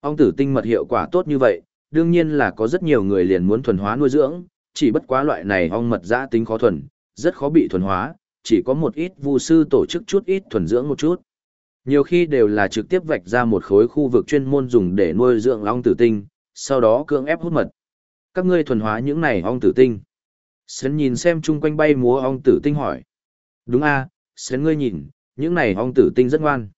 ong tử tinh mật hiệu quả tốt như vậy, đương nhiên là có rất nhiều người liền muốn thuần hóa nuôi dưỡng, chỉ bất quá loại này ong mật giã tính khó thuần, rất khó bị thuần hóa, chỉ có một ít vu sư tổ chức chút ít thuần dưỡng một chút. Nhiều khi đều là trực tiếp vạch ra một khối khu vực chuyên môn dùng để nuôi dưỡng ong tử tinh, sau đó cưỡng ép hút mật. Các ngươi thuần hóa những này ong tử tinh. Sến nhìn xem chung quanh bay múa ong tử tinh hỏi. Đúng a, à, Sến ngươi nhìn, những này ong tử tinh rất ngoan.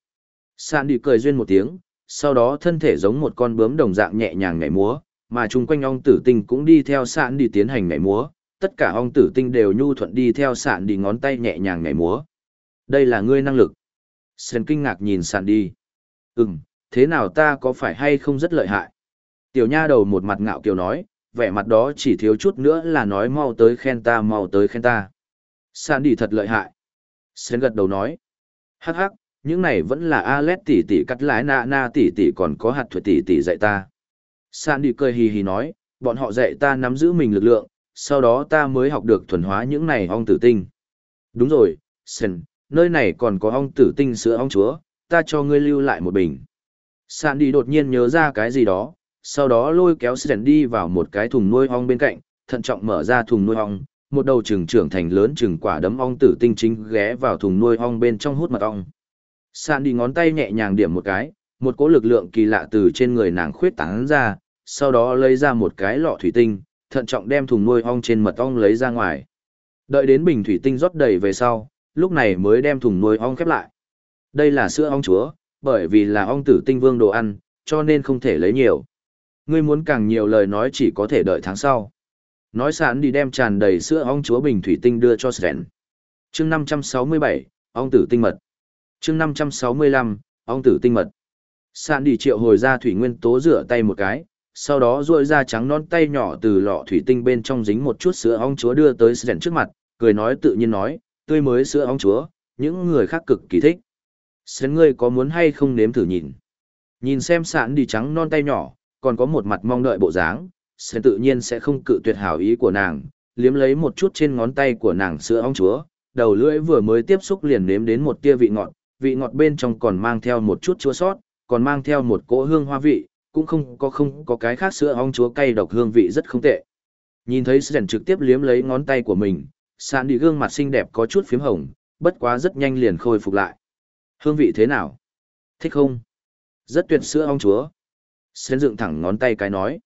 Sàn đi cười duyên một tiếng, sau đó thân thể giống một con bướm đồng dạng nhẹ nhàng nhảy múa, mà chung quanh ong tử tinh cũng đi theo sạn đi tiến hành nhảy múa, tất cả ong tử tinh đều nhu thuận đi theo sạn đi ngón tay nhẹ nhàng nhảy múa. Đây là ngươi năng lực. Sơn kinh ngạc nhìn sạn đi. Ừm, thế nào ta có phải hay không rất lợi hại? Tiểu nha đầu một mặt ngạo kiều nói, vẻ mặt đó chỉ thiếu chút nữa là nói mau tới khen ta mau tới khen ta. Sạn đi thật lợi hại. Sơn gật đầu nói. Hắc hắc, những này vẫn là Alet tỷ tỷ cắt lái nạ na tỷ tỷ còn có hạt thuật tỷ tỷ dạy ta. Sandy đi cười hì hì nói, bọn họ dạy ta nắm giữ mình lực lượng, sau đó ta mới học được thuần hóa những này ong tử tinh. Đúng rồi, Sen, nơi này còn có ong tử tinh sữa ong chúa, ta cho ngươi lưu lại một bình. Sandy đi đột nhiên nhớ ra cái gì đó, sau đó lôi kéo Sen đi vào một cái thùng nuôi ong bên cạnh, thận trọng mở ra thùng nuôi ong, một đầu trừng trưởng thành lớn trừng quả đấm ong tử tinh chính ghé vào thùng nuôi ong bên trong hút mật ong. Sạn đi ngón tay nhẹ nhàng điểm một cái, một cỗ lực lượng kỳ lạ từ trên người nàng khuyết tán ra, sau đó lấy ra một cái lọ thủy tinh, thận trọng đem thùng nuôi ong trên mật ong lấy ra ngoài. Đợi đến bình thủy tinh rót đầy về sau, lúc này mới đem thùng nuôi ong khép lại. Đây là sữa ong chúa, bởi vì là ong tử tinh vương đồ ăn, cho nên không thể lấy nhiều. Ngươi muốn càng nhiều lời nói chỉ có thể đợi tháng sau. Nói sẵn đi đem tràn đầy sữa ong chúa bình thủy tinh đưa cho Sren. chương 567, ong tử tinh mật chương 565, ong tử tinh mật. Sạn đi triệu hồi ra thủy nguyên tố rửa tay một cái, sau đó duỗi ra trắng non tay nhỏ từ lọ thủy tinh bên trong dính một chút sữa ong chúa đưa tới Sren trước mặt, cười nói tự nhiên nói, tươi mới sữa ong chúa, những người khác cực kỳ thích. Sren ngươi có muốn hay không nếm thử nhìn? Nhìn xem sạn đi trắng non tay nhỏ, còn có một mặt mong đợi bộ dáng, Sren tự nhiên sẽ không cự tuyệt hảo ý của nàng, liếm lấy một chút trên ngón tay của nàng sữa ong chúa, đầu lưỡi vừa mới tiếp xúc liền nếm đến một tia vị ngọt, vị ngọt bên trong còn mang theo một chút chua sót, còn mang theo một cỗ hương hoa vị, cũng không có không có cái khác sữa ong chúa cay độc hương vị rất không tệ. Nhìn thấy Sren trực tiếp liếm lấy ngón tay của mình, sàn đi gương mặt xinh đẹp có chút phím hồng, bất quá rất nhanh liền khôi phục lại. Hương vị thế nào? Thích không? Rất tuyệt sữa ong chúa. Sren dựng thẳng ngón tay cái nói.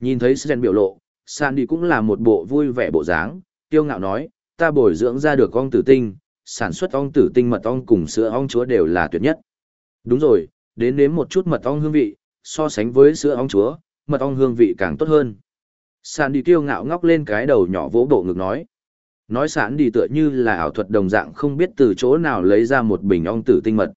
Nhìn thấy Sren biểu lộ, sàn đi cũng là một bộ vui vẻ bộ dáng, tiêu ngạo nói, ta bồi dưỡng ra được con tử tinh, sản xuất ong tử tinh mật ong cùng sữa ong chúa đều là tuyệt nhất. Đúng rồi, đến nếm một chút mật ong hương vị, so sánh với sữa ong chúa, mật ong hương vị càng tốt hơn. Sàn đi kiêu ngạo ngóc lên cái đầu nhỏ vỗ bộ ngực nói. Nói sàn đi tựa như là ảo thuật đồng dạng không biết từ chỗ nào lấy ra một bình ong tử tinh mật.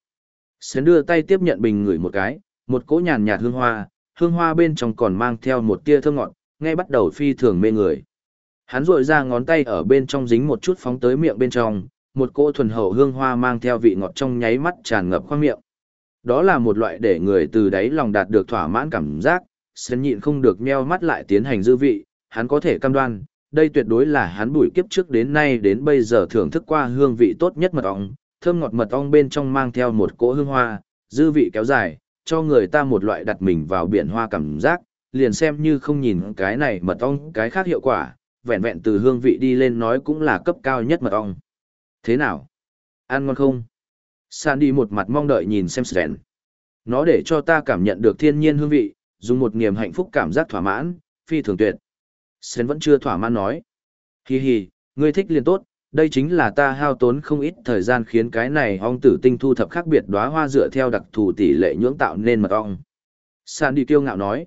Sến đưa tay tiếp nhận bình ngửi một cái, một cỗ nhàn nhạt hương hoa, hương hoa bên trong còn mang theo một tia thơm ngọt, ngay bắt đầu phi thường mê người. Hắn rội ra ngón tay ở bên trong dính một chút phóng tới miệng bên trong, một cỗ thuần hậu hương hoa mang theo vị ngọt trong nháy mắt tràn ngập khoang miệng. Đó là một loại để người từ đáy lòng đạt được thỏa mãn cảm giác, sân nhịn không được meo mắt lại tiến hành dư vị, hắn có thể cam đoan, đây tuyệt đối là hắn bùi kiếp trước đến nay đến bây giờ thưởng thức qua hương vị tốt nhất mật ong, thơm ngọt mật ong bên trong mang theo một cỗ hương hoa, dư vị kéo dài, cho người ta một loại đặt mình vào biển hoa cảm giác, liền xem như không nhìn cái này mật ong cái khác hiệu quả, vẹn vẹn từ hương vị đi lên nói cũng là cấp cao nhất mật ong. Thế nào? Ăn ngon không? Sandy một mặt mong đợi nhìn xem Sren. Nó để cho ta cảm nhận được thiên nhiên hương vị, dùng một niềm hạnh phúc cảm giác thỏa mãn, phi thường tuyệt. Sren vẫn chưa thỏa mãn nói. Hi hi, ngươi thích liền tốt, đây chính là ta hao tốn không ít thời gian khiến cái này ong tử tinh thu thập khác biệt đóa hoa dựa theo đặc thù tỷ lệ nhưỡng tạo nên mật ong. Sandy kiêu ngạo nói.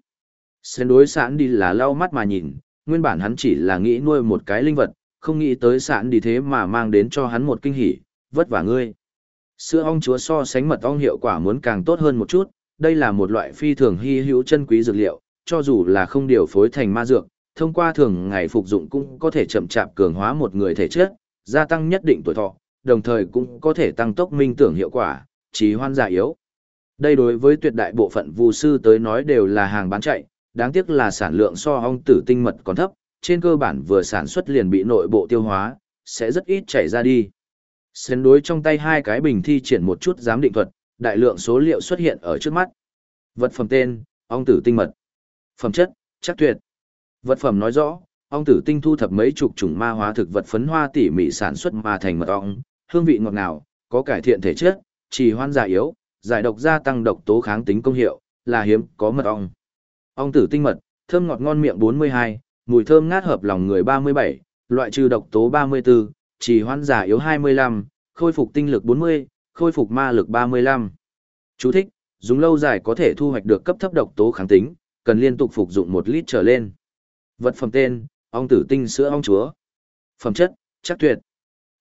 Sren đối Sandy là lau mắt mà nhìn, nguyên bản hắn chỉ là nghĩ nuôi một cái linh vật, không nghĩ tới sạn đi thế mà mang đến cho hắn một kinh hỉ, vất vả ngươi. Sữa ong chúa so sánh mật ong hiệu quả muốn càng tốt hơn một chút, đây là một loại phi thường hy hữu chân quý dược liệu, cho dù là không điều phối thành ma dược, thông qua thường ngày phục dụng cũng có thể chậm chạp cường hóa một người thể chất, gia tăng nhất định tuổi thọ, đồng thời cũng có thể tăng tốc minh tưởng hiệu quả, trí hoan giả yếu. Đây đối với tuyệt đại bộ phận vu sư tới nói đều là hàng bán chạy, đáng tiếc là sản lượng so ong tử tinh mật còn thấp, trên cơ bản vừa sản xuất liền bị nội bộ tiêu hóa, sẽ rất ít chảy ra đi. Xến đối trong tay hai cái bình thi triển một chút giám định thuật, đại lượng số liệu xuất hiện ở trước mắt. Vật phẩm tên, ong tử tinh mật. Phẩm chất, chắc tuyệt. Vật phẩm nói rõ, ong tử tinh thu thập mấy chục chủng ma hóa thực vật phấn hoa tỉ mỉ sản xuất mà thành mật ong, hương vị ngọt ngào, có cải thiện thể chất, trì hoan giải yếu, giải độc gia tăng độc tố kháng tính công hiệu, là hiếm có mật ong. Ong tử tinh mật, thơm ngọt ngon miệng 42, mùi thơm ngát hợp lòng người 37, loại trừ độc tố 34, trì hoãn giả yếu 25, khôi phục tinh lực 40, khôi phục ma lực 35. Chú thích, dùng lâu dài có thể thu hoạch được cấp thấp độc tố kháng tính, cần liên tục phục dụng 1 lít trở lên. Vật phẩm tên, ong tử tinh sữa ong chúa. Phẩm chất, chắc tuyệt.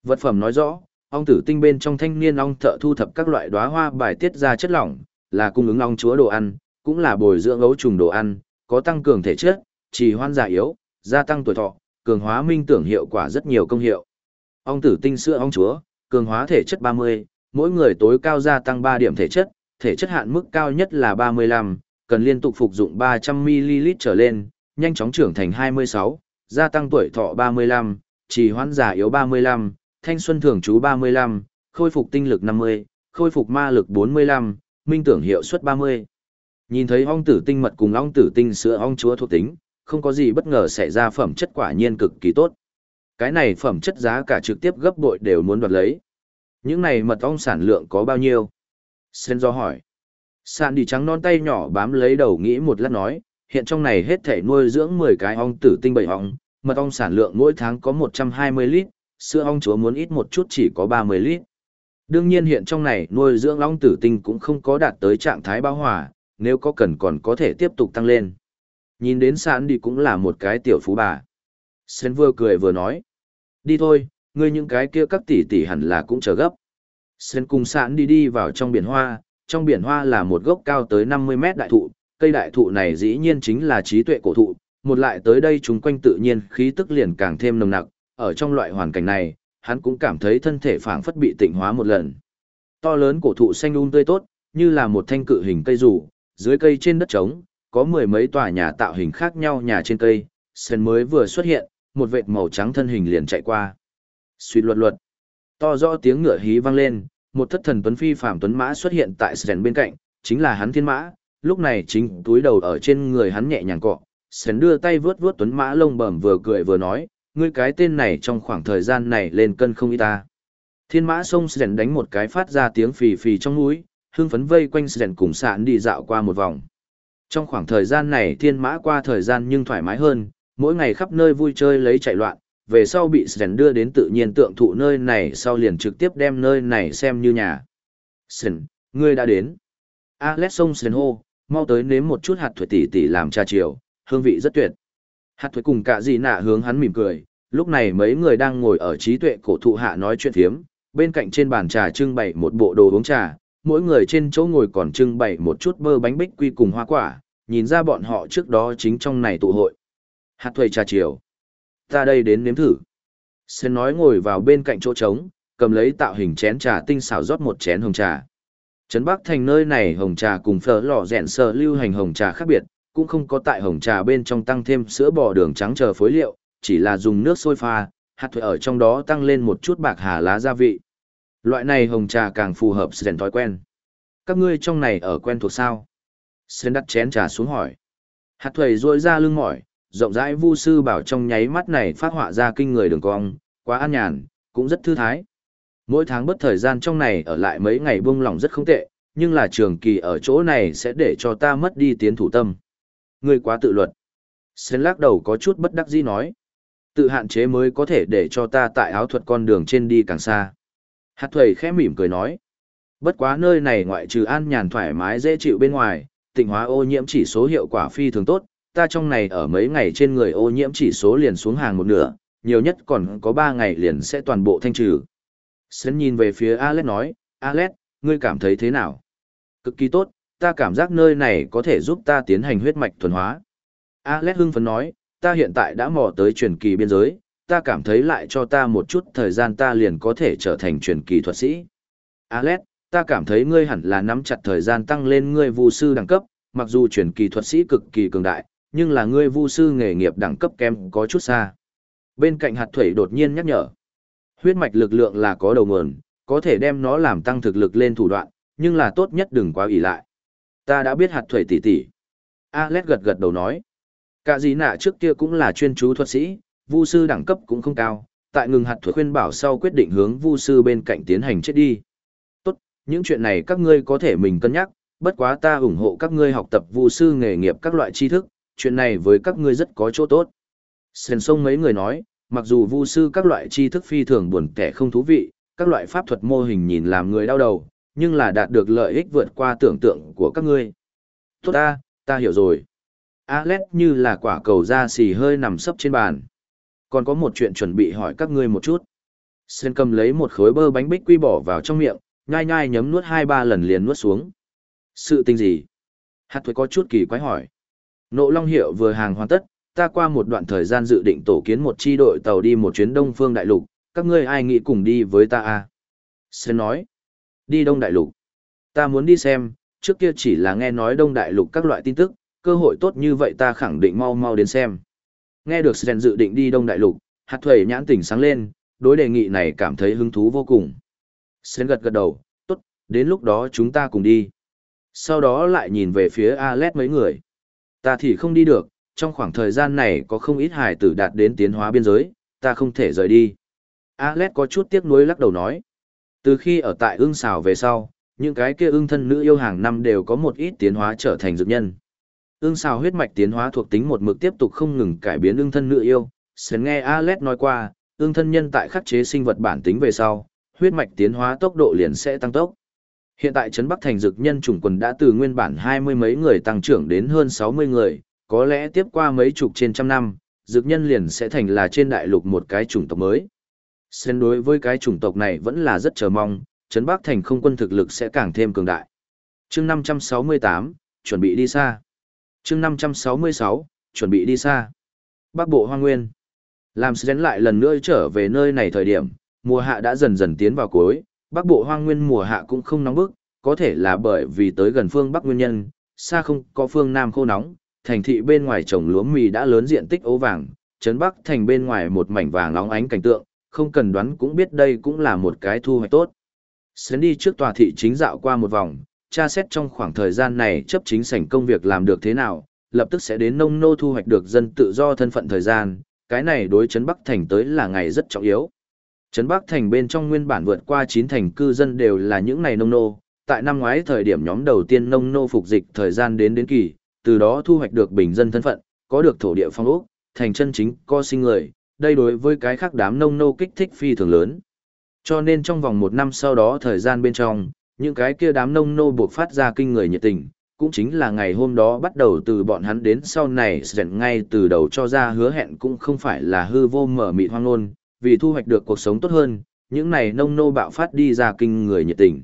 Vật phẩm nói rõ, ong tử tinh bên trong thanh niên ong thợ thu thập các loại đóa hoa bài tiết ra chất lỏng, là cung ứng ong chúa đồ ăn, cũng là bồi dưỡng ấu trùng đồ ăn, có tăng cường thể chất, trì hoan già yếu, gia tăng tuổi thọ, cường hóa minh tưởng hiệu quả rất nhiều công hiệu. Ong tử tinh sữa ong chúa, cường hóa thể chất 30, mỗi người tối cao gia tăng 3 điểm thể chất, thể chất hạn mức cao nhất là 35, cần liên tục phục dụng 300ml trở lên, nhanh chóng trưởng thành 26, gia tăng tuổi thọ 35, trì hoãn giả yếu 35, thanh xuân thường trú 35, khôi phục tinh lực 50, khôi phục ma lực 45, minh tưởng hiệu suất 30. Nhìn thấy ong tử tinh mật cùng ong tử tinh sữa ong chúa thuộc tính, không có gì bất ngờ xảy ra phẩm chất quả nhiên cực kỳ tốt. Cái này phẩm chất giá cả trực tiếp gấp bội đều muốn đoạt lấy. Những này mật ong sản lượng có bao nhiêu? Sen do hỏi. Sàn đi trắng non tay nhỏ bám lấy đầu nghĩ một lát nói, hiện trong này hết thể nuôi dưỡng 10 cái ong tử tinh bảy ong, mật ong sản lượng mỗi tháng có 120 lít, sữa ong chúa muốn ít một chút chỉ có 30 lít. Đương nhiên hiện trong này nuôi dưỡng ong tử tinh cũng không có đạt tới trạng thái bão hòa, nếu có cần còn có thể tiếp tục tăng lên. Nhìn đến sạn đi cũng là một cái tiểu phú bà. Sen vừa cười vừa nói. Đi thôi, ngươi những cái kia các tỷ tỷ hẳn là cũng chờ gấp. Sen cùng sạn đi đi vào trong biển hoa, trong biển hoa là một gốc cao tới 50 mét đại thụ, cây đại thụ này dĩ nhiên chính là trí tuệ cổ thụ, một lại tới đây chúng quanh tự nhiên khí tức liền càng thêm nồng nặc, ở trong loại hoàn cảnh này, hắn cũng cảm thấy thân thể phảng phất bị tịnh hóa một lần. To lớn cổ thụ xanh um tươi tốt, như là một thanh cự hình cây rủ, dưới cây trên đất trống, có mười mấy tòa nhà tạo hình khác nhau nhà trên cây, sen mới vừa xuất hiện, một vệt màu trắng thân hình liền chạy qua. Suy luật luật. To rõ tiếng ngựa hí vang lên, một thất thần tuấn phi phàm tuấn mã xuất hiện tại sen bên cạnh, chính là hắn thiên mã, lúc này chính túi đầu ở trên người hắn nhẹ nhàng cọ. Sen đưa tay vướt vướt tuấn mã lông bẩm vừa cười vừa nói, ngươi cái tên này trong khoảng thời gian này lên cân không y ta. Thiên mã xông Sren đánh một cái phát ra tiếng phì phì trong núi, hương phấn vây quanh Sren cùng sạn đi dạo qua một vòng. Trong khoảng thời gian này thiên mã qua thời gian nhưng thoải mái hơn, mỗi ngày khắp nơi vui chơi lấy chạy loạn, về sau bị Sren đưa đến tự nhiên tượng thụ nơi này sau liền trực tiếp đem nơi này xem như nhà. Sren, ngươi đã đến. Alex sông Sren hô, mau tới nếm một chút hạt thuế tỷ tỷ làm trà chiều, hương vị rất tuyệt. Hạt thuế cùng cả gì nạ hướng hắn mỉm cười, lúc này mấy người đang ngồi ở trí tuệ cổ thụ hạ nói chuyện thiếm, bên cạnh trên bàn trà trưng bày một bộ đồ uống trà, mỗi người trên chỗ ngồi còn trưng bày một chút bơ bánh bích quy cùng hoa quả, nhìn ra bọn họ trước đó chính trong này tụ hội. Hạt thuầy trà chiều. Ta đây đến nếm thử. Sơn nói ngồi vào bên cạnh chỗ trống, cầm lấy tạo hình chén trà tinh xảo rót một chén hồng trà. Trấn Bắc thành nơi này hồng trà cùng phở lò rèn sờ lưu hành hồng trà khác biệt, cũng không có tại hồng trà bên trong tăng thêm sữa bò đường trắng chờ phối liệu, chỉ là dùng nước sôi pha, hạt thuệ ở trong đó tăng lên một chút bạc hà lá gia vị. Loại này hồng trà càng phù hợp Sren thói quen. Các ngươi trong này ở quen thuộc sao? Sren đặt chén trà xuống hỏi. Hạt thuầy rôi ra lưng mỏi, rộng rãi vu sư bảo trong nháy mắt này phát họa ra kinh người đường cong, quá an nhàn, cũng rất thư thái. Mỗi tháng bất thời gian trong này ở lại mấy ngày buông lòng rất không tệ, nhưng là trường kỳ ở chỗ này sẽ để cho ta mất đi tiến thủ tâm. Ngươi quá tự luật. Sến lắc đầu có chút bất đắc dĩ nói. Tự hạn chế mới có thể để cho ta tại áo thuật con đường trên đi càng xa. Hạt thuầy khẽ mỉm cười nói. Bất quá nơi này ngoại trừ an nhàn thoải mái dễ chịu bên ngoài, tịnh hóa ô nhiễm chỉ số hiệu quả phi thường tốt, ta trong này ở mấy ngày trên người ô nhiễm chỉ số liền xuống hàng một nửa, nhiều nhất còn có 3 ngày liền sẽ toàn bộ thanh trừ. Sến nhìn về phía Alex nói, Alex, ngươi cảm thấy thế nào? Cực kỳ tốt, ta cảm giác nơi này có thể giúp ta tiến hành huyết mạch thuần hóa. Alex hưng phấn nói, ta hiện tại đã mò tới truyền kỳ biên giới, ta cảm thấy lại cho ta một chút thời gian ta liền có thể trở thành truyền kỳ thuật sĩ. Alex, ta cảm thấy ngươi hẳn là nắm chặt thời gian tăng lên ngươi vu sư đẳng cấp, mặc dù truyền kỳ thuật sĩ cực kỳ cường đại, nhưng là ngươi vu sư nghề nghiệp đẳng cấp kém có chút xa. Bên cạnh hạt thủy đột nhiên nhắc nhở. Huyết mạch lực lượng là có đầu nguồn, có thể đem nó làm tăng thực lực lên thủ đoạn, nhưng là tốt nhất đừng quá ỷ lại. Ta đã biết hạt thủy tỷ tỷ. Alex gật gật đầu nói. Cả gì nạ trước kia cũng là chuyên chú thuật sĩ, vu sư đẳng cấp cũng không cao, tại ngừng hạt thuật khuyên bảo sau quyết định hướng vu sư bên cạnh tiến hành chết đi. Tốt, những chuyện này các ngươi có thể mình cân nhắc, bất quá ta ủng hộ các ngươi học tập vu sư nghề nghiệp các loại tri thức, chuyện này với các ngươi rất có chỗ tốt. Sền sông mấy người nói, mặc dù vu sư các loại tri thức phi thường buồn kẻ không thú vị, các loại pháp thuật mô hình nhìn làm người đau đầu, nhưng là đạt được lợi ích vượt qua tưởng tượng của các ngươi. Tốt ta, ta hiểu rồi. Alex như là quả cầu da xì hơi nằm sấp trên bàn. Còn có một chuyện chuẩn bị hỏi các ngươi một chút. Sơn cầm lấy một khối bơ bánh bích quy bỏ vào trong miệng, nhai nhai nhấm nuốt hai ba lần liền nuốt xuống. Sự tình gì? Hạt thuế có chút kỳ quái hỏi. Nộ Long Hiệu vừa hàng hoàn tất, ta qua một đoạn thời gian dự định tổ kiến một chi đội tàu đi một chuyến Đông Phương Đại Lục, các ngươi ai nghĩ cùng đi với ta à? Sơn nói. Đi Đông Đại Lục. Ta muốn đi xem, trước kia chỉ là nghe nói Đông Đại Lục các loại tin tức, cơ hội tốt như vậy ta khẳng định mau mau đến xem. Nghe được Sren dự định đi Đông Đại Lục, hạt thuẩy nhãn tỉnh sáng lên, đối đề nghị này cảm thấy hứng thú vô cùng. Sren gật gật đầu, tốt, đến lúc đó chúng ta cùng đi. Sau đó lại nhìn về phía Alet mấy người. Ta thì không đi được, trong khoảng thời gian này có không ít hài tử đạt đến tiến hóa biên giới, ta không thể rời đi. Alet có chút tiếc nuối lắc đầu nói. Từ khi ở tại ưng xào về sau, những cái kia ưng thân nữ yêu hàng năm đều có một ít tiến hóa trở thành dược nhân ương xào huyết mạch tiến hóa thuộc tính một mực tiếp tục không ngừng cải biến ương thân nữ yêu. Sến nghe Alet nói qua, ương thân nhân tại khắc chế sinh vật bản tính về sau, huyết mạch tiến hóa tốc độ liền sẽ tăng tốc. Hiện tại Trấn Bắc Thành dược nhân chủng quần đã từ nguyên bản hai mươi mấy người tăng trưởng đến hơn sáu mươi người, có lẽ tiếp qua mấy chục trên trăm năm, dược nhân liền sẽ thành là trên đại lục một cái chủng tộc mới. Sen đối với cái chủng tộc này vẫn là rất chờ mong, Trấn Bắc Thành không quân thực lực sẽ càng thêm cường đại. chương 568, chuẩn bị đi xa chương 566, chuẩn bị đi xa. Bắc Bộ Hoa Nguyên. Làm sren lại lần nữa trở về nơi này thời điểm, mùa hạ đã dần dần tiến vào cuối, Bắc Bộ Hoa Nguyên mùa hạ cũng không nóng bức, có thể là bởi vì tới gần phương Bắc nguyên nhân, xa không có phương Nam khô nóng, thành thị bên ngoài trồng lúa mì đã lớn diện tích ố vàng, trấn Bắc thành bên ngoài một mảnh vàng nóng ánh cảnh tượng, không cần đoán cũng biết đây cũng là một cái thu hoạch tốt. Sến đi trước tòa thị chính dạo qua một vòng, tra xét trong khoảng thời gian này chấp chính sảnh công việc làm được thế nào, lập tức sẽ đến nông nô thu hoạch được dân tự do thân phận thời gian, cái này đối Trấn Bắc Thành tới là ngày rất trọng yếu. Trấn Bắc Thành bên trong nguyên bản vượt qua 9 thành cư dân đều là những này nông nô, tại năm ngoái thời điểm nhóm đầu tiên nông nô phục dịch thời gian đến đến kỳ, từ đó thu hoạch được bình dân thân phận, có được thổ địa phong ốc, thành chân chính co sinh người, đây đối với cái khác đám nông nô kích thích phi thường lớn. Cho nên trong vòng một năm sau đó thời gian bên trong, những cái kia đám nông nô buộc phát ra kinh người nhiệt tình, cũng chính là ngày hôm đó bắt đầu từ bọn hắn đến sau này dần ngay từ đầu cho ra hứa hẹn cũng không phải là hư vô mở mịt hoang nôn, vì thu hoạch được cuộc sống tốt hơn, những này nông nô bạo phát đi ra kinh người nhiệt tình.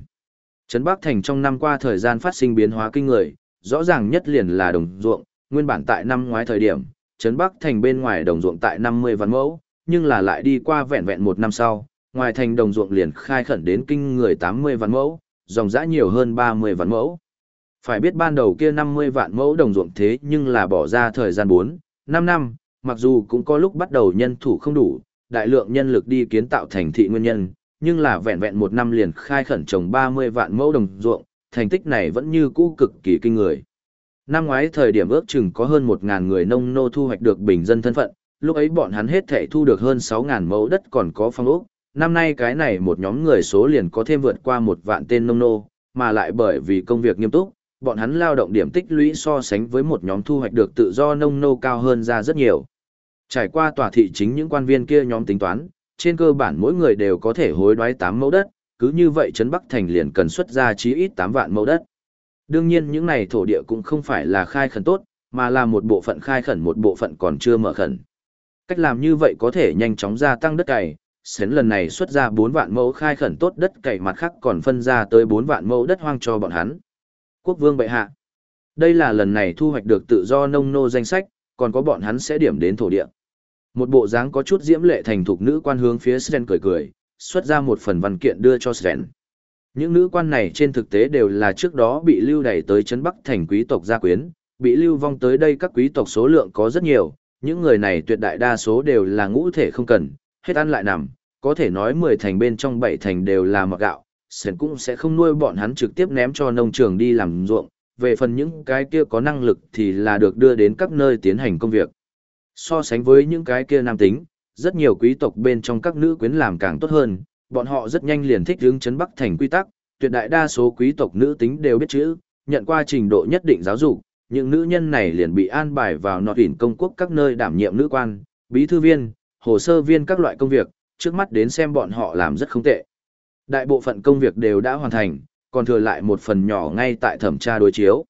Trấn Bắc Thành trong năm qua thời gian phát sinh biến hóa kinh người, rõ ràng nhất liền là đồng ruộng, nguyên bản tại năm ngoái thời điểm, Trấn Bắc Thành bên ngoài đồng ruộng tại 50 vạn mẫu, nhưng là lại đi qua vẹn vẹn một năm sau, ngoài thành đồng ruộng liền khai khẩn đến kinh người 80 vạn mẫu, dòng dã nhiều hơn 30 vạn mẫu. Phải biết ban đầu kia 50 vạn mẫu đồng ruộng thế nhưng là bỏ ra thời gian 4, 5 năm, mặc dù cũng có lúc bắt đầu nhân thủ không đủ, đại lượng nhân lực đi kiến tạo thành thị nguyên nhân, nhưng là vẹn vẹn một năm liền khai khẩn trồng 30 vạn mẫu đồng ruộng, thành tích này vẫn như cũ cực kỳ kinh người. Năm ngoái thời điểm ước chừng có hơn 1.000 người nông nô thu hoạch được bình dân thân phận, lúc ấy bọn hắn hết thể thu được hơn 6.000 mẫu đất còn có phong ốc. Năm nay cái này một nhóm người số liền có thêm vượt qua một vạn tên nông nô, mà lại bởi vì công việc nghiêm túc, bọn hắn lao động điểm tích lũy so sánh với một nhóm thu hoạch được tự do nông nô cao hơn ra rất nhiều. Trải qua tòa thị chính những quan viên kia nhóm tính toán, trên cơ bản mỗi người đều có thể hối đoái 8 mẫu đất, cứ như vậy Trấn Bắc Thành liền cần xuất ra chí ít 8 vạn mẫu đất. Đương nhiên những này thổ địa cũng không phải là khai khẩn tốt, mà là một bộ phận khai khẩn một bộ phận còn chưa mở khẩn. Cách làm như vậy có thể nhanh chóng gia tăng đất cày, Sến lần này xuất ra 4 vạn mẫu khai khẩn tốt đất cày mặt khác còn phân ra tới 4 vạn mẫu đất hoang cho bọn hắn. Quốc vương bệ hạ. Đây là lần này thu hoạch được tự do nông nô danh sách, còn có bọn hắn sẽ điểm đến thổ địa. Một bộ dáng có chút diễm lệ thành thục nữ quan hướng phía Sven cười cười, xuất ra một phần văn kiện đưa cho Sven. Những nữ quan này trên thực tế đều là trước đó bị lưu đẩy tới Trấn Bắc thành quý tộc gia quyến, bị lưu vong tới đây các quý tộc số lượng có rất nhiều, những người này tuyệt đại đa số đều là ngũ thể không cần, hết ăn lại nằm, có thể nói 10 thành bên trong 7 thành đều là mặc gạo, Sven cũng sẽ không nuôi bọn hắn trực tiếp ném cho nông trường đi làm ruộng, về phần những cái kia có năng lực thì là được đưa đến các nơi tiến hành công việc. So sánh với những cái kia nam tính, rất nhiều quý tộc bên trong các nữ quyến làm càng tốt hơn, bọn họ rất nhanh liền thích hướng chấn bắc thành quy tắc, tuyệt đại đa số quý tộc nữ tính đều biết chữ, nhận qua trình độ nhất định giáo dục, những nữ nhân này liền bị an bài vào nọt ỉn công quốc các nơi đảm nhiệm nữ quan, bí thư viên, hồ sơ viên các loại công việc, trước mắt đến xem bọn họ làm rất không tệ. Đại bộ phận công việc đều đã hoàn thành, còn thừa lại một phần nhỏ ngay tại thẩm tra đối chiếu.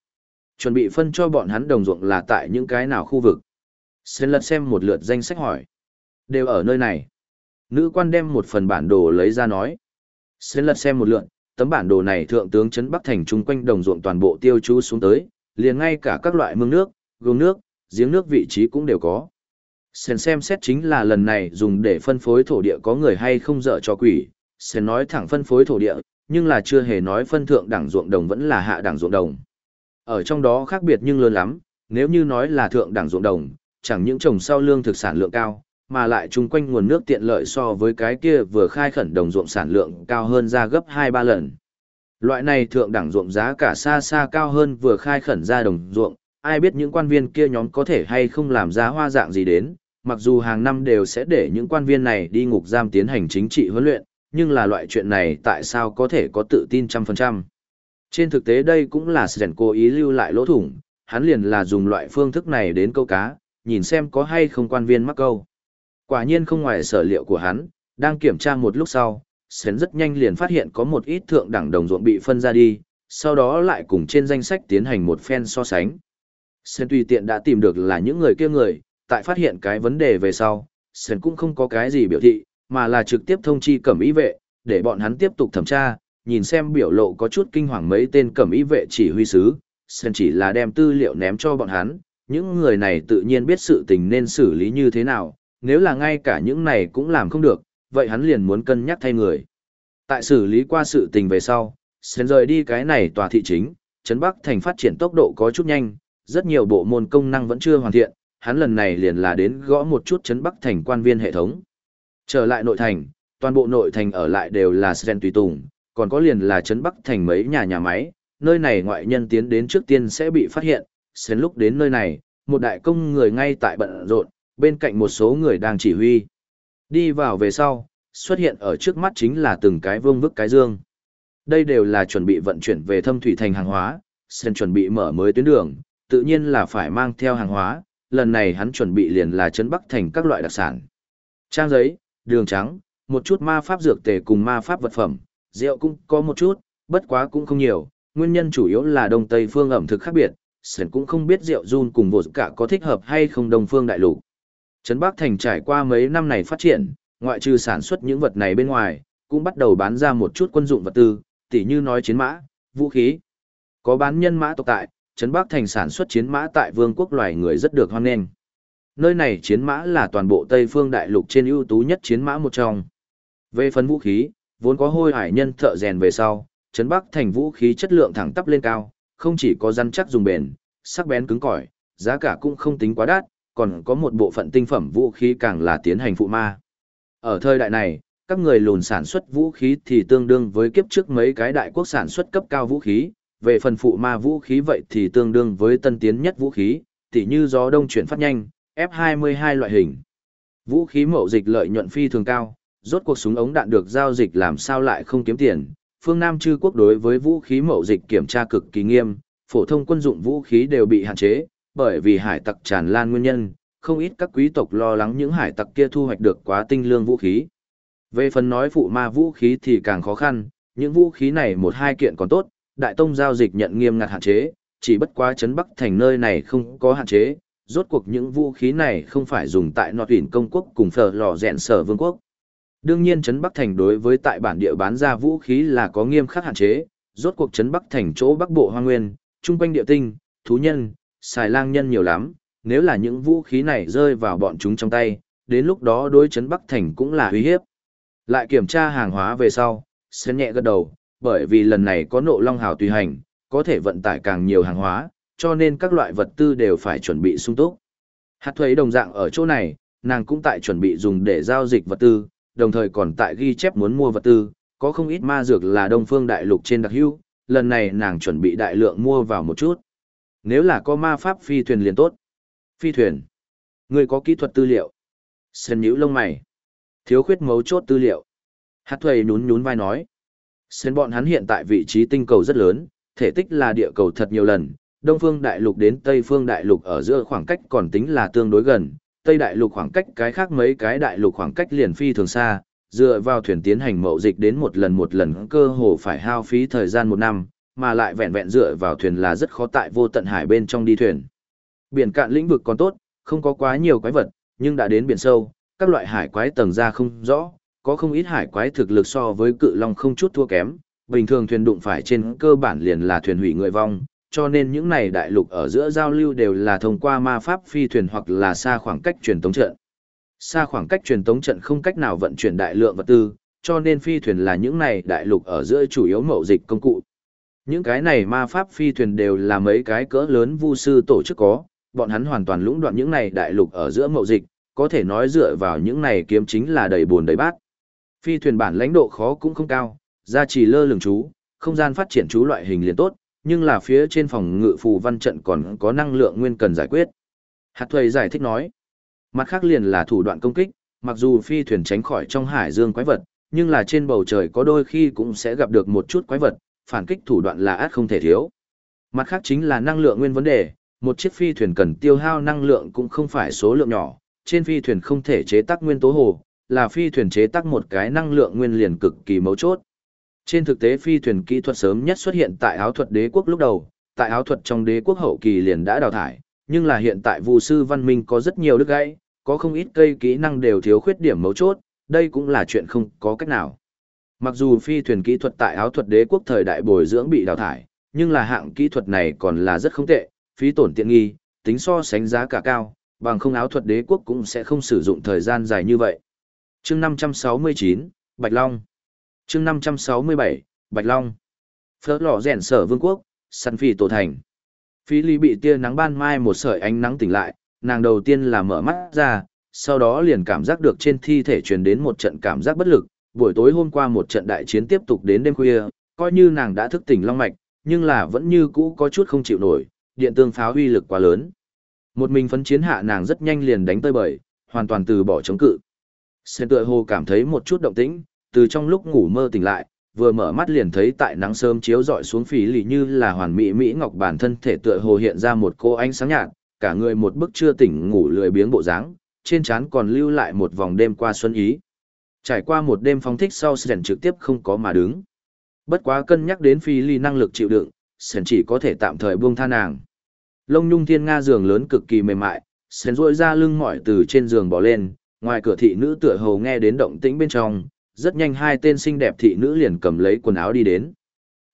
Chuẩn bị phân cho bọn hắn đồng ruộng là tại những cái nào khu vực. Xin lật xem một lượt danh sách hỏi. Đều ở nơi này. Nữ quan đem một phần bản đồ lấy ra nói. Xin lật xem một lượt, tấm bản đồ này thượng tướng trấn Bắc Thành chung quanh đồng ruộng toàn bộ tiêu chú xuống tới, liền ngay cả các loại mương nước, gương nước, giếng nước vị trí cũng đều có. Sen xem xét chính là lần này dùng để phân phối thổ địa có người hay không dở cho quỷ, Sen nói thẳng phân phối thổ địa, nhưng là chưa hề nói phân thượng đẳng ruộng đồng vẫn là hạ đẳng ruộng đồng. Ở trong đó khác biệt nhưng lớn lắm, nếu như nói là thượng đẳng ruộng đồng, chẳng những trồng sau lương thực sản lượng cao, mà lại chung quanh nguồn nước tiện lợi so với cái kia vừa khai khẩn đồng ruộng sản lượng cao hơn ra gấp 2-3 lần. Loại này thượng đẳng ruộng giá cả xa xa cao hơn vừa khai khẩn ra đồng ruộng, ai biết những quan viên kia nhóm có thể hay không làm giá hoa dạng gì đến, mặc dù hàng năm đều sẽ để những quan viên này đi ngục giam tiến hành chính trị huấn luyện, nhưng là loại chuyện này tại sao có thể có tự tin trăm phần trăm. Trên thực tế đây cũng là Sren cố ý lưu lại lỗ thủng, hắn liền là dùng loại phương thức này đến câu cá, nhìn xem có hay không quan viên mắc câu. Quả nhiên không ngoài sở liệu của hắn, đang kiểm tra một lúc sau, Sren rất nhanh liền phát hiện có một ít thượng đẳng đồng ruộng bị phân ra đi, sau đó lại cùng trên danh sách tiến hành một phen so sánh. Sren tùy tiện đã tìm được là những người kia người, tại phát hiện cái vấn đề về sau, sơn cũng không có cái gì biểu thị, mà là trực tiếp thông chi cẩm y vệ, để bọn hắn tiếp tục thẩm tra, nhìn xem biểu lộ có chút kinh hoàng mấy tên cẩm y vệ chỉ huy sứ, sơn chỉ là đem tư liệu ném cho bọn hắn, những người này tự nhiên biết sự tình nên xử lý như thế nào, nếu là ngay cả những này cũng làm không được, vậy hắn liền muốn cân nhắc thay người. Tại xử lý qua sự tình về sau, sơn rời đi cái này tòa thị chính, Trấn Bắc thành phát triển tốc độ có chút nhanh, rất nhiều bộ môn công năng vẫn chưa hoàn thiện, hắn lần này liền là đến gõ một chút chấn Bắc thành quan viên hệ thống. Trở lại nội thành, toàn bộ nội thành ở lại đều là Sren tùy tùng, còn có liền là chấn Bắc thành mấy nhà nhà máy, nơi này ngoại nhân tiến đến trước tiên sẽ bị phát hiện, Sren lúc đến nơi này, một đại công người ngay tại bận rộn, bên cạnh một số người đang chỉ huy. Đi vào về sau, xuất hiện ở trước mắt chính là từng cái vương vức cái dương. Đây đều là chuẩn bị vận chuyển về thâm thủy thành hàng hóa, Sren chuẩn bị mở mới tuyến đường, tự nhiên là phải mang theo hàng hóa, lần này hắn chuẩn bị liền là chấn bắc thành các loại đặc sản. Trang giấy, đường trắng, một chút ma pháp dược tề cùng ma pháp vật phẩm, rượu cũng có một chút, bất quá cũng không nhiều, nguyên nhân chủ yếu là đông tây phương ẩm thực khác biệt, Sen cũng không biết rượu run cùng bộ cả có thích hợp hay không đông phương đại lục. Trấn Bắc Thành trải qua mấy năm này phát triển, ngoại trừ sản xuất những vật này bên ngoài, cũng bắt đầu bán ra một chút quân dụng vật tư, tỉ như nói chiến mã, vũ khí. Có bán nhân mã tộc tại, Trấn Bắc Thành sản xuất chiến mã tại vương quốc loài người rất được hoan nghênh. Nơi này chiến mã là toàn bộ Tây phương đại lục trên ưu tú nhất chiến mã một trong. Về phần vũ khí, vốn có hôi hải nhân thợ rèn về sau, Trấn Bắc Thành vũ khí chất lượng thẳng tắp lên cao, không chỉ có rắn chắc dùng bền, sắc bén cứng cỏi, giá cả cũng không tính quá đắt, còn có một bộ phận tinh phẩm vũ khí càng là tiến hành phụ ma. Ở thời đại này, các người lùn sản xuất vũ khí thì tương đương với kiếp trước mấy cái đại quốc sản xuất cấp cao vũ khí, về phần phụ ma vũ khí vậy thì tương đương với tân tiến nhất vũ khí, tỉ như gió đông chuyển phát nhanh, F22 loại hình. Vũ khí mậu dịch lợi nhuận phi thường cao, rốt cuộc súng ống đạn được giao dịch làm sao lại không kiếm tiền. Phương Nam chư quốc đối với vũ khí mậu dịch kiểm tra cực kỳ nghiêm, phổ thông quân dụng vũ khí đều bị hạn chế, bởi vì hải tặc tràn lan nguyên nhân, không ít các quý tộc lo lắng những hải tặc kia thu hoạch được quá tinh lương vũ khí. Về phần nói phụ ma vũ khí thì càng khó khăn, những vũ khí này một hai kiện còn tốt, đại tông giao dịch nhận nghiêm ngặt hạn chế, chỉ bất quá chấn bắc thành nơi này không có hạn chế, rốt cuộc những vũ khí này không phải dùng tại nọt tuyển công quốc cùng phở lò rèn sở vương quốc. Đương nhiên chấn bắc thành đối với tại bản địa bán ra vũ khí là có nghiêm khắc hạn chế, rốt cuộc chấn bắc thành chỗ bắc bộ hoa nguyên, trung quanh địa tinh, thú nhân, xài lang nhân nhiều lắm, nếu là những vũ khí này rơi vào bọn chúng trong tay, đến lúc đó đối chấn Bắc Thành cũng là uy hiếp. Lại kiểm tra hàng hóa về sau, Sơn nhẹ gật đầu, bởi vì lần này có nộ long hào tùy hành, có thể vận tải càng nhiều hàng hóa, cho nên các loại vật tư đều phải chuẩn bị sung túc. Hạt thuế đồng dạng ở chỗ này, nàng cũng tại chuẩn bị dùng để giao dịch vật tư, đồng thời còn tại ghi chép muốn mua vật tư, có không ít ma dược là đông phương đại lục trên đặc hưu, lần này nàng chuẩn bị đại lượng mua vào một chút. Nếu là có ma pháp phi thuyền liền tốt. Phi thuyền. Người có kỹ thuật tư liệu. Sơn nhữ lông mày. Thiếu khuyết mấu chốt tư liệu. Hát thuầy nhún nhún vai nói. Xen bọn hắn hiện tại vị trí tinh cầu rất lớn, thể tích là địa cầu thật nhiều lần. Đông phương đại lục đến Tây phương đại lục ở giữa khoảng cách còn tính là tương đối gần. Tây đại lục khoảng cách cái khác mấy cái đại lục khoảng cách liền phi thường xa, dựa vào thuyền tiến hành mậu dịch đến một lần một lần cơ hồ phải hao phí thời gian một năm, mà lại vẹn vẹn dựa vào thuyền là rất khó tại vô tận hải bên trong đi thuyền. Biển cạn lĩnh vực còn tốt, không có quá nhiều quái vật, nhưng đã đến biển sâu, các loại hải quái tầng ra không rõ, có không ít hải quái thực lực so với cự long không chút thua kém, bình thường thuyền đụng phải trên cơ bản liền là thuyền hủy người vong, cho nên những này đại lục ở giữa giao lưu đều là thông qua ma pháp phi thuyền hoặc là xa khoảng cách truyền tống trận. Xa khoảng cách truyền tống trận không cách nào vận chuyển đại lượng vật tư, cho nên phi thuyền là những này đại lục ở giữa chủ yếu mậu dịch công cụ. Những cái này ma pháp phi thuyền đều là mấy cái cỡ lớn vu sư tổ chức có, bọn hắn hoàn toàn lũng đoạn những này đại lục ở giữa mậu dịch, có thể nói dựa vào những này kiếm chính là đầy buồn đầy bát. Phi thuyền bản lãnh độ khó cũng không cao, gia trì lơ lửng chú, không gian phát triển chú loại hình liền tốt, nhưng là phía trên phòng ngự phù văn trận còn có năng lượng nguyên cần giải quyết. Hạt thuầy giải thích nói, mặt khác liền là thủ đoạn công kích, mặc dù phi thuyền tránh khỏi trong hải dương quái vật, nhưng là trên bầu trời có đôi khi cũng sẽ gặp được một chút quái vật, phản kích thủ đoạn là át không thể thiếu. Mặt khác chính là năng lượng nguyên vấn đề, một chiếc phi thuyền cần tiêu hao năng lượng cũng không phải số lượng nhỏ, trên phi thuyền không thể chế tác nguyên tố hồ, là phi thuyền chế tác một cái năng lượng nguyên liền cực kỳ mấu chốt. Trên thực tế phi thuyền kỹ thuật sớm nhất xuất hiện tại áo thuật đế quốc lúc đầu, tại áo thuật trong đế quốc hậu kỳ liền đã đào thải, nhưng là hiện tại Vu sư văn minh có rất nhiều đứt gãy, có không ít cây kỹ năng đều thiếu khuyết điểm mấu chốt, đây cũng là chuyện không có cách nào. Mặc dù phi thuyền kỹ thuật tại áo thuật đế quốc thời đại bồi dưỡng bị đào thải, nhưng là hạng kỹ thuật này còn là rất không tệ, phí tổn tiện nghi, tính so sánh giá cả cao, bằng không áo thuật đế quốc cũng sẽ không sử dụng thời gian dài như vậy. Chương 569, Bạch Long. Chương 567, Bạch Long. Phớt lò rèn sở vương quốc, săn phi tổ thành. Phi Ly bị tia nắng ban mai một sợi ánh nắng tỉnh lại, nàng đầu tiên là mở mắt ra, sau đó liền cảm giác được trên thi thể truyền đến một trận cảm giác bất lực, buổi tối hôm qua một trận đại chiến tiếp tục đến đêm khuya, coi như nàng đã thức tỉnh long mạch, nhưng là vẫn như cũ có chút không chịu nổi, điện tương pháo uy lực quá lớn. Một mình phấn chiến hạ nàng rất nhanh liền đánh tơi bời, hoàn toàn từ bỏ chống cự. Sơn tựa hồ cảm thấy một chút động tĩnh, từ trong lúc ngủ mơ tỉnh lại, vừa mở mắt liền thấy tại nắng sớm chiếu rọi xuống phí lì như là hoàn mỹ mỹ ngọc bản thân thể tựa hồ hiện ra một cô ánh sáng nhạt, cả người một bức chưa tỉnh ngủ lười biếng bộ dáng, trên trán còn lưu lại một vòng đêm qua xuân ý. Trải qua một đêm phóng thích sau Sơn trực tiếp không có mà đứng. Bất quá cân nhắc đến phí lì năng lực chịu đựng, Sơn chỉ có thể tạm thời buông tha nàng. Lông nhung thiên nga giường lớn cực kỳ mềm mại, Sơn duỗi ra lưng mỏi từ trên giường bỏ lên, ngoài cửa thị nữ tựa hầu nghe đến động tĩnh bên trong, rất nhanh hai tên xinh đẹp thị nữ liền cầm lấy quần áo đi đến.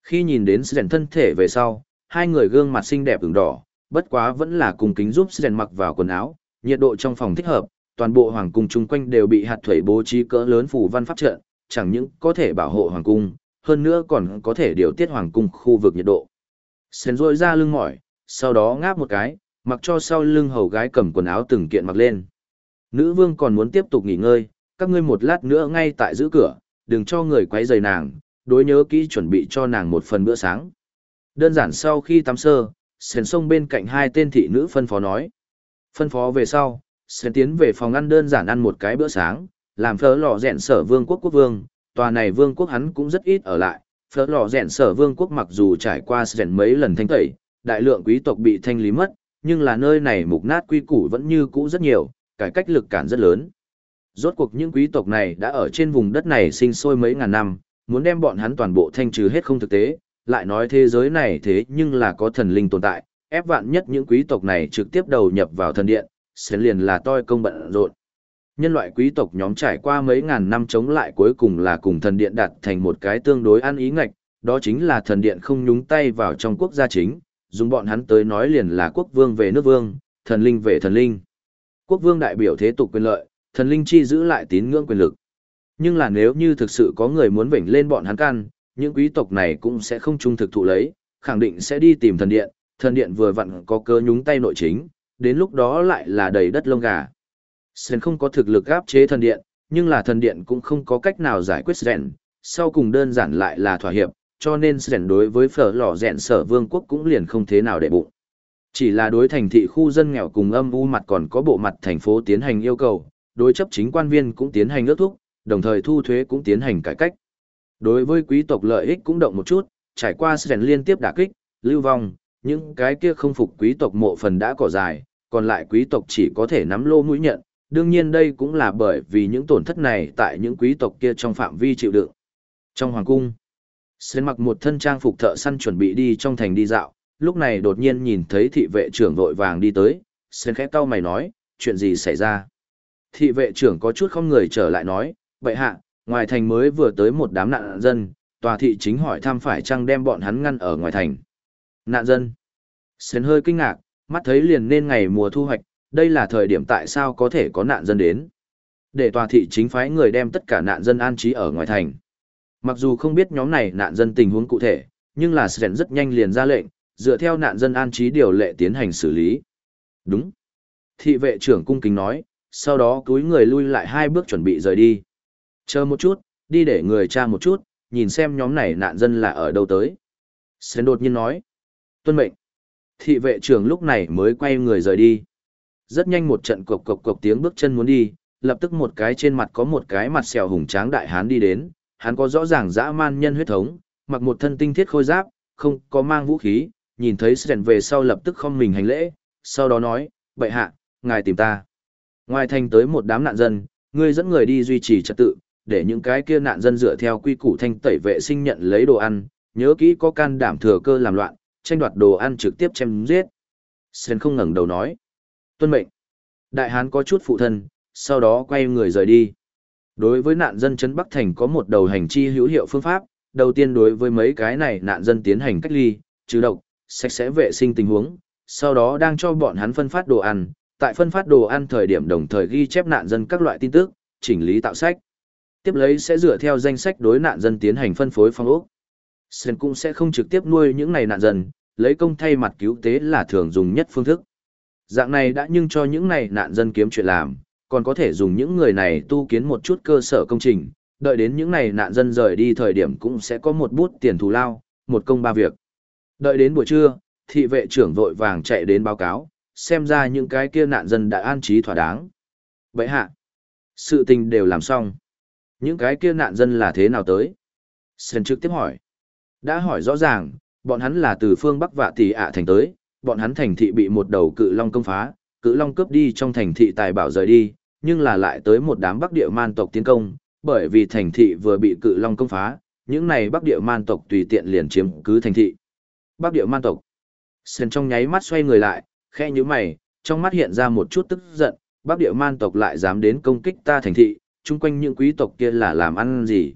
Khi nhìn đến Sren thân thể về sau, hai người gương mặt xinh đẹp ửng đỏ, bất quá vẫn là cùng kính giúp Sren mặc vào quần áo, nhiệt độ trong phòng thích hợp, toàn bộ hoàng cung chung quanh đều bị hạt thủy bố trí cỡ lớn phủ văn pháp trận, chẳng những có thể bảo hộ hoàng cung, hơn nữa còn có thể điều tiết hoàng cung khu vực nhiệt độ. Sen rôi ra lưng mỏi, sau đó ngáp một cái, mặc cho sau lưng hầu gái cầm quần áo từng kiện mặc lên. Nữ vương còn muốn tiếp tục nghỉ ngơi, các ngươi một lát nữa ngay tại giữ cửa, đừng cho người quấy rầy nàng, đối nhớ kỹ chuẩn bị cho nàng một phần bữa sáng. Đơn giản sau khi tắm sơ, sền sông bên cạnh hai tên thị nữ phân phó nói. Phân phó về sau, sền tiến về phòng ăn đơn giản ăn một cái bữa sáng, làm phớ lò rẹn sở vương quốc quốc vương, tòa này vương quốc hắn cũng rất ít ở lại. Phớ lò rẹn sở vương quốc mặc dù trải qua sền mấy lần thanh tẩy, đại lượng quý tộc bị thanh lý mất, nhưng là nơi này mục nát quy củ vẫn như cũ rất nhiều, cải cách lực cản rất lớn. Rốt cuộc những quý tộc này đã ở trên vùng đất này sinh sôi mấy ngàn năm, muốn đem bọn hắn toàn bộ thanh trừ hết không thực tế, lại nói thế giới này thế nhưng là có thần linh tồn tại, ép vạn nhất những quý tộc này trực tiếp đầu nhập vào thần điện, sẽ liền là toi công bận rộn. Nhân loại quý tộc nhóm trải qua mấy ngàn năm chống lại cuối cùng là cùng thần điện đạt thành một cái tương đối ăn ý ngạch, đó chính là thần điện không nhúng tay vào trong quốc gia chính, dùng bọn hắn tới nói liền là quốc vương về nước vương, thần linh về thần linh. Quốc vương đại biểu thế tục quyền lợi, thần linh chi giữ lại tín ngưỡng quyền lực. Nhưng là nếu như thực sự có người muốn vểnh lên bọn hắn căn, những quý tộc này cũng sẽ không trung thực thụ lấy, khẳng định sẽ đi tìm thần điện, thần điện vừa vặn có cơ nhúng tay nội chính, đến lúc đó lại là đầy đất lông gà. Sen không có thực lực áp chế thần điện, nhưng là thần điện cũng không có cách nào giải quyết Sen, sau cùng đơn giản lại là thỏa hiệp, cho nên Sren đối với phở lò rẹn sở vương quốc cũng liền không thế nào để bụng. Chỉ là đối thành thị khu dân nghèo cùng âm u mặt còn có bộ mặt thành phố tiến hành yêu cầu, đối chấp chính quan viên cũng tiến hành ước thúc, đồng thời thu thuế cũng tiến hành cải cách. Đối với quý tộc lợi ích cũng động một chút, trải qua Sren liên tiếp đả kích, lưu vong, những cái kia không phục quý tộc mộ phần đã cỏ dài, còn lại quý tộc chỉ có thể nắm lô mũi nhận, đương nhiên đây cũng là bởi vì những tổn thất này tại những quý tộc kia trong phạm vi chịu đựng. Trong hoàng cung, Sến mặc một thân trang phục thợ săn chuẩn bị đi trong thành đi dạo, lúc này đột nhiên nhìn thấy thị vệ trưởng vội vàng đi tới, sen khẽ cau mày nói, chuyện gì xảy ra? Thị vệ trưởng có chút không người trở lại nói, vậy hạ, ngoài thành mới vừa tới một đám nạn dân, tòa thị chính hỏi thăm phải chăng đem bọn hắn ngăn ở ngoài thành. Nạn dân. Sến hơi kinh ngạc, mắt thấy liền nên ngày mùa thu hoạch, đây là thời điểm tại sao có thể có nạn dân đến. Để tòa thị chính phái người đem tất cả nạn dân an trí ở ngoài thành. Mặc dù không biết nhóm này nạn dân tình huống cụ thể, nhưng là Sren rất nhanh liền ra lệnh, dựa theo nạn dân an trí điều lệ tiến hành xử lý. Đúng. Thị vệ trưởng cung kính nói, sau đó cúi người lui lại hai bước chuẩn bị rời đi. Chờ một chút, đi để người cha một chút, nhìn xem nhóm này nạn dân là ở đâu tới. Sến đột nhiên nói. Tuân mệnh. Thị vệ trưởng lúc này mới quay người rời đi. Rất nhanh một trận cộc cộc cộc tiếng bước chân muốn đi, lập tức một cái trên mặt có một cái mặt sẹo hùng tráng đại hán đi đến, hắn có rõ ràng dã man nhân huyết thống, mặc một thân tinh thiết khôi giáp, không có mang vũ khí, nhìn thấy Sren về sau lập tức không mình hành lễ, sau đó nói, bệ hạ, ngài tìm ta. Ngoài thành tới một đám nạn dân, ngươi dẫn người đi duy trì trật tự, để những cái kia nạn dân dựa theo quy củ thanh tẩy vệ sinh nhận lấy đồ ăn, nhớ kỹ có can đảm thừa cơ làm loạn, tranh đoạt đồ ăn trực tiếp chém giết. Sren không ngẩng đầu nói. Tuân mệnh. Đại hán có chút phụ thân, sau đó quay người rời đi. Đối với nạn dân Trấn Bắc Thành có một đầu hành chi hữu hiệu phương pháp, đầu tiên đối với mấy cái này nạn dân tiến hành cách ly, trừ độc, sạch sẽ vệ sinh tình huống, sau đó đang cho bọn hắn phân phát đồ ăn, tại phân phát đồ ăn thời điểm đồng thời ghi chép nạn dân các loại tin tức, chỉnh lý tạo sách. Tiếp lấy sẽ dựa theo danh sách đối nạn dân tiến hành phân phối phong ốc. Sơn cũng sẽ không trực tiếp nuôi những này nạn dân, lấy công thay mặt cứu tế là thường dùng nhất phương thức. Dạng này đã nhưng cho những này nạn dân kiếm chuyện làm, còn có thể dùng những người này tu kiến một chút cơ sở công trình, đợi đến những này nạn dân rời đi thời điểm cũng sẽ có một bút tiền thù lao, một công ba việc. Đợi đến buổi trưa, thị vệ trưởng vội vàng chạy đến báo cáo, xem ra những cái kia nạn dân đã an trí thỏa đáng. Vậy hạ, sự tình đều làm xong. Những cái kia nạn dân là thế nào tới? Sơn trực tiếp hỏi. Đã hỏi rõ ràng, bọn hắn là từ phương Bắc Vạ Tỷ ạ thành tới, bọn hắn thành thị bị một đầu cự long công phá, cự long cướp đi trong thành thị tài bảo rời đi, nhưng là lại tới một đám Bắc Địa man tộc tiến công, bởi vì thành thị vừa bị cự long công phá, những này Bắc Địa man tộc tùy tiện liền chiếm cứ thành thị. Bắc Địa man tộc. Sơn trong nháy mắt xoay người lại, khẽ nhíu mày, trong mắt hiện ra một chút tức giận, Bắc Địa man tộc lại dám đến công kích ta thành thị, chung quanh những quý tộc kia là làm ăn gì?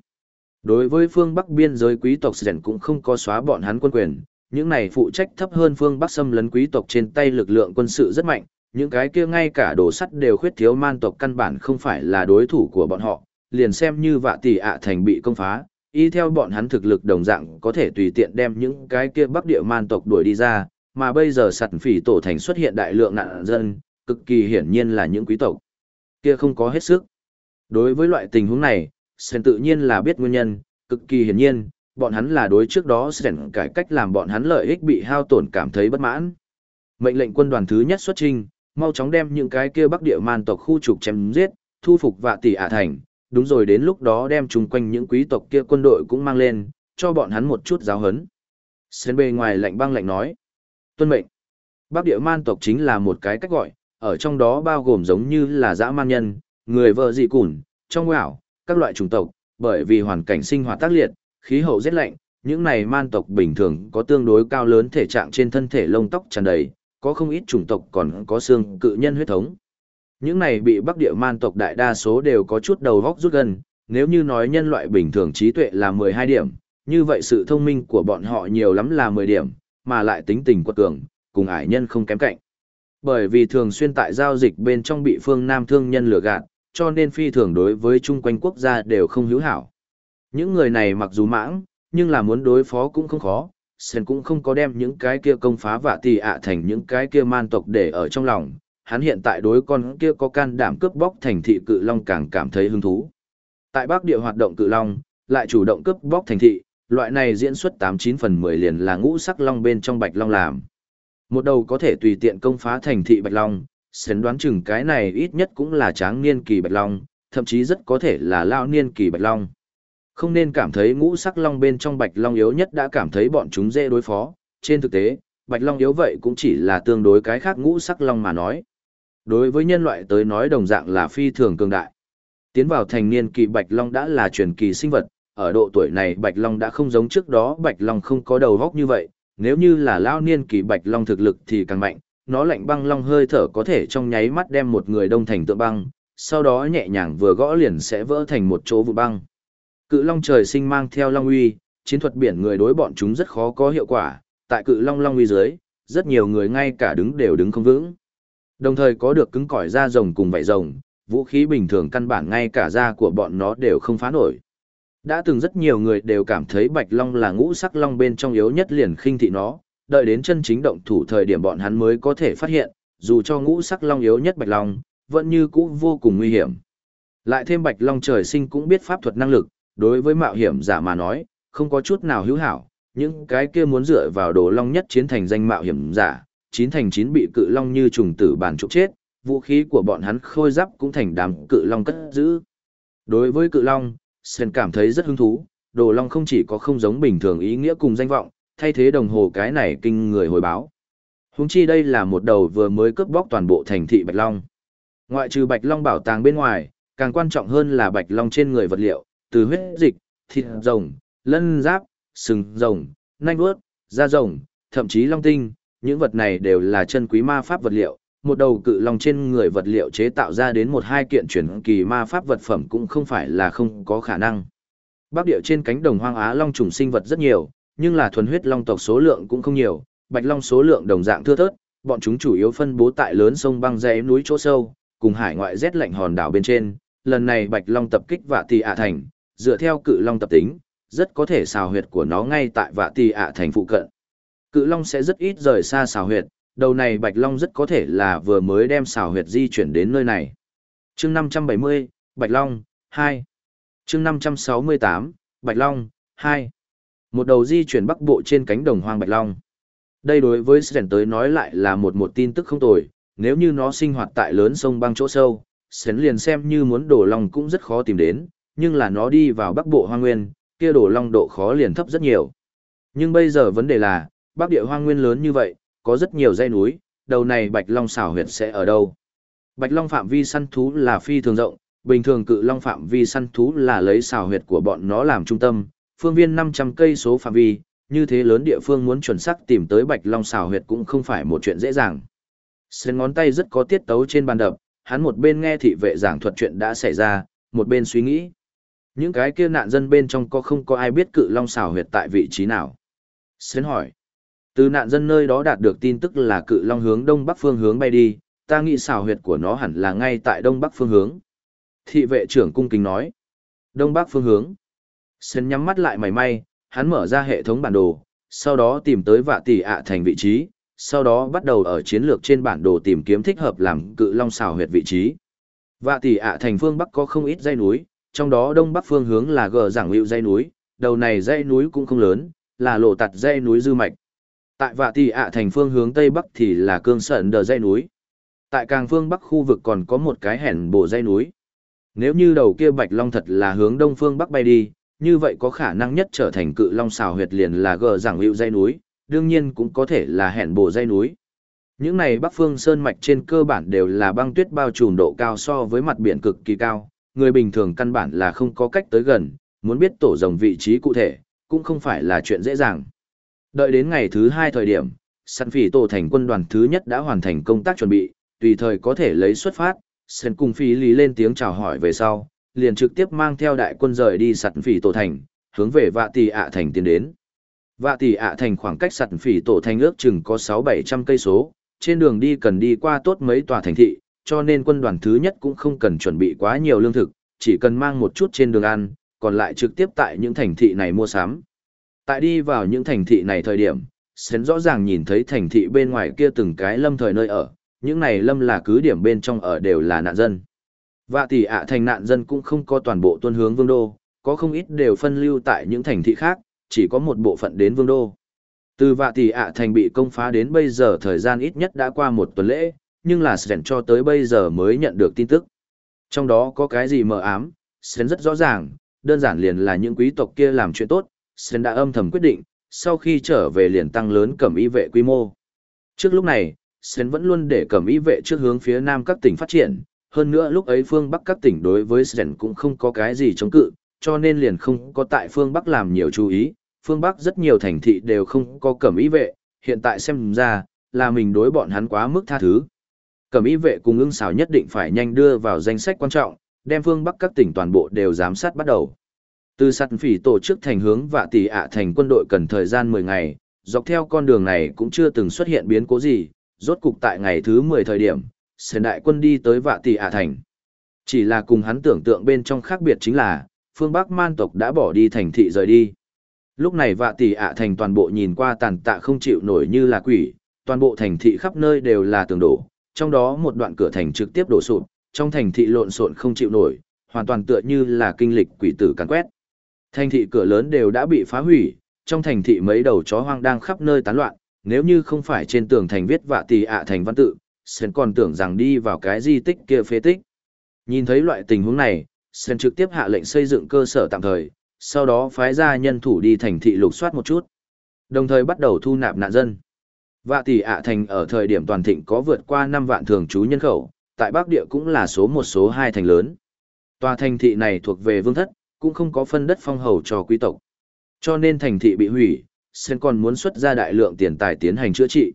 Đối với phương Bắc biên giới quý tộc Sơn cũng không có xóa bọn hắn quân quyền, những này phụ trách thấp hơn phương Bắc xâm lấn quý tộc trên tay lực lượng quân sự rất mạnh, những cái kia ngay cả đồ sắt đều khuyết thiếu man tộc căn bản không phải là đối thủ của bọn họ, liền xem như vạ tỷ ạ thành bị công phá, y theo bọn hắn thực lực đồng dạng có thể tùy tiện đem những cái kia bắc địa man tộc đuổi đi ra, mà bây giờ sặt phỉ tổ thành xuất hiện đại lượng nạn dân, cực kỳ hiển nhiên là những quý tộc kia không có hết sức. Đối với loại tình huống này, Sen tự nhiên là biết nguyên nhân, cực kỳ hiển nhiên, bọn hắn là đối trước đó Sen cải cách làm bọn hắn lợi ích bị hao tổn cảm thấy bất mãn. Mệnh lệnh quân đoàn thứ nhất xuất trình, mau chóng đem những cái kia bắc địa man tộc khu trục chém giết, thu phục vạ tỷ ả thành, đúng rồi đến lúc đó đem chung quanh những quý tộc kia quân đội cũng mang lên, cho bọn hắn một chút giáo hấn. Sen bề ngoài lạnh băng lạnh nói. Tuân mệnh. Bắc địa man tộc chính là một cái cách gọi, ở trong đó bao gồm giống như là dã man nhân, người vợ dị củn, trong ảo, các loại chủng tộc, bởi vì hoàn cảnh sinh hoạt tác liệt, khí hậu rét lạnh, những này man tộc bình thường có tương đối cao lớn thể trạng trên thân thể lông tóc tràn đầy, có không ít chủng tộc còn có xương cự nhân huyết thống. Những này bị bắc địa man tộc đại đa số đều có chút đầu góc rút gần, nếu như nói nhân loại bình thường trí tuệ là 12 điểm, như vậy sự thông minh của bọn họ nhiều lắm là 10 điểm, mà lại tính tình quật cường, cùng ải nhân không kém cạnh. Bởi vì thường xuyên tại giao dịch bên trong bị phương Nam thương nhân lừa gạt, cho nên phi thường đối với chung quanh quốc gia đều không hữu hảo. Những người này mặc dù mãng, nhưng là muốn đối phó cũng không khó, Sen cũng không có đem những cái kia công phá vạ tì ạ thành những cái kia man tộc để ở trong lòng, hắn hiện tại đối con kia có can đảm cướp bóc thành thị cự long càng cảm thấy hứng thú. Tại Bắc địa hoạt động cự long, lại chủ động cướp bóc thành thị, Loại này diễn xuất 89 phần 10 liền là ngũ sắc long bên trong bạch long làm. Một đầu có thể tùy tiện công phá thành thị bạch long, sến đoán chừng cái này ít nhất cũng là tráng niên kỳ bạch long, thậm chí rất có thể là lao niên kỳ bạch long. Không nên cảm thấy ngũ sắc long bên trong bạch long yếu nhất đã cảm thấy bọn chúng dễ đối phó, trên thực tế, bạch long yếu vậy cũng chỉ là tương đối cái khác ngũ sắc long mà nói. Đối với nhân loại tới nói đồng dạng là phi thường cường đại. Tiến vào thành niên kỳ bạch long đã là truyền kỳ sinh vật, ở độ tuổi này bạch long đã không giống trước đó bạch long không có đầu góc như vậy, nếu như là lao niên kỳ bạch long thực lực thì càng mạnh, nó lạnh băng long hơi thở có thể trong nháy mắt đem một người đông thành tượng băng, sau đó nhẹ nhàng vừa gõ liền sẽ vỡ thành một chỗ vụ băng. Cự long trời sinh mang theo long uy, chiến thuật biển người đối bọn chúng rất khó có hiệu quả, tại cự long long uy dưới, rất nhiều người ngay cả đứng đều đứng không vững. Đồng thời có được cứng cỏi da rồng cùng vảy rồng, vũ khí bình thường căn bản ngay cả da của bọn nó đều không phá nổi. Đã từng rất nhiều người đều cảm thấy bạch long là ngũ sắc long bên trong yếu nhất liền khinh thị nó, đợi đến chân chính động thủ thời điểm bọn hắn mới có thể phát hiện, dù cho ngũ sắc long yếu nhất bạch long, vẫn như cũ vô cùng nguy hiểm. Lại thêm bạch long trời sinh cũng biết pháp thuật năng lực, đối với mạo hiểm giả mà nói, không có chút nào hữu hảo, những cái kia muốn dựa vào đồ long nhất chiến thành danh mạo hiểm giả, chín thành chín bị cự long như trùng tử bàn trục chết, vũ khí của bọn hắn khôi giáp cũng thành đám cự long cất giữ. Đối với cự long, Sen cảm thấy rất hứng thú, đồ long không chỉ có không giống bình thường ý nghĩa cùng danh vọng, thay thế đồng hồ cái này kinh người hồi báo. Húng chi đây là một đầu vừa mới cướp bóc toàn bộ thành thị Bạch Long. Ngoại trừ Bạch Long bảo tàng bên ngoài, càng quan trọng hơn là Bạch Long trên người vật liệu, từ huyết dịch, thịt rồng, lân giáp, sừng rồng, nanh vuốt, da rồng, thậm chí long tinh, những vật này đều là chân quý ma pháp vật liệu. Một đầu cự long trên người vật liệu chế tạo ra đến một hai kiện chuyển kỳ ma pháp vật phẩm cũng không phải là không có khả năng. Bắc địa trên cánh đồng hoang Á long trùng sinh vật rất nhiều, nhưng là thuần huyết long tộc số lượng cũng không nhiều, bạch long số lượng đồng dạng thưa thớt, bọn chúng chủ yếu phân bố tại lớn sông băng dãy núi chỗ sâu, cùng hải ngoại rét lạnh hòn đảo bên trên. Lần này bạch long tập kích vạ tì ạ thành, dựa theo cự long tập tính, rất có thể xào huyệt của nó ngay tại vạ tì ạ thành phụ cận. Cự long sẽ rất ít rời xa xào huyệt, đầu này bạch long rất có thể là vừa mới đem xào huyệt di chuyển đến nơi này. chương 570, Bạch Long, 2. chương 568, Bạch Long, 2. Một đầu di chuyển bắc bộ trên cánh đồng hoang Bạch Long. Đây đối với Sren tới nói lại là một một tin tức không tồi, nếu như nó sinh hoạt tại lớn sông băng chỗ sâu, Sren liền xem như muốn đổ long cũng rất khó tìm đến, nhưng là nó đi vào bắc bộ hoang nguyên, kia đổ long độ khó liền thấp rất nhiều. Nhưng bây giờ vấn đề là, bắc địa hoang nguyên lớn như vậy, có rất nhiều dãy núi, đầu này Bạch Long xảo huyệt sẽ ở đâu? Bạch Long phạm vi săn thú là phi thường rộng, bình thường cự long phạm vi săn thú là lấy xảo huyệt của bọn nó làm trung tâm, phương viên 500 cây số phạm vi, như thế lớn địa phương muốn chuẩn xác tìm tới Bạch Long xảo huyệt cũng không phải một chuyện dễ dàng. Sơn ngón tay rất có tiết tấu trên bàn đập, hắn một bên nghe thị vệ giảng thuật chuyện đã xảy ra, một bên suy nghĩ. Những cái kia nạn dân bên trong có không có ai biết cự long xảo huyệt tại vị trí nào? Sơn hỏi. Từ nạn dân nơi đó đạt được tin tức là cự long hướng đông bắc phương hướng bay đi, ta nghĩ xảo huyệt của nó hẳn là ngay tại đông bắc phương hướng. Thị vệ trưởng cung kính nói. Đông bắc phương hướng. Sơn nhắm mắt lại mày may, hắn mở ra hệ thống bản đồ, sau đó tìm tới vạ tỷ ạ thành vị trí, sau đó bắt đầu ở chiến lược trên bản đồ tìm kiếm thích hợp làm cự long xảo huyệt vị trí. Vạ tỷ ạ thành phương bắc có không ít dãy núi, trong đó đông bắc phương hướng là gờ giảng hữu dãy núi, đầu này dãy núi cũng không lớn, là lộ tặt dãy núi dư mạch. Tại vạ tỷ ạ thành phương hướng tây bắc thì là cương sợn đờ dãy núi. Tại càng phương bắc khu vực còn có một cái hẻn bổ dãy núi. Nếu như đầu kia bạch long thật là hướng đông phương bắc bay đi, như vậy có khả năng nhất trở thành cự long xào huyệt liền là gờ giảng hữu dãy núi, đương nhiên cũng có thể là hẻn bổ dãy núi. Những này bắc phương sơn mạch trên cơ bản đều là băng tuyết bao trùm độ cao so với mặt biển cực kỳ cao, người bình thường căn bản là không có cách tới gần, muốn biết tổ rồng vị trí cụ thể, cũng không phải là chuyện dễ dàng. Đợi đến ngày thứ hai thời điểm, sẵn phỉ tổ thành quân đoàn thứ nhất đã hoàn thành công tác chuẩn bị, tùy thời có thể lấy xuất phát, sơn cùng phi lý lên tiếng chào hỏi về sau, liền trực tiếp mang theo đại quân rời đi sẵn phỉ tổ thành, hướng về vạ tỷ ạ thành tiến đến. Vạ tỷ ạ thành khoảng cách sẵn phỉ tổ thành ước chừng có 6-700 cây số, trên đường đi cần đi qua tốt mấy tòa thành thị, cho nên quân đoàn thứ nhất cũng không cần chuẩn bị quá nhiều lương thực, chỉ cần mang một chút trên đường ăn, còn lại trực tiếp tại những thành thị này mua sắm. Tại đi vào những thành thị này thời điểm, Sến rõ ràng nhìn thấy thành thị bên ngoài kia từng cái lâm thời nơi ở, những này lâm là cứ điểm bên trong ở đều là nạn dân. Và tỷ ạ thành nạn dân cũng không có toàn bộ tuân hướng vương đô, có không ít đều phân lưu tại những thành thị khác, chỉ có một bộ phận đến vương đô. Từ vạ tỷ ạ thành bị công phá đến bây giờ thời gian ít nhất đã qua một tuần lễ, nhưng là Sến cho tới bây giờ mới nhận được tin tức. Trong đó có cái gì mờ ám, Sến rất rõ ràng, đơn giản liền là những quý tộc kia làm chuyện tốt, Sơn đã âm thầm quyết định, sau khi trở về liền tăng lớn cẩm y vệ quy mô. Trước lúc này, Sơn vẫn luôn để cẩm y vệ trước hướng phía nam các tỉnh phát triển, hơn nữa lúc ấy phương Bắc các tỉnh đối với Sơn cũng không có cái gì chống cự, cho nên liền không có tại phương Bắc làm nhiều chú ý, phương Bắc rất nhiều thành thị đều không có cẩm y vệ, hiện tại xem ra, là mình đối bọn hắn quá mức tha thứ. Cẩm y vệ cùng ưng xảo nhất định phải nhanh đưa vào danh sách quan trọng, đem phương Bắc các tỉnh toàn bộ đều giám sát bắt đầu. Từ sạt phỉ tổ chức thành hướng và tỷ ạ thành quân đội cần thời gian 10 ngày, dọc theo con đường này cũng chưa từng xuất hiện biến cố gì, rốt cục tại ngày thứ 10 thời điểm, sền đại quân đi tới vạ tỷ ạ thành. Chỉ là cùng hắn tưởng tượng bên trong khác biệt chính là, phương Bắc man tộc đã bỏ đi thành thị rời đi. Lúc này vạ tỷ ạ thành toàn bộ nhìn qua tàn tạ không chịu nổi như là quỷ, toàn bộ thành thị khắp nơi đều là tường đổ, trong đó một đoạn cửa thành trực tiếp đổ sụp, trong thành thị lộn xộn không chịu nổi, hoàn toàn tựa như là kinh lịch quỷ tử càn quét. Thành thị cửa lớn đều đã bị phá hủy, trong thành thị mấy đầu chó hoang đang khắp nơi tán loạn, nếu như không phải trên tường thành viết vạ tỷ ạ thành văn tự, Sen còn tưởng rằng đi vào cái di tích kia phế tích. Nhìn thấy loại tình huống này, Sen trực tiếp hạ lệnh xây dựng cơ sở tạm thời, sau đó phái ra nhân thủ đi thành thị lục soát một chút. Đồng thời bắt đầu thu nạp nạn dân. Vạ tỷ ạ thành ở thời điểm toàn thịnh có vượt qua 5 vạn thường trú nhân khẩu, tại Bắc Địa cũng là số một số hai thành lớn. Tòa thành thị này thuộc về vương thất, cũng không có phân đất phong hầu cho quý tộc. Cho nên thành thị bị hủy, Sen còn muốn xuất ra đại lượng tiền tài tiến hành chữa trị.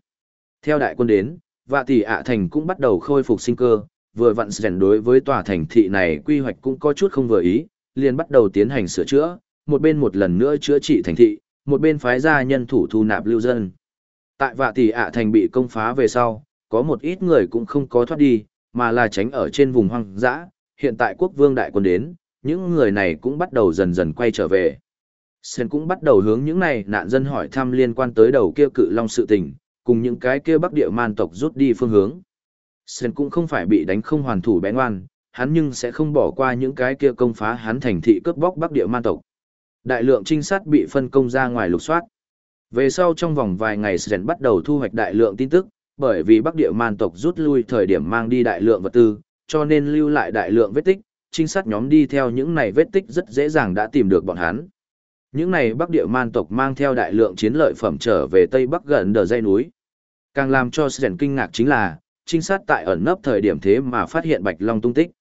Theo đại quân đến, vạ tỷ ạ thành cũng bắt đầu khôi phục sinh cơ, vừa vặn Sen đối với tòa thành thị này quy hoạch cũng có chút không vừa ý, liền bắt đầu tiến hành sửa chữa, một bên một lần nữa chữa trị thành thị, một bên phái ra nhân thủ thu nạp lưu dân. Tại vạ tỷ ạ thành bị công phá về sau, có một ít người cũng không có thoát đi, mà là tránh ở trên vùng hoang dã. Hiện tại quốc vương đại quân đến, những người này cũng bắt đầu dần dần quay trở về. Sen cũng bắt đầu hướng những này nạn dân hỏi thăm liên quan tới đầu kia cự long sự tình, cùng những cái kia bắc địa man tộc rút đi phương hướng. Sen cũng không phải bị đánh không hoàn thủ bé ngoan, hắn nhưng sẽ không bỏ qua những cái kia công phá hắn thành thị cướp bóc bắc địa man tộc. Đại lượng trinh sát bị phân công ra ngoài lục soát. Về sau trong vòng vài ngày Sen bắt đầu thu hoạch đại lượng tin tức, bởi vì bắc địa man tộc rút lui thời điểm mang đi đại lượng vật tư, cho nên lưu lại đại lượng vết tích, trinh sát nhóm đi theo những này vết tích rất dễ dàng đã tìm được bọn hắn. Những này Bắc Địa man tộc mang theo đại lượng chiến lợi phẩm trở về Tây Bắc gần đờ dây núi. Càng làm cho Sren kinh ngạc chính là, trinh sát tại ẩn nấp thời điểm thế mà phát hiện Bạch Long tung tích.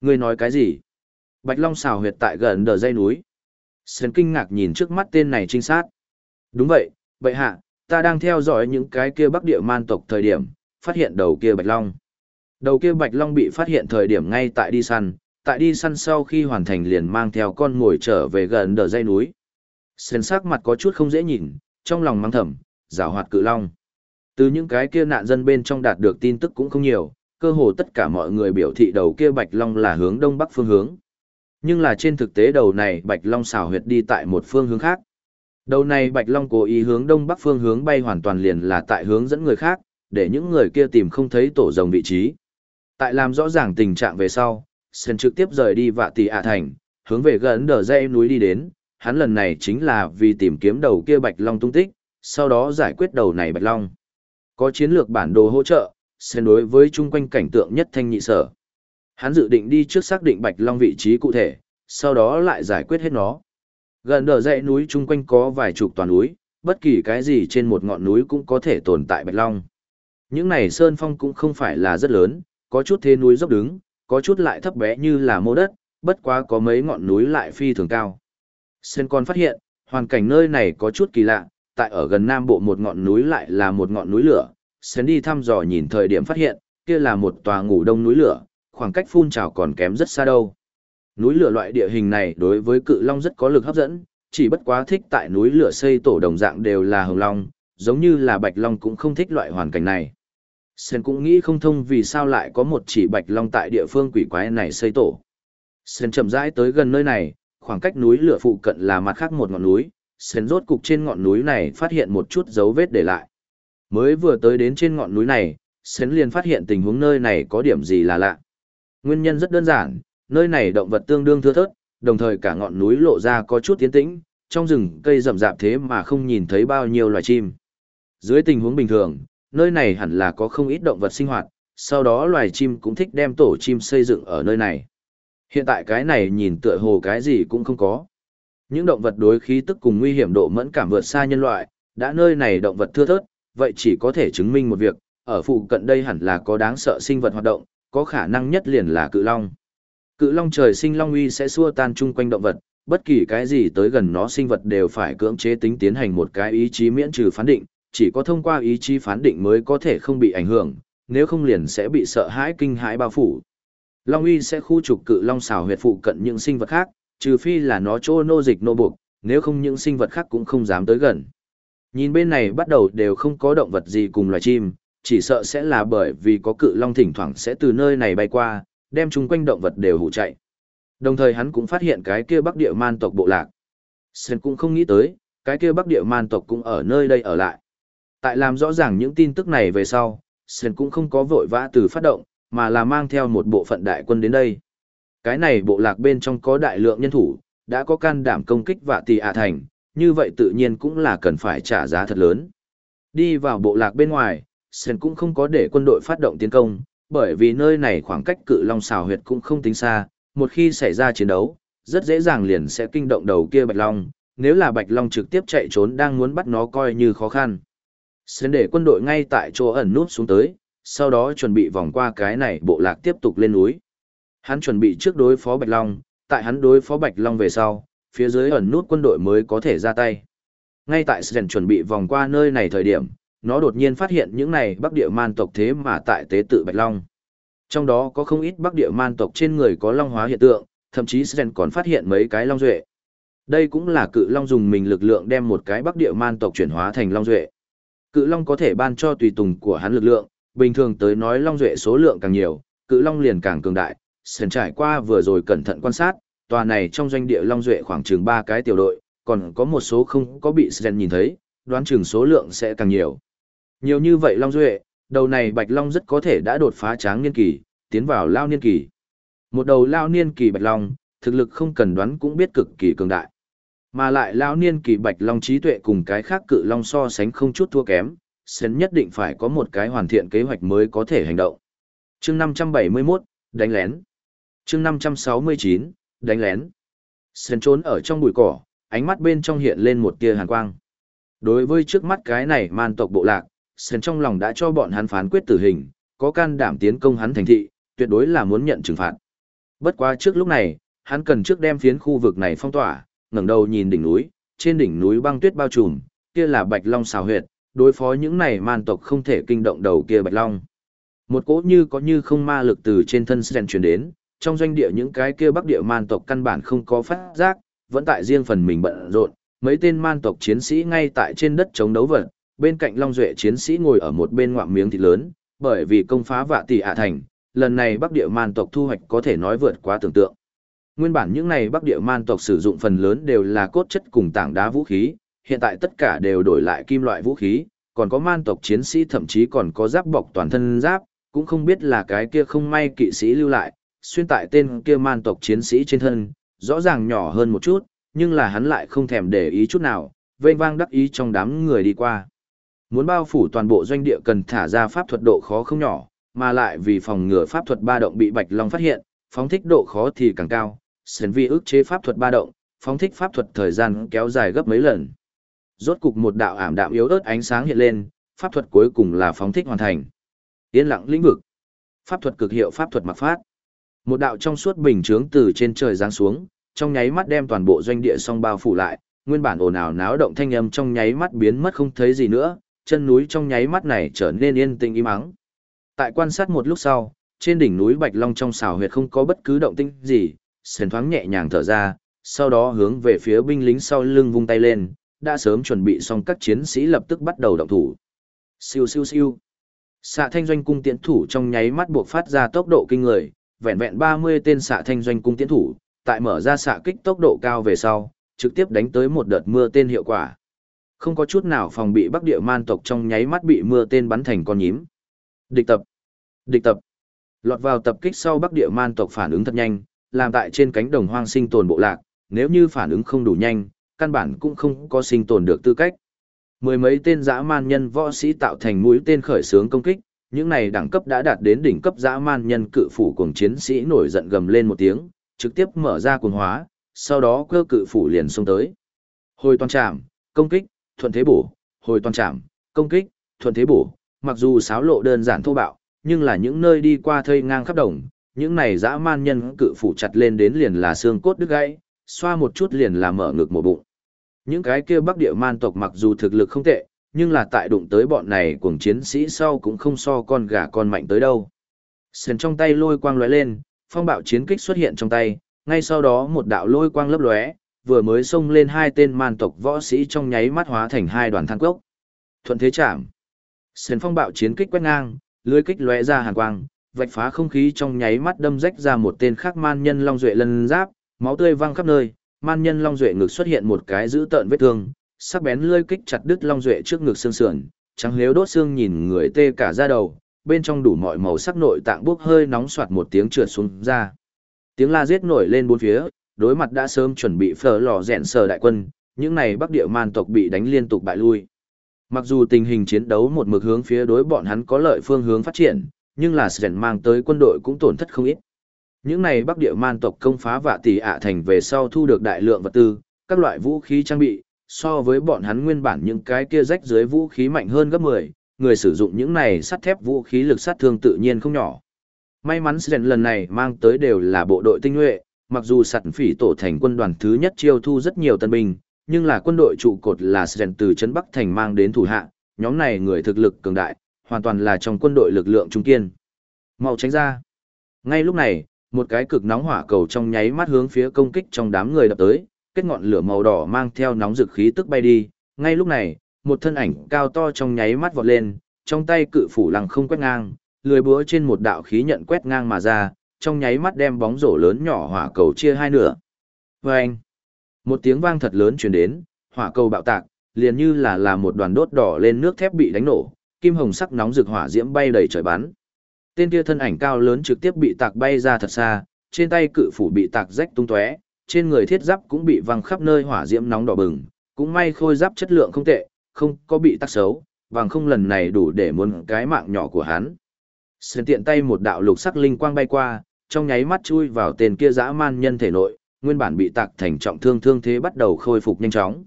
Người nói cái gì? Bạch Long xào huyệt tại gần đờ dây núi. Sren kinh ngạc nhìn trước mắt tên này trinh sát. Đúng vậy, vậy hạ, ta đang theo dõi những cái kia Bắc Địa man tộc thời điểm, phát hiện đầu kia Bạch Long. Đầu kia Bạch Long bị phát hiện thời điểm ngay tại đi săn, tại đi săn sau khi hoàn thành liền mang theo con ngồi trở về gần đờ dây núi. Sến sắc mặt có chút không dễ nhìn, trong lòng mang thầm, rào hoạt cự long. Từ những cái kia nạn dân bên trong đạt được tin tức cũng không nhiều, cơ hồ tất cả mọi người biểu thị đầu kia bạch long là hướng đông bắc phương hướng. Nhưng là trên thực tế đầu này bạch long xảo huyệt đi tại một phương hướng khác. Đầu này bạch long cố ý hướng đông bắc phương hướng bay hoàn toàn liền là tại hướng dẫn người khác, để những người kia tìm không thấy tổ rồng vị trí. Tại làm rõ ràng tình trạng về sau, Sơn trực tiếp rời đi vạ tỷ ạ thành, hướng về gần đờ dây núi đi đến, hắn lần này chính là vì tìm kiếm đầu kia bạch long tung tích, sau đó giải quyết đầu này bạch long. Có chiến lược bản đồ hỗ trợ, sơn đối với chung quanh cảnh tượng nhất thanh nhị sở. Hắn dự định đi trước xác định bạch long vị trí cụ thể, sau đó lại giải quyết hết nó. Gần đờ dãy núi chung quanh có vài chục toàn núi, bất kỳ cái gì trên một ngọn núi cũng có thể tồn tại bạch long. Những này sơn phong cũng không phải là rất lớn, có chút thế núi dốc đứng, có chút lại thấp bé như là mô đất, bất quá có mấy ngọn núi lại phi thường cao. Sen còn phát hiện, hoàn cảnh nơi này có chút kỳ lạ, tại ở gần nam bộ một ngọn núi lại là một ngọn núi lửa. Sen đi thăm dò nhìn thời điểm phát hiện, kia là một tòa ngủ đông núi lửa, khoảng cách phun trào còn kém rất xa đâu. Núi lửa loại địa hình này đối với cự long rất có lực hấp dẫn, chỉ bất quá thích tại núi lửa xây tổ đồng dạng đều là hồng long, giống như là bạch long cũng không thích loại hoàn cảnh này. Sen cũng nghĩ không thông vì sao lại có một chỉ bạch long tại địa phương quỷ quái này xây tổ. Sen chậm rãi tới gần nơi này, khoảng cách núi lửa phụ cận là mặt khác một ngọn núi, Sen rốt cục trên ngọn núi này phát hiện một chút dấu vết để lại. Mới vừa tới đến trên ngọn núi này, Sen liền phát hiện tình huống nơi này có điểm gì là lạ. Nguyên nhân rất đơn giản, nơi này động vật tương đương thưa thớt, đồng thời cả ngọn núi lộ ra có chút tiến tĩnh, trong rừng cây rậm rạp thế mà không nhìn thấy bao nhiêu loài chim. Dưới tình huống bình thường, nơi này hẳn là có không ít động vật sinh hoạt, sau đó loài chim cũng thích đem tổ chim xây dựng ở nơi này. Hiện tại cái này nhìn tựa hồ cái gì cũng không có. Những động vật đối khí tức cùng nguy hiểm độ mẫn cảm vượt xa nhân loại, đã nơi này động vật thưa thớt, vậy chỉ có thể chứng minh một việc, ở phụ cận đây hẳn là có đáng sợ sinh vật hoạt động, có khả năng nhất liền là cự long. Cự long trời sinh long uy sẽ xua tan chung quanh động vật, bất kỳ cái gì tới gần nó sinh vật đều phải cưỡng chế tính tiến hành một cái ý chí miễn trừ phán định, chỉ có thông qua ý chí phán định mới có thể không bị ảnh hưởng, nếu không liền sẽ bị sợ hãi kinh hãi bao phủ. Long uy sẽ khu trục cự long xào huyệt phụ cận những sinh vật khác, trừ phi là nó chỗ nô dịch nô buộc, nếu không những sinh vật khác cũng không dám tới gần. Nhìn bên này bắt đầu đều không có động vật gì cùng loài chim, chỉ sợ sẽ là bởi vì có cự long thỉnh thoảng sẽ từ nơi này bay qua, đem chúng quanh động vật đều hủ chạy. Đồng thời hắn cũng phát hiện cái kia bắc địa man tộc bộ lạc. sơn cũng không nghĩ tới, cái kia bắc địa man tộc cũng ở nơi đây ở lại. Tại làm rõ ràng những tin tức này về sau, sơn cũng không có vội vã từ phát động, mà là mang theo một bộ phận đại quân đến đây. Cái này bộ lạc bên trong có đại lượng nhân thủ, đã có can đảm công kích vạ tỷ ạ thành, như vậy tự nhiên cũng là cần phải trả giá thật lớn. Đi vào bộ lạc bên ngoài, sơn cũng không có để quân đội phát động tiến công, bởi vì nơi này khoảng cách cự long xào huyệt cũng không tính xa, một khi xảy ra chiến đấu, rất dễ dàng liền sẽ kinh động đầu kia bạch long, nếu là bạch long trực tiếp chạy trốn đang muốn bắt nó coi như khó khăn. Sen để quân đội ngay tại chỗ ẩn nút xuống tới, sau đó chuẩn bị vòng qua cái này bộ lạc tiếp tục lên núi. Hắn chuẩn bị trước đối phó Bạch Long, tại hắn đối phó Bạch Long về sau, phía dưới ẩn nút quân đội mới có thể ra tay. Ngay tại Sren chuẩn bị vòng qua nơi này thời điểm, nó đột nhiên phát hiện những này bắc địa man tộc thế mà tại tế tự Bạch Long. Trong đó có không ít bắc địa man tộc trên người có long hóa hiện tượng, thậm chí Sren còn phát hiện mấy cái long duệ. Đây cũng là cự long dùng mình lực lượng đem một cái bắc địa man tộc chuyển hóa thành long duệ. Cự long có thể ban cho tùy tùng của hắn lực lượng, bình thường tới nói long duệ số lượng càng nhiều, cự long liền càng cường đại. Sren trải qua vừa rồi cẩn thận quan sát, tòa này trong doanh địa long duệ khoảng chừng ba cái tiểu đội, còn có một số không có bị Sren nhìn thấy, đoán chừng số lượng sẽ càng nhiều. Nhiều như vậy long duệ, đầu này bạch long rất có thể đã đột phá tráng niên kỳ, tiến vào lao niên kỳ. Một đầu lao niên kỳ bạch long, thực lực không cần đoán cũng biết cực kỳ cường đại. Mà lại lão niên kỳ bạch long trí tuệ cùng cái khác cự long so sánh không chút thua kém, Sến nhất định phải có một cái hoàn thiện kế hoạch mới có thể hành động. chương 571, đánh lén. chương 569, đánh lén. Sến trốn ở trong bụi cỏ, ánh mắt bên trong hiện lên một tia hàn quang. Đối với trước mắt cái này man tộc bộ lạc, Sến trong lòng đã cho bọn hắn phán quyết tử hình, có can đảm tiến công hắn thành thị, tuyệt đối là muốn nhận trừng phạt. Bất quá trước lúc này, hắn cần trước đem phiến khu vực này phong tỏa, ngẩng đầu nhìn đỉnh núi, trên đỉnh núi băng tuyết bao trùm, kia là Bạch Long xào huyệt, đối phó những này man tộc không thể kinh động đầu kia bạch long. Một cỗ như có như không ma lực từ trên thân Sren truyền đến, trong doanh địa những cái kia bắc địa man tộc căn bản không có phát giác, vẫn tại riêng phần mình bận rộn, mấy tên man tộc chiến sĩ ngay tại trên đất chống đấu vật, bên cạnh Long Duệ chiến sĩ ngồi ở một bên ngoạm miếng thịt lớn, bởi vì công phá vạ tỷ hạ thành, lần này bắc địa man tộc thu hoạch có thể nói vượt quá tưởng tượng. Nguyên bản những này bắc địa man tộc sử dụng phần lớn đều là cốt chất cùng tảng đá vũ khí, hiện tại tất cả đều đổi lại kim loại vũ khí, còn có man tộc chiến sĩ thậm chí còn có giáp bọc toàn thân giáp, cũng không biết là cái kia không may kỵ sĩ lưu lại, xuyên tại tên kia man tộc chiến sĩ trên thân, rõ ràng nhỏ hơn một chút, nhưng là hắn lại không thèm để ý chút nào, vênh vang đắc ý trong đám người đi qua. Muốn bao phủ toàn bộ doanh địa cần thả ra pháp thuật độ khó không nhỏ, mà lại vì phòng ngừa pháp thuật ba động bị Bạch Long phát hiện, phóng thích độ khó thì càng cao, sến vi ức chế pháp thuật ba động, phóng thích pháp thuật thời gian kéo dài gấp mấy lần rốt cục một đạo ảm đạm yếu ớt ánh sáng hiện lên, pháp thuật cuối cùng là phóng thích hoàn thành. Yên lặng lĩnh vực. Pháp thuật cực hiệu pháp thuật mặc phát. Một đạo trong suốt bình chướng từ trên trời giáng xuống, trong nháy mắt đem toàn bộ doanh địa song bao phủ lại, nguyên bản ồn ào náo động thanh âm trong nháy mắt biến mất không thấy gì nữa, chân núi trong nháy mắt này trở nên yên tĩnh im ắng. Tại quan sát một lúc sau, trên đỉnh núi Bạch Long trong xào huyệt không có bất cứ động tĩnh gì, sền thoáng nhẹ nhàng thở ra, sau đó hướng về phía binh lính sau lưng vung tay lên, đã sớm chuẩn bị xong các chiến sĩ lập tức bắt đầu động thủ. Siêu siêu siêu. Xạ thanh doanh cung tiễn thủ trong nháy mắt buộc phát ra tốc độ kinh người, vẹn vẹn 30 tên xạ thanh doanh cung tiễn thủ, tại mở ra xạ kích tốc độ cao về sau, trực tiếp đánh tới một đợt mưa tên hiệu quả. Không có chút nào phòng bị Bắc Địa Man tộc trong nháy mắt bị mưa tên bắn thành con nhím. Địch tập. Địch tập. Lọt vào tập kích sau Bắc Địa Man tộc phản ứng thật nhanh, làm tại trên cánh đồng hoang sinh tồn bộ lạc, nếu như phản ứng không đủ nhanh, căn bản cũng không có sinh tồn được tư cách. Mười mấy tên dã man nhân võ sĩ tạo thành mũi tên khởi xướng công kích, những này đẳng cấp đã đạt đến đỉnh cấp dã man nhân cự phủ cùng chiến sĩ nổi giận gầm lên một tiếng, trực tiếp mở ra cuồng hóa, sau đó cơ cự phủ liền xông tới. Hồi toàn trạm, công kích, thuận thế bổ, hồi toàn trạm, công kích, thuận thế bổ, mặc dù sáo lộ đơn giản thô bạo, nhưng là những nơi đi qua thây ngang khắp đồng, những này dã man nhân cự phủ chặt lên đến liền là xương cốt đứt gãy, xoa một chút liền là mở ngực một bụng. Những cái kia bắc địa man tộc mặc dù thực lực không tệ, nhưng là tại đụng tới bọn này cuồng chiến sĩ sau cũng không so con gà con mạnh tới đâu. Sền trong tay lôi quang lóe lên, phong bạo chiến kích xuất hiện trong tay, ngay sau đó một đạo lôi quang lấp lóe, vừa mới xông lên hai tên man tộc võ sĩ trong nháy mắt hóa thành hai đoàn than cốc. Thuận thế chạm. Sền phong bạo chiến kích quét ngang, lưới kích lóe ra hàn quang, vạch phá không khí trong nháy mắt đâm rách ra một tên khác man nhân long duệ lân giáp, máu tươi văng khắp nơi, man nhân long duệ ngực xuất hiện một cái dữ tợn vết thương, sắc bén lưỡi kích chặt đứt long duệ trước ngực xương sườn, trắng liếu đốt xương nhìn người tê cả da đầu, bên trong đủ mọi màu sắc nội tạng bốc hơi nóng soạt một tiếng trượt xuống ra. Tiếng la giết nổi lên bốn phía, đối mặt đã sớm chuẩn bị phở lò rèn sờ đại quân, những này bắc địa man tộc bị đánh liên tục bại lui. Mặc dù tình hình chiến đấu một mực hướng phía đối bọn hắn có lợi phương hướng phát triển, nhưng là Sren mang tới quân đội cũng tổn thất không ít. Những này bắc địa man tộc công phá vạ tỷ ạ thành về sau thu được đại lượng vật tư, các loại vũ khí trang bị, so với bọn hắn nguyên bản những cái kia rách dưới vũ khí mạnh hơn gấp 10, người sử dụng những này sắt thép vũ khí lực sát thương tự nhiên không nhỏ. May mắn Sren lần này mang tới đều là bộ đội tinh nhuệ, mặc dù sẵn phỉ tổ thành quân đoàn thứ nhất chiêu thu rất nhiều tân binh, nhưng là quân đội trụ cột là Sren từ Trấn Bắc Thành mang đến thủ hạ, nhóm này người thực lực cường đại, hoàn toàn là trong quân đội lực lượng trung kiên. Mau tránh ra. Ngay lúc này, một cái cực nóng hỏa cầu trong nháy mắt hướng phía công kích trong đám người đập tới, kết ngọn lửa màu đỏ mang theo nóng dực khí tức bay đi. Ngay lúc này, một thân ảnh cao to trong nháy mắt vọt lên, trong tay cự phủ lăng không quét ngang, lười búa trên một đạo khí nhận quét ngang mà ra, trong nháy mắt đem bóng rổ lớn nhỏ hỏa cầu chia hai nửa. Vâng! Một tiếng vang thật lớn truyền đến, hỏa cầu bạo tạc, liền như là là một đoàn đốt đỏ lên nước thép bị đánh nổ, kim hồng sắc nóng rực hỏa diễm bay đầy trời bắn. Tên kia thân ảnh cao lớn trực tiếp bị tạc bay ra thật xa, trên tay cự phủ bị tạc rách tung tóe, trên người thiết giáp cũng bị văng khắp nơi hỏa diễm nóng đỏ bừng, cũng may khôi giáp chất lượng không tệ, không có bị tắc xấu, vàng không lần này đủ để muốn cái mạng nhỏ của hắn. Sơn tiện tay một đạo lục sắc linh quang bay qua, trong nháy mắt chui vào tên kia dã man nhân thể nội, nguyên bản bị tạc thành trọng thương thương thế bắt đầu khôi phục nhanh chóng.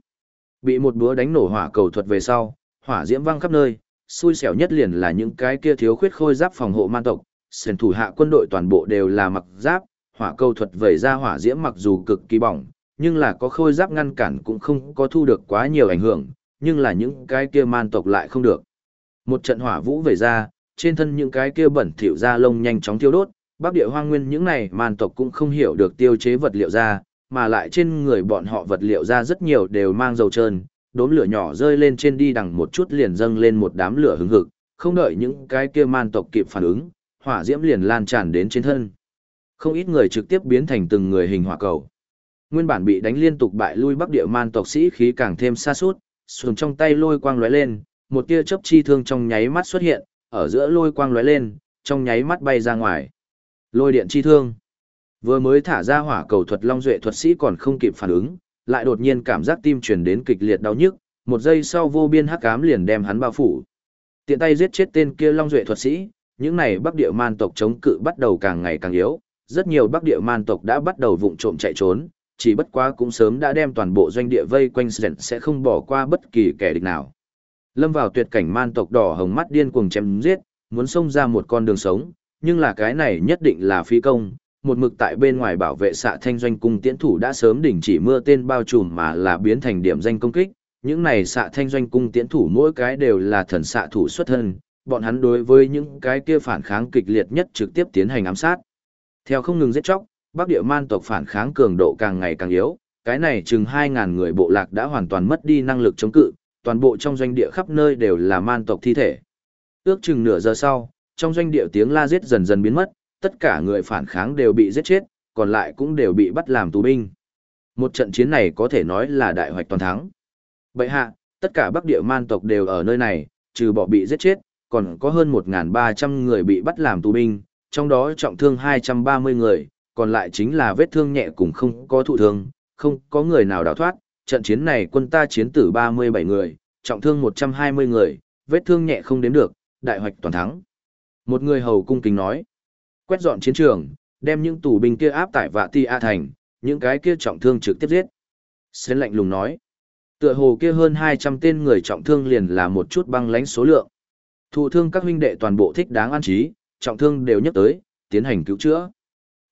Bị một búa đánh nổ hỏa cầu thuật về sau, hỏa diễm văng khắp nơi, xui xẻo nhất liền là những cái kia thiếu khuyết khôi giáp phòng hộ man tộc, sền thủ hạ quân đội toàn bộ đều là mặc giáp, hỏa câu thuật vẩy ra hỏa diễm mặc dù cực kỳ bỏng, nhưng là có khôi giáp ngăn cản cũng không có thu được quá nhiều ảnh hưởng, nhưng là những cái kia man tộc lại không được. Một trận hỏa vũ vẩy ra, trên thân những cái kia bẩn thỉu da lông nhanh chóng thiêu đốt, bắc địa hoang nguyên những này man tộc cũng không hiểu được tiêu chế vật liệu da, mà lại trên người bọn họ vật liệu da rất nhiều đều mang dầu trơn, đốm lửa nhỏ rơi lên trên đi đằng một chút liền dâng lên một đám lửa hứng hực, không đợi những cái kia man tộc kịp phản ứng, hỏa diễm liền lan tràn đến trên thân. Không ít người trực tiếp biến thành từng người hình hỏa cầu. Nguyên bản bị đánh liên tục bại lui bắc địa man tộc sĩ khí càng thêm xa sút, sườn trong tay lôi quang lóe lên, một tia chớp chi thương trong nháy mắt xuất hiện, ở giữa lôi quang lóe lên, trong nháy mắt bay ra ngoài. Lôi điện chi thương. Vừa mới thả ra hỏa cầu thuật long duệ thuật sĩ còn không kịp phản ứng, lại đột nhiên cảm giác tim truyền đến kịch liệt đau nhức, một giây sau vô biên hắc ám liền đem hắn bao phủ. Tiện tay giết chết tên kia long duệ thuật sĩ, những này bắc địa man tộc chống cự bắt đầu càng ngày càng yếu, rất nhiều bắc địa man tộc đã bắt đầu vụng trộm chạy trốn, chỉ bất quá cũng sớm đã đem toàn bộ doanh địa vây quanh Sren sẽ không bỏ qua bất kỳ kẻ địch nào. Lâm vào tuyệt cảnh man tộc đỏ hồng mắt điên cuồng chém giết, muốn xông ra một con đường sống, nhưng là cái này nhất định là phi công, một mực tại bên ngoài bảo vệ xạ thanh doanh cung tiễn thủ đã sớm đình chỉ mưa tên bao trùm mà là biến thành điểm danh công kích. Những này xạ thanh doanh cung tiễn thủ mỗi cái đều là thần xạ thủ xuất thân, bọn hắn đối với những cái kia phản kháng kịch liệt nhất trực tiếp tiến hành ám sát. Theo không ngừng giết chóc, Bắc Địa Man tộc phản kháng cường độ càng ngày càng yếu, cái này chừng 2000 người bộ lạc đã hoàn toàn mất đi năng lực chống cự, toàn bộ trong doanh địa khắp nơi đều là man tộc thi thể. Ước chừng nửa giờ sau, trong doanh địa tiếng la giết dần dần biến mất, tất cả người phản kháng đều bị giết chết, còn lại cũng đều bị bắt làm tù binh. Một trận chiến này có thể nói là đại hoạch toàn thắng. bệ hạ, tất cả Bắc Địa man tộc đều ở nơi này, trừ bỏ bị giết chết, còn có hơn 1.300 người bị bắt làm tù binh, trong đó trọng thương 230 người, còn lại chính là vết thương nhẹ cùng không có thụ thương, không có người nào đào thoát, trận chiến này quân ta chiến tử 37 người, trọng thương 120 người, vết thương nhẹ không đếm được, đại hoạch toàn thắng. Một người hầu cung kính nói, quét dọn chiến trường, đem những tù binh kia áp tại vạ ti A thành, những cái kia trọng thương trực tiếp giết. Xến lạnh lùng nói, tựa hồ kia hơn 200 tên người trọng thương liền là một chút băng lãnh số lượng. Thụ thương các huynh đệ toàn bộ thích đáng an trí, trọng thương đều nhắc tới, tiến hành cứu chữa.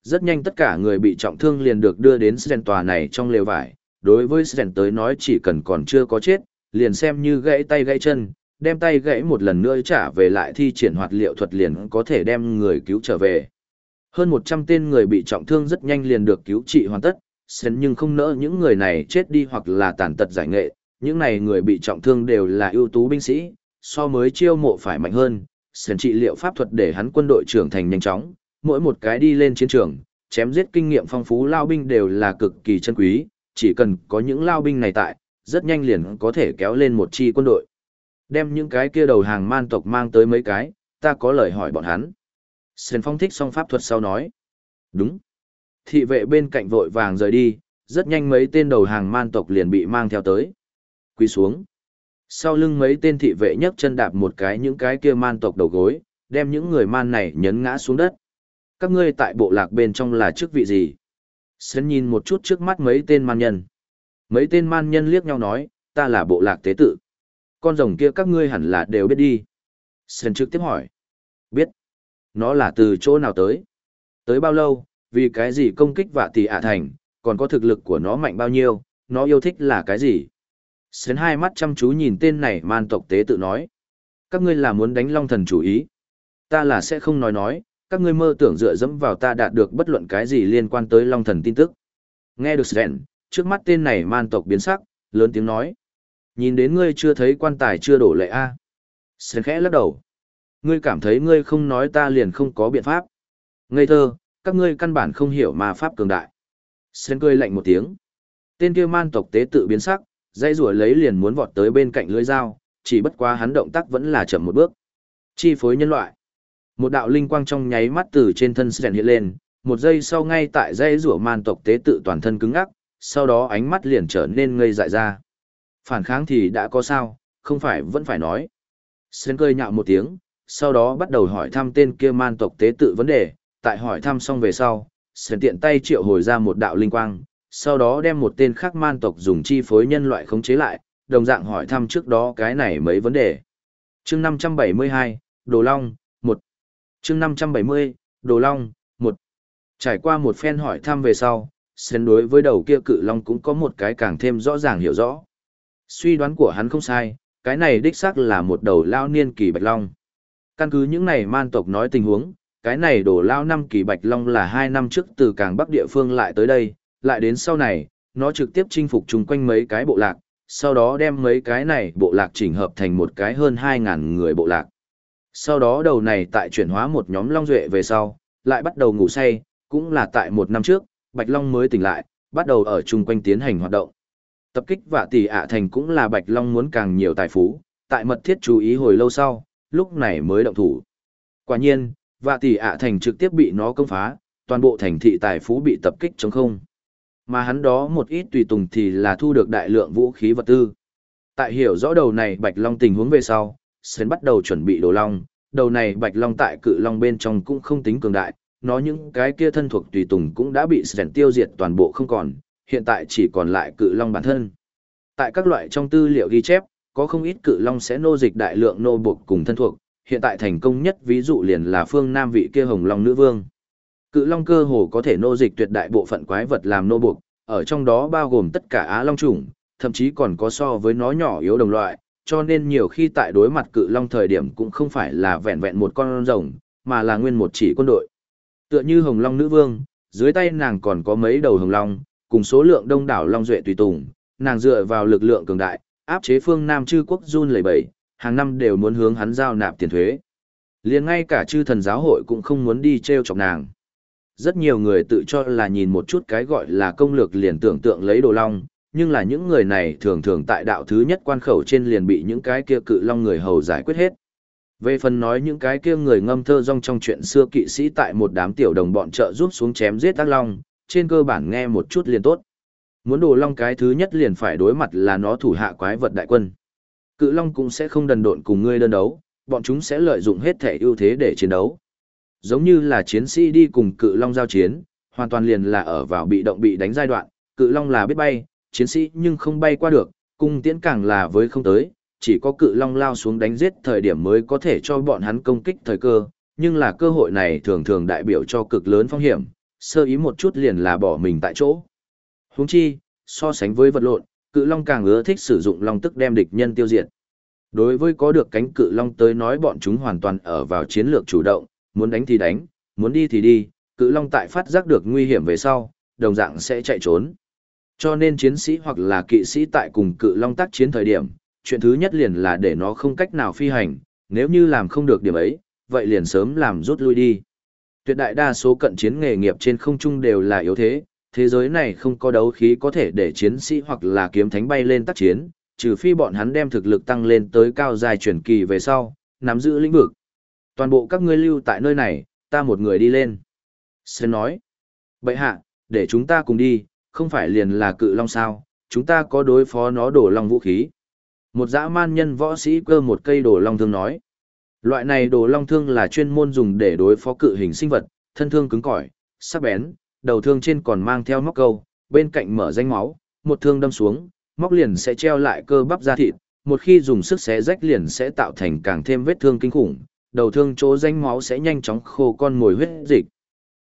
Rất nhanh tất cả người bị trọng thương liền được đưa đến Sren tòa này trong lều vải. Đối với Sren tới nói chỉ cần còn chưa có chết, liền xem như gãy tay gãy chân, đem tay gãy một lần nữa trả về lại thi triển hoạt liệu thuật liền có thể đem người cứu trở về. Hơn 100 tên người bị trọng thương rất nhanh liền được cứu trị hoàn tất, sến nhưng không nỡ những người này chết đi hoặc là tàn tật giải nghệ, những này người bị trọng thương đều là ưu tú binh sĩ, so mới chiêu mộ phải mạnh hơn, sến trị liệu pháp thuật để hắn quân đội trưởng thành nhanh chóng, mỗi một cái đi lên chiến trường, chém giết kinh nghiệm phong phú lao binh đều là cực kỳ chân quý, chỉ cần có những lao binh này tại, rất nhanh liền có thể kéo lên một chi quân đội. Đem những cái kia đầu hàng man tộc mang tới mấy cái, ta có lời hỏi bọn hắn. Sơn Phong thích xong pháp thuật sau nói. Đúng. Thị vệ bên cạnh vội vàng rời đi, rất nhanh mấy tên đầu hàng man tộc liền bị mang theo tới. Quỳ xuống. Sau lưng mấy tên thị vệ nhấc chân đạp một cái những cái kia man tộc đầu gối, đem những người man này nhấn ngã xuống đất. Các ngươi tại bộ lạc bên trong là chức vị gì? Sơn nhìn một chút trước mắt mấy tên man nhân. Mấy tên man nhân liếc nhau nói, ta là bộ lạc tế tự. Con rồng kia các ngươi hẳn là đều biết đi. Sơn trực tiếp hỏi. Biết. Nó là từ chỗ nào tới? Tới bao lâu, vì cái gì công kích vạ tỷ ạ thành, còn có thực lực của nó mạnh bao nhiêu, nó yêu thích là cái gì? Sơn hai mắt chăm chú nhìn tên này man tộc tế tự nói. Các ngươi là muốn đánh long thần chủ ý. Ta là sẽ không nói nói, các ngươi mơ tưởng dựa dẫm vào ta đạt được bất luận cái gì liên quan tới long thần tin tức. Nghe được Sến, trước mắt tên này man tộc biến sắc, lớn tiếng nói. Nhìn đến ngươi chưa thấy quan tài chưa đổ lệ a à. Sến khẽ lắc đầu. Ngươi cảm thấy ngươi không nói ta liền không có biện pháp. Ngây thơ, các ngươi căn bản không hiểu mà pháp cường đại. Sến cười lạnh một tiếng. Tên kia man tộc tế tự biến sắc, dây rùa lấy liền muốn vọt tới bên cạnh lưới dao, chỉ bất quá hắn động tác vẫn là chậm một bước. Chi phối nhân loại. Một đạo linh quang trong nháy mắt từ trên thân Sren hiện lên, một giây sau ngay tại dây rùa man tộc tế tự toàn thân cứng ngắc, sau đó ánh mắt liền trở nên ngây dại ra. Phản kháng thì đã có sao, không phải vẫn phải nói. Sren cười nhạo một tiếng, sau đó bắt đầu hỏi thăm tên kia man tộc tế tự vấn đề, tại hỏi thăm xong về sau, Sren tiện tay triệu hồi ra một đạo linh quang, sau đó đem một tên khác man tộc dùng chi phối nhân loại khống chế lại, đồng dạng hỏi thăm trước đó cái này mấy vấn đề. chương 572, Đồ Long, 1. chương 570, Đồ Long, 1. Trải qua một phen hỏi thăm về sau, Sến đối với đầu kia cự long cũng có một cái càng thêm rõ ràng hiểu rõ. Suy đoán của hắn không sai, cái này đích xác là một đầu lao niên kỳ bạch long. Căn cứ những này man tộc nói tình huống, cái này đổ lao năm kỳ bạch long là hai năm trước từ càng bắc địa phương lại tới đây, lại đến sau này, nó trực tiếp chinh phục chung quanh mấy cái bộ lạc, sau đó đem mấy cái này bộ lạc chỉnh hợp thành một cái hơn 2.000 người bộ lạc. Sau đó đầu này tại chuyển hóa một nhóm long duệ về sau, lại bắt đầu ngủ say, cũng là tại một năm trước, Bạch Long mới tỉnh lại, bắt đầu ở chung quanh tiến hành hoạt động. Tập kích và tỷ ạ thành cũng là Bạch Long muốn càng nhiều tài phú, tại mật thiết chú ý hồi lâu sau, lúc này mới động thủ. Quả nhiên, và tỷ ạ thành trực tiếp bị nó công phá, toàn bộ thành thị tài phú bị tập kích chống không. Mà hắn đó một ít tùy tùng thì là thu được đại lượng vũ khí vật tư. Tại hiểu rõ đầu này Bạch Long tình huống về sau, Sến bắt đầu chuẩn bị đồ long, đầu này Bạch Long tại cự long bên trong cũng không tính cường đại, nó những cái kia thân thuộc tùy tùng cũng đã bị Sến tiêu diệt toàn bộ không còn, hiện tại chỉ còn lại cự long bản thân. Tại các loại trong tư liệu ghi chép, có không ít cự long sẽ nô dịch đại lượng nô buộc cùng thân thuộc, hiện tại thành công nhất ví dụ liền là phương Nam vị kia Hồng Long Nữ Vương. Cự long cơ hồ có thể nô dịch tuyệt đại bộ phận quái vật làm nô buộc, ở trong đó bao gồm tất cả á long chủng, thậm chí còn có so với nó nhỏ yếu đồng loại, cho nên nhiều khi tại đối mặt cự long thời điểm cũng không phải là vẹn vẹn một con rồng, mà là nguyên một chỉ quân đội. Tựa như hồng long nữ vương, dưới tay nàng còn có mấy đầu hồng long, cùng số lượng đông đảo long duệ tùy tùng, nàng dựa vào lực lượng cường đại, áp chế phương Nam chư quốc run lẩy bẩy, hàng năm đều muốn hướng hắn giao nạp tiền thuế. Liền ngay cả chư thần giáo hội cũng không muốn đi treo chọc nàng rất nhiều người tự cho là nhìn một chút cái gọi là công lược liền tưởng tượng lấy đồ long, nhưng là những người này thường thường tại đạo thứ nhất quan khẩu trên liền bị những cái kia cự long người hầu giải quyết hết. Về phần nói những cái kia người ngâm thơ rong trong chuyện xưa kỵ sĩ tại một đám tiểu đồng bọn trợ giúp xuống chém giết ác long, trên cơ bản nghe một chút liền tốt. Muốn đồ long cái thứ nhất liền phải đối mặt là nó thủ hạ quái vật đại quân. Cự long cũng sẽ không đần độn cùng ngươi đơn đấu, bọn chúng sẽ lợi dụng hết thể ưu thế để chiến đấu. Giống như là chiến sĩ đi cùng cự long giao chiến, hoàn toàn liền là ở vào bị động bị đánh giai đoạn, cự long là biết bay, chiến sĩ nhưng không bay qua được, cung tiễn càng là với không tới, chỉ có cự long lao xuống đánh giết thời điểm mới có thể cho bọn hắn công kích thời cơ, nhưng là cơ hội này thường thường đại biểu cho cực lớn phong hiểm, sơ ý một chút liền là bỏ mình tại chỗ. Huống chi, so sánh với vật lộn, cự long càng ưa thích sử dụng long tức đem địch nhân tiêu diệt. Đối với có được cánh cự long tới nói bọn chúng hoàn toàn ở vào chiến lược chủ động, muốn đánh thì đánh, muốn đi thì đi, cự long tại phát giác được nguy hiểm về sau, đồng dạng sẽ chạy trốn. Cho nên chiến sĩ hoặc là kỵ sĩ tại cùng cự long tác chiến thời điểm, chuyện thứ nhất liền là để nó không cách nào phi hành, nếu như làm không được điểm ấy, vậy liền sớm làm rút lui đi. Tuyệt đại đa số cận chiến nghề nghiệp trên không trung đều là yếu thế, thế giới này không có đấu khí có thể để chiến sĩ hoặc là kiếm thánh bay lên tác chiến, trừ phi bọn hắn đem thực lực tăng lên tới cao dài chuyển kỳ về sau, nắm giữ lĩnh vực. Toàn bộ các ngươi lưu tại nơi này, ta một người đi lên. Sơn nói, bệ hạ, để chúng ta cùng đi, không phải liền là cự long sao, chúng ta có đối phó nó đổ long vũ khí. Một dã man nhân võ sĩ cơ một cây đổ long thương nói. Loại này đồ long thương là chuyên môn dùng để đối phó cự hình sinh vật, thân thương cứng cỏi, sắc bén, đầu thương trên còn mang theo móc câu, bên cạnh mở danh máu, một thương đâm xuống, móc liền sẽ treo lại cơ bắp da thịt, một khi dùng sức xé rách liền sẽ tạo thành càng thêm vết thương kinh khủng, đầu thương chỗ danh máu sẽ nhanh chóng khô con mồi huyết dịch.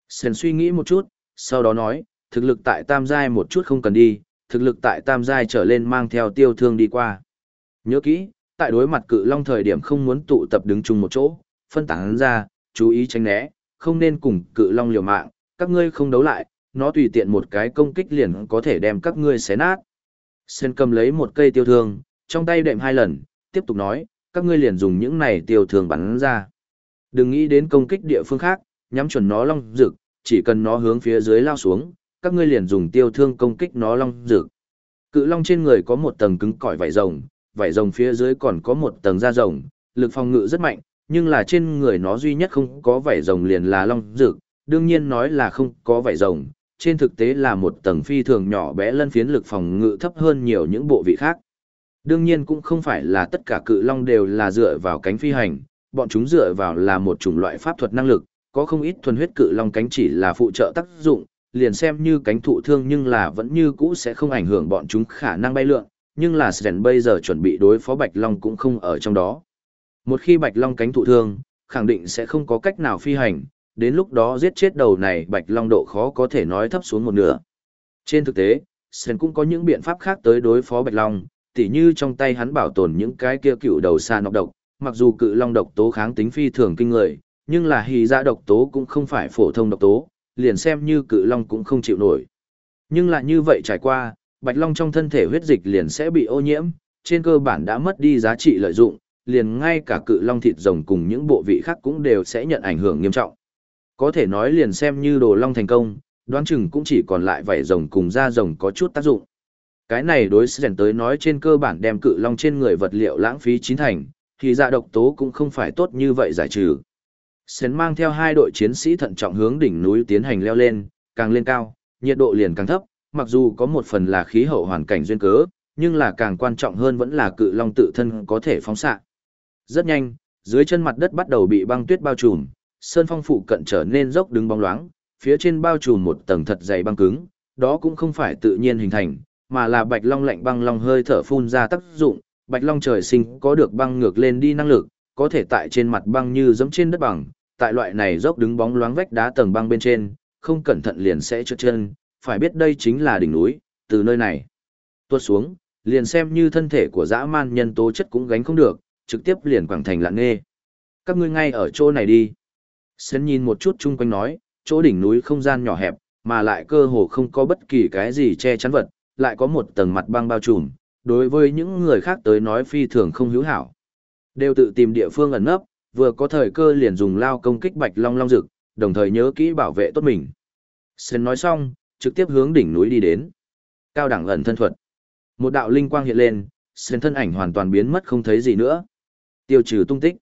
Sền suy nghĩ một chút, sau đó nói, thực lực tại tam giai một chút không cần đi, thực lực tại tam giai trở lên mang theo tiêu thương đi qua. Nhớ kỹ, tại đối mặt cự long thời điểm không muốn tụ tập đứng chung một chỗ, phân tán ra, chú ý tránh né, không nên cùng cự long liều mạng, các ngươi không đấu lại, nó tùy tiện một cái công kích liền có thể đem các ngươi xé nát. Sen cầm lấy một cây tiêu thương, trong tay đệm hai lần, tiếp tục nói, các ngươi liền dùng những này tiêu thương bắn ra. Đừng nghĩ đến công kích địa phương khác, nhắm chuẩn nó long rực, chỉ cần nó hướng phía dưới lao xuống, các ngươi liền dùng tiêu thương công kích nó long rực. Cự long trên người có một tầng cứng cỏi vảy rồng, vảy rồng phía dưới còn có một tầng da rồng, lực phòng ngự rất mạnh, nhưng là trên người nó duy nhất không có vảy rồng liền là long dược, đương nhiên nói là không có vảy rồng, trên thực tế là một tầng phi thường nhỏ bé lân phiến lực phòng ngự thấp hơn nhiều những bộ vị khác. Đương nhiên cũng không phải là tất cả cự long đều là dựa vào cánh phi hành, bọn chúng dựa vào là một chủng loại pháp thuật năng lực, có không ít thuần huyết cự long cánh chỉ là phụ trợ tác dụng, liền xem như cánh thụ thương nhưng là vẫn như cũ sẽ không ảnh hưởng bọn chúng khả năng bay lượn, nhưng là Sren bây giờ chuẩn bị đối phó Bạch Long cũng không ở trong đó. Một khi Bạch Long cánh thụ thương, khẳng định sẽ không có cách nào phi hành, đến lúc đó giết chết đầu này Bạch Long độ khó có thể nói thấp xuống một nửa. Trên thực tế, Sren cũng có những biện pháp khác tới đối phó Bạch Long, tỉ như trong tay hắn bảo tồn những cái kia cựu đầu xa nọc độc, mặc dù cự long độc tố kháng tính phi thường kinh người, nhưng là hì ra độc tố cũng không phải phổ thông độc tố, liền xem như cự long cũng không chịu nổi. Nhưng là như vậy trải qua, bạch long trong thân thể huyết dịch liền sẽ bị ô nhiễm, trên cơ bản đã mất đi giá trị lợi dụng, liền ngay cả cự long thịt rồng cùng những bộ vị khác cũng đều sẽ nhận ảnh hưởng nghiêm trọng. Có thể nói liền xem như đồ long thành công, đoán chừng cũng chỉ còn lại vảy rồng cùng da rồng có chút tác dụng. Cái này đối sẽ tới nói trên cơ bản đem cự long trên người vật liệu lãng phí chín thành, thì dạ độc tố cũng không phải tốt như vậy giải trừ. Sến mang theo hai đội chiến sĩ thận trọng hướng đỉnh núi tiến hành leo lên, càng lên cao, nhiệt độ liền càng thấp, mặc dù có một phần là khí hậu hoàn cảnh duyên cớ, nhưng là càng quan trọng hơn vẫn là cự long tự thân có thể phóng xạ. Rất nhanh, dưới chân mặt đất bắt đầu bị băng tuyết bao trùm, sơn phong phụ cận trở nên dốc đứng bóng loáng, phía trên bao trùm một tầng thật dày băng cứng, đó cũng không phải tự nhiên hình thành, mà là bạch long lạnh băng long hơi thở phun ra tác dụng, bạch long trời sinh có được băng ngược lên đi năng lực, có thể tại trên mặt băng như giống trên đất bằng, tại loại này dốc đứng bóng loáng vách đá tầng băng bên trên, không cẩn thận liền sẽ trượt chân, phải biết đây chính là đỉnh núi, từ nơi này tuột xuống, liền xem như thân thể của dã man nhân tố chất cũng gánh không được, trực tiếp liền quảng thành lặng nghe. Các ngươi ngay ở chỗ này đi. Sến nhìn một chút chung quanh nói, chỗ đỉnh núi không gian nhỏ hẹp, mà lại cơ hồ không có bất kỳ cái gì che chắn vật, lại có một tầng mặt băng bao trùm, đối với những người khác tới nói phi thường không hữu hảo. Đều tự tìm địa phương ẩn nấp, vừa có thời cơ liền dùng lao công kích bạch long long rực, đồng thời nhớ kỹ bảo vệ tốt mình. Sến nói xong, trực tiếp hướng đỉnh núi đi đến. Cao đẳng ẩn thân thuật. Một đạo linh quang hiện lên, Sến thân ảnh hoàn toàn biến mất không thấy gì nữa. Tiêu trừ tung tích.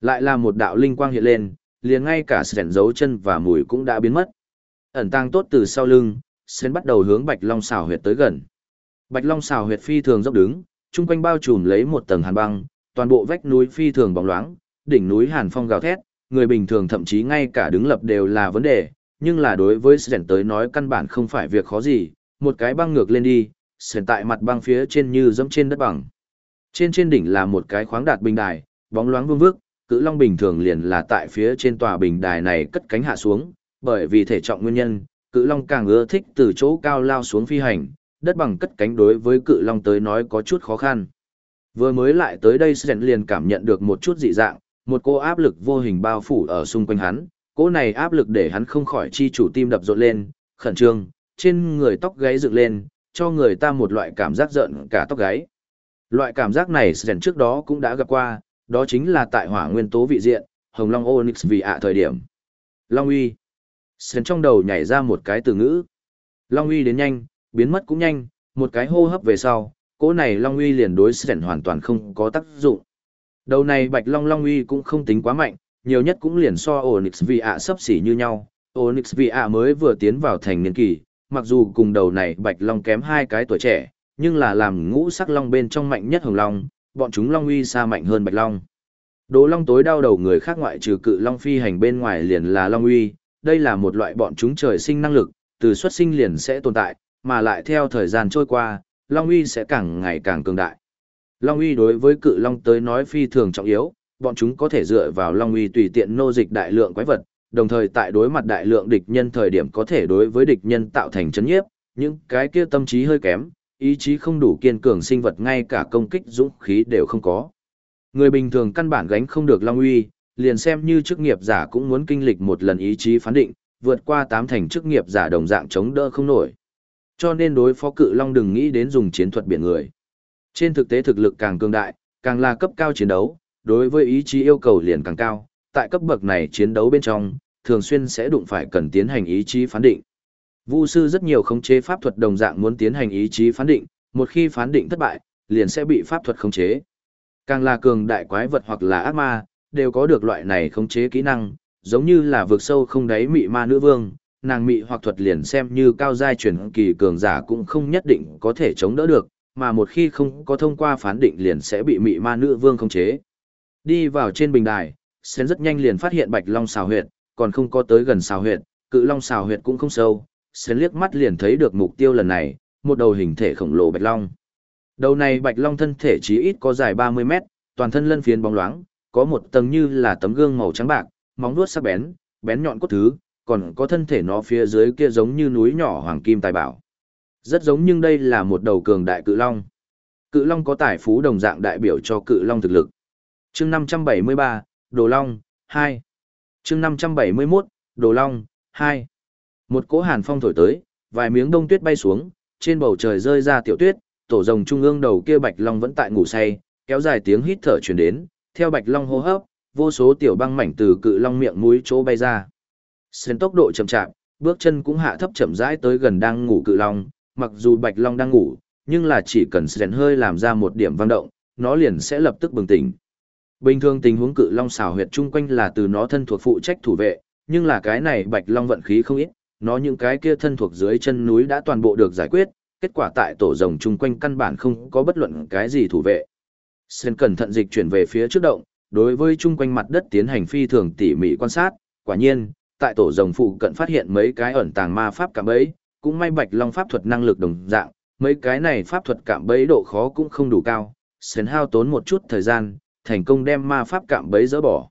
Lại là một đạo linh quang hiện lên, liền ngay cả Sến dấu chân và mùi cũng đã biến mất. Ẩn tang tốt từ sau lưng, Sến bắt đầu hướng Bạch Long xảo huyệt tới gần. Bạch Long xảo huyệt phi thường dốc đứng, chung quanh bao trùm lấy một tầng hàn băng, toàn bộ vách núi phi thường bóng loáng, đỉnh núi hàn phong gào thét, người bình thường thậm chí ngay cả đứng lập đều là vấn đề, nhưng là đối với Sến tới nói căn bản không phải việc khó gì, một cái băng ngược lên đi, Sến tại mặt băng phía trên như dẫm trên đất bằng. Trên trên đỉnh là một cái khoáng đạt bình đài, bóng loáng vương vước, cự long bình thường liền là tại phía trên tòa bình đài này cất cánh hạ xuống, bởi vì thể trọng nguyên nhân, cự long càng ưa thích từ chỗ cao lao xuống phi hành, đất bằng cất cánh đối với cự long tới nói có chút khó khăn. Vừa mới lại tới đây Sren liền cảm nhận được một chút dị dạng, một cô áp lực vô hình bao phủ ở xung quanh hắn, cô này áp lực để hắn không khỏi chi chủ tim đập rộn lên, khẩn trương, trên người tóc gáy dựng lên, cho người ta một loại cảm giác giận cả tóc gáy. Loại cảm giác này Sren trước đó cũng đã gặp qua, đó chính là tại hỏa nguyên tố vị diện, Hồng Long Onyx vì ạ thời điểm. Long uy. Sren trong đầu nhảy ra một cái từ ngữ. Long uy đến nhanh, biến mất cũng nhanh, một cái hô hấp về sau, cỗ này Long uy liền đối Sren hoàn toàn không có tác dụng. Đầu này Bạch Long Long uy cũng không tính quá mạnh, nhiều nhất cũng liền so Onyx vì ạ sấp xỉ như nhau. Onyx vì ạ mới vừa tiến vào thành niên kỳ, mặc dù cùng đầu này Bạch Long kém hai cái tuổi trẻ, nhưng là làm ngũ sắc long bên trong mạnh nhất hồng long, bọn chúng long uy xa mạnh hơn bạch long. Đồ long tối đau đầu người khác ngoại trừ cự long phi hành bên ngoài liền là long uy, đây là một loại bọn chúng trời sinh năng lực, từ xuất sinh liền sẽ tồn tại, mà lại theo thời gian trôi qua, long uy sẽ càng ngày càng cường đại. Long uy đối với cự long tới nói phi thường trọng yếu, bọn chúng có thể dựa vào long uy tùy tiện nô dịch đại lượng quái vật, đồng thời tại đối mặt đại lượng địch nhân thời điểm có thể đối với địch nhân tạo thành chấn nhiếp, những cái kia tâm trí hơi kém, ý chí không đủ kiên cường sinh vật ngay cả công kích dũng khí đều không có. Người bình thường căn bản gánh không được Long Uy, liền xem như chức nghiệp giả cũng muốn kinh lịch một lần ý chí phán định, vượt qua tám thành chức nghiệp giả đồng dạng chống đỡ không nổi. Cho nên đối phó cự Long đừng nghĩ đến dùng chiến thuật biển người. Trên thực tế thực lực càng cường đại, càng là cấp cao chiến đấu, đối với ý chí yêu cầu liền càng cao, tại cấp bậc này chiến đấu bên trong, thường xuyên sẽ đụng phải cần tiến hành ý chí phán định. Vu sư rất nhiều khống chế pháp thuật đồng dạng muốn tiến hành ý chí phán định, một khi phán định thất bại, liền sẽ bị pháp thuật khống chế. Càng là cường đại quái vật hoặc là ác ma, đều có được loại này khống chế kỹ năng, giống như là vượt sâu không đáy mị ma nữ vương, nàng mị hoặc thuật liền xem như cao giai truyền kỳ cường giả cũng không nhất định có thể chống đỡ được, mà một khi không có thông qua phán định liền sẽ bị mị ma nữ vương khống chế. Đi vào trên bình đài, Sen rất nhanh liền phát hiện Bạch Long xào huyệt, còn không có tới gần xào huyệt, cự long xào huyệt cũng không sâu, Sến liếc mắt liền thấy được mục tiêu lần này, một đầu hình thể khổng lồ bạch long. Đầu này bạch long thân thể chí ít có dài 30 mét, toàn thân lân phiến bóng loáng, có một tầng như là tấm gương màu trắng bạc, móng vuốt sắc bén, bén nhọn cốt thứ, còn có thân thể nó phía dưới kia giống như núi nhỏ hoàng kim tài bảo. Rất giống nhưng đây là một đầu cường đại cự long. Cự long có tài phú đồng dạng đại biểu cho cự long thực lực. Chương 573, Đồ Long, 2. Chương 571, Đồ Long, 2. Một cỗ hàn phong thổi tới, vài miếng đông tuyết bay xuống, trên bầu trời rơi ra tiểu tuyết, tổ rồng trung ương đầu kia bạch long vẫn tại ngủ say, kéo dài tiếng hít thở truyền đến, theo bạch long hô hấp, vô số tiểu băng mảnh từ cự long miệng mũi chỗ bay ra. Xuyên tốc độ chậm chạp, bước chân cũng hạ thấp chậm rãi tới gần đang ngủ cự long, mặc dù bạch long đang ngủ, nhưng là chỉ cần Sren hơi làm ra một điểm vang động, nó liền sẽ lập tức bừng tỉnh. Bình thường tình huống cự long xảo huyệt chung quanh là từ nó thân thuộc phụ trách thủ vệ, nhưng là cái này bạch long vận khí không ít, nó những cái kia thân thuộc dưới chân núi đã toàn bộ được giải quyết, kết quả tại tổ rồng chung quanh căn bản không có bất luận cái gì thủ vệ. Sơn cẩn thận dịch chuyển về phía trước động, đối với chung quanh mặt đất tiến hành phi thường tỉ mỉ quan sát, quả nhiên, tại tổ rồng phụ cận phát hiện mấy cái ẩn tàng ma pháp cạm bẫy, cũng may Bạch Long pháp thuật năng lực đồng dạng, mấy cái này pháp thuật cạm bẫy độ khó cũng không đủ cao, Sơn hao tốn một chút thời gian, thành công đem ma pháp cạm bấy dỡ bỏ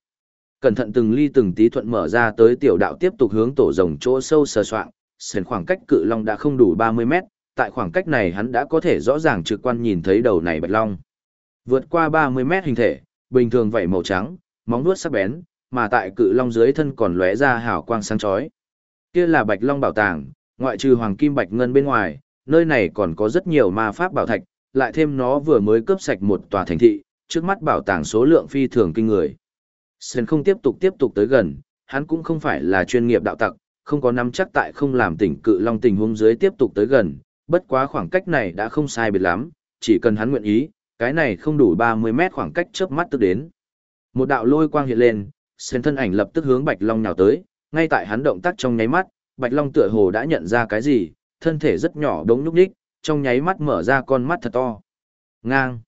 cẩn thận từng ly từng tí thuận mở ra tới tiểu đạo tiếp tục hướng tổ rồng chỗ sâu sờ soạng, sền khoảng cách cự long đã không đủ 30 mét, tại khoảng cách này hắn đã có thể rõ ràng trực quan nhìn thấy đầu này bạch long. Vượt qua 30 mét hình thể, bình thường vảy màu trắng, móng vuốt sắc bén, mà tại cự long dưới thân còn lóe ra hào quang sáng chói. Kia là bạch long bảo tàng, ngoại trừ hoàng kim bạch ngân bên ngoài, nơi này còn có rất nhiều ma pháp bảo thạch, lại thêm nó vừa mới cướp sạch một tòa thành thị, trước mắt bảo tàng số lượng phi thường kinh người. Sơn không tiếp tục tiếp tục tới gần, hắn cũng không phải là chuyên nghiệp đạo tặc, không có nắm chắc tại không làm tỉnh cự long tình huống dưới tiếp tục tới gần, bất quá khoảng cách này đã không sai biệt lắm, chỉ cần hắn nguyện ý, cái này không đủ 30 mét khoảng cách chớp mắt tức đến. Một đạo lôi quang hiện lên, Sơn thân ảnh lập tức hướng Bạch Long nhào tới, ngay tại hắn động tác trong nháy mắt, Bạch Long tựa hồ đã nhận ra cái gì, thân thể rất nhỏ đống nhúc nhích, trong nháy mắt mở ra con mắt thật to. Ngang.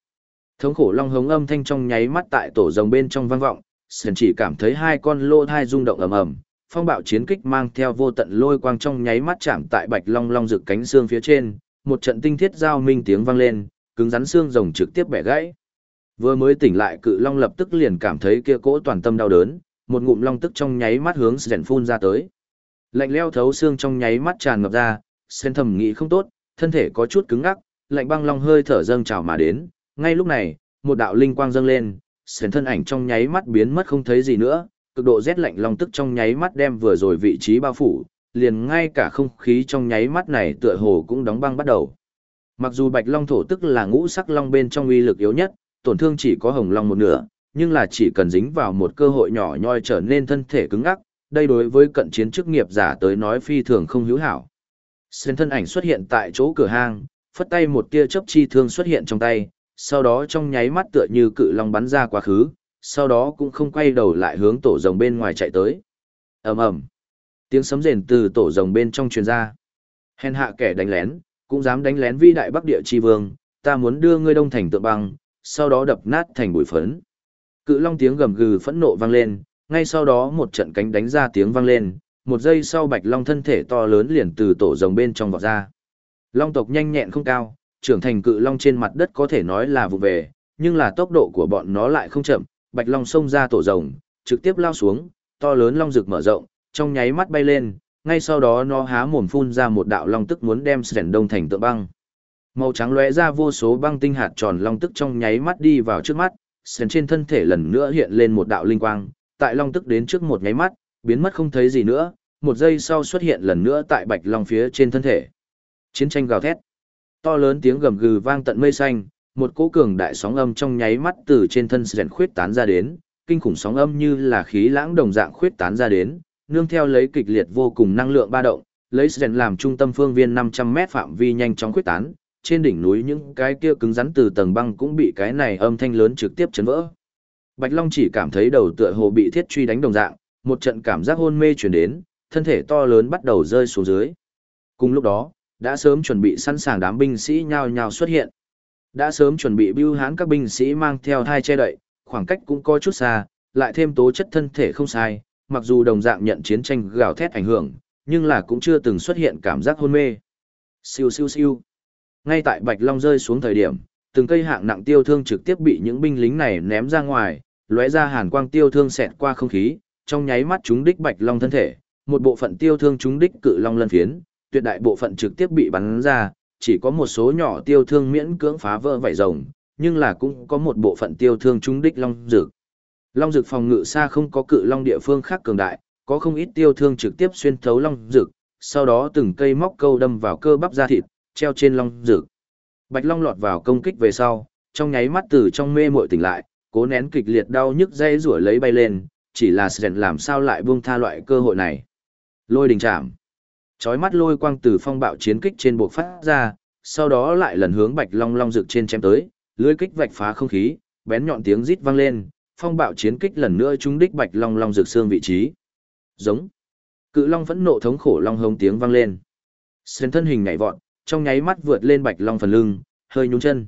Thống khổ long hống âm thanh trong nháy mắt tại tổ rồng bên trong vang vọng, Sơn chỉ cảm thấy hai con lô thai rung động ầm ầm, phong bạo chiến kích mang theo vô tận lôi quang trong nháy mắt chạm tại bạch long long rực cánh xương phía trên, một trận tinh thiết giao minh tiếng vang lên, cứng rắn xương rồng trực tiếp bẻ gãy. Vừa mới tỉnh lại cự long lập tức liền cảm thấy kia cỗ toàn tâm đau đớn, một ngụm long tức trong nháy mắt hướng Sơn phun ra tới. Lạnh leo thấu xương trong nháy mắt tràn ngập ra, Sơn thầm nghĩ không tốt, thân thể có chút cứng ngắc, lạnh băng long hơi thở dâng trào mà đến, ngay lúc này, một đạo linh quang dâng lên, Sền thân ảnh trong nháy mắt biến mất không thấy gì nữa, cực độ rét lạnh long tức trong nháy mắt đem vừa rồi vị trí bao phủ, liền ngay cả không khí trong nháy mắt này tựa hồ cũng đóng băng bắt đầu. Mặc dù bạch long thổ tức là ngũ sắc long bên trong uy lực yếu nhất, tổn thương chỉ có hồng long một nửa, nhưng là chỉ cần dính vào một cơ hội nhỏ nhoi trở nên thân thể cứng ngắc, đây đối với cận chiến chức nghiệp giả tới nói phi thường không hữu hảo. Xuyên thân ảnh xuất hiện tại chỗ cửa hang, phất tay một tia chớp chi thương xuất hiện trong tay, sau đó trong nháy mắt tựa như cự long bắn ra quá khứ, sau đó cũng không quay đầu lại hướng tổ rồng bên ngoài chạy tới. ầm ầm, tiếng sấm rền từ tổ rồng bên trong truyền ra. Hèn hạ kẻ đánh lén, cũng dám đánh lén vi đại bắc địa chi vương, ta muốn đưa ngươi đông thành tượng băng, sau đó đập nát thành bụi phấn. Cự long tiếng gầm gừ phẫn nộ vang lên, ngay sau đó một trận cánh đánh ra tiếng vang lên, một giây sau bạch long thân thể to lớn liền từ tổ rồng bên trong vọt ra. Long tộc nhanh nhẹn không cao, trưởng thành cự long trên mặt đất có thể nói là vụ về, nhưng là tốc độ của bọn nó lại không chậm, bạch long xông ra tổ rồng, trực tiếp lao xuống, to lớn long rực mở rộng, trong nháy mắt bay lên, ngay sau đó nó há mồm phun ra một đạo long tức muốn đem sẻn đông thành tượng băng. Màu trắng lóe ra vô số băng tinh hạt tròn long tức trong nháy mắt đi vào trước mắt, sẻn trên thân thể lần nữa hiện lên một đạo linh quang, tại long tức đến trước một nháy mắt, biến mất không thấy gì nữa, một giây sau xuất hiện lần nữa tại bạch long phía trên thân thể. Chiến tranh gào thét. To lớn tiếng gầm gừ vang tận mây xanh, một cỗ cường đại sóng âm trong nháy mắt từ trên thân rèn khuyết tán ra đến, kinh khủng sóng âm như là khí lãng đồng dạng khuyết tán ra đến, nương theo lấy kịch liệt vô cùng năng lượng ba động, lấy rèn làm trung tâm phương viên 500 mét phạm vi nhanh chóng khuyết tán, trên đỉnh núi những cái kia cứng rắn từ tầng băng cũng bị cái này âm thanh lớn trực tiếp chấn vỡ. Bạch Long chỉ cảm thấy đầu tựa hồ bị thiết truy đánh đồng dạng, một trận cảm giác hôn mê truyền đến, thân thể to lớn bắt đầu rơi xuống dưới. Cùng lúc đó, đã sớm chuẩn bị sẵn sàng đám binh sĩ nhao nhao xuất hiện. Đã sớm chuẩn bị bưu hán các binh sĩ mang theo thai che đậy, khoảng cách cũng có chút xa, lại thêm tố chất thân thể không sai, mặc dù đồng dạng nhận chiến tranh gào thét ảnh hưởng, nhưng là cũng chưa từng xuất hiện cảm giác hôn mê. Siêu siêu siêu. Ngay tại Bạch Long rơi xuống thời điểm, từng cây hạng nặng tiêu thương trực tiếp bị những binh lính này ném ra ngoài, lóe ra hàn quang tiêu thương xẹt qua không khí, trong nháy mắt chúng đích Bạch Long thân thể, một bộ phận tiêu thương chúng đích cự long lân phiến, tuyệt đại bộ phận trực tiếp bị bắn ra, chỉ có một số nhỏ tiêu thương miễn cưỡng phá vỡ vảy rồng, nhưng là cũng có một bộ phận tiêu thương trúng đích long dược. Long dược phòng ngự xa không có cự long địa phương khác cường đại, có không ít tiêu thương trực tiếp xuyên thấu long dược, sau đó từng cây móc câu đâm vào cơ bắp da thịt, treo trên long dược. Bạch long lọt vào công kích về sau, trong nháy mắt từ trong mê muội tỉnh lại, cố nén kịch liệt đau nhức dây rủa lấy bay lên, chỉ là Sren làm sao lại buông tha loại cơ hội này. Lôi đình chạm. Chói mắt lôi quang từ phong bạo chiến kích trên buộc phát ra, sau đó lại lần hướng bạch long long rực trên chém tới, lưới kích vạch phá không khí, bén nhọn tiếng rít vang lên, phong bạo chiến kích lần nữa trúng đích bạch long long rực xương vị trí. Giống. Cự long vẫn nộ thống khổ long hống tiếng vang lên. Sến thân hình nhảy vọt, trong nháy mắt vượt lên bạch long phần lưng, hơi nhún chân.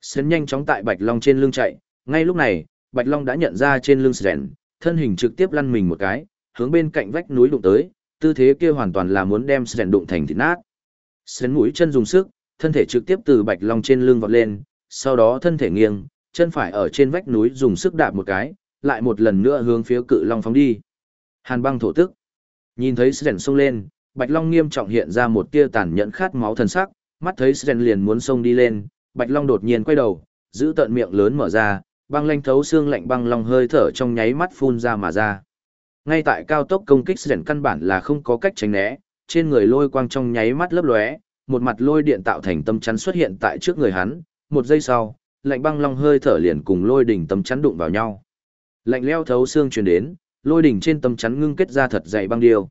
Sến nhanh chóng tại bạch long trên lưng chạy, ngay lúc này, bạch long đã nhận ra trên lưng Sến, thân hình trực tiếp lăn mình một cái, hướng bên cạnh vách núi đụng tới, tư thế kia hoàn toàn là muốn đem Sren đụng thành thịt nát. Sren mũi chân dùng sức, thân thể trực tiếp từ bạch long trên lưng vọt lên, sau đó thân thể nghiêng, chân phải ở trên vách núi dùng sức đạp một cái, lại một lần nữa hướng phía cự long phóng đi. Hàn băng thổ tức. Nhìn thấy Sren xông lên, bạch long nghiêm trọng hiện ra một tia tàn nhẫn khát máu thần sắc, mắt thấy Sren liền muốn xông đi lên, bạch long đột nhiên quay đầu, giữ tận miệng lớn mở ra, băng lanh thấu xương lạnh băng long hơi thở trong nháy mắt phun ra mà ra. Ngay tại cao tốc công kích Sren căn bản là không có cách tránh né, trên người lôi quang trong nháy mắt lấp lóe, một mặt lôi điện tạo thành tâm chắn xuất hiện tại trước người hắn, một giây sau, lạnh băng long hơi thở liền cùng lôi đỉnh tâm chắn đụng vào nhau. Lạnh leo thấu xương truyền đến, lôi đỉnh trên tâm chắn ngưng kết ra thật dày băng điêu.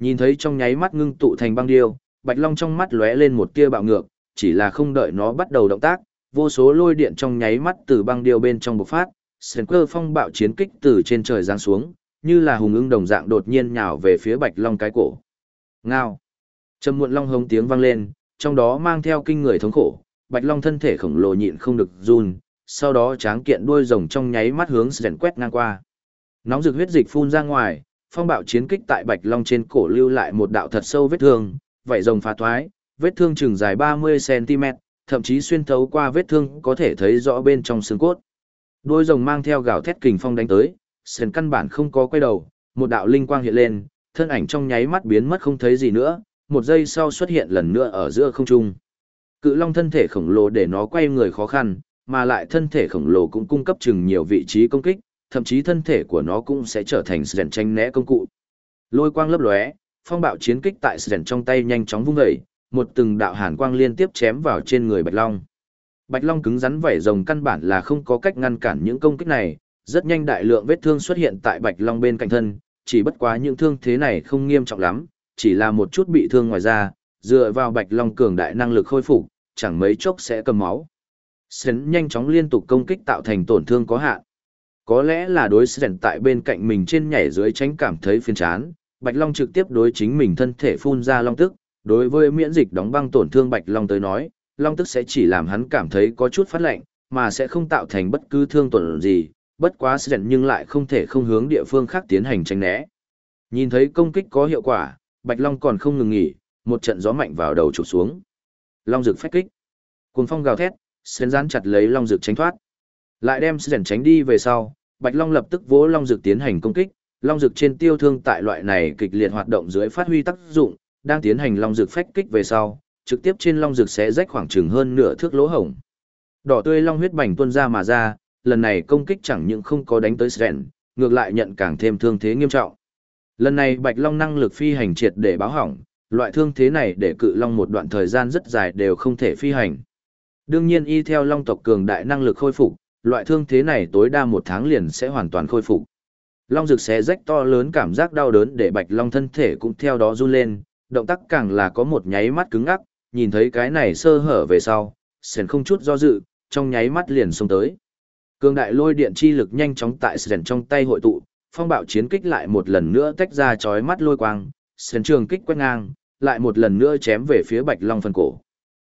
Nhìn thấy trong nháy mắt ngưng tụ thành băng điêu, Bạch Long trong mắt lóe lên một tia bạo ngược, chỉ là không đợi nó bắt đầu động tác, vô số lôi điện trong nháy mắt từ băng điêu bên trong bộc phát, sền cơ phong bạo chiến kích từ trên trời giáng xuống, như là hùng ưng đồng dạng đột nhiên nhào về phía bạch long cái cổ. Ngao. Trầm muộn long hống tiếng vang lên, trong đó mang theo kinh người thống khổ, bạch long thân thể khổng lồ nhịn không được run, sau đó tráng kiện đuôi rồng trong nháy mắt hướng Sren quét ngang qua. Nóng rực huyết dịch phun ra ngoài, phong bạo chiến kích tại bạch long trên cổ lưu lại một đạo thật sâu vết thương, vảy rồng phá thoái, vết thương chừng dài 30 cm, thậm chí xuyên thấu qua vết thương có thể thấy rõ bên trong xương cốt. Đuôi rồng mang theo gào thét kình phong đánh tới, sền căn bản không có quay đầu, một đạo linh quang hiện lên, thân ảnh trong nháy mắt biến mất không thấy gì nữa, một giây sau xuất hiện lần nữa ở giữa không trung. Cự long thân thể khổng lồ để nó quay người khó khăn, mà lại thân thể khổng lồ cũng cung cấp chừng nhiều vị trí công kích, thậm chí thân thể của nó cũng sẽ trở thành sền tranh né công cụ. Lôi quang lấp lóe, phong bạo chiến kích tại sền trong tay nhanh chóng vung dậy, một từng đạo hàn quang liên tiếp chém vào trên người Bạch Long. Bạch Long cứng rắn vảy rồng căn bản là không có cách ngăn cản những công kích này, rất nhanh đại lượng vết thương xuất hiện tại Bạch Long bên cạnh thân, chỉ bất quá những thương thế này không nghiêm trọng lắm, chỉ là một chút bị thương ngoài da, dựa vào Bạch Long cường đại năng lực khôi phục, chẳng mấy chốc sẽ cầm máu. Sến nhanh chóng liên tục công kích tạo thành tổn thương có hạn. Có lẽ là đối Sến tại bên cạnh mình trên nhảy dưới tránh cảm thấy phiền chán, Bạch Long trực tiếp đối chính mình thân thể phun ra long tức, đối với miễn dịch đóng băng tổn thương Bạch Long tới nói, long tức sẽ chỉ làm hắn cảm thấy có chút phát lạnh, mà sẽ không tạo thành bất cứ thương tổn gì, bất quá sren nhưng lại không thể không hướng địa phương khác tiến hành tránh né. Nhìn thấy công kích có hiệu quả, Bạch Long còn không ngừng nghỉ, một trận gió mạnh vào đầu chụp xuống. Long rực phách kích. Cuồng phong gào thét, sren dán chặt lấy Long rực tránh thoát. Lại đem sren tránh đi về sau, Bạch Long lập tức vỗ Long rực tiến hành công kích. Long rực trên tiêu thương tại loại này kịch liệt hoạt động dưới phát huy tác dụng, đang tiến hành Long rực phách kích về sau, trực tiếp trên Long rực sẽ rách khoảng chừng hơn nửa thước lỗ hổng. Đỏ tươi long huyết bành tuôn ra mà ra, lần này công kích chẳng những không có đánh tới Sren, ngược lại nhận càng thêm thương thế nghiêm trọng. Lần này Bạch Long năng lực phi hành triệt để báo hỏng, loại thương thế này để cự long một đoạn thời gian rất dài đều không thể phi hành. Đương nhiên y theo long tộc cường đại năng lực khôi phục, loại thương thế này tối đa một tháng liền sẽ hoàn toàn khôi phục. Long rực xé rách to lớn cảm giác đau đớn để bạch long thân thể cũng theo đó run lên, động tác càng là có một nháy mắt cứng ngắc, nhìn thấy cái này sơ hở về sau, sền không chút do dự, trong nháy mắt liền xông tới. Cường đại lôi điện chi lực nhanh chóng tại sền trong tay hội tụ, phong bạo chiến kích lại một lần nữa tách ra chói mắt lôi quang, sền trường kích quét ngang, lại một lần nữa chém về phía Bạch Long phần cổ.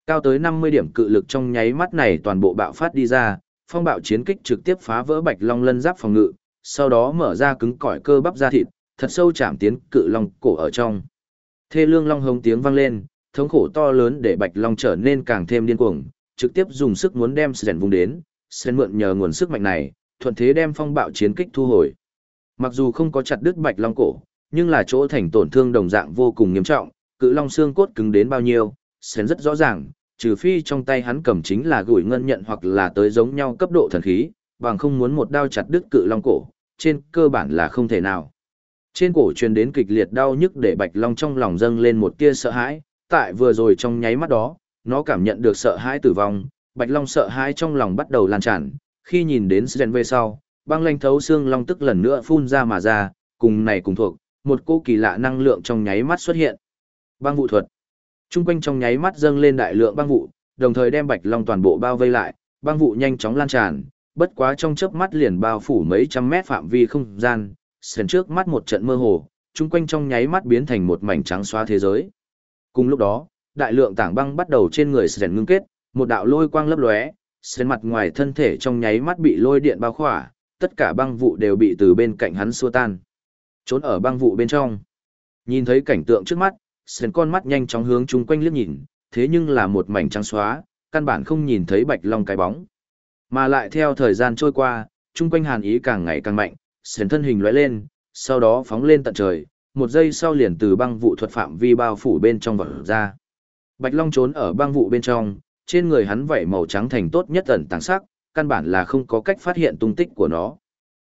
Cao tới 50 điểm cự lực trong nháy mắt này toàn bộ bạo phát đi ra, phong bạo chiến kích trực tiếp phá vỡ Bạch Long lân giáp phòng ngự, sau đó mở ra cứng cỏi cơ bắp da thịt, thật sâu chạm tiến cự long cổ ở trong. Thê lương long hống tiếng vang lên, thống khổ to lớn để Bạch Long trở nên càng thêm điên cuồng, trực tiếp dùng sức muốn đem Sren vùng đến, sen mượn nhờ nguồn sức mạnh này, thuận thế đem phong bạo chiến kích thu hồi. Mặc dù không có chặt đứt Bạch Long cổ, nhưng là chỗ thành tổn thương đồng dạng vô cùng nghiêm trọng, cự long xương cốt cứng đến bao nhiêu, sen rất rõ ràng, trừ phi trong tay hắn cầm chính là gửi ngân nhận hoặc là tới giống nhau cấp độ thần khí, bằng không muốn một đao chặt đứt cự long cổ, trên cơ bản là không thể nào. Trên cổ truyền đến kịch liệt đau nhức để Bạch Long trong lòng dâng lên một tia sợ hãi, tại vừa rồi trong nháy mắt đó, nó cảm nhận được sợ hãi tử vong, Bạch Long sợ hãi trong lòng bắt đầu lan tràn, khi nhìn đến Sren về sau, băng lanh thấu xương long tức lần nữa phun ra mà ra, cùng này cùng thuộc, một cô kỳ lạ năng lượng trong nháy mắt xuất hiện. Băng vụ thuật. Trung quanh trong nháy mắt dâng lên đại lượng băng vụ, đồng thời đem Bạch Long toàn bộ bao vây lại, băng vụ nhanh chóng lan tràn, bất quá trong chớp mắt liền bao phủ mấy trăm mét phạm vi không gian, sền trước mắt một trận mơ hồ, trung quanh trong nháy mắt biến thành một mảnh trắng xóa thế giới. Cùng lúc đó, đại lượng tảng băng bắt đầu trên người sền ngưng kết, một đạo lôi quang lấp lóe, sền mặt ngoài thân thể trong nháy mắt bị lôi điện bao khỏa, tất cả băng vụ đều bị từ bên cạnh hắn xua tan. Trốn ở băng vụ bên trong. Nhìn thấy cảnh tượng trước mắt, sền con mắt nhanh chóng hướng chung quanh liếc nhìn, thế nhưng là một mảnh trắng xóa, căn bản không nhìn thấy bạch long cái bóng. Mà lại theo thời gian trôi qua, chung quanh hàn ý càng ngày càng mạnh, sền thân hình lóe lên, sau đó phóng lên tận trời, một giây sau liền từ băng vụ thuật phạm vi bao phủ bên trong vật ra. Bạch long trốn ở băng vụ bên trong, trên người hắn vảy màu trắng thành tốt nhất ẩn tàng sắc, căn bản là không có cách phát hiện tung tích của nó.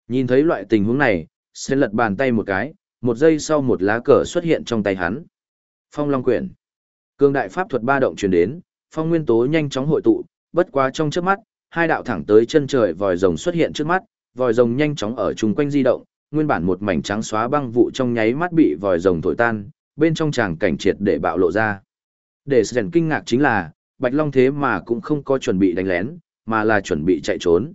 Nhìn thấy loại tình huống này, sẽ lật bàn tay một cái, một giây sau một lá cờ xuất hiện trong tay hắn. Phong Long Quyển. Cương đại pháp thuật ba động truyền đến, phong nguyên tố nhanh chóng hội tụ, bất quá trong trước mắt, hai đạo thẳng tới chân trời vòi rồng xuất hiện trước mắt, vòi rồng nhanh chóng ở chung quanh di động, nguyên bản một mảnh trắng xóa băng vụ trong nháy mắt bị vòi rồng thổi tan, bên trong tràng cảnh triệt để bạo lộ ra. Để Sren kinh ngạc chính là, Bạch Long thế mà cũng không có chuẩn bị đánh lén, mà là chuẩn bị chạy trốn.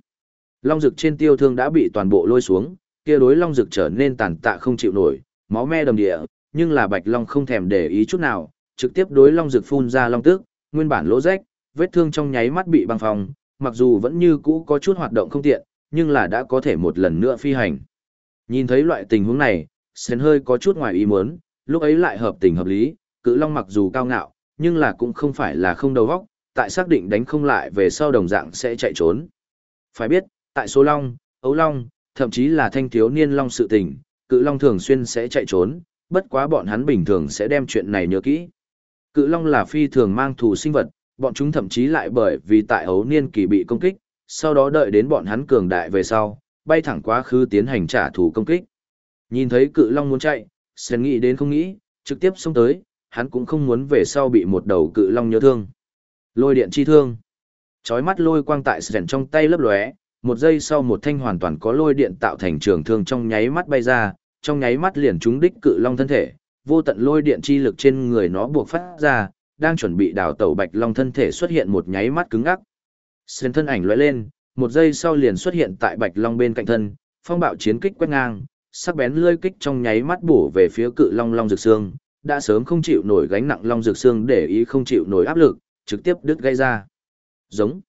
Long dực trên tiêu thương đã bị toàn bộ lôi xuống, kia đối long dực trở nên tàn tạ không chịu nổi, máu me đầm địa, nhưng là Bạch Long không thèm để ý chút nào, trực tiếp đối long dược phun ra long tức, nguyên bản lỗ rách, vết thương trong nháy mắt bị băng phòng, mặc dù vẫn như cũ có chút hoạt động không tiện, nhưng là đã có thể một lần nữa phi hành. Nhìn thấy loại tình huống này, Sến hơi có chút ngoài ý muốn, lúc ấy lại hợp tình hợp lý, cự long mặc dù cao ngạo, nhưng là cũng không phải là không đầu góc, tại xác định đánh không lại về sau đồng dạng sẽ chạy trốn. Phải biết, tại số long, ấu long, thậm chí là thanh thiếu niên long sự tình, cự long thường xuyên sẽ chạy trốn, bất quá bọn hắn bình thường sẽ đem chuyện này nhớ kỹ. Cự long là phi thường mang thù sinh vật, bọn chúng thậm chí lại bởi vì tại ấu niên kỳ bị công kích, sau đó đợi đến bọn hắn cường đại về sau, bay thẳng quá khứ tiến hành trả thù công kích. Nhìn thấy cự long muốn chạy, Sen nghĩ đến không nghĩ, trực tiếp xông tới, hắn cũng không muốn về sau bị một đầu cự long nhớ thương. Lôi điện chi thương. Chói mắt lôi quang tại Sen trong tay lấp lóe, một giây sau một thanh hoàn toàn có lôi điện tạo thành trường thương trong nháy mắt bay ra, trong nháy mắt liền trúng đích cự long thân thể, vô tận lôi điện chi lực trên người nó buộc phát ra, đang chuẩn bị đào tẩu bạch long thân thể xuất hiện một nháy mắt cứng ngắc. Sen thân ảnh lóe lên, một giây sau liền xuất hiện tại bạch long bên cạnh thân, phong bạo chiến kích quét ngang, sắc bén lưỡi kích trong nháy mắt bổ về phía cự long long rực xương, đã sớm không chịu nổi gánh nặng long rực xương để ý không chịu nổi áp lực, trực tiếp đứt gây ra. Giống.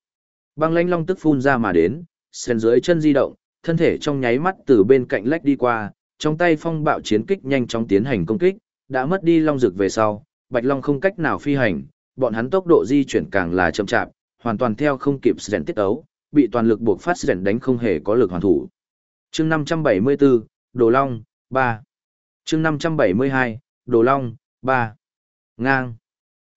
Băng lãnh long tức phun ra mà đến, sen dưới chân di động, thân thể trong nháy mắt từ bên cạnh lách đi qua, trong tay phong bạo chiến kích nhanh chóng tiến hành công kích, đã mất đi long rực về sau, bạch long không cách nào phi hành, bọn hắn tốc độ di chuyển càng là chậm chạp, hoàn toàn theo không kịp sen tiết ấu, bị toàn lực buộc phát sen đánh không hề có lực hoàn thủ. Chương 574, Đồ Long, 3. Chương 572, Đồ Long, ba Ngang.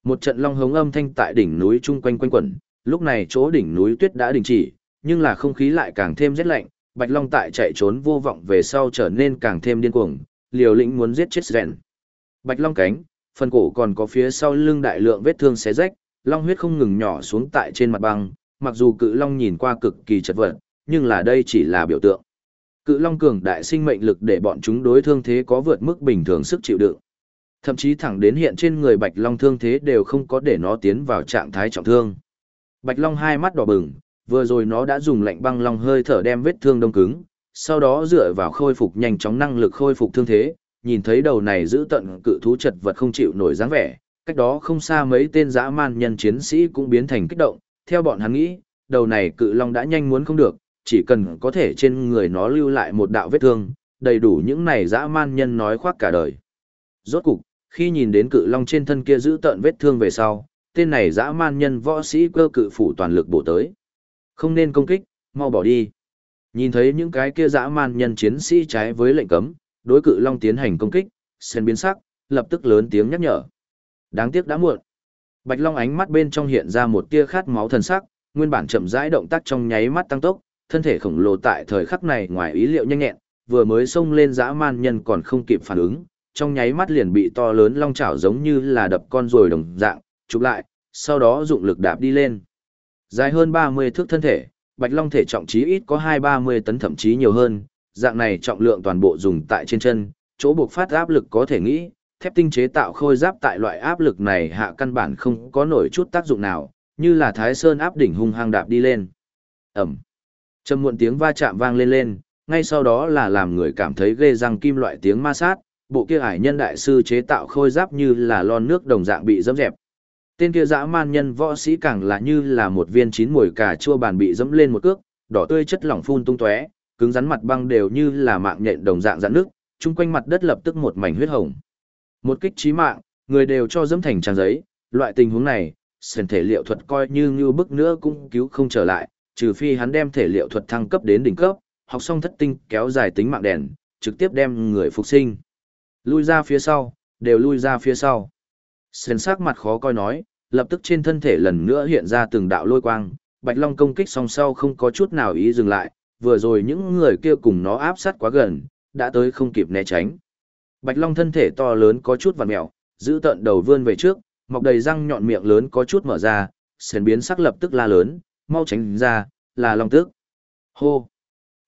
Một trận long hống âm thanh tại đỉnh núi chung quanh quanh quẩn, lúc này chỗ đỉnh núi tuyết đã đình chỉ, nhưng là không khí lại càng thêm rét lạnh, Bạch Long tại chạy trốn vô vọng về sau trở nên càng thêm điên cuồng, liều lĩnh muốn giết chết rèn. Bạch Long cánh, phần cổ còn có phía sau lưng đại lượng vết thương xé rách, long huyết không ngừng nhỏ xuống tại trên mặt băng, mặc dù cự long nhìn qua cực kỳ chật vật, nhưng là đây chỉ là biểu tượng. Cự long cường đại sinh mệnh lực để bọn chúng đối thương thế có vượt mức bình thường sức chịu đựng. Thậm chí thẳng đến hiện trên người Bạch Long thương thế đều không có để nó tiến vào trạng thái trọng thương. Bạch Long hai mắt đỏ bừng, vừa rồi nó đã dùng lạnh băng long hơi thở đem vết thương đông cứng, sau đó dựa vào khôi phục nhanh chóng năng lực khôi phục thương thế, nhìn thấy đầu này giữ tận cự thú chật vật không chịu nổi dáng vẻ, cách đó không xa mấy tên dã man nhân chiến sĩ cũng biến thành kích động, theo bọn hắn nghĩ, đầu này cự long đã nhanh muốn không được, chỉ cần có thể trên người nó lưu lại một đạo vết thương, đầy đủ những này dã man nhân nói khoác cả đời. Rốt cục, khi nhìn đến cự long trên thân kia giữ tận vết thương về sau, tên này dã man nhân võ sĩ cơ cự phủ toàn lực bổ tới. Không nên công kích, mau bỏ đi. Nhìn thấy những cái kia dã man nhân chiến sĩ trái với lệnh cấm, đối cự long tiến hành công kích, sen biến sắc, lập tức lớn tiếng nhắc nhở. Đáng tiếc đã muộn. Bạch Long ánh mắt bên trong hiện ra một tia khát máu thần sắc, nguyên bản chậm rãi động tác trong nháy mắt tăng tốc, thân thể khổng lồ tại thời khắc này ngoài ý liệu nhanh nhẹn, vừa mới xông lên dã man nhân còn không kịp phản ứng, trong nháy mắt liền bị to lớn long chảo giống như là đập con rồi đồng dạng, chụp lại, sau đó dụng lực đạp đi lên. Dài hơn 30 thước thân thể, Bạch Long thể trọng chí ít có 2-30 tấn thậm chí nhiều hơn, dạng này trọng lượng toàn bộ dùng tại trên chân, chỗ buộc phát áp lực có thể nghĩ, thép tinh chế tạo khôi giáp tại loại áp lực này hạ căn bản không có nổi chút tác dụng nào, như là Thái Sơn áp đỉnh hung hăng đạp đi lên. Ẩm. Trầm muộn tiếng va chạm vang lên lên, ngay sau đó là làm người cảm thấy ghê răng kim loại tiếng ma sát, bộ kia ải nhân đại sư chế tạo khôi giáp như là lon nước đồng dạng bị dẫm dẹp. Tên kia dã man nhân võ sĩ càng là như là một viên chín mùi cà chua bàn bị dẫm lên một cước, đỏ tươi chất lỏng phun tung tóe, cứng rắn mặt băng đều như là mạng nhện đồng dạng dạn nước, chung quanh mặt đất lập tức một mảnh huyết hồng. Một kích chí mạng, người đều cho dẫm thành trang giấy, loại tình huống này, sền thể liệu thuật coi như như bức nữa cũng cứu không trở lại, trừ phi hắn đem thể liệu thuật thăng cấp đến đỉnh cấp, học xong thất tinh kéo dài tính mạng đèn, trực tiếp đem người phục sinh. Lui ra phía sau, đều lui ra phía sau. Sền sắc mặt khó coi nói, lập tức trên thân thể lần nữa hiện ra từng đạo lôi quang, Bạch Long công kích song sau không có chút nào ý dừng lại, vừa rồi những người kia cùng nó áp sát quá gần, đã tới không kịp né tránh. Bạch Long thân thể to lớn có chút vằn mèo, giữ tận đầu vươn về trước, mọc đầy răng nhọn miệng lớn có chút mở ra, sền biến sắc lập tức la lớn, mau tránh ra, là Long tức. Hô!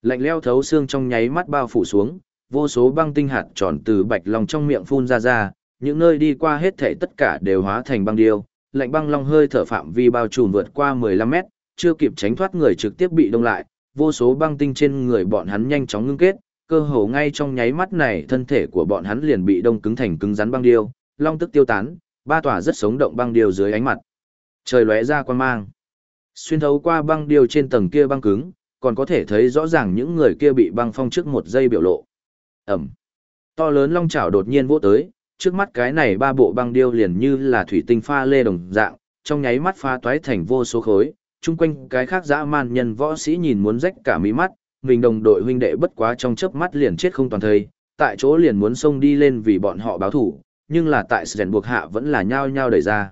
Lạnh leo thấu xương trong nháy mắt bao phủ xuống, vô số băng tinh hạt tròn từ Bạch Long trong miệng phun ra ra, những nơi đi qua hết thể tất cả đều hóa thành băng điêu, lạnh băng long hơi thở phạm vi bao trùm vượt qua 15 mét, chưa kịp tránh thoát người trực tiếp bị đông lại, vô số băng tinh trên người bọn hắn nhanh chóng ngưng kết, cơ hồ ngay trong nháy mắt này thân thể của bọn hắn liền bị đông cứng thành cứng rắn băng điêu, long tức tiêu tán, ba tòa rất sống động băng điêu dưới ánh mặt. Trời lóe ra quan mang. Xuyên thấu qua băng điêu trên tầng kia băng cứng, còn có thể thấy rõ ràng những người kia bị băng phong trước một giây biểu lộ. Ẩm. To lớn long chảo đột nhiên vỗ tới, trước mắt cái này ba bộ băng điêu liền như là thủy tinh pha lê đồng dạng, trong nháy mắt pha toái thành vô số khối, chung quanh cái khác dã man nhân võ sĩ nhìn muốn rách cả mí mắt, mình đồng đội huynh đệ bất quá trong chớp mắt liền chết không toàn thây, tại chỗ liền muốn xông đi lên vì bọn họ báo thủ, nhưng là tại Sren buộc hạ vẫn là nhao nhao đẩy ra.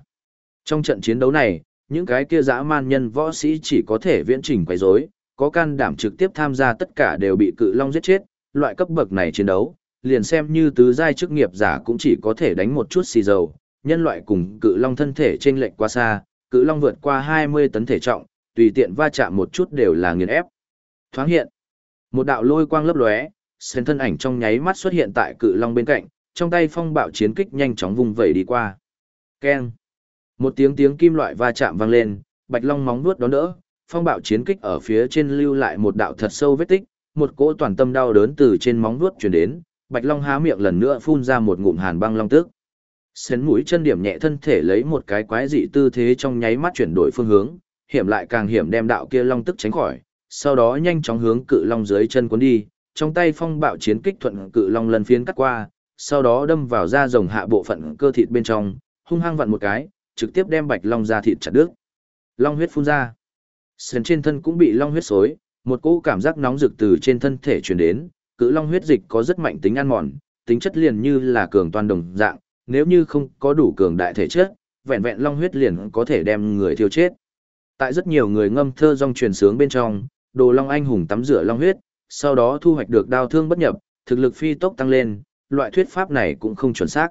Trong trận chiến đấu này, những cái kia dã man nhân võ sĩ chỉ có thể viễn trình quấy rối, có can đảm trực tiếp tham gia tất cả đều bị cự long giết chết, loại cấp bậc này chiến đấu, liền xem như tứ giai chức nghiệp giả cũng chỉ có thể đánh một chút xì dầu, nhân loại cùng cự long thân thể trên lệch quá xa, cự long vượt qua 20 tấn thể trọng, tùy tiện va chạm một chút đều là nghiền ép. Thoáng hiện, một đạo lôi quang lấp lóe, sen thân ảnh trong nháy mắt xuất hiện tại cự long bên cạnh, trong tay phong bạo chiến kích nhanh chóng vùng vẩy đi qua. Keng. Một tiếng tiếng kim loại va chạm vang lên, bạch long móng vuốt đón đỡ, phong bạo chiến kích ở phía trên lưu lại một đạo thật sâu vết tích, một cỗ toàn tâm đau đớn từ trên móng vuốt truyền đến, bạch long há miệng lần nữa phun ra một ngụm hàn băng long tức. Sến mũi chân điểm nhẹ thân thể lấy một cái quái dị tư thế trong nháy mắt chuyển đổi phương hướng, hiểm lại càng hiểm đem đạo kia long tức tránh khỏi, sau đó nhanh chóng hướng cự long dưới chân cuốn đi, trong tay phong bạo chiến kích thuận cự long lần phiến cắt qua, sau đó đâm vào da rồng hạ bộ phận cơ thịt bên trong, hung hăng vặn một cái, trực tiếp đem bạch long da thịt chặt đứt. Long huyết phun ra. Sến trên thân cũng bị long huyết xối, một cỗ cảm giác nóng rực từ trên thân thể truyền đến, cự long huyết dịch có rất mạnh tính ăn mòn, tính chất liền như là cường toàn đồng dạng, nếu như không có đủ cường đại thể chất, vẹn vẹn long huyết liền có thể đem người thiêu chết. Tại rất nhiều người ngâm thơ rong truyền sướng bên trong, đồ long anh hùng tắm rửa long huyết, sau đó thu hoạch được đao thương bất nhập, thực lực phi tốc tăng lên, loại thuyết pháp này cũng không chuẩn xác.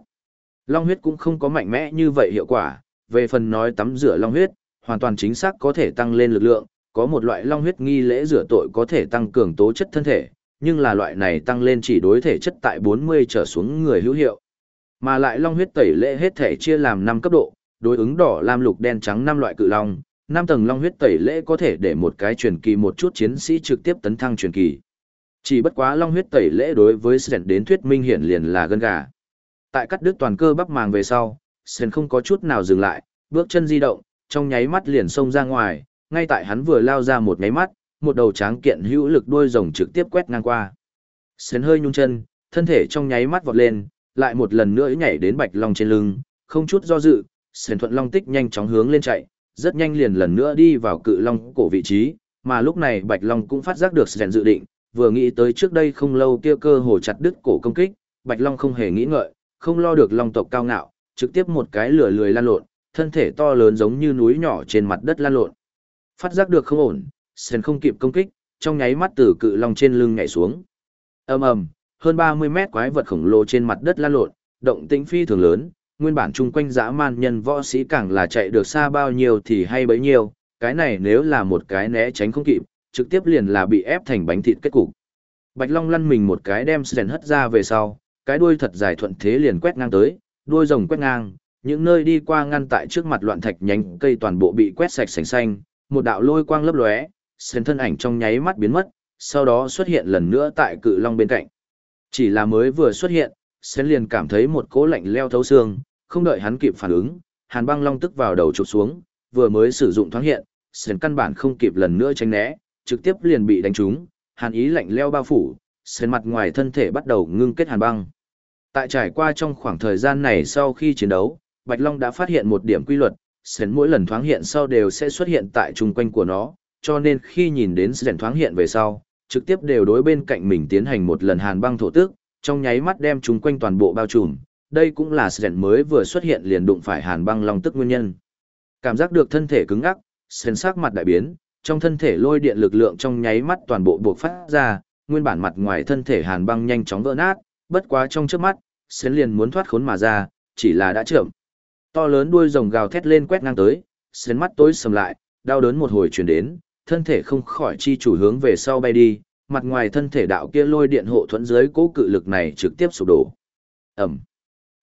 Long huyết cũng không có mạnh mẽ như vậy hiệu quả, về phần nói tắm rửa long huyết, hoàn toàn chính xác có thể tăng lên lực lượng, có một loại long huyết nghi lễ rửa tội có thể tăng cường tố chất thân thể, nhưng là loại này tăng lên chỉ đối thể chất tại 40 trở xuống người hữu hiệu. Mà lại long huyết tẩy lễ hết thể chia làm 5 cấp độ, đối ứng đỏ lam lục đen trắng 5 loại cự long, 5 tầng long huyết tẩy lễ có thể để một cái truyền kỳ một chút chiến sĩ trực tiếp tấn thăng truyền kỳ. Chỉ bất quá long huyết tẩy lễ đối với Sren đến thuyết minh hiển liền là gân gà. Tại cắt đứt toàn cơ bắp màng về sau, Sren không có chút nào dừng lại, bước chân di động, trong nháy mắt liền xông ra ngoài, ngay tại hắn vừa lao ra một nháy mắt, một đầu tráng kiện hữu lực đuôi rồng trực tiếp quét ngang qua. Sến hơi nhung chân, thân thể trong nháy mắt vọt lên, lại một lần nữa nhảy đến bạch long trên lưng, không chút do dự, Sến thuận long tích nhanh chóng hướng lên chạy, rất nhanh liền lần nữa đi vào cự long cổ vị trí, mà lúc này bạch long cũng phát giác được Sến dự định, vừa nghĩ tới trước đây không lâu kia cơ hồ chặt đứt cổ công kích, bạch long không hề nghĩ ngợi, không lo được long tộc cao ngạo, trực tiếp một cái lửa lười lan lộn, thân thể to lớn giống như núi nhỏ trên mặt đất lan lộn. Phát giác được không ổn, Sen không kịp công kích, trong nháy mắt từ cự long trên lưng nhảy xuống. Ầm ầm, hơn 30 mét quái vật khổng lồ trên mặt đất lan lộn, động tĩnh phi thường lớn, nguyên bản chung quanh dã man nhân võ sĩ càng là chạy được xa bao nhiêu thì hay bấy nhiêu, cái này nếu là một cái né tránh không kịp, trực tiếp liền là bị ép thành bánh thịt kết cục. Bạch Long lăn mình một cái đem Sen hất ra về sau, cái đuôi thật dài thuận thế liền quét ngang tới, đuôi rồng quét ngang, những nơi đi qua ngăn tại trước mặt loạn thạch nhánh cây toàn bộ bị quét sạch sành xanh, một đạo lôi quang lấp lóe, sen thân ảnh trong nháy mắt biến mất, sau đó xuất hiện lần nữa tại cự long bên cạnh. Chỉ là mới vừa xuất hiện, sen liền cảm thấy một cỗ lạnh leo thấu xương, không đợi hắn kịp phản ứng, hàn băng long tức vào đầu chụp xuống, vừa mới sử dụng thoáng hiện, sen căn bản không kịp lần nữa tránh né, trực tiếp liền bị đánh trúng, hàn ý lạnh leo bao phủ, sen mặt ngoài thân thể bắt đầu ngưng kết hàn băng. Tại trải qua trong khoảng thời gian này sau khi chiến đấu, Bạch Long đã phát hiện một điểm quy luật, Sến mỗi lần thoáng hiện sau đều sẽ xuất hiện tại trung quanh của nó, cho nên khi nhìn đến Sến thoáng hiện về sau, trực tiếp đều đối bên cạnh mình tiến hành một lần hàn băng thổ tức, trong nháy mắt đem chung quanh toàn bộ bao trùm. Đây cũng là Sến mới vừa xuất hiện liền đụng phải hàn băng long tức nguyên nhân. Cảm giác được thân thể cứng ngắc, Sến sắc mặt đại biến, trong thân thể lôi điện lực lượng trong nháy mắt toàn bộ buộc phát ra, nguyên bản mặt ngoài thân thể hàn băng nhanh chóng vỡ nát, bất quá trong trước mắt, Sến liền muốn thoát khốn mà ra, chỉ là đã chậm. To lớn đuôi rồng gào thét lên quét ngang tới, sến mắt tối sầm lại, đau đớn một hồi truyền đến, thân thể không khỏi chi chủ hướng về sau bay đi, mặt ngoài thân thể đạo kia lôi điện hộ thuẫn dưới cố cự lực này trực tiếp sụp đổ. Ẩm.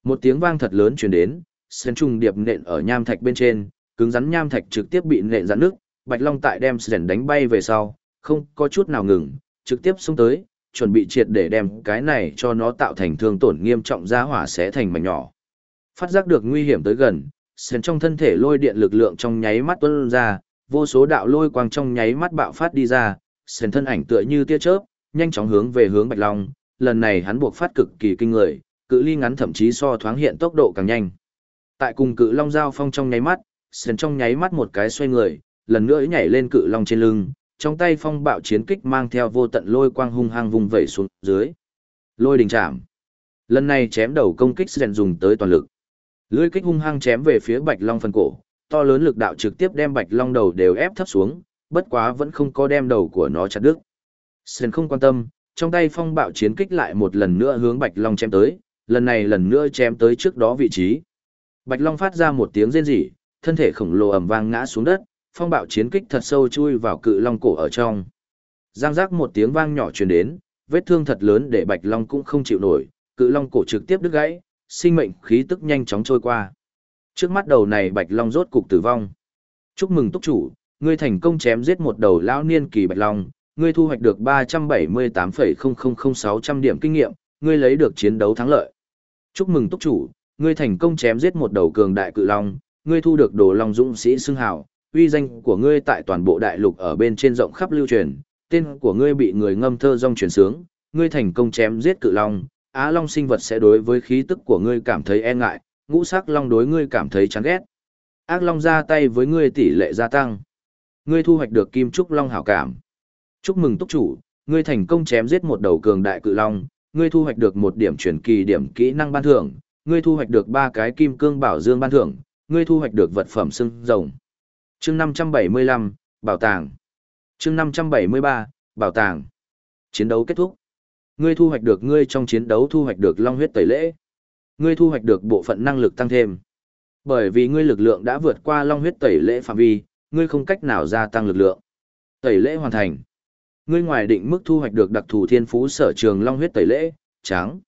Một tiếng vang thật lớn truyền đến, sến trùng điệp nện ở nham thạch bên trên, cứng rắn nham thạch trực tiếp bị nện rắn nước, Bạch Long tại đem sến đánh bay về sau, không có chút nào ngừng, trực tiếp xông tới, chuẩn bị triệt để đem cái này cho nó tạo thành thương tổn nghiêm trọng ra hỏa sẽ thành mảnh nhỏ. Phát giác được nguy hiểm tới gần, sền trong thân thể lôi điện lực lượng trong nháy mắt tuôn ra, vô số đạo lôi quang trong nháy mắt bạo phát đi ra, sền thân ảnh tựa như tia chớp, nhanh chóng hướng về hướng Bạch Long, lần này hắn buộc phát cực kỳ kinh người, cự ly ngắn thậm chí so thoáng hiện tốc độ càng nhanh. Tại cùng cự long giao phong trong nháy mắt, sền trong nháy mắt một cái xoay người, lần nữa nhảy lên cự long trên lưng, trong tay phong bạo chiến kích mang theo vô tận lôi quang hung hăng vung vẩy xuống dưới. Lôi đình chạm. Lần này chém đầu công kích sền dùng tới toàn lực. Lưỡi kích hung hăng chém về phía Bạch Long phần cổ, to lớn lực đạo trực tiếp đem Bạch Long đầu đều ép thấp xuống, bất quá vẫn không có đem đầu của nó chặt đứt. Sơn không quan tâm, trong tay phong bạo chiến kích lại một lần nữa hướng Bạch Long chém tới, lần này lần nữa chém tới trước đó vị trí. Bạch Long phát ra một tiếng rên rỉ, thân thể khổng lồ ầm vang ngã xuống đất, phong bạo chiến kích thật sâu chui vào cự long cổ ở trong. Giang giác một tiếng vang nhỏ truyền đến, vết thương thật lớn để Bạch Long cũng không chịu nổi, cự long cổ trực tiếp đứt gãy, sinh mệnh khí tức nhanh chóng trôi qua. Trước mắt đầu này Bạch Long rốt cục tử vong. Chúc mừng túc chủ, ngươi thành công chém giết một đầu lão niên kỳ Bạch Long, ngươi thu hoạch được 378,000600 điểm kinh nghiệm, ngươi lấy được chiến đấu thắng lợi. Chúc mừng túc chủ, ngươi thành công chém giết một đầu cường đại cự long, ngươi thu được đồ long dũng sĩ xưng hào, uy danh của ngươi tại toàn bộ đại lục ở bên trên rộng khắp lưu truyền, tên của ngươi bị người ngâm thơ rong truyền sướng, ngươi thành công chém giết cự long, á long sinh vật sẽ đối với khí tức của ngươi cảm thấy e ngại, ngũ sắc long đối ngươi cảm thấy chán ghét. Ác long ra tay với ngươi tỷ lệ gia tăng. Ngươi thu hoạch được kim trúc long hảo cảm. Chúc mừng túc chủ, ngươi thành công chém giết một đầu cường đại cự long, ngươi thu hoạch được một điểm chuyển kỳ điểm kỹ năng ban thưởng, ngươi thu hoạch được ba cái kim cương bảo dương ban thưởng, ngươi thu hoạch được vật phẩm xương rồng. Chương 575, bảo tàng. Chương 573, bảo tàng. Chiến đấu kết thúc. Ngươi thu hoạch được ngươi trong chiến đấu thu hoạch được long huyết tẩy lễ. Ngươi thu hoạch được bộ phận năng lực tăng thêm. Bởi vì ngươi lực lượng đã vượt qua long huyết tẩy lễ phạm vi, ngươi không cách nào gia tăng lực lượng. Tẩy lễ hoàn thành. Ngươi ngoài định mức thu hoạch được đặc thù thiên phú sở trường long huyết tẩy lễ, trắng.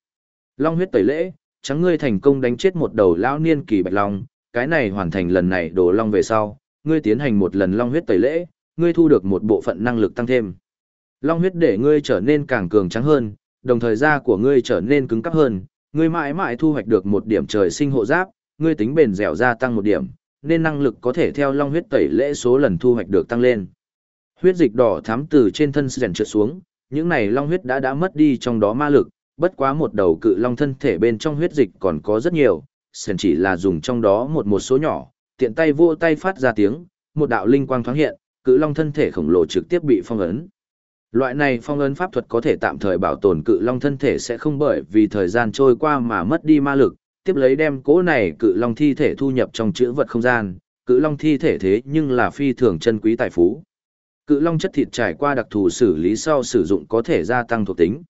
Long huyết tẩy lễ, trắng ngươi thành công đánh chết một đầu lão niên kỳ bạch long, cái này hoàn thành lần này đồ long về sau, ngươi tiến hành một lần long huyết tẩy lễ, ngươi thu được một bộ phận năng lực tăng thêm. Long huyết để ngươi trở nên càng cường trắng hơn, đồng thời da của ngươi trở nên cứng cáp hơn, ngươi mãi mãi thu hoạch được một điểm trời sinh hộ giáp, ngươi tính bền dẻo gia tăng một điểm, nên năng lực có thể theo long huyết tẩy lễ số lần thu hoạch được tăng lên. Huyết dịch đỏ thắm từ trên thân rèn trượt xuống, những này long huyết đã đã mất đi trong đó ma lực, bất quá một đầu cự long thân thể bên trong huyết dịch còn có rất nhiều, sền chỉ là dùng trong đó một một số nhỏ, tiện tay vô tay phát ra tiếng, một đạo linh quang thoáng hiện, cự long thân thể khổng lồ trực tiếp bị phong ấn. Loại này phong ấn pháp thuật có thể tạm thời bảo tồn cự long thân thể sẽ không bởi vì thời gian trôi qua mà mất đi ma lực, tiếp lấy đem cố này cự long thi thể thu nhập trong chữ vật không gian, cự long thi thể thế nhưng là phi thường chân quý tài phú. Cự long chất thịt trải qua đặc thù xử lý sau sử dụng có thể gia tăng thuộc tính.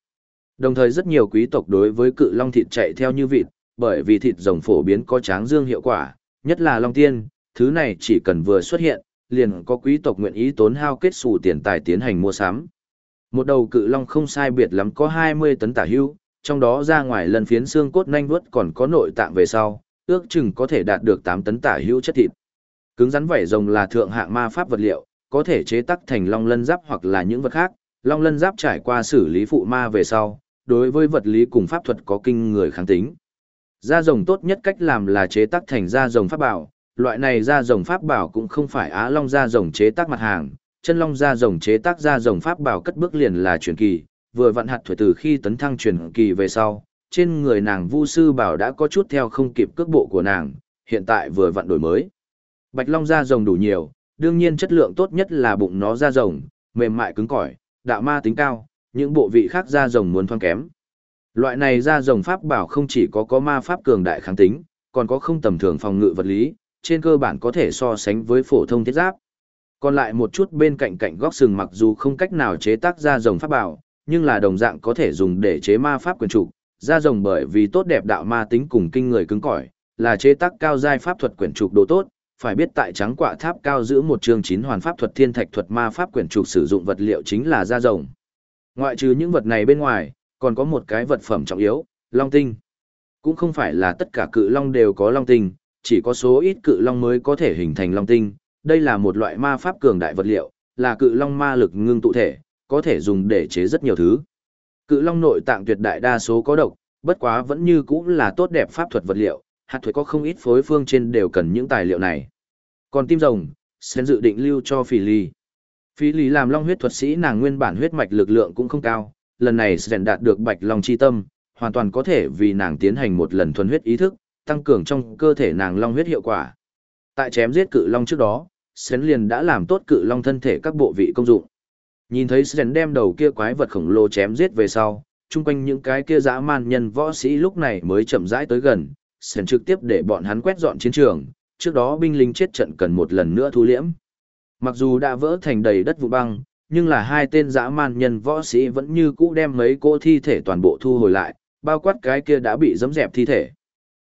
Đồng thời rất nhiều quý tộc đối với cự long thịt chạy theo như vịt, bởi vì thịt rồng phổ biến có tráng dương hiệu quả, nhất là long tiên, thứ này chỉ cần vừa xuất hiện, liền có quý tộc nguyện ý tốn hao kết xù tiền tài tiến hành mua sắm. Một đầu cự long không sai biệt lắm có 20 tấn tả hưu, trong đó ra ngoài lần phiến xương cốt nhanh vuốt còn có nội tạng về sau, ước chừng có thể đạt được 8 tấn tả hưu chất thịt. Cứng rắn vảy rồng là thượng hạng ma pháp vật liệu, có thể chế tác thành long lân giáp hoặc là những vật khác. Long lân giáp trải qua xử lý phụ ma về sau, đối với vật lý cùng pháp thuật có kinh người kháng tính. Da rồng tốt nhất cách làm là chế tác thành da rồng pháp bảo, loại này da rồng pháp bảo cũng không phải á long da rồng chế tác mặt hàng, chân long da rồng chế tác ra rồng pháp bảo cất bước liền là truyền kỳ, vừa vận hạt thuở từ khi tấn thăng truyền kỳ về sau, trên người nàng Vu sư bảo đã có chút theo không kịp cước bộ của nàng, hiện tại vừa vận đổi mới. Bạch long da rồng đủ nhiều, đương nhiên chất lượng tốt nhất là bụng nó da rồng, mềm mại cứng cỏi, đạo ma tính cao, những bộ vị khác da rồng muốn thoáng kém. Loại này da rồng pháp bảo không chỉ có có ma pháp cường đại kháng tính, còn có không tầm thường phòng ngự vật lý, trên cơ bản có thể so sánh với phổ thông thiết giáp. Còn lại một chút bên cạnh cạnh góc sừng mặc dù không cách nào chế tác ra rồng pháp bảo, nhưng là đồng dạng có thể dùng để chế ma pháp quyền trục. ra rồng bởi vì tốt đẹp đạo ma tính cùng kinh người cứng cỏi, là chế tác cao giai pháp thuật quyển trục đồ tốt, phải biết tại trắng quả tháp cao giữ một chương chín hoàn pháp thuật thiên thạch thuật ma pháp quyển trục sử dụng vật liệu chính là da rồng. Ngoại trừ những vật này bên ngoài, còn có một cái vật phẩm trọng yếu, long tinh. Cũng không phải là tất cả cự long đều có long tinh, chỉ có số ít cự long mới có thể hình thành long tinh. Đây là một loại ma pháp cường đại vật liệu, là cự long ma lực ngưng tụ thể, có thể dùng để chế rất nhiều thứ. Cự long nội tạng tuyệt đại đa số có độc, bất quá vẫn như cũng là tốt đẹp pháp thuật vật liệu, hạt thuế có không ít phối phương trên đều cần những tài liệu này. Còn tim rồng, sẽ dự định lưu cho Phỉ Ly. Phỉ Ly làm long huyết thuật sĩ nàng nguyên bản huyết mạch lực lượng cũng không cao, lần này sẽ đạt được bạch long chi tâm, hoàn toàn có thể vì nàng tiến hành một lần thuần huyết ý thức, tăng cường trong cơ thể nàng long huyết hiệu quả. Tại chém giết cự long trước đó, Sến liền đã làm tốt cự long thân thể các bộ vị công dụng. Nhìn thấy Sến đem đầu kia quái vật khổng lồ chém giết về sau, chung quanh những cái kia dã man nhân võ sĩ lúc này mới chậm rãi tới gần, Sến trực tiếp để bọn hắn quét dọn chiến trường, trước đó binh lính chết trận cần một lần nữa thu liễm. Mặc dù đã vỡ thành đầy đất vụ băng, nhưng là hai tên dã man nhân võ sĩ vẫn như cũ đem mấy cỗ thi thể toàn bộ thu hồi lại, bao quát cái kia đã bị dẫm dẹp thi thể.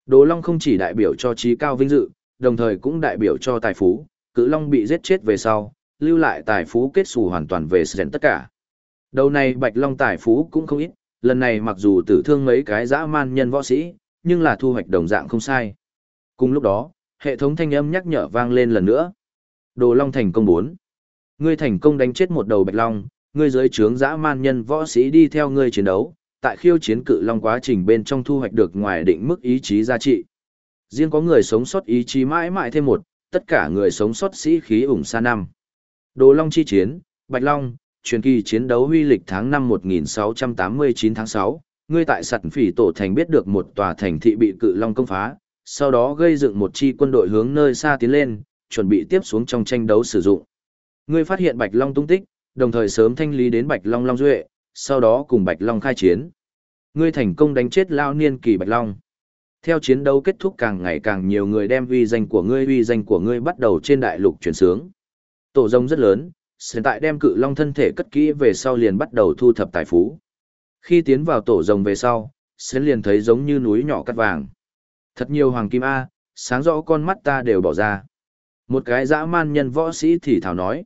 Đồ Long không chỉ đại biểu cho trí cao vinh dự, đồng thời cũng đại biểu cho tài phú, cự Long bị giết chết về sau, lưu lại tài phú kết xù hoàn toàn về sền tất cả. Đầu này Bạch Long tài phú cũng không ít, lần này mặc dù tử thương mấy cái dã man nhân võ sĩ, nhưng là thu hoạch đồng dạng không sai. Cùng lúc đó, hệ thống thanh âm nhắc nhở vang lên lần nữa. Đồ Long thành công 4. Ngươi thành công đánh chết một đầu Bạch Long, ngươi dưới trướng dã man nhân võ sĩ đi theo ngươi chiến đấu, tại khiêu chiến cự long quá trình bên trong thu hoạch được ngoài định mức ý chí giá trị. Riêng có người sống sót ý chí mãi mãi thêm một, tất cả người sống sót sĩ khí ủng xa năm. Đồ Long chi chiến, Bạch Long, truyền kỳ chiến đấu huy lịch tháng năm 1689 tháng 6, ngươi tại sặt phỉ tổ thành biết được một tòa thành thị bị cự long công phá, sau đó gây dựng một chi quân đội hướng nơi xa tiến lên, chuẩn bị tiếp xuống trong tranh đấu sử dụng. Ngươi phát hiện Bạch Long tung tích, đồng thời sớm thanh lý đến Bạch Long Long Duệ, sau đó cùng Bạch Long khai chiến. Ngươi thành công đánh chết lao niên kỳ Bạch Long. Theo chiến đấu kết thúc càng ngày càng nhiều người đem uy danh của ngươi uy danh của ngươi bắt đầu trên đại lục chuyển sướng. Tổ rồng rất lớn, hiện tại đem cự long thân thể cất kỹ về sau liền bắt đầu thu thập tài phú. Khi tiến vào tổ rồng về sau, sẽ liền thấy giống như núi nhỏ cắt vàng. Thật nhiều hoàng kim A, sáng rõ con mắt ta đều bỏ ra. Một cái dã man nhân võ sĩ thì thảo nói.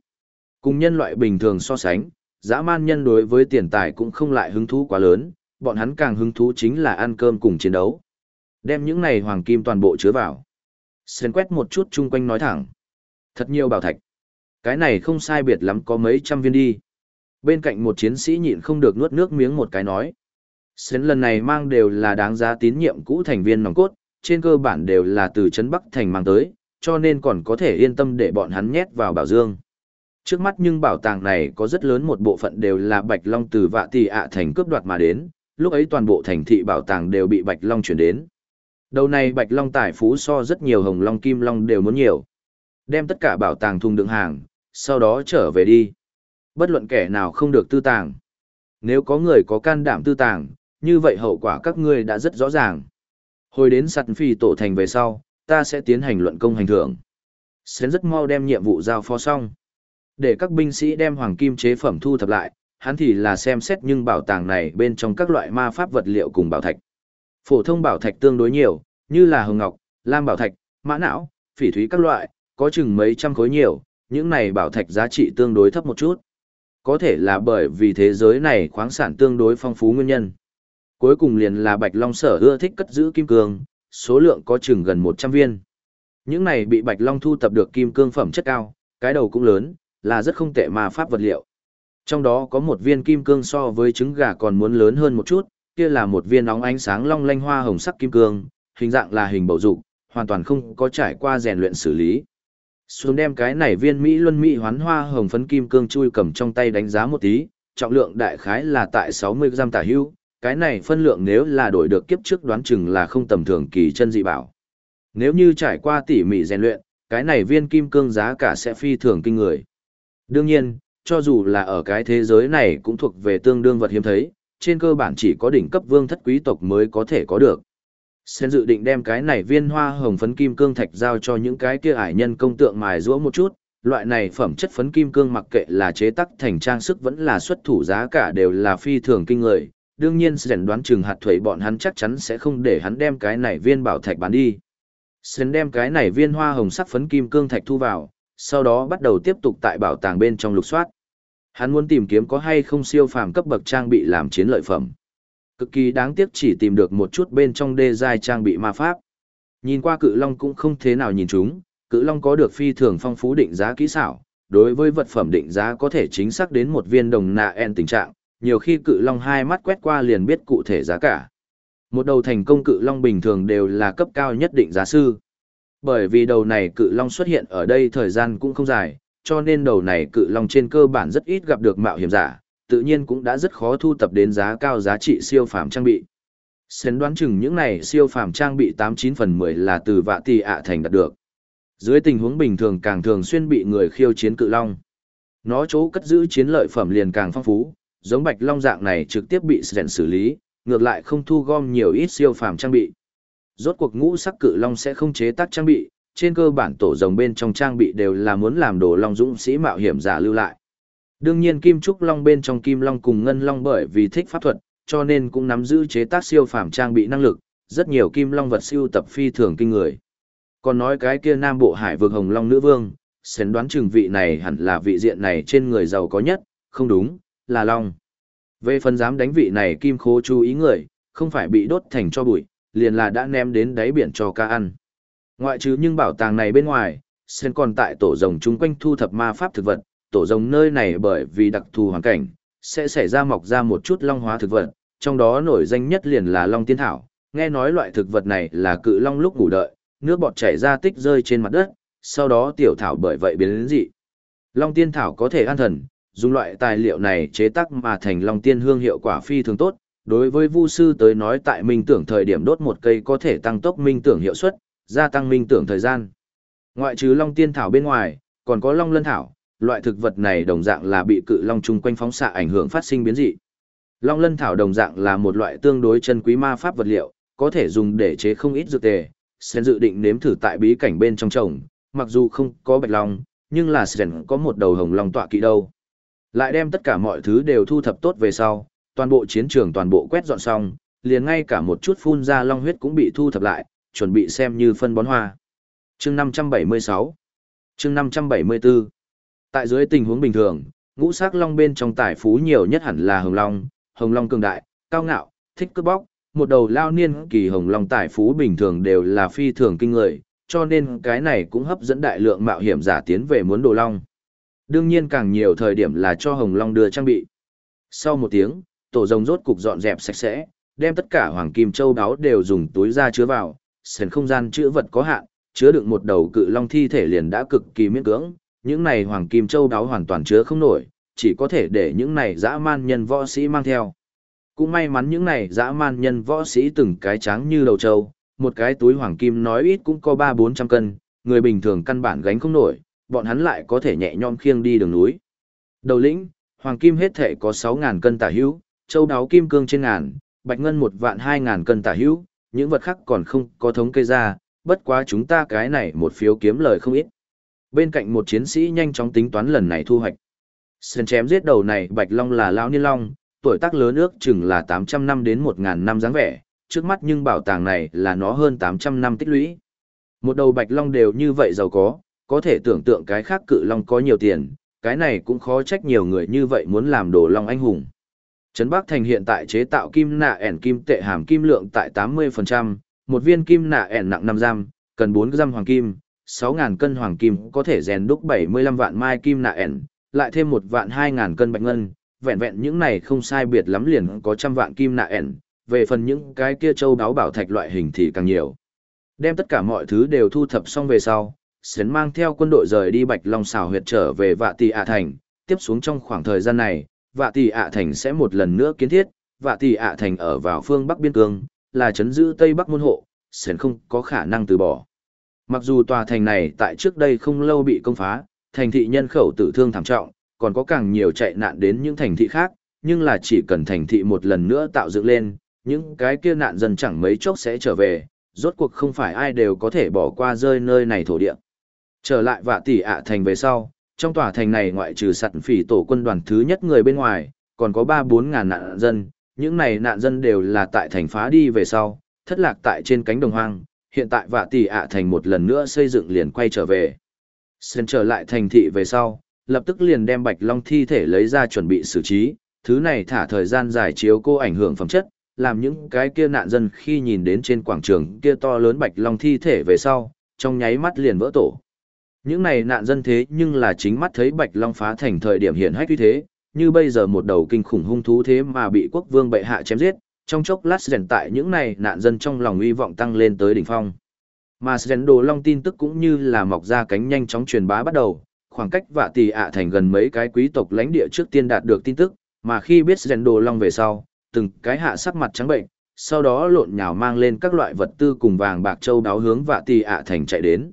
Cùng nhân loại bình thường so sánh, dã man nhân đối với tiền tài cũng không lại hứng thú quá lớn, bọn hắn càng hứng thú chính là ăn cơm cùng chiến đấu. Đem những này hoàng kim toàn bộ chứa vào. Sen quét một chút chung quanh nói thẳng. Thật nhiều bảo thạch. Cái này không sai biệt lắm có mấy trăm viên đi. Bên cạnh một chiến sĩ nhịn không được nuốt nước miếng một cái nói. Sen lần này mang đều là đáng giá tín nhiệm cũ thành viên nòng cốt, trên cơ bản đều là từ Trấn Bắc Thành mang tới, cho nên còn có thể yên tâm để bọn hắn nhét vào bảo dương. Trước mắt nhưng bảo tàng này có rất lớn một bộ phận đều là Bạch Long từ vạ tỷ ạ thành cướp đoạt mà đến, lúc ấy toàn bộ thành thị bảo tàng đều bị Bạch Long chuyển đến. Đầu này Bạch Long tài phú so rất nhiều hồng long kim long đều muốn nhiều. Đem tất cả bảo tàng thùng đựng hàng, sau đó trở về đi. Bất luận kẻ nào không được tư tàng. Nếu có người có can đảm tư tàng, như vậy hậu quả các ngươi đã rất rõ ràng. Hồi đến sặt phi tổ thành về sau, ta sẽ tiến hành luận công hành thưởng. Sến rất mau đem nhiệm vụ giao phó xong. Để các binh sĩ đem hoàng kim chế phẩm thu thập lại, hắn thì là xem xét nhưng bảo tàng này bên trong các loại ma pháp vật liệu cùng bảo thạch. Phổ thông bảo thạch tương đối nhiều, như là hồng ngọc, lam bảo thạch, mã não, phỉ thúy các loại, có chừng mấy trăm khối nhiều, những này bảo thạch giá trị tương đối thấp một chút. Có thể là bởi vì thế giới này khoáng sản tương đối phong phú nguyên nhân. Cuối cùng liền là Bạch Long sở ưa thích cất giữ kim cương, số lượng có chừng gần 100 viên. Những này bị Bạch Long thu tập được kim cương phẩm chất cao, cái đầu cũng lớn, là rất không tệ mà pháp vật liệu. Trong đó có một viên kim cương so với trứng gà còn muốn lớn hơn một chút, kia là một viên nóng ánh sáng long lanh hoa hồng sắc kim cương, hình dạng là hình bầu dục, hoàn toàn không có trải qua rèn luyện xử lý. Xuống đem cái này viên Mỹ luân Mỹ hoán hoa hồng phấn kim cương chui cầm trong tay đánh giá một tí, trọng lượng đại khái là tại 60 gram tả hưu, cái này phân lượng nếu là đổi được kiếp trước đoán chừng là không tầm thường kỳ chân dị bảo. Nếu như trải qua tỉ mỉ rèn luyện, cái này viên kim cương giá cả sẽ phi thường kinh người. Đương nhiên, cho dù là ở cái thế giới này cũng thuộc về tương đương vật hiếm thấy, trên cơ bản chỉ có đỉnh cấp vương thất quý tộc mới có thể có được. Sen dự định đem cái này viên hoa hồng phấn kim cương thạch giao cho những cái kia ải nhân công tượng mài rũa một chút, loại này phẩm chất phấn kim cương mặc kệ là chế tác thành trang sức vẫn là xuất thủ giá cả đều là phi thường kinh người. Đương nhiên Sen đoán chừng hạt thuế bọn hắn chắc chắn sẽ không để hắn đem cái này viên bảo thạch bán đi. Sen đem cái này viên hoa hồng sắc phấn kim cương thạch thu vào, sau đó bắt đầu tiếp tục tại bảo tàng bên trong lục soát. Hắn muốn tìm kiếm có hay không siêu phàm cấp bậc trang bị làm chiến lợi phẩm. Cực kỳ đáng tiếc chỉ tìm được một chút bên trong đê giai trang bị ma pháp. Nhìn qua cự long cũng không thế nào nhìn chúng, cự long có được phi thường phong phú định giá kỹ xảo, đối với vật phẩm định giá có thể chính xác đến một viên đồng nạ en tình trạng, nhiều khi cự long hai mắt quét qua liền biết cụ thể giá cả. Một đầu thành công cự long bình thường đều là cấp cao nhất định giá sư. Bởi vì đầu này cự long xuất hiện ở đây thời gian cũng không dài, cho nên đầu này cự long trên cơ bản rất ít gặp được mạo hiểm giả, tự nhiên cũng đã rất khó thu tập đến giá cao giá trị siêu phàm trang bị. Sến đoán chừng những này siêu phàm trang bị 89 phần 10 là từ vạ tỷ ạ thành đạt được. Dưới tình huống bình thường càng thường xuyên bị người khiêu chiến cự long. Nó chỗ cất giữ chiến lợi phẩm liền càng phong phú, giống bạch long dạng này trực tiếp bị Sến xử lý, ngược lại không thu gom nhiều ít siêu phàm trang bị. Rốt cuộc ngũ sắc cự long sẽ không chế tác trang bị, trên cơ bản tổ rồng bên trong trang bị đều là muốn làm đồ long dũng sĩ mạo hiểm giả lưu lại. Đương nhiên kim trúc long bên trong kim long cùng ngân long bởi vì thích pháp thuật, cho nên cũng nắm giữ chế tác siêu phàm trang bị năng lực, rất nhiều kim long vật siêu tập phi thường kinh người. Còn nói cái kia Nam Bộ Hải vực Hồng Long nữ vương, sến đoán chừng vị này hẳn là vị diện này trên người giàu có nhất, không đúng, là long. Về phần dám đánh vị này kim khố chú ý người, không phải bị đốt thành cho bụi, liền là đã ném đến đáy biển cho ca ăn. Ngoại trừ nhưng bảo tàng này bên ngoài, sen còn tại tổ rồng chung quanh thu thập ma pháp thực vật, tổ rồng nơi này bởi vì đặc thù hoàn cảnh, sẽ xảy ra mọc ra một chút long hóa thực vật, trong đó nổi danh nhất liền là long tiên thảo. Nghe nói loại thực vật này là cự long lúc ngủ đợi, nước bọt chảy ra tích rơi trên mặt đất, sau đó tiểu thảo bởi vậy biến đến dị. Long tiên thảo có thể an thần, dùng loại tài liệu này chế tác mà thành long tiên hương hiệu quả phi thường tốt. Đối với Vu sư tới nói tại minh tưởng thời điểm đốt một cây có thể tăng tốc minh tưởng hiệu suất, gia tăng minh tưởng thời gian. Ngoại trừ long tiên thảo bên ngoài, còn có long lân thảo, loại thực vật này đồng dạng là bị cự long chung quanh phóng xạ ảnh hưởng phát sinh biến dị. Long lân thảo đồng dạng là một loại tương đối chân quý ma pháp vật liệu, có thể dùng để chế không ít dược tề. Sen dự định nếm thử tại bí cảnh bên trong trồng, mặc dù không có bạch long, nhưng là Sen có một đầu hồng long tọa kỵ đâu. Lại đem tất cả mọi thứ đều thu thập tốt về sau, toàn bộ chiến trường toàn bộ quét dọn xong, liền ngay cả một chút phun ra long huyết cũng bị thu thập lại, chuẩn bị xem như phân bón hoa. Chương 576 Chương 574 Tại dưới tình huống bình thường, ngũ sắc long bên trong tài phú nhiều nhất hẳn là hồng long, hồng long cường đại, cao ngạo, thích cướp bóc, một đầu lao niên kỳ hồng long tài phú bình thường đều là phi thường kinh người, cho nên cái này cũng hấp dẫn đại lượng mạo hiểm giả tiến về muốn đồ long. Đương nhiên càng nhiều thời điểm là cho hồng long đưa trang bị. Sau một tiếng, tổ rồng rốt cục dọn dẹp sạch sẽ, đem tất cả hoàng kim châu đáo đều dùng túi ra chứa vào, sền không gian chứa vật có hạn, chứa đựng một đầu cự long thi thể liền đã cực kỳ miễn cưỡng, những này hoàng kim châu đáo hoàn toàn chứa không nổi, chỉ có thể để những này dã man nhân võ sĩ mang theo. Cũng may mắn những này dã man nhân võ sĩ từng cái trắng như đầu trâu, một cái túi hoàng kim nói ít cũng có 3-400 cân, người bình thường căn bản gánh không nổi, bọn hắn lại có thể nhẹ nhõm khiêng đi đường núi. Đầu lĩnh, hoàng kim hết thể có 6.000 cân tả hữu, châu đáo kim cương trên ngàn, bạch ngân một vạn 2.000 cân tả hữu, những vật khác còn không có thống kê ra, bất quá chúng ta cái này một phiếu kiếm lời không ít. Bên cạnh một chiến sĩ nhanh chóng tính toán lần này thu hoạch. Sơn chém giết đầu này Bạch Long là lão niên long, tuổi tác lớn ước chừng là 800 năm đến 1000 năm dáng vẻ, trước mắt nhưng bảo tàng này là nó hơn 800 năm tích lũy. Một đầu Bạch Long đều như vậy giàu có, có thể tưởng tượng cái khác cự long có nhiều tiền, cái này cũng khó trách nhiều người như vậy muốn làm đồ long anh hùng. Trấn Bắc Thành hiện tại chế tạo kim nạ ẻn kim tệ hàm kim lượng tại 80%, một viên kim nạ ẻn nặng 5 giam, cần 4 giam hoàng kim, 6.000 cân hoàng kim có thể rèn đúc 75 vạn mai kim nạ ẻn, lại thêm một vạn 2.000 cân bạch ngân, vẹn vẹn những này không sai biệt lắm liền có trăm vạn kim nạ ẻn, về phần những cái kia châu đáo bảo thạch loại hình thì càng nhiều. Đem tất cả mọi thứ đều thu thập xong về sau, Sến mang theo quân đội rời đi Bạch Long xào huyệt trở về Vạ Tỷ ạ Thành, tiếp xuống trong khoảng thời gian này, Vạ Tỷ ạ Thành sẽ một lần nữa kiến thiết, Vạ Tỷ ạ Thành ở vào phương Bắc Biên Cương, là chấn giữ Tây Bắc môn hộ, sển không có khả năng từ bỏ. Mặc dù tòa thành này tại trước đây không lâu bị công phá, thành thị nhân khẩu tử thương thảm trọng, còn có càng nhiều chạy nạn đến những thành thị khác, nhưng là chỉ cần thành thị một lần nữa tạo dựng lên, những cái kia nạn dân chẳng mấy chốc sẽ trở về, rốt cuộc không phải ai đều có thể bỏ qua rơi nơi này thổ địa. Trở lại vạ tỷ ạ thành về sau, trong tòa thành này ngoại trừ sặt phỉ tổ quân đoàn thứ nhất người bên ngoài, còn có 3-4 ngàn nạn dân, những này nạn dân đều là tại thành phá đi về sau, thất lạc tại trên cánh đồng hoang, hiện tại vạ tỷ ạ thành một lần nữa xây dựng liền quay trở về. Sơn trở lại thành thị về sau, lập tức liền đem bạch long thi thể lấy ra chuẩn bị xử trí, thứ này thả thời gian dài chiếu cô ảnh hưởng phẩm chất, làm những cái kia nạn dân khi nhìn đến trên quảng trường kia to lớn bạch long thi thể về sau, trong nháy mắt liền vỡ tổ. Những này nạn dân thế nhưng là chính mắt thấy bạch long phá thành thời điểm hiện hách như thế, như bây giờ một đầu kinh khủng hung thú thế mà bị quốc vương bệ hạ chém giết, Trong chốc lát rèn tại những này nạn dân trong lòng uy vọng tăng lên tới đỉnh phong. Mà rèn đồ long tin tức cũng như là mọc ra cánh nhanh chóng truyền bá bắt đầu, khoảng cách vạ tỷ ạ thành gần mấy cái quý tộc lãnh địa trước tiên đạt được tin tức, mà khi biết rèn đồ long về sau, từng cái hạ sắc mặt trắng bệnh, sau đó lộn nhào mang lên các loại vật tư cùng vàng bạc châu đáo hướng vạ tỷ ạ thành chạy đến.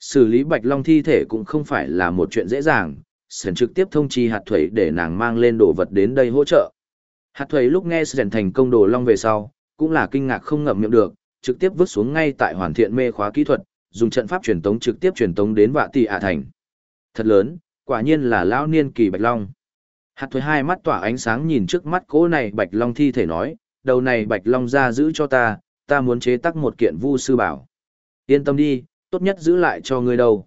Xử lý bạch long thi thể cũng không phải là một chuyện dễ dàng, sơn trực tiếp thông chi hạt thuẩy để nàng mang lên đồ vật đến đây hỗ trợ. Hạt thuẩy lúc nghe sơn thành công đồ long về sau, cũng là kinh ngạc không ngậm miệng được, trực tiếp vứt xuống ngay tại hoàn thiện mê khóa kỹ thuật, dùng trận pháp truyền tống trực tiếp truyền tống đến vạ tỷ ạ thành. Thật lớn, quả nhiên là lão niên kỳ bạch long. Hạt thuế hai mắt tỏa ánh sáng nhìn trước mắt cỗ này bạch long thi thể nói, đầu này bạch long ra giữ cho ta, ta muốn chế tác một kiện vu sư bảo. Yên tâm đi, tốt nhất giữ lại cho ngươi đâu.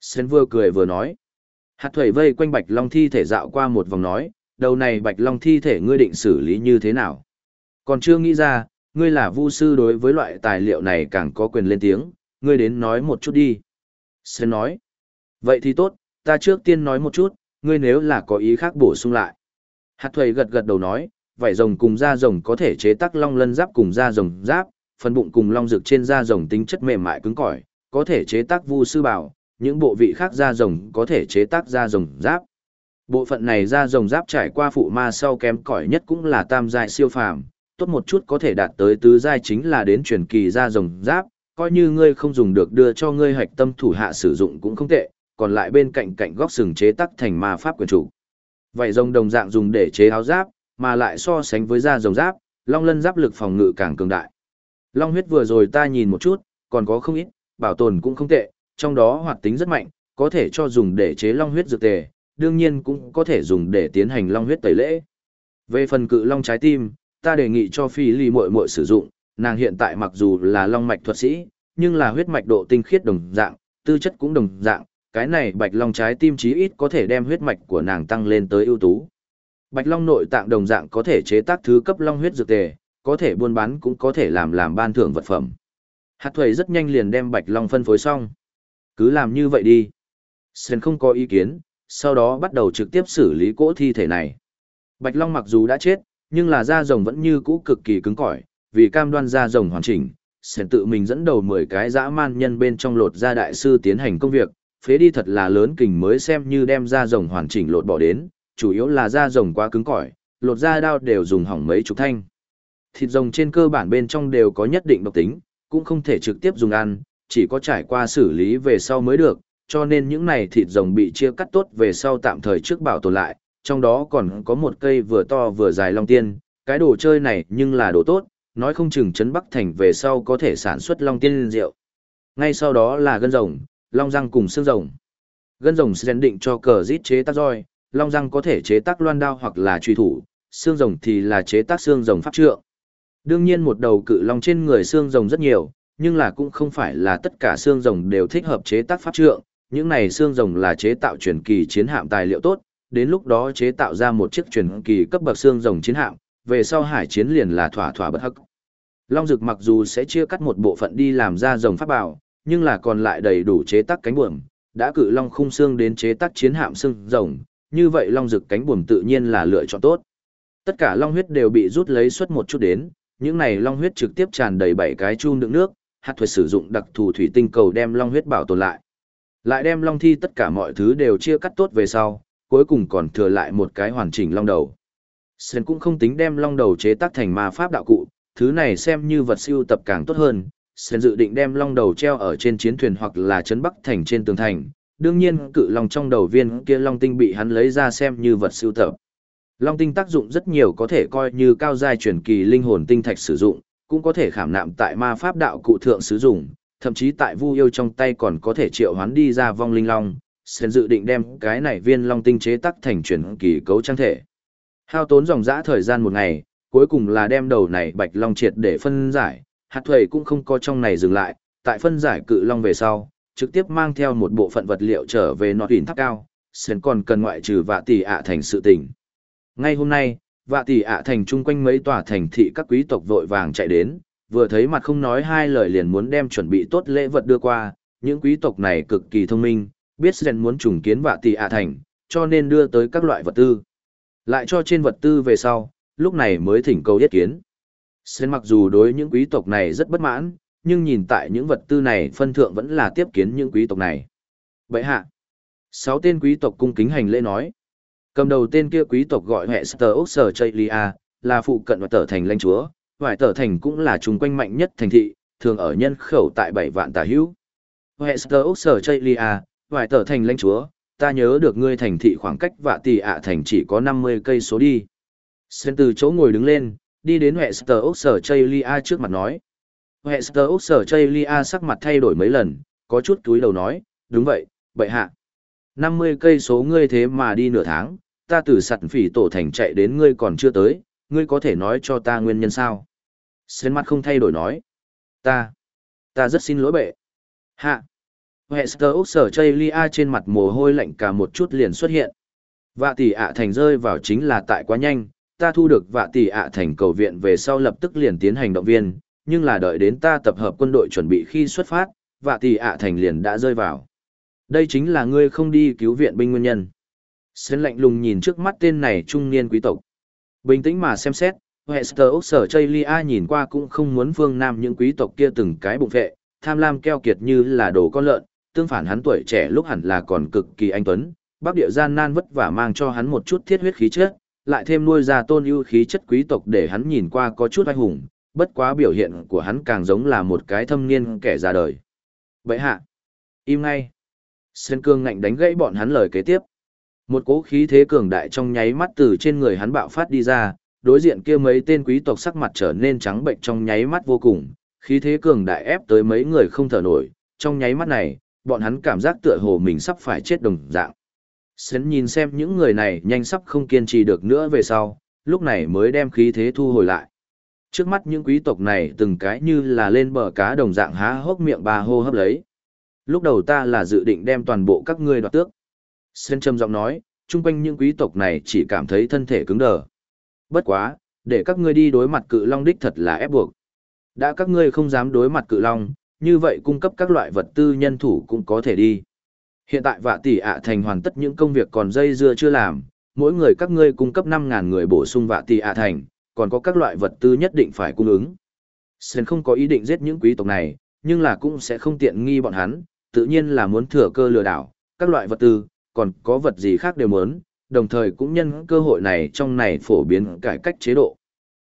Sen vừa cười vừa nói. Hạt thủy vây quanh bạch long thi thể dạo qua một vòng nói, đầu này bạch long thi thể ngươi định xử lý như thế nào. Còn chưa nghĩ ra, ngươi là vu sư đối với loại tài liệu này càng có quyền lên tiếng, ngươi đến nói một chút đi. Sen nói. Vậy thì tốt, ta trước tiên nói một chút, ngươi nếu là có ý khác bổ sung lại. Hạt thủy gật gật đầu nói, vảy rồng cùng da rồng có thể chế tác long lân giáp cùng da rồng giáp, phần bụng cùng long dược trên da rồng tính chất mềm mại cứng cỏi, có thể chế tác vu sư bảo, những bộ vị khác da rồng có thể chế tác da rồng giáp. Bộ phận này da rồng giáp trải qua phụ ma sau kém cỏi nhất cũng là tam giai siêu phàm, tốt một chút có thể đạt tới tứ giai chính là đến truyền kỳ da rồng giáp, coi như ngươi không dùng được đưa cho ngươi hạch tâm thủ hạ sử dụng cũng không tệ, còn lại bên cạnh cạnh góc sừng chế tắc thành ma pháp quyền chủ. Vậy rồng đồng dạng dùng để chế áo giáp, mà lại so sánh với da rồng giáp, long lân giáp lực phòng ngự càng cường đại. Long huyết vừa rồi ta nhìn một chút, còn có không ít, bảo tồn cũng không tệ, trong đó hoạt tính rất mạnh, có thể cho dùng để chế long huyết dược tề, đương nhiên cũng có thể dùng để tiến hành long huyết tẩy lễ. Về phần cự long trái tim, ta đề nghị cho phi ly muội muội sử dụng, nàng hiện tại mặc dù là long mạch thuật sĩ, nhưng là huyết mạch độ tinh khiết đồng dạng, tư chất cũng đồng dạng, cái này bạch long trái tim chí ít có thể đem huyết mạch của nàng tăng lên tới ưu tú. Bạch long nội tạng đồng dạng có thể chế tác thứ cấp long huyết dược tề, có thể buôn bán cũng có thể làm làm ban thưởng vật phẩm. Hạt thuầy rất nhanh liền đem bạch long phân phối xong. Cứ làm như vậy đi. Sơn không có ý kiến, sau đó bắt đầu trực tiếp xử lý cỗ thi thể này. Bạch long mặc dù đã chết, nhưng là da rồng vẫn như cũ cực kỳ cứng cỏi, vì cam đoan da rồng hoàn chỉnh. Sơn tự mình dẫn đầu 10 cái dã man nhân bên trong lột da đại sư tiến hành công việc, phế đi thật là lớn kình mới xem như đem da rồng hoàn chỉnh lột bỏ đến, chủ yếu là da rồng quá cứng cỏi, lột da đao đều dùng hỏng mấy chục thanh. Thịt rồng trên cơ bản bên trong đều có nhất định độc tính, cũng không thể trực tiếp dùng ăn, chỉ có trải qua xử lý về sau mới được, cho nên những này thịt rồng bị chia cắt tốt về sau tạm thời trước bảo tồn lại, trong đó còn có một cây vừa to vừa dài long tiên, cái đồ chơi này nhưng là đồ tốt, nói không chừng chấn Bắc Thành về sau có thể sản xuất long tiên rượu. Ngay sau đó là gân rồng, long răng cùng xương rồng. Gân rồng sẽ định cho cờ rít chế tác roi, long răng có thể chế tác loan đao hoặc là truy thủ, xương rồng thì là chế tác xương rồng pháp trượng. Đương nhiên một đầu cự long trên người xương rồng rất nhiều, nhưng là cũng không phải là tất cả xương rồng đều thích hợp chế tác pháp trượng, những này xương rồng là chế tạo truyền kỳ chiến hạm tài liệu tốt, đến lúc đó chế tạo ra một chiếc truyền kỳ cấp bậc xương rồng chiến hạm, về sau hải chiến liền là thỏa thỏa bất hắc. Long Dực mặc dù sẽ chia cắt một bộ phận đi làm ra rồng pháp bảo, nhưng là còn lại đầy đủ chế tác cánh buồm, đã cự long khung xương đến chế tác chiến hạm xương rồng, như vậy long dực cánh buồm tự nhiên là lựa chọn tốt. Tất cả long huyết đều bị rút lấy suất một chút đến, những này long huyết trực tiếp tràn đầy bảy cái chu đựng nước, hạt thuật sử dụng đặc thù thủy tinh cầu đem long huyết bảo tồn lại. Lại đem long thi tất cả mọi thứ đều chia cắt tốt về sau, cuối cùng còn thừa lại một cái hoàn chỉnh long đầu. Sơn cũng không tính đem long đầu chế tác thành ma pháp đạo cụ, thứ này xem như vật siêu tập càng tốt hơn, Sơn dự định đem long đầu treo ở trên chiến thuyền hoặc là chấn bắc thành trên tường thành. Đương nhiên, cự long trong đầu viên kia long tinh bị hắn lấy ra xem như vật siêu tập. Long tinh tác dụng rất nhiều có thể coi như cao giai truyền kỳ linh hồn tinh thạch sử dụng, cũng có thể khảm nạm tại ma pháp đạo cụ thượng sử dụng, thậm chí tại Vu yêu trong tay còn có thể triệu hoán đi ra vong linh long. Sen dự định đem cái này viên long tinh chế tác thành truyền kỳ cấu trang thể. Hao tốn dòng dã thời gian một ngày, cuối cùng là đem đầu này bạch long triệt để phân giải, hạt thuầy cũng không có trong này dừng lại, tại phân giải cự long về sau, trực tiếp mang theo một bộ phận vật liệu trở về nọ hình tháp cao, sen còn cần ngoại trừ vạ tỷ ạ thành sự tình. Ngay hôm nay, vạ tỷ ạ thành chung quanh mấy tòa thành thị các quý tộc vội vàng chạy đến, vừa thấy mặt không nói hai lời liền muốn đem chuẩn bị tốt lễ vật đưa qua, những quý tộc này cực kỳ thông minh, biết Sren muốn trùng kiến vạ tỷ ạ thành, cho nên đưa tới các loại vật tư. Lại cho trên vật tư về sau, lúc này mới thỉnh cầu yết kiến. Sren mặc dù đối những quý tộc này rất bất mãn, nhưng nhìn tại những vật tư này phân thượng vẫn là tiếp kiến những quý tộc này. Vậy hạ, sáu tên quý tộc cung kính hành lễ nói. Cầm đầu tên kia quý tộc gọi hệ Sơ Ốc Chaylia, là phụ cận và tở thành lãnh chúa, vải tở thành cũng là trung quanh mạnh nhất thành thị, thường ở nhân khẩu tại bảy vạn tà hữu. Hệ Sơ Ốc Sở Chaylia, vải tở thành lãnh chúa, ta nhớ được ngươi thành thị khoảng cách vạ tỷ ạ thành chỉ có 50 cây số đi. Sen từ chỗ ngồi đứng lên, đi đến hệ Sơ Ốc Chaylia trước mặt nói. Hệ Sơ Ốc Chaylia sắc mặt thay đổi mấy lần, có chút túi đầu nói, đúng vậy, bậy hạ. 50 cây số ngươi thế mà đi nửa tháng, ta từ sẵn phỉ tổ thành chạy đến ngươi còn chưa tới, ngươi có thể nói cho ta nguyên nhân sao? Sến mặt không thay đổi nói. Ta, ta rất xin lỗi bệ. Hạ. Hester Úc sở chây lia trên mặt mồ hôi lạnh cả một chút liền xuất hiện. Vạ tỷ ạ thành rơi vào chính là tại quá nhanh, ta thu được vạ tỷ ạ thành cầu viện về sau lập tức liền tiến hành động viên, nhưng là đợi đến ta tập hợp quân đội chuẩn bị khi xuất phát, vạ tỷ ạ thành liền đã rơi vào. Đây chính là ngươi không đi cứu viện binh nguyên nhân. Sến lạnh lùng nhìn trước mắt tên này trung niên quý tộc. Bình tĩnh mà xem xét, Hester Úc sở Chaylia nhìn qua cũng không muốn phương Nam những quý tộc kia từng cái bụng vệ, tham lam keo kiệt như là đồ con lợn, tương phản hắn tuổi trẻ lúc hẳn là còn cực kỳ anh tuấn, bắc địa gian nan vất vả mang cho hắn một chút thiết huyết khí chất, lại thêm nuôi ra tôn ưu khí chất quý tộc để hắn nhìn qua có chút oai hùng, bất quá biểu hiện của hắn càng giống là một cái thâm niên kẻ ra đời. Vậy hạ, im ngay. Sơn cương ngạnh đánh gãy bọn hắn lời kế tiếp. Một cỗ khí thế cường đại trong nháy mắt từ trên người hắn bạo phát đi ra, đối diện kia mấy tên quý tộc sắc mặt trở nên trắng bệnh trong nháy mắt vô cùng, khí thế cường đại ép tới mấy người không thở nổi, trong nháy mắt này, bọn hắn cảm giác tựa hồ mình sắp phải chết đồng dạng. Sến nhìn xem những người này nhanh sắp không kiên trì được nữa về sau, lúc này mới đem khí thế thu hồi lại. Trước mắt những quý tộc này từng cái như là lên bờ cá đồng dạng há hốc miệng ba hô hấp lấy. Lúc đầu ta là dự định đem toàn bộ các ngươi đoạt tước. Sen trầm giọng nói, chung quanh những quý tộc này chỉ cảm thấy thân thể cứng đờ. Bất quá, để các ngươi đi đối mặt cự long đích thật là ép buộc. Đã các ngươi không dám đối mặt cự long, như vậy cung cấp các loại vật tư nhân thủ cũng có thể đi. Hiện tại vạ tỷ ạ thành hoàn tất những công việc còn dây dưa chưa làm, mỗi người các ngươi cung cấp 5.000 người bổ sung vạ tỷ ạ thành, còn có các loại vật tư nhất định phải cung ứng. Sen không có ý định giết những quý tộc này, nhưng là cũng sẽ không tiện nghi bọn hắn, tự nhiên là muốn thừa cơ lừa đảo, các loại vật tư, còn có vật gì khác đều muốn, đồng thời cũng nhân cơ hội này trong này phổ biến cải cách chế độ.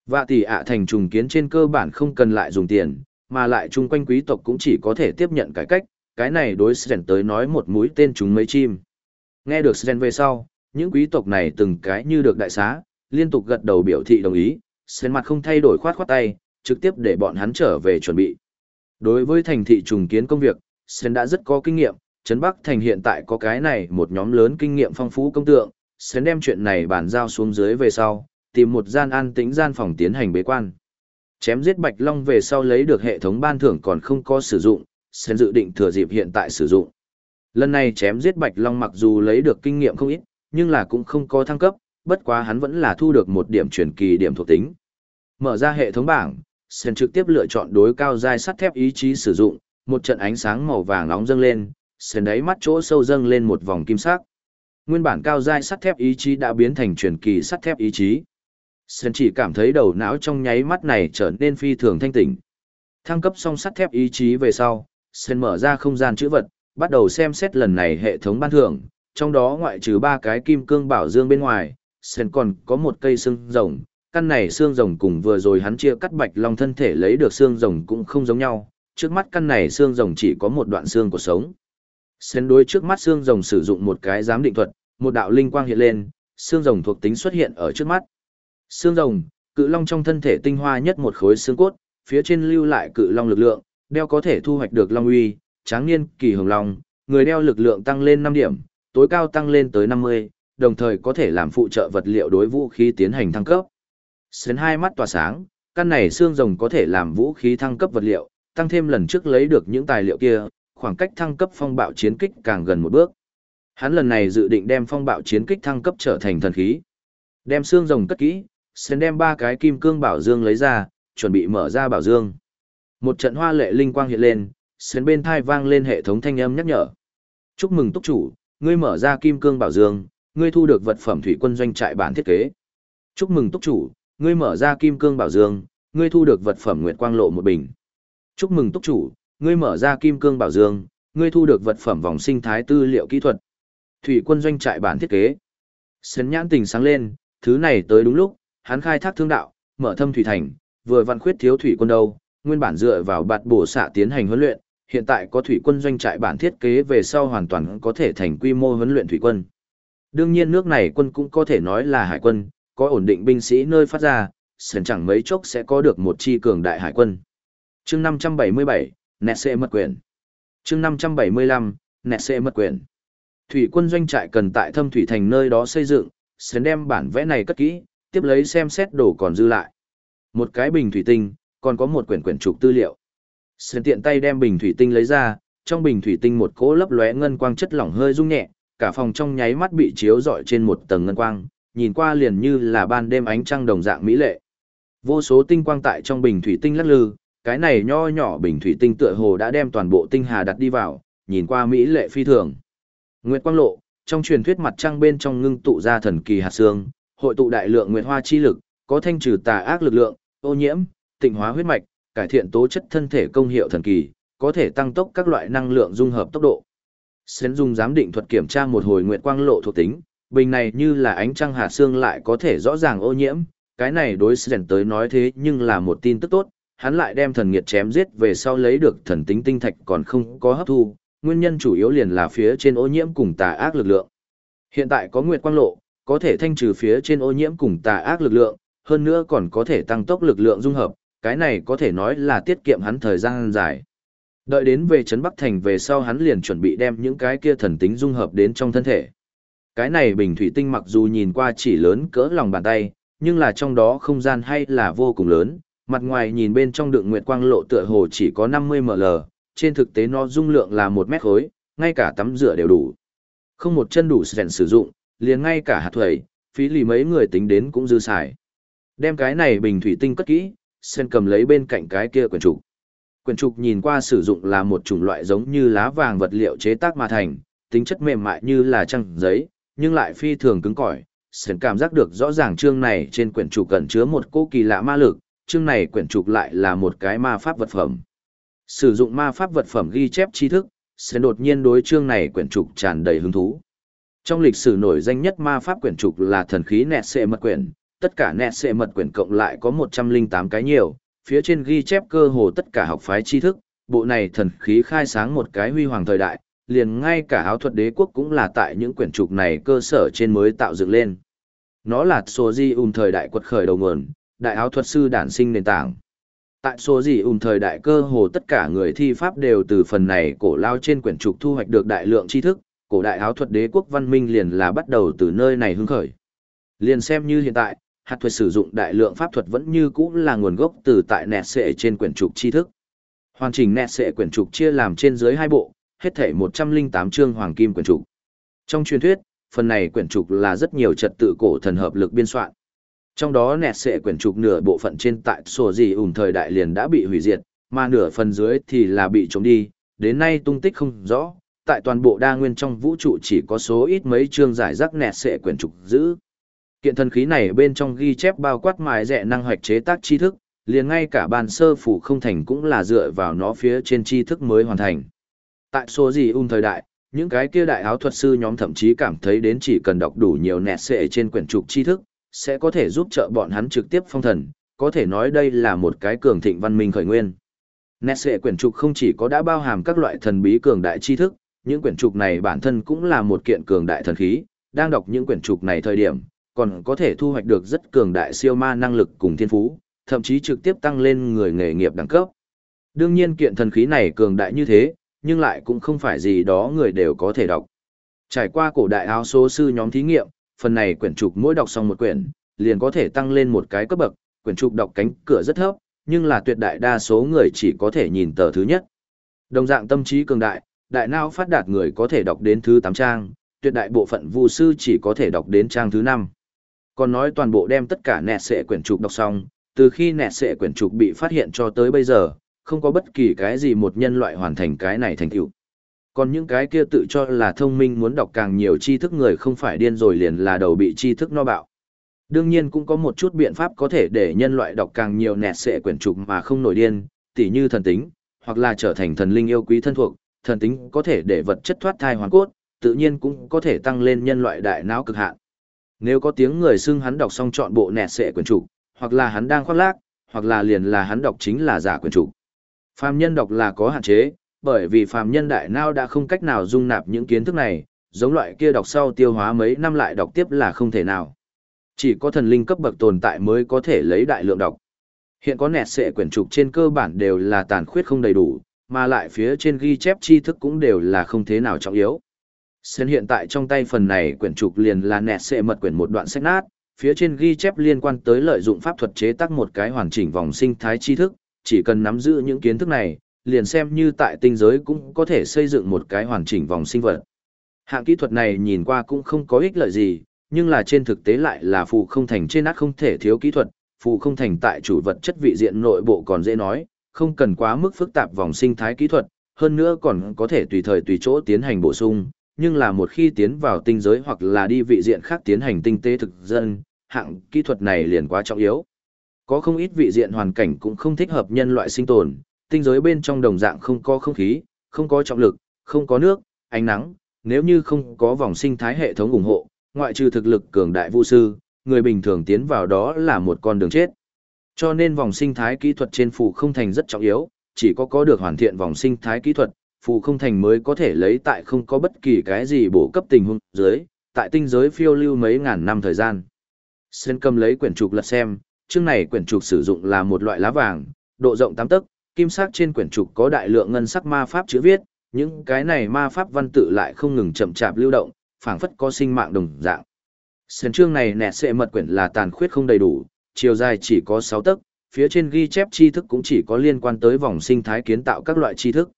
Vạ tỷ ạ thành trùng kiến trên cơ bản không cần lại dùng tiền, mà lại chung quanh quý tộc cũng chỉ có thể tiếp nhận cải cách, cái này đối Sren tới nói một mũi tên chúng mấy chim. Nghe được Sren về sau, những quý tộc này từng cái như được đại xá, liên tục gật đầu biểu thị đồng ý, Sren mặt không thay đổi khoát khoát tay, trực tiếp để bọn hắn trở về chuẩn bị. Đối với thành thị trùng kiến công việc, Sren đã rất có kinh nghiệm, Trấn Bắc Thành hiện tại có cái này một nhóm lớn kinh nghiệm phong phú công tượng, Sren đem chuyện này bàn giao xuống dưới về sau, tìm một gian an tĩnh gian phòng tiến hành bế quan. Chém giết Bạch Long về sau lấy được hệ thống ban thưởng còn không có sử dụng, Sen dự định thừa dịp hiện tại sử dụng. Lần này chém giết Bạch Long mặc dù lấy được kinh nghiệm không ít, nhưng là cũng không có thăng cấp, bất quá hắn vẫn là thu được một điểm truyền kỳ điểm thuộc tính. Mở ra hệ thống bảng, Sen trực tiếp lựa chọn đối cao giai sắt thép ý chí sử dụng, một trận ánh sáng màu vàng nóng dâng lên, Sen đáy mắt chỗ sâu dâng lên một vòng kim sắc. Nguyên bản cao giai sắt thép ý chí đã biến thành truyền kỳ sắt thép ý chí. Sơn chỉ cảm thấy đầu não trong nháy mắt này trở nên phi thường thanh tỉnh. Thăng cấp xong sắt thép ý chí về sau, Sơn mở ra không gian chữ vật, bắt đầu xem xét lần này hệ thống ban thưởng, trong đó ngoại trừ ba cái kim cương bảo dương bên ngoài, Sơn còn có một cây xương rồng. Căn này xương rồng cùng vừa rồi hắn chia cắt bạch long thân thể lấy được xương rồng cũng không giống nhau, trước mắt căn này xương rồng chỉ có một đoạn xương của sống. Sen đối trước mắt xương rồng sử dụng một cái giám định thuật, một đạo linh quang hiện lên, xương rồng thuộc tính xuất hiện ở trước mắt. Xương rồng, cự long trong thân thể tinh hoa nhất một khối xương cốt, phía trên lưu lại cự long lực lượng, đeo có thể thu hoạch được long uy, tráng niên kỳ hồng long, người đeo lực lượng tăng lên 5 điểm, tối cao tăng lên tới 50, đồng thời có thể làm phụ trợ vật liệu đối vũ khí tiến hành thăng cấp. Sến hai mắt tỏa sáng, căn này xương rồng có thể làm vũ khí thăng cấp vật liệu, tăng thêm lần trước lấy được những tài liệu kia, khoảng cách thăng cấp phong bạo chiến kích càng gần một bước. Hắn lần này dự định đem phong bạo chiến kích thăng cấp trở thành thần khí. Đem xương rồng cất kỹ, sen đem ba cái kim cương bảo dương lấy ra, chuẩn bị mở ra bảo dương. Một trận hoa lệ linh quang hiện lên, sen bên thai vang lên hệ thống thanh âm nhắc nhở. Chúc mừng túc chủ, ngươi mở ra kim cương bảo dương, ngươi thu được vật phẩm thủy quân doanh trại bản thiết kế. Chúc mừng túc chủ, ngươi mở ra kim cương bảo dương, ngươi thu được vật phẩm Nguyệt Quang Lộ một bình. Chúc mừng túc chủ, ngươi mở ra Kim Cương Bảo Dương, ngươi thu được vật phẩm vòng sinh thái tư liệu kỹ thuật. Thủy quân doanh trại bản thiết kế. Sến nhãn tình sáng lên, thứ này tới đúng lúc, hắn khai thác thương đạo, mở thâm thủy thành, vừa vặn khuyết thiếu thủy quân đâu, nguyên bản dựa vào bạt bổ xạ tiến hành huấn luyện, hiện tại có thủy quân doanh trại bản thiết kế về sau hoàn toàn có thể thành quy mô huấn luyện thủy quân. Đương nhiên nước này quân cũng có thể nói là hải quân, có ổn định binh sĩ nơi phát ra, sẵn chẳng mấy chốc sẽ có được một chi cường đại hải quân chương 577, nẹt xệ mất quyền. chương 575, nẹt xệ mất quyền. Thủy quân doanh trại cần tại thâm thủy thành nơi đó xây dựng, sẵn đem bản vẽ này cất kỹ, tiếp lấy xem xét đồ còn dư lại. Một cái bình thủy tinh, còn có một quyển quyển trục tư liệu. Sơn tiện tay đem bình thủy tinh lấy ra, trong bình thủy tinh một cỗ lấp lóe ngân quang chất lỏng hơi rung nhẹ, cả phòng trong nháy mắt bị chiếu rọi trên một tầng ngân quang, nhìn qua liền như là ban đêm ánh trăng đồng dạng mỹ lệ. Vô số tinh quang tại trong bình thủy tinh lắc lư, cái này nho nhỏ bình thủy tinh tựa hồ đã đem toàn bộ tinh hà đặt đi vào, nhìn qua mỹ lệ phi thường. Nguyệt quang lộ, trong truyền thuyết mặt trăng bên trong ngưng tụ ra thần kỳ hạt xương, hội tụ đại lượng nguyệt hoa chi lực, có thanh trừ tà ác lực lượng, ô nhiễm, tịnh hóa huyết mạch, cải thiện tố chất thân thể công hiệu thần kỳ, có thể tăng tốc các loại năng lượng dung hợp tốc độ. Sến dùng giám định thuật kiểm tra một hồi nguyệt quang lộ thuộc tính, bình này như là ánh trăng hạt xương lại có thể rõ ràng ô nhiễm, cái này đối Sến tới nói thế nhưng là một tin tức tốt, hắn lại đem thần nghiệt chém giết về sau lấy được thần tính tinh thạch còn không có hấp thu, nguyên nhân chủ yếu liền là phía trên ô nhiễm cùng tà ác lực lượng. Hiện tại có nguyệt quang lộ, có thể thanh trừ phía trên ô nhiễm cùng tà ác lực lượng, hơn nữa còn có thể tăng tốc lực lượng dung hợp, cái này có thể nói là tiết kiệm hắn thời gian dài. Đợi đến về Trấn Bắc Thành về sau hắn liền chuẩn bị đem những cái kia thần tính dung hợp đến trong thân thể. Cái này bình thủy tinh mặc dù nhìn qua chỉ lớn cỡ lòng bàn tay, nhưng là trong đó không gian hay là vô cùng lớn, mặt ngoài nhìn bên trong đựng nguyệt quang lộ tựa hồ chỉ có 50 ml, trên thực tế nó dung lượng là 1 mét khối, ngay cả tắm rửa đều đủ. Không một chân đủ sẻn sử dụng, liền ngay cả hạt thủy, phí lì mấy người tính đến cũng dư xài. Đem cái này bình thủy tinh cất kỹ, sen cầm lấy bên cạnh cái kia quyển trục. Quyển trục nhìn qua sử dụng là một chủng loại giống như lá vàng vật liệu chế tác mà thành, tính chất mềm mại như là trăng giấy, nhưng lại phi thường cứng cỏi. Sen cảm giác được rõ ràng chương này trên quyển trục cần chứa một cô kỳ lạ ma lực, chương này quyển trục lại là một cái ma pháp vật phẩm. Sử dụng ma pháp vật phẩm ghi chép tri thức, sẽ đột nhiên đối chương này quyển trục tràn đầy hứng thú. Trong lịch sử nổi danh nhất ma pháp quyển trục là thần khí nẹt xệ mật quyển, tất cả nẹt xệ mật quyển cộng lại có 108 cái nhiều, phía trên ghi chép cơ hồ tất cả học phái tri thức, bộ này thần khí khai sáng một cái huy hoàng thời đại, liền ngay cả áo thuật đế quốc cũng là tại những quyển trục này cơ sở trên mới tạo dựng lên. Nó là số di thời đại quật khởi đầu nguồn, đại áo thuật sư đản sinh nền tảng. Tại số gì ùm thời đại cơ hồ tất cả người thi pháp đều từ phần này cổ lao trên quyển trục thu hoạch được đại lượng tri thức, cổ đại áo thuật đế quốc văn minh liền là bắt đầu từ nơi này hứng khởi. Liền xem như hiện tại, hạt thuật sử dụng đại lượng pháp thuật vẫn như cũ là nguồn gốc từ tại nẹt sệ trên quyển trục tri thức. Hoàn chỉnh nẹt sệ quyển trục chia làm trên dưới hai bộ, hết thể 108 chương hoàng kim quyển trục. Trong truyền thuyết, phần này quyển trục là rất nhiều trật tự cổ thần hợp lực biên soạn. Trong đó nẹt sệ quyển trục nửa bộ phận trên tại sổ gì ủng thời đại liền đã bị hủy diệt, mà nửa phần dưới thì là bị trống đi, đến nay tung tích không rõ, tại toàn bộ đa nguyên trong vũ trụ chỉ có số ít mấy chương giải rác nẹt sệ quyển trục giữ. Kiện thần khí này bên trong ghi chép bao quát mài rẻ năng hoạch chế tác tri thức, liền ngay cả bàn sơ phủ không thành cũng là dựa vào nó phía trên tri thức mới hoàn thành. Tại số gì ung thời đại, những cái kia đại áo thuật sư nhóm thậm chí cảm thấy đến chỉ cần đọc đủ nhiều nẹt sệ trên quyển trục tri thức, sẽ có thể giúp trợ bọn hắn trực tiếp phong thần, có thể nói đây là một cái cường thịnh văn minh khởi nguyên. Nét sệ quyển trục không chỉ có đã bao hàm các loại thần bí cường đại tri thức, những quyển trục này bản thân cũng là một kiện cường đại thần khí, đang đọc những quyển trục này thời điểm, còn có thể thu hoạch được rất cường đại siêu ma năng lực cùng thiên phú, thậm chí trực tiếp tăng lên người nghề nghiệp đẳng cấp. Đương nhiên kiện thần khí này cường đại như thế, nhưng lại cũng không phải gì đó người đều có thể đọc. Trải qua cổ đại áo số sư nhóm thí nghiệm, phần này quyển trục mỗi đọc xong một quyển, liền có thể tăng lên một cái cấp bậc, quyển trục đọc cánh cửa rất thấp, nhưng là tuyệt đại đa số người chỉ có thể nhìn tờ thứ nhất. Đồng dạng tâm trí cường đại, đại não phát đạt người có thể đọc đến thứ 8 trang, tuyệt đại bộ phận vu sư chỉ có thể đọc đến trang thứ 5. Còn nói toàn bộ đem tất cả nẹt sệ quyển trục đọc xong, từ khi nẹt sệ quyển trục bị phát hiện cho tới bây giờ, không có bất kỳ cái gì một nhân loại hoàn thành cái này thành tựu. Còn những cái kia tự cho là thông minh muốn đọc càng nhiều tri thức người không phải điên rồi liền là đầu bị tri thức no bạo. Đương nhiên cũng có một chút biện pháp có thể để nhân loại đọc càng nhiều nẹt sệ quyển trục mà không nổi điên, tỉ như thần tính, hoặc là trở thành thần linh yêu quý thân thuộc, thần tính có thể để vật chất thoát thai hoàn cốt, tự nhiên cũng có thể tăng lên nhân loại đại não cực hạn. Nếu có tiếng người xưng hắn đọc xong chọn bộ nẹt sệ quyển trục, hoặc là hắn đang khoác lác, hoặc là liền là hắn đọc chính là giả quyển trục. Phàm nhân đọc là có hạn chế, bởi vì phàm nhân đại nao đã không cách nào dung nạp những kiến thức này, giống loại kia đọc sau tiêu hóa mấy năm lại đọc tiếp là không thể nào. Chỉ có thần linh cấp bậc tồn tại mới có thể lấy đại lượng đọc. Hiện có nẹt sệ quyển trục trên cơ bản đều là tàn khuyết không đầy đủ, mà lại phía trên ghi chép tri thức cũng đều là không thế nào trọng yếu. Sen hiện tại trong tay phần này quyển trục liền là nẹt sệ mật quyển một đoạn sách nát, phía trên ghi chép liên quan tới lợi dụng pháp thuật chế tác một cái hoàn chỉnh vòng sinh thái tri thức, chỉ cần nắm giữ những kiến thức này, liền xem như tại tinh giới cũng có thể xây dựng một cái hoàn chỉnh vòng sinh vật. Hạng kỹ thuật này nhìn qua cũng không có ích lợi gì, nhưng là trên thực tế lại là phù không thành trên nát không thể thiếu kỹ thuật, phù không thành tại chủ vật chất vị diện nội bộ còn dễ nói, không cần quá mức phức tạp vòng sinh thái kỹ thuật, hơn nữa còn có thể tùy thời tùy chỗ tiến hành bổ sung, nhưng là một khi tiến vào tinh giới hoặc là đi vị diện khác tiến hành tinh tế thực dân, hạng kỹ thuật này liền quá trọng yếu. Có không ít vị diện hoàn cảnh cũng không thích hợp nhân loại sinh tồn, tinh giới bên trong đồng dạng không có không khí, không có trọng lực, không có nước, ánh nắng, nếu như không có vòng sinh thái hệ thống ủng hộ, ngoại trừ thực lực cường đại vũ sư, người bình thường tiến vào đó là một con đường chết. Cho nên vòng sinh thái kỹ thuật trên phù không thành rất trọng yếu, chỉ có có được hoàn thiện vòng sinh thái kỹ thuật, phù không thành mới có thể lấy tại không có bất kỳ cái gì bổ cấp tình huống dưới, tại tinh giới phiêu lưu mấy ngàn năm thời gian. Sen cầm lấy quyển trục lật xem, chương này quyển trục sử dụng là một loại lá vàng, độ rộng 8 tấc, kim sắc trên quyển trục có đại lượng ngân sắc ma pháp chữ viết, những cái này ma pháp văn tự lại không ngừng chậm chạp lưu động, phảng phất có sinh mạng đồng dạng. Sườn chương này nẹt sẽ mật quyển là tàn khuyết không đầy đủ, chiều dài chỉ có 6 tấc, phía trên ghi chép tri thức cũng chỉ có liên quan tới vòng sinh thái kiến tạo các loại tri thức.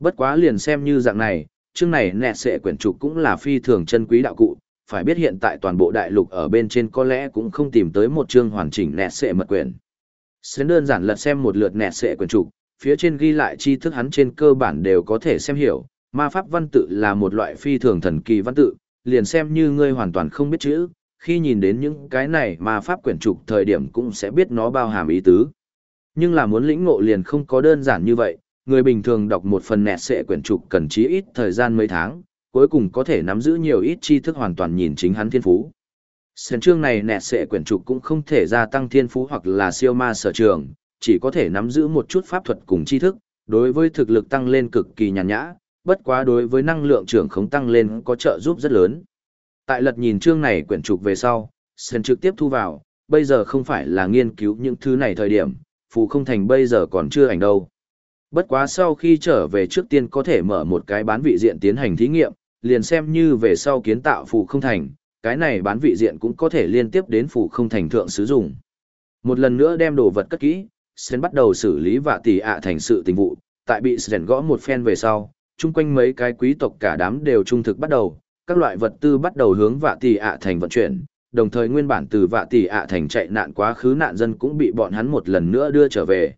Bất quá liền xem như dạng này, chương này nẹt sẽ quyển trục cũng là phi thường chân quý đạo cụ, phải biết hiện tại toàn bộ đại lục ở bên trên có lẽ cũng không tìm tới một chương hoàn chỉnh nẹt sẽ mật quyển. Sến đơn giản lật xem một lượt nẹt sệ quyển trục, phía trên ghi lại tri thức hắn trên cơ bản đều có thể xem hiểu, ma pháp văn tự là một loại phi thường thần kỳ văn tự, liền xem như ngươi hoàn toàn không biết chữ, khi nhìn đến những cái này ma pháp quyển trục thời điểm cũng sẽ biết nó bao hàm ý tứ. Nhưng là muốn lĩnh ngộ liền không có đơn giản như vậy, người bình thường đọc một phần nẹt sệ quyển trục cần chí ít thời gian mấy tháng, cuối cùng có thể nắm giữ nhiều ít tri thức hoàn toàn nhìn chính hắn thiên phú. Sến chương này nẹt sệ quyển trục cũng không thể gia tăng thiên phú hoặc là siêu ma sở trường, chỉ có thể nắm giữ một chút pháp thuật cùng tri thức, đối với thực lực tăng lên cực kỳ nhàn nhã, bất quá đối với năng lượng trưởng khống tăng lên có trợ giúp rất lớn. Tại lật nhìn chương này quyển trục về sau, Sơn trực tiếp thu vào, bây giờ không phải là nghiên cứu những thứ này thời điểm, phù không thành bây giờ còn chưa ảnh đâu. Bất quá sau khi trở về trước tiên có thể mở một cái bán vị diện tiến hành thí nghiệm, liền xem như về sau kiến tạo phù không thành, cái này bán vị diện cũng có thể liên tiếp đến phủ không thành thượng sử dụng. Một lần nữa đem đồ vật cất kỹ, Sến bắt đầu xử lý vạ tỷ ạ thành sự tình vụ, tại bị Sến gõ một phen về sau, chung quanh mấy cái quý tộc cả đám đều trung thực bắt đầu, các loại vật tư bắt đầu hướng vạ tỷ ạ thành vận chuyển, đồng thời nguyên bản từ vạ tỷ ạ thành chạy nạn quá khứ nạn dân cũng bị bọn hắn một lần nữa đưa trở về.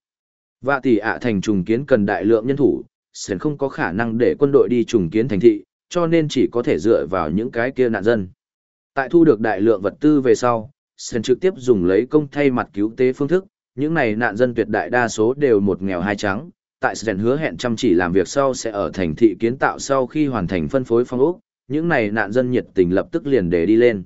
Vạ tỷ ạ thành trùng kiến cần đại lượng nhân thủ, Sến không có khả năng để quân đội đi trùng kiến thành thị, cho nên chỉ có thể dựa vào những cái kia nạn dân. Tại thu được đại lượng vật tư về sau, sơn trực tiếp dùng lấy công thay mặt cứu tế phương thức, những này nạn dân tuyệt đại đa số đều một nghèo hai trắng, tại sơn hứa hẹn chăm chỉ làm việc sau sẽ ở thành thị kiến tạo sau khi hoàn thành phân phối phong ốc, những này nạn dân nhiệt tình lập tức liền để đi lên.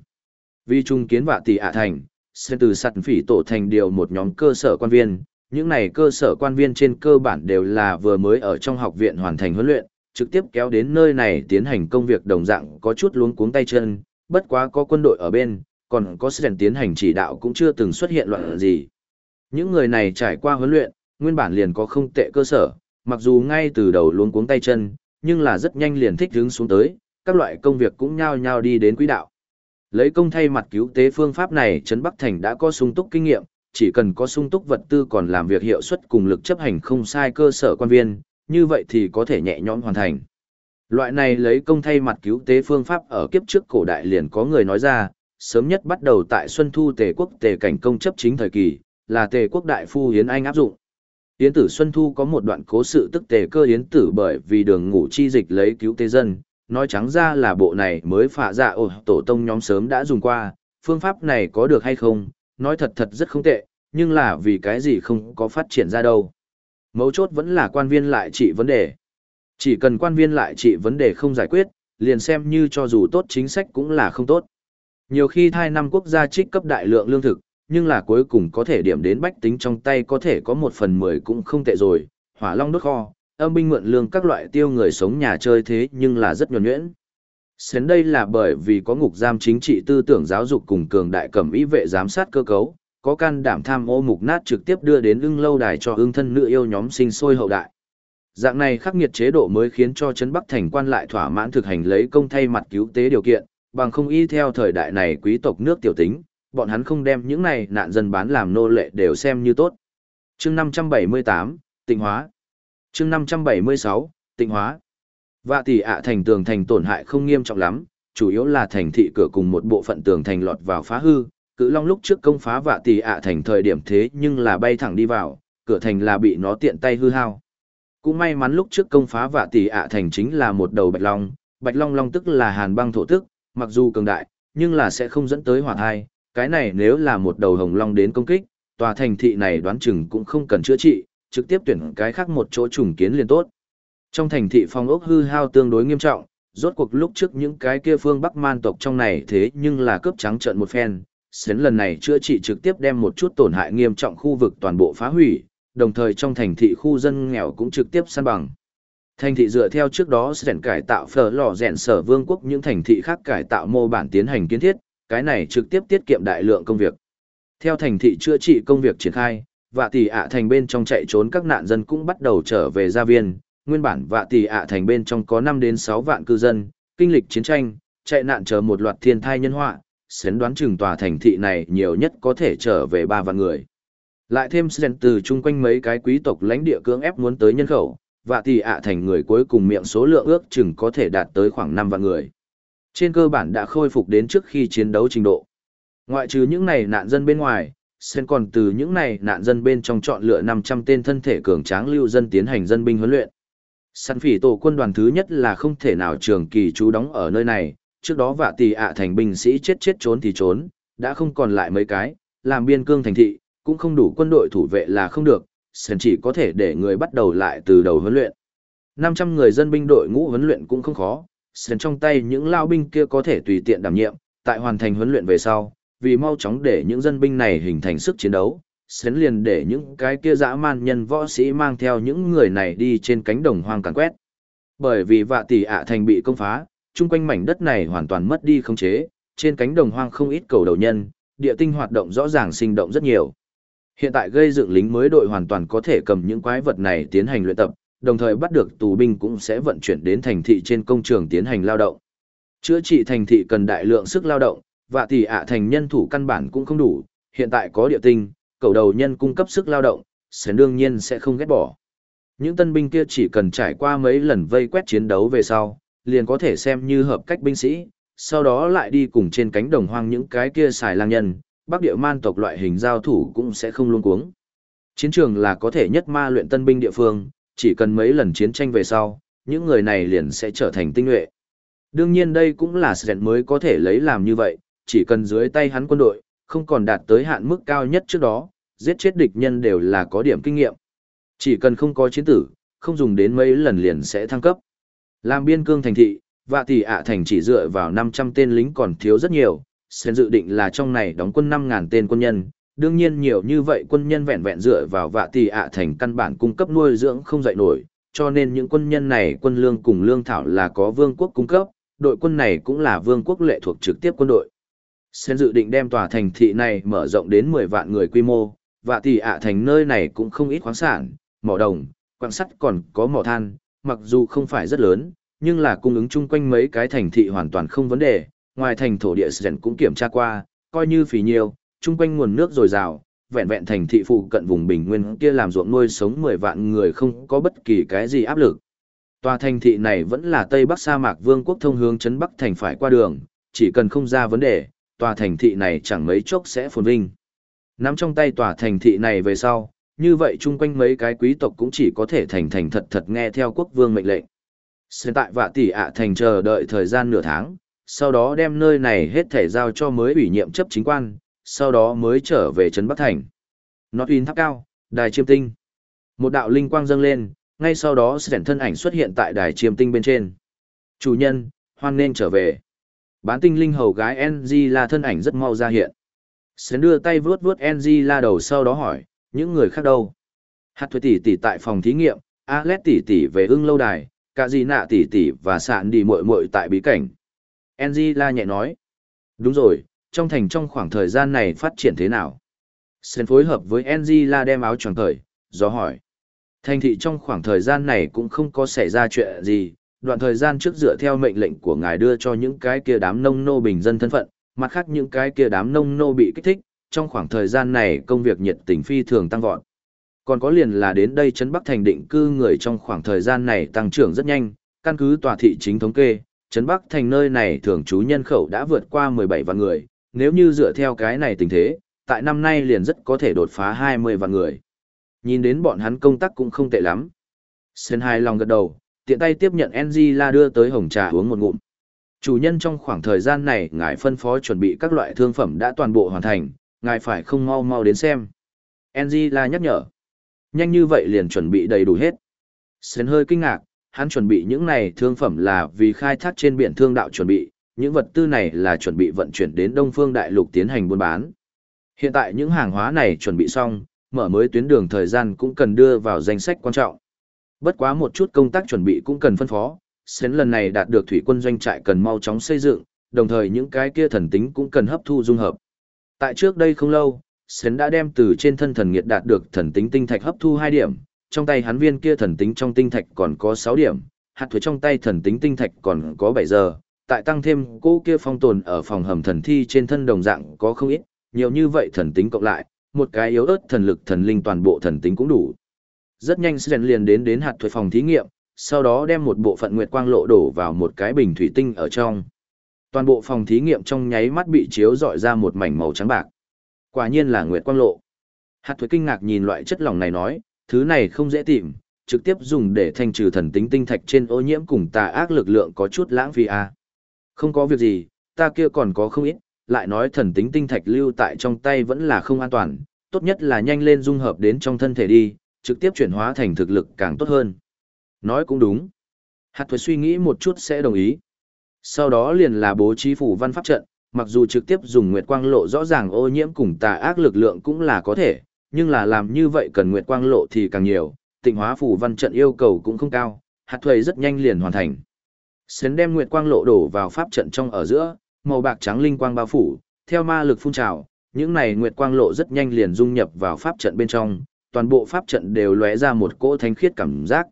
Vì trung kiến vạ tỷ ạ thành, sơn từ sẵn phỉ tổ thành điều một nhóm cơ sở quan viên, những này cơ sở quan viên trên cơ bản đều là vừa mới ở trong học viện hoàn thành huấn luyện, trực tiếp kéo đến nơi này tiến hành công việc đồng dạng có chút luống cuống tay chân, bất quá có quân đội ở bên, còn có Sren tiến hành chỉ đạo cũng chưa từng xuất hiện loạn gì. Những người này trải qua huấn luyện, nguyên bản liền có không tệ cơ sở, mặc dù ngay từ đầu luống cuống tay chân, nhưng là rất nhanh liền thích hướng xuống tới, các loại công việc cũng nhao nhao đi đến quỹ đạo. Lấy công thay mặt cứu tế phương pháp này Trấn Bắc Thành đã có sung túc kinh nghiệm, chỉ cần có sung túc vật tư còn làm việc hiệu suất cùng lực chấp hành không sai cơ sở quan viên, như vậy thì có thể nhẹ nhõm hoàn thành. Loại này lấy công thay mặt cứu tế phương pháp ở kiếp trước cổ đại liền có người nói ra, sớm nhất bắt đầu tại Xuân Thu Tề quốc Tề cảnh công chấp chính thời kỳ, là Tề quốc đại phu Hiến Anh áp dụng. Yến tử Xuân Thu có một đoạn cố sự tức tề cơ Yến tử bởi vì đường ngủ chi dịch lấy cứu tế dân, nói trắng ra là bộ này mới phạ dạ ổ tổ tông nhóm sớm đã dùng qua, phương pháp này có được hay không, nói thật thật rất không tệ, nhưng là vì cái gì không có phát triển ra đâu. Mấu chốt vẫn là quan viên lại trị vấn đề. Chỉ cần quan viên lại trị vấn đề không giải quyết, liền xem như cho dù tốt chính sách cũng là không tốt. Nhiều khi thai năm quốc gia trích cấp đại lượng lương thực, nhưng là cuối cùng có thể điểm đến bách tính trong tay có thể có một phần mười cũng không tệ rồi, hỏa long đốt kho, âm binh mượn lương các loại tiêu người sống nhà chơi thế nhưng là rất nhuẩn nhuyễn. Xến đây là bởi vì có ngục giam chính trị tư tưởng giáo dục cùng cường đại cẩm ý vệ giám sát cơ cấu, có can đảm tham ô mục nát trực tiếp đưa đến ưng lâu đài cho ưng thân nữ yêu nhóm sinh sôi hậu đại. Dạng này khắc nghiệt chế độ mới khiến cho Trấn Bắc thành quan lại thỏa mãn thực hành lấy công thay mặt cứu tế điều kiện, bằng không y theo thời đại này quý tộc nước tiểu tính, bọn hắn không đem những này nạn dân bán làm nô lệ đều xem như tốt. Chương 578, Tịnh hóa. Chương 576, Tịnh hóa. Vạ tỷ ạ thành tường thành tổn hại không nghiêm trọng lắm, chủ yếu là thành thị cửa cùng một bộ phận tường thành lọt vào phá hư, cự long lúc trước công phá vạ tỷ ạ thành thời điểm thế nhưng là bay thẳng đi vào, cửa thành là bị nó tiện tay hư hao. Cũng may mắn lúc trước công phá vạ tỷ ạ thành chính là một đầu bạch long, bạch long long tức là hàn băng thổ tức, mặc dù cường đại, nhưng là sẽ không dẫn tới hỏa thai, cái này nếu là một đầu hồng long đến công kích, tòa thành thị này đoán chừng cũng không cần chữa trị, trực tiếp tuyển cái khác một chỗ trùng kiến liền tốt. Trong thành thị phong ốc hư hao tương đối nghiêm trọng, rốt cuộc lúc trước những cái kia phương Bắc man tộc trong này thế nhưng là cướp trắng trợn một phen, xến lần này chữa trị trực tiếp đem một chút tổn hại nghiêm trọng khu vực toàn bộ phá hủy, đồng thời trong thành thị khu dân nghèo cũng trực tiếp săn bằng. Thành thị dựa theo trước đó rèn cải tạo phở lò rèn sở vương quốc những thành thị khác cải tạo mô bản tiến hành kiến thiết, cái này trực tiếp tiết kiệm đại lượng công việc. Theo thành thị chữa trị công việc triển khai, vạ tỷ ạ thành bên trong chạy trốn các nạn dân cũng bắt đầu trở về gia viên, nguyên bản vạ tỷ ạ thành bên trong có 5 đến 6 vạn cư dân, kinh lịch chiến tranh, chạy nạn chờ một loạt thiên thai nhân họa, sến đoán chừng tòa thành thị này nhiều nhất có thể trở về 3 vạn người. Lại thêm sến từ chung quanh mấy cái quý tộc lãnh địa cưỡng ép muốn tới nhân khẩu, và tỷ ạ thành người cuối cùng miệng số lượng ước chừng có thể đạt tới khoảng 5 vạn người. Trên cơ bản đã khôi phục đến trước khi chiến đấu trình độ. Ngoại trừ những này nạn dân bên ngoài, Sen còn từ những này nạn dân bên trong chọn lựa 500 tên thân thể cường tráng lưu dân tiến hành dân binh huấn luyện. Săn phỉ tổ quân đoàn thứ nhất là không thể nào trường kỳ trú đóng ở nơi này, trước đó vạ tỷ ạ thành binh sĩ chết chết trốn thì trốn, đã không còn lại mấy cái, làm biên cương thành thị, cũng không đủ quân đội thủ vệ là không được, Sen chỉ có thể để người bắt đầu lại từ đầu huấn luyện. 500 người dân binh đội ngũ huấn luyện cũng không khó, Sen trong tay những lao binh kia có thể tùy tiện đảm nhiệm, tại hoàn thành huấn luyện về sau, vì mau chóng để những dân binh này hình thành sức chiến đấu, Sến liền để những cái kia dã man nhân võ sĩ mang theo những người này đi trên cánh đồng hoang càn quét. Bởi vì vạ tỷ ạ thành bị công phá, chung quanh mảnh đất này hoàn toàn mất đi khống chế, trên cánh đồng hoang không ít cầu đầu nhân, địa tinh hoạt động rõ ràng sinh động rất nhiều. Hiện tại gây dựng lính mới đội hoàn toàn có thể cầm những quái vật này tiến hành luyện tập, đồng thời bắt được tù binh cũng sẽ vận chuyển đến thành thị trên công trường tiến hành lao động. Chữa trị thành thị cần đại lượng sức lao động, và tỷ ạ thành nhân thủ căn bản cũng không đủ, hiện tại có địa tinh, cầu đầu nhân cung cấp sức lao động, sẽ đương nhiên sẽ không ghét bỏ. Những tân binh kia chỉ cần trải qua mấy lần vây quét chiến đấu về sau, liền có thể xem như hợp cách binh sĩ, sau đó lại đi cùng trên cánh đồng hoang những cái kia xài lang nhân, bắc địa man tộc loại hình giao thủ cũng sẽ không luôn cuống. Chiến trường là có thể nhất ma luyện tân binh địa phương, chỉ cần mấy lần chiến tranh về sau, những người này liền sẽ trở thành tinh nhuệ. Đương nhiên đây cũng là Sren mới có thể lấy làm như vậy, chỉ cần dưới tay hắn quân đội, không còn đạt tới hạn mức cao nhất trước đó, giết chết địch nhân đều là có điểm kinh nghiệm. Chỉ cần không có chiến tử, không dùng đến mấy lần liền sẽ thăng cấp. Làm biên cương thành thị, vạ tỷ ạ thành chỉ dựa vào 500 tên lính còn thiếu rất nhiều, Sen dự định là trong này đóng quân 5.000 tên quân nhân. Đương nhiên nhiều như vậy quân nhân vẹn vẹn dựa vào vạ tỷ ạ thành căn bản cung cấp nuôi dưỡng không dậy nổi, cho nên những quân nhân này quân lương cùng lương thảo là có vương quốc cung cấp, đội quân này cũng là vương quốc lệ thuộc trực tiếp quân đội. Sen dự định đem tòa thành thị này mở rộng đến 10 vạn người quy mô, vạ tỷ ạ thành nơi này cũng không ít khoáng sản, mỏ đồng, quạng sắt còn có mỏ than, mặc dù không phải rất lớn, nhưng là cung ứng chung quanh mấy cái thành thị hoàn toàn không vấn đề, ngoài thành thổ địa Sen cũng kiểm tra qua, coi như phí nhiều, chung quanh nguồn nước dồi dào, vẹn vẹn thành thị phụ cận vùng bình nguyên kia làm ruộng nuôi sống 10 vạn người không có bất kỳ cái gì áp lực. Tòa thành thị này vẫn là Tây Bắc sa mạc vương quốc thông hướng chấn Bắc thành phải qua đường, chỉ cần không ra vấn đề, tòa thành thị này chẳng mấy chốc sẽ phồn vinh. Nắm trong tay tòa thành thị này về sau, như vậy chung quanh mấy cái quý tộc cũng chỉ có thể thành thành thật thật nghe theo quốc vương mệnh lệnh. Hiện tại vạ tỷ ạ thành chờ đợi thời gian nửa tháng, sau đó đem nơi này hết thể giao cho mới ủy nhiệm chấp chính quan, sau đó mới trở về Trấn Bắc Thành. Nó tuyên tháp cao, đài chiêm tinh. Một đạo linh quang dâng lên, ngay sau đó sẻn thân ảnh xuất hiện tại đài chiêm tinh bên trên. Chủ nhân, hoan nên trở về. Bán tinh linh hầu gái NG là thân ảnh rất mau ra hiện. Sến đưa tay vuốt vuốt NG la đầu sau đó hỏi, những người khác đâu? Hạt thuế tỷ tỷ tại phòng thí nghiệm, Alex tỷ tỷ về ưng lâu đài, cả gì nạ tỷ tỷ và sạn đi muội muội tại bí cảnh. Angela nhẹ nói, đúng rồi, trong thành trong khoảng thời gian này phát triển thế nào? Sơn phối hợp với Angela đem áo choàng thời, do hỏi. Thành thị trong khoảng thời gian này cũng không có xảy ra chuyện gì, đoạn thời gian trước dựa theo mệnh lệnh của ngài đưa cho những cái kia đám nông nô bình dân thân phận, mặt khác những cái kia đám nông nô bị kích thích, trong khoảng thời gian này công việc nhiệt tình phi thường tăng vọt. Còn có liền là đến đây Trấn Bắc Thành định cư người trong khoảng thời gian này tăng trưởng rất nhanh, căn cứ tòa thị chính thống kê, Trấn Bắc Thành nơi này thường trú nhân khẩu đã vượt qua 17 vạn người, nếu như dựa theo cái này tình thế, tại năm nay liền rất có thể đột phá 20 vạn người. Nhìn đến bọn hắn công tác cũng không tệ lắm. Sơn hai lòng gật đầu, tiện tay tiếp nhận Angela đưa tới hồng trà uống một ngụm. Chủ nhân trong khoảng thời gian này ngài phân phó chuẩn bị các loại thương phẩm đã toàn bộ hoàn thành, ngài phải không mau mau đến xem. Angela nhắc nhở. Nhanh như vậy liền chuẩn bị đầy đủ hết. Sơn hơi kinh ngạc, hắn chuẩn bị những này thương phẩm là vì khai thác trên biển thương đạo chuẩn bị, những vật tư này là chuẩn bị vận chuyển đến Đông Phương Đại Lục tiến hành buôn bán. Hiện tại những hàng hóa này chuẩn bị xong, mở mới tuyến đường thời gian cũng cần đưa vào danh sách quan trọng. Bất quá một chút công tác chuẩn bị cũng cần phân phó, xến lần này đạt được thủy quân doanh trại cần mau chóng xây dựng, đồng thời những cái kia thần tính cũng cần hấp thu dung hợp. Tại trước đây không lâu, xến đã đem từ trên thân thần nghiệt đạt được thần tính tinh thạch hấp thu 2 điểm, trong tay hắn viên kia thần tính trong tinh thạch còn có 6 điểm, hạt thuế trong tay thần tính tinh thạch còn có 7 giờ, tại tăng thêm cô kia phong tồn ở phòng hầm thần thi trên thân đồng dạng có không ít, nhiều như vậy thần tính cộng lại, một cái yếu ớt thần lực thần linh toàn bộ thần tính cũng đủ. Rất nhanh Sren liền đến đến hạt thuế phòng thí nghiệm, sau đó đem một bộ phận nguyệt quang lộ đổ vào một cái bình thủy tinh ở trong. Toàn bộ phòng thí nghiệm trong nháy mắt bị chiếu dọi ra một mảnh màu trắng bạc. Quả nhiên là nguyệt quang lộ. Hạt thuế kinh ngạc nhìn loại chất lỏng này nói, thứ này không dễ tìm, trực tiếp dùng để thanh trừ thần tính tinh thạch trên ô nhiễm cùng tà ác lực lượng có chút lãng phí à. Không có việc gì, ta kia còn có không ít, lại nói thần tính tinh thạch lưu tại trong tay vẫn là không an toàn, tốt nhất là nhanh lên dung hợp đến trong thân thể đi, trực tiếp chuyển hóa thành thực lực càng tốt hơn. Nói cũng đúng. Hạt thuế suy nghĩ một chút sẽ đồng ý. Sau đó liền là bố trí phủ văn pháp trận, mặc dù trực tiếp dùng nguyệt quang lộ rõ ràng ô nhiễm cùng tà ác lực lượng cũng là có thể, nhưng là làm như vậy cần nguyệt quang lộ thì càng nhiều, tịnh hóa phủ văn trận yêu cầu cũng không cao, hạt thuầy rất nhanh liền hoàn thành. Sến đem nguyệt quang lộ đổ vào pháp trận trong ở giữa, màu bạc trắng linh quang bao phủ, theo ma lực phun trào, những này nguyệt quang lộ rất nhanh liền dung nhập vào pháp trận bên trong, toàn bộ pháp trận đều lóe ra một cỗ thánh khiết cảm giác.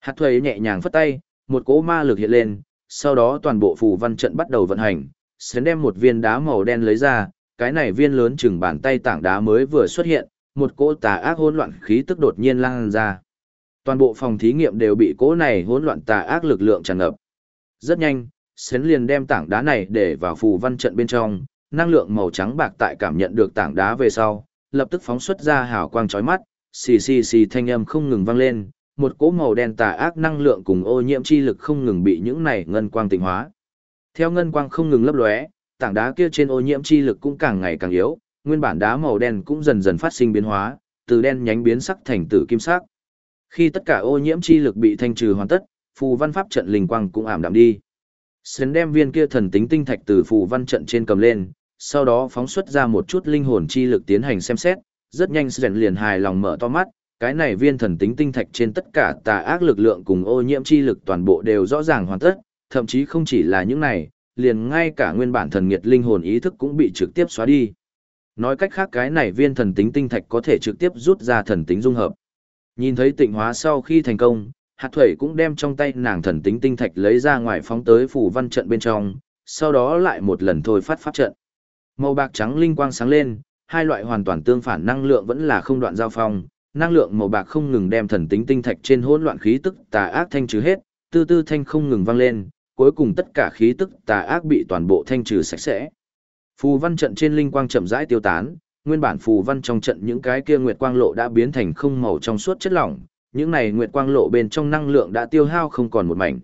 Hạt thuầy nhẹ nhàng phất tay, một cỗ ma lực hiện lên, sau đó toàn bộ phù văn trận bắt đầu vận hành, sến đem một viên đá màu đen lấy ra, cái này viên lớn chừng bàn tay tảng đá mới vừa xuất hiện, một cỗ tà ác hỗn loạn khí tức đột nhiên lan ra. Toàn bộ phòng thí nghiệm đều bị cỗ này hỗn loạn tà ác lực lượng tràn ngập. Rất nhanh, sến liền đem tảng đá này để vào phù văn trận bên trong, năng lượng màu trắng bạc tại cảm nhận được tảng đá về sau, lập tức phóng xuất ra hào quang chói mắt, xì xì xì thanh âm không ngừng vang lên, một cỗ màu đen tà ác năng lượng cùng ô nhiễm chi lực không ngừng bị những này ngân quang tịnh hóa. Theo ngân quang không ngừng lấp lóe, tảng đá kia trên ô nhiễm chi lực cũng càng ngày càng yếu, nguyên bản đá màu đen cũng dần dần phát sinh biến hóa, từ đen nhánh biến sắc thành tử kim sắc. Khi tất cả ô nhiễm chi lực bị thanh trừ hoàn tất, phù văn pháp trận linh quang cũng ảm đạm đi. Sến đem viên kia thần tính tinh thạch từ phù văn trận trên cầm lên, sau đó phóng xuất ra một chút linh hồn chi lực tiến hành xem xét, rất nhanh Sến liền hài lòng mở to mắt, cái này viên thần tính tinh thạch trên tất cả tà ác lực lượng cùng ô nhiễm chi lực toàn bộ đều rõ ràng hoàn tất, thậm chí không chỉ là những này, liền ngay cả nguyên bản thần nghiệt linh hồn ý thức cũng bị trực tiếp xóa đi. Nói cách khác cái này viên thần tính tinh thạch có thể trực tiếp rút ra thần tính dung hợp. Nhìn thấy tịnh hóa sau khi thành công, hạt thuẩy cũng đem trong tay nàng thần tính tinh thạch lấy ra ngoài phóng tới phủ văn trận bên trong, sau đó lại một lần thôi phát pháp trận. Màu bạc trắng linh quang sáng lên, hai loại hoàn toàn tương phản năng lượng vẫn là không đoạn giao phong, năng lượng màu bạc không ngừng đem thần tính tinh thạch trên hỗn loạn khí tức tà ác thanh trừ hết, tư tư thanh không ngừng vang lên, cuối cùng tất cả khí tức tà ác bị toàn bộ thanh trừ sạch sẽ. Phù văn trận trên linh quang chậm rãi tiêu tán, nguyên bản phù văn trong trận những cái kia nguyệt quang lộ đã biến thành không màu trong suốt chất lỏng, những này nguyệt quang lộ bên trong năng lượng đã tiêu hao không còn một mảnh.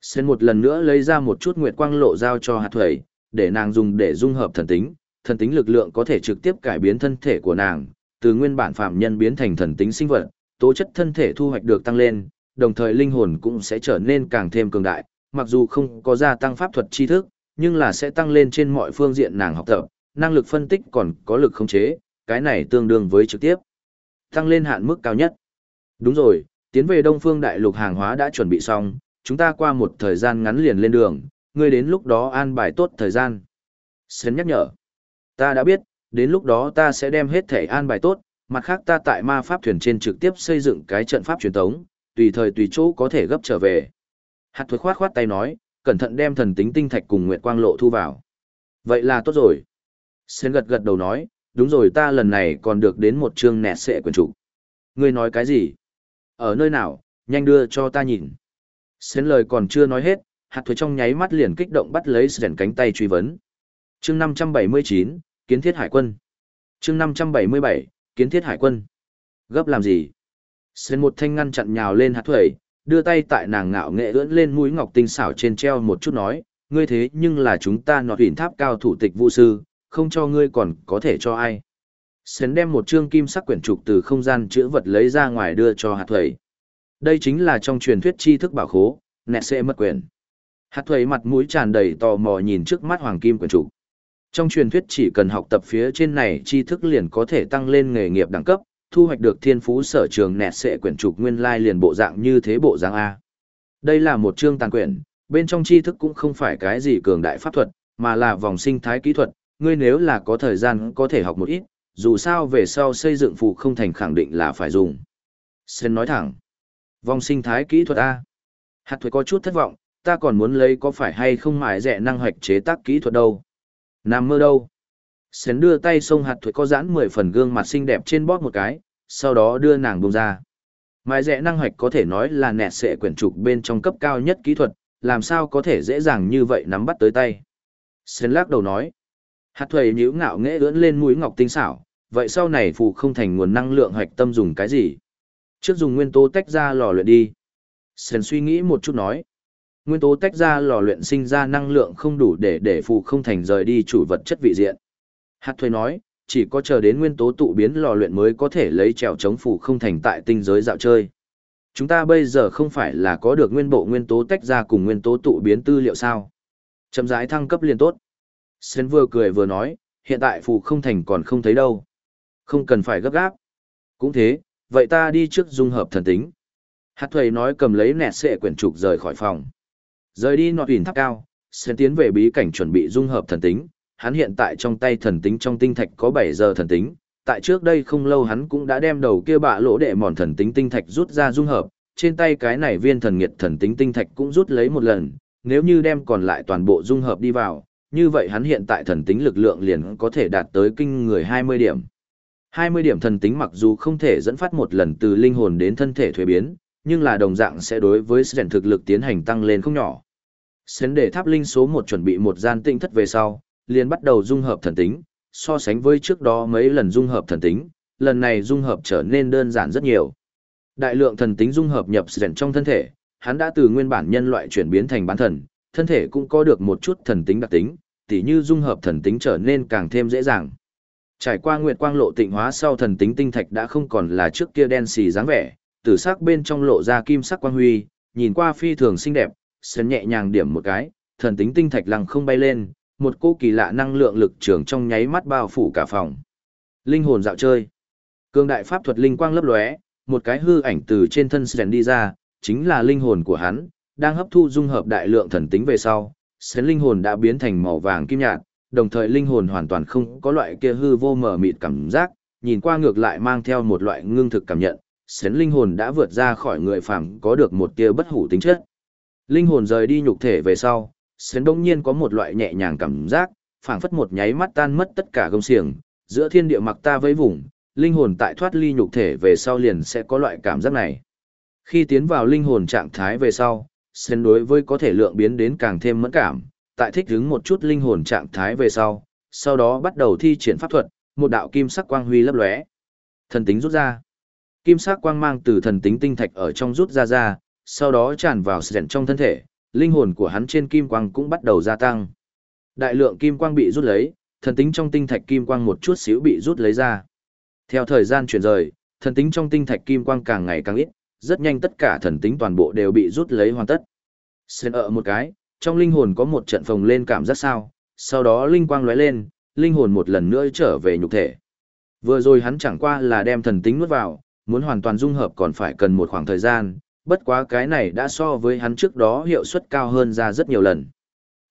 Sen một lần nữa lấy ra một chút nguyệt quang lộ giao cho hạt thuẩy, để nàng dùng để dung hợp thần tính, thần tính lực lượng có thể trực tiếp cải biến thân thể của nàng, từ nguyên bản phạm nhân biến thành thần tính sinh vật, tố chất thân thể thu hoạch được tăng lên, đồng thời linh hồn cũng sẽ trở nên càng thêm cường đại, mặc dù không có gia tăng pháp thuật tri thức, nhưng là sẽ tăng lên trên mọi phương diện nàng học tập, năng lực phân tích còn có lực khống chế, cái này tương đương với trực tiếp tăng lên hạn mức cao nhất. Đúng rồi, tiến về Đông Phương Đại Lục hàng hóa đã chuẩn bị xong, chúng ta qua một thời gian ngắn liền lên đường, ngươi đến lúc đó an bài tốt thời gian. Sến nhắc nhở. Ta đã biết, đến lúc đó ta sẽ đem hết thể an bài tốt, mặt khác ta tại ma pháp thuyền trên trực tiếp xây dựng cái trận pháp truyền thống, tùy thời tùy chỗ có thể gấp trở về. Hạt thuật khoát khoát tay nói, cẩn thận đem thần tính tinh thạch cùng nguyệt quang lộ thu vào. Vậy là tốt rồi. Sến gật gật đầu nói, đúng rồi ta lần này còn được đến một chương nẹt sệ quyền chủ. Ngươi nói cái gì? Ở nơi nào, nhanh đưa cho ta nhìn. Sến lời còn chưa nói hết, hạt thuế trong nháy mắt liền kích động bắt lấy sến cánh tay truy vấn. chương 579, Kiến thiết hải quân. chương 577, Kiến thiết hải quân. Gấp làm gì? Sến một thanh ngăn chặn nhào lên hạt thuế, đưa tay tại nàng ngạo nghệ ưỡn lên mũi ngọc tinh xảo trên treo một chút nói, ngươi thế nhưng là chúng ta nọt huyền tháp cao thủ tịch vũ sư, không cho ngươi còn có thể cho ai. Sến đem một chương kim sắc quyển trục từ không gian chữ vật lấy ra ngoài đưa cho hạt thuế. Đây chính là trong truyền thuyết tri thức bảo khố, nẹ sẽ mất quyền. Hạt thuế mặt mũi tràn đầy tò mò nhìn trước mắt hoàng kim quyển trục. Trong truyền thuyết chỉ cần học tập phía trên này tri thức liền có thể tăng lên nghề nghiệp đẳng cấp, thu hoạch được thiên phú sở trường nẹt sệ quyển trục nguyên lai liền bộ dạng như thế bộ dạng A. Đây là một chương tàn quyển, bên trong tri thức cũng không phải cái gì cường đại pháp thuật, mà là vòng sinh thái kỹ thuật, ngươi nếu là có thời gian có thể học một ít, dù sao về sau xây dựng phụ không thành khẳng định là phải dùng. Sen nói thẳng, vòng sinh thái kỹ thuật A. Hạt thuế có chút thất vọng, ta còn muốn lấy có phải hay không mải rẻ năng hoạch chế tác kỹ thuật đâu. Nằm mơ đâu. Sến đưa tay xông hạt thuế có giãn 10 phần gương mặt xinh đẹp trên bóp một cái, sau đó đưa nàng bông ra. Mài rẽ năng hoạch có thể nói là nẹt sệ quyển trục bên trong cấp cao nhất kỹ thuật, làm sao có thể dễ dàng như vậy nắm bắt tới tay. sơn lắc đầu nói. Hạt thuế nhíu ngạo nghễ ưỡn lên mũi ngọc tinh xảo, vậy sau này phù không thành nguồn năng lượng hoạch tâm dùng cái gì? Trước dùng nguyên tố tách ra lò luyện đi. sơn suy nghĩ một chút nói. Nguyên tố tách ra lò luyện sinh ra năng lượng không đủ để để phù không thành rời đi chủ vật chất vị diện. Hạt thuế nói, chỉ có chờ đến nguyên tố tụ biến lò luyện mới có thể lấy trèo chống phủ không thành tại tinh giới dạo chơi. Chúng ta bây giờ không phải là có được nguyên bộ nguyên tố tách ra cùng nguyên tố tụ biến tư liệu sao? Chậm rãi thăng cấp liền tốt. Sến vừa cười vừa nói, hiện tại phủ không thành còn không thấy đâu. Không cần phải gấp gáp. Cũng thế, vậy ta đi trước dung hợp thần tính. hạt thuầy nói cầm lấy nẹt sệ quyển trục rời khỏi phòng. Rời đi nọt hình tháp cao, Sến tiến về bí cảnh chuẩn bị dung hợp thần tính. Hắn hiện tại trong tay thần tính trong tinh thạch có 7 giờ thần tính. Tại trước đây không lâu hắn cũng đã đem đầu kia bạ lỗ đệ mòn thần tính tinh thạch rút ra dung hợp. Trên tay cái này viên thần nghiệt thần tính tinh thạch cũng rút lấy một lần. Nếu như đem còn lại toàn bộ dung hợp đi vào, như vậy hắn hiện tại thần tính lực lượng liền có thể đạt tới kinh người 20 điểm. 20 điểm thần tính mặc dù không thể dẫn phát một lần từ linh hồn đến thân thể thuế biến, nhưng là đồng dạng sẽ đối với Sren thực lực tiến hành tăng lên không nhỏ. Sến để tháp linh số 1 chuẩn bị một gian tinh thất về sau, liền bắt đầu dung hợp thần tính, so sánh với trước đó mấy lần dung hợp thần tính, lần này dung hợp trở nên đơn giản rất nhiều. Đại lượng thần tính dung hợp nhập Sren trong thân thể, hắn đã từ nguyên bản nhân loại chuyển biến thành bán thần, thân thể cũng có được một chút thần tính đặc tính, tỉ như dung hợp thần tính trở nên càng thêm dễ dàng. Trải qua nguyệt quang lộ tịnh hóa sau thần tính tinh thạch đã không còn là trước kia đen xì dáng vẻ, tử sắc bên trong lộ ra kim sắc quang huy, nhìn qua phi thường xinh đẹp, sơn nhẹ nhàng điểm một cái, thần tính tinh thạch lăng không bay lên, một cô kỳ lạ năng lượng lực trường trong nháy mắt bao phủ cả phòng. Linh hồn dạo chơi. Cương đại pháp thuật linh quang lấp lóe, một cái hư ảnh từ trên thân Sren đi ra, chính là linh hồn của hắn, đang hấp thu dung hợp đại lượng thần tính về sau, Sren linh hồn đã biến thành màu vàng kim nhạt, đồng thời linh hồn hoàn toàn không có loại kia hư vô mở mịt cảm giác, nhìn qua ngược lại mang theo một loại ngưng thực cảm nhận, Sến linh hồn đã vượt ra khỏi người phàm có được một tia bất hủ tính chất. Linh hồn rời đi nhục thể về sau, Sến đông nhiên có một loại nhẹ nhàng cảm giác, phảng phất một nháy mắt tan mất tất cả gông xiềng, giữa thiên địa mặc ta với vùng, linh hồn tại thoát ly nhục thể về sau liền sẽ có loại cảm giác này. Khi tiến vào linh hồn trạng thái về sau, sến đối với có thể lượng biến đến càng thêm mẫn cảm, tại thích ứng một chút linh hồn trạng thái về sau, sau đó bắt đầu thi triển pháp thuật, một đạo kim sắc quang huy lấp lóe. Thần tính rút ra. Kim sắc quang mang từ thần tính tinh thạch ở trong rút ra ra, sau đó tràn vào Sen trong thân thể, linh hồn của hắn trên kim quang cũng bắt đầu gia tăng. Đại lượng kim quang bị rút lấy, thần tính trong tinh thạch kim quang một chút xíu bị rút lấy ra. Theo thời gian chuyển rời, thần tính trong tinh thạch kim quang càng ngày càng ít, rất nhanh tất cả thần tính toàn bộ đều bị rút lấy hoàn tất. Xuyên ở một cái, trong linh hồn có một trận phồng lên cảm giác sao, sau đó linh quang lóe lên, linh hồn một lần nữa trở về nhục thể. Vừa rồi hắn chẳng qua là đem thần tính nuốt vào, muốn hoàn toàn dung hợp còn phải cần một khoảng thời gian, bất quá cái này đã so với hắn trước đó hiệu suất cao hơn ra rất nhiều lần.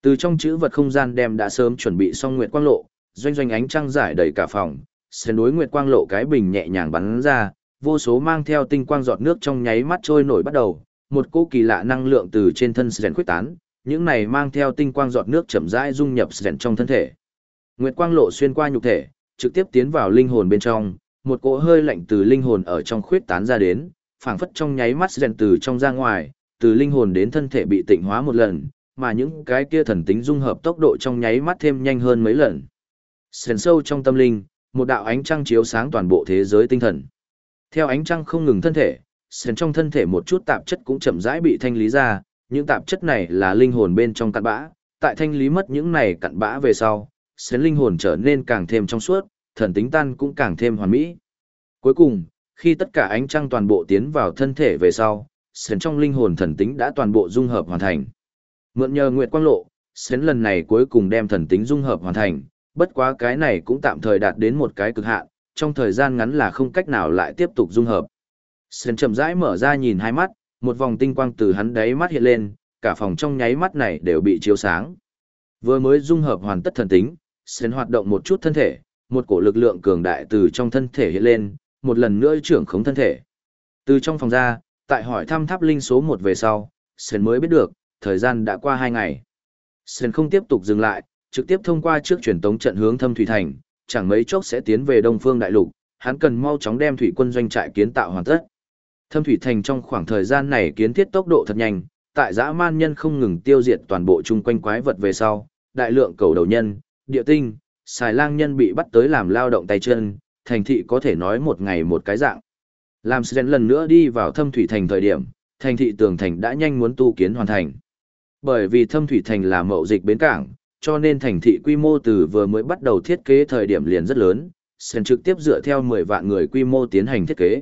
Từ trong chữ vật không gian đem đã sớm chuẩn bị xong nguyệt quang lộ, doanh doanh ánh trăng giải đầy cả phòng, xen đối nguyệt quang lộ cái bình nhẹ nhàng bắn ra, vô số mang theo tinh quang giọt nước trong nháy mắt trôi nổi bắt đầu, một cỗ kỳ lạ năng lượng từ trên thân Sren khuếch tán, những này mang theo tinh quang giọt nước chậm rãi dung nhập Sren trong thân thể. Nguyệt quang lộ xuyên qua nhục thể, trực tiếp tiến vào linh hồn bên trong, một cỗ hơi lạnh từ linh hồn ở trong khuyết tán ra đến, phảng phất trong nháy mắt rèn từ trong ra ngoài, từ linh hồn đến thân thể bị tịnh hóa một lần, mà những cái kia thần tính dung hợp tốc độ trong nháy mắt thêm nhanh hơn mấy lần. Sền sâu trong tâm linh, một đạo ánh trăng chiếu sáng toàn bộ thế giới tinh thần. Theo ánh trăng không ngừng thân thể, sền trong thân thể một chút tạp chất cũng chậm rãi bị thanh lý ra, những tạp chất này là linh hồn bên trong cặn bã, tại thanh lý mất những này cặn bã về sau, sền linh hồn trở nên càng thêm trong suốt, thần tính tan cũng càng thêm hoàn mỹ. Cuối cùng, khi tất cả ánh trăng toàn bộ tiến vào thân thể về sau, sến trong linh hồn thần tính đã toàn bộ dung hợp hoàn thành. Mượn nhờ nguyệt quang lộ, sến lần này cuối cùng đem thần tính dung hợp hoàn thành, bất quá cái này cũng tạm thời đạt đến một cái cực hạn, trong thời gian ngắn là không cách nào lại tiếp tục dung hợp. Sến chậm rãi mở ra nhìn hai mắt, một vòng tinh quang từ hắn đáy mắt hiện lên, cả phòng trong nháy mắt này đều bị chiếu sáng. Vừa mới dung hợp hoàn tất thần tính, Sến hoạt động một chút thân thể, một cổ lực lượng cường đại từ trong thân thể hiện lên, một lần nữa trưởng khống thân thể. Từ trong phòng ra, tại hỏi thăm tháp linh số 1 về sau, sơn mới biết được, thời gian đã qua 2 ngày. sơn không tiếp tục dừng lại, trực tiếp thông qua trước truyền tống trận hướng Thâm Thủy Thành, chẳng mấy chốc sẽ tiến về Đông Phương Đại Lục, hắn cần mau chóng đem thủy quân doanh trại kiến tạo hoàn tất. Thâm Thủy Thành trong khoảng thời gian này kiến thiết tốc độ thật nhanh, tại dã man nhân không ngừng tiêu diệt toàn bộ chung quanh quái vật về sau, đại lượng cầu đầu nhân, địa tinh, xài lang nhân bị bắt tới làm lao động tay chân, thành thị có thể nói một ngày một cái dạng. Làm Sren lần nữa đi vào Thâm Thủy Thành thời điểm, thành thị tường thành đã nhanh muốn tu kiến hoàn thành. Bởi vì Thâm Thủy Thành là mậu dịch bến cảng, cho nên thành thị quy mô từ vừa mới bắt đầu thiết kế thời điểm liền rất lớn, Sren trực tiếp dựa theo 10 vạn người quy mô tiến hành thiết kế.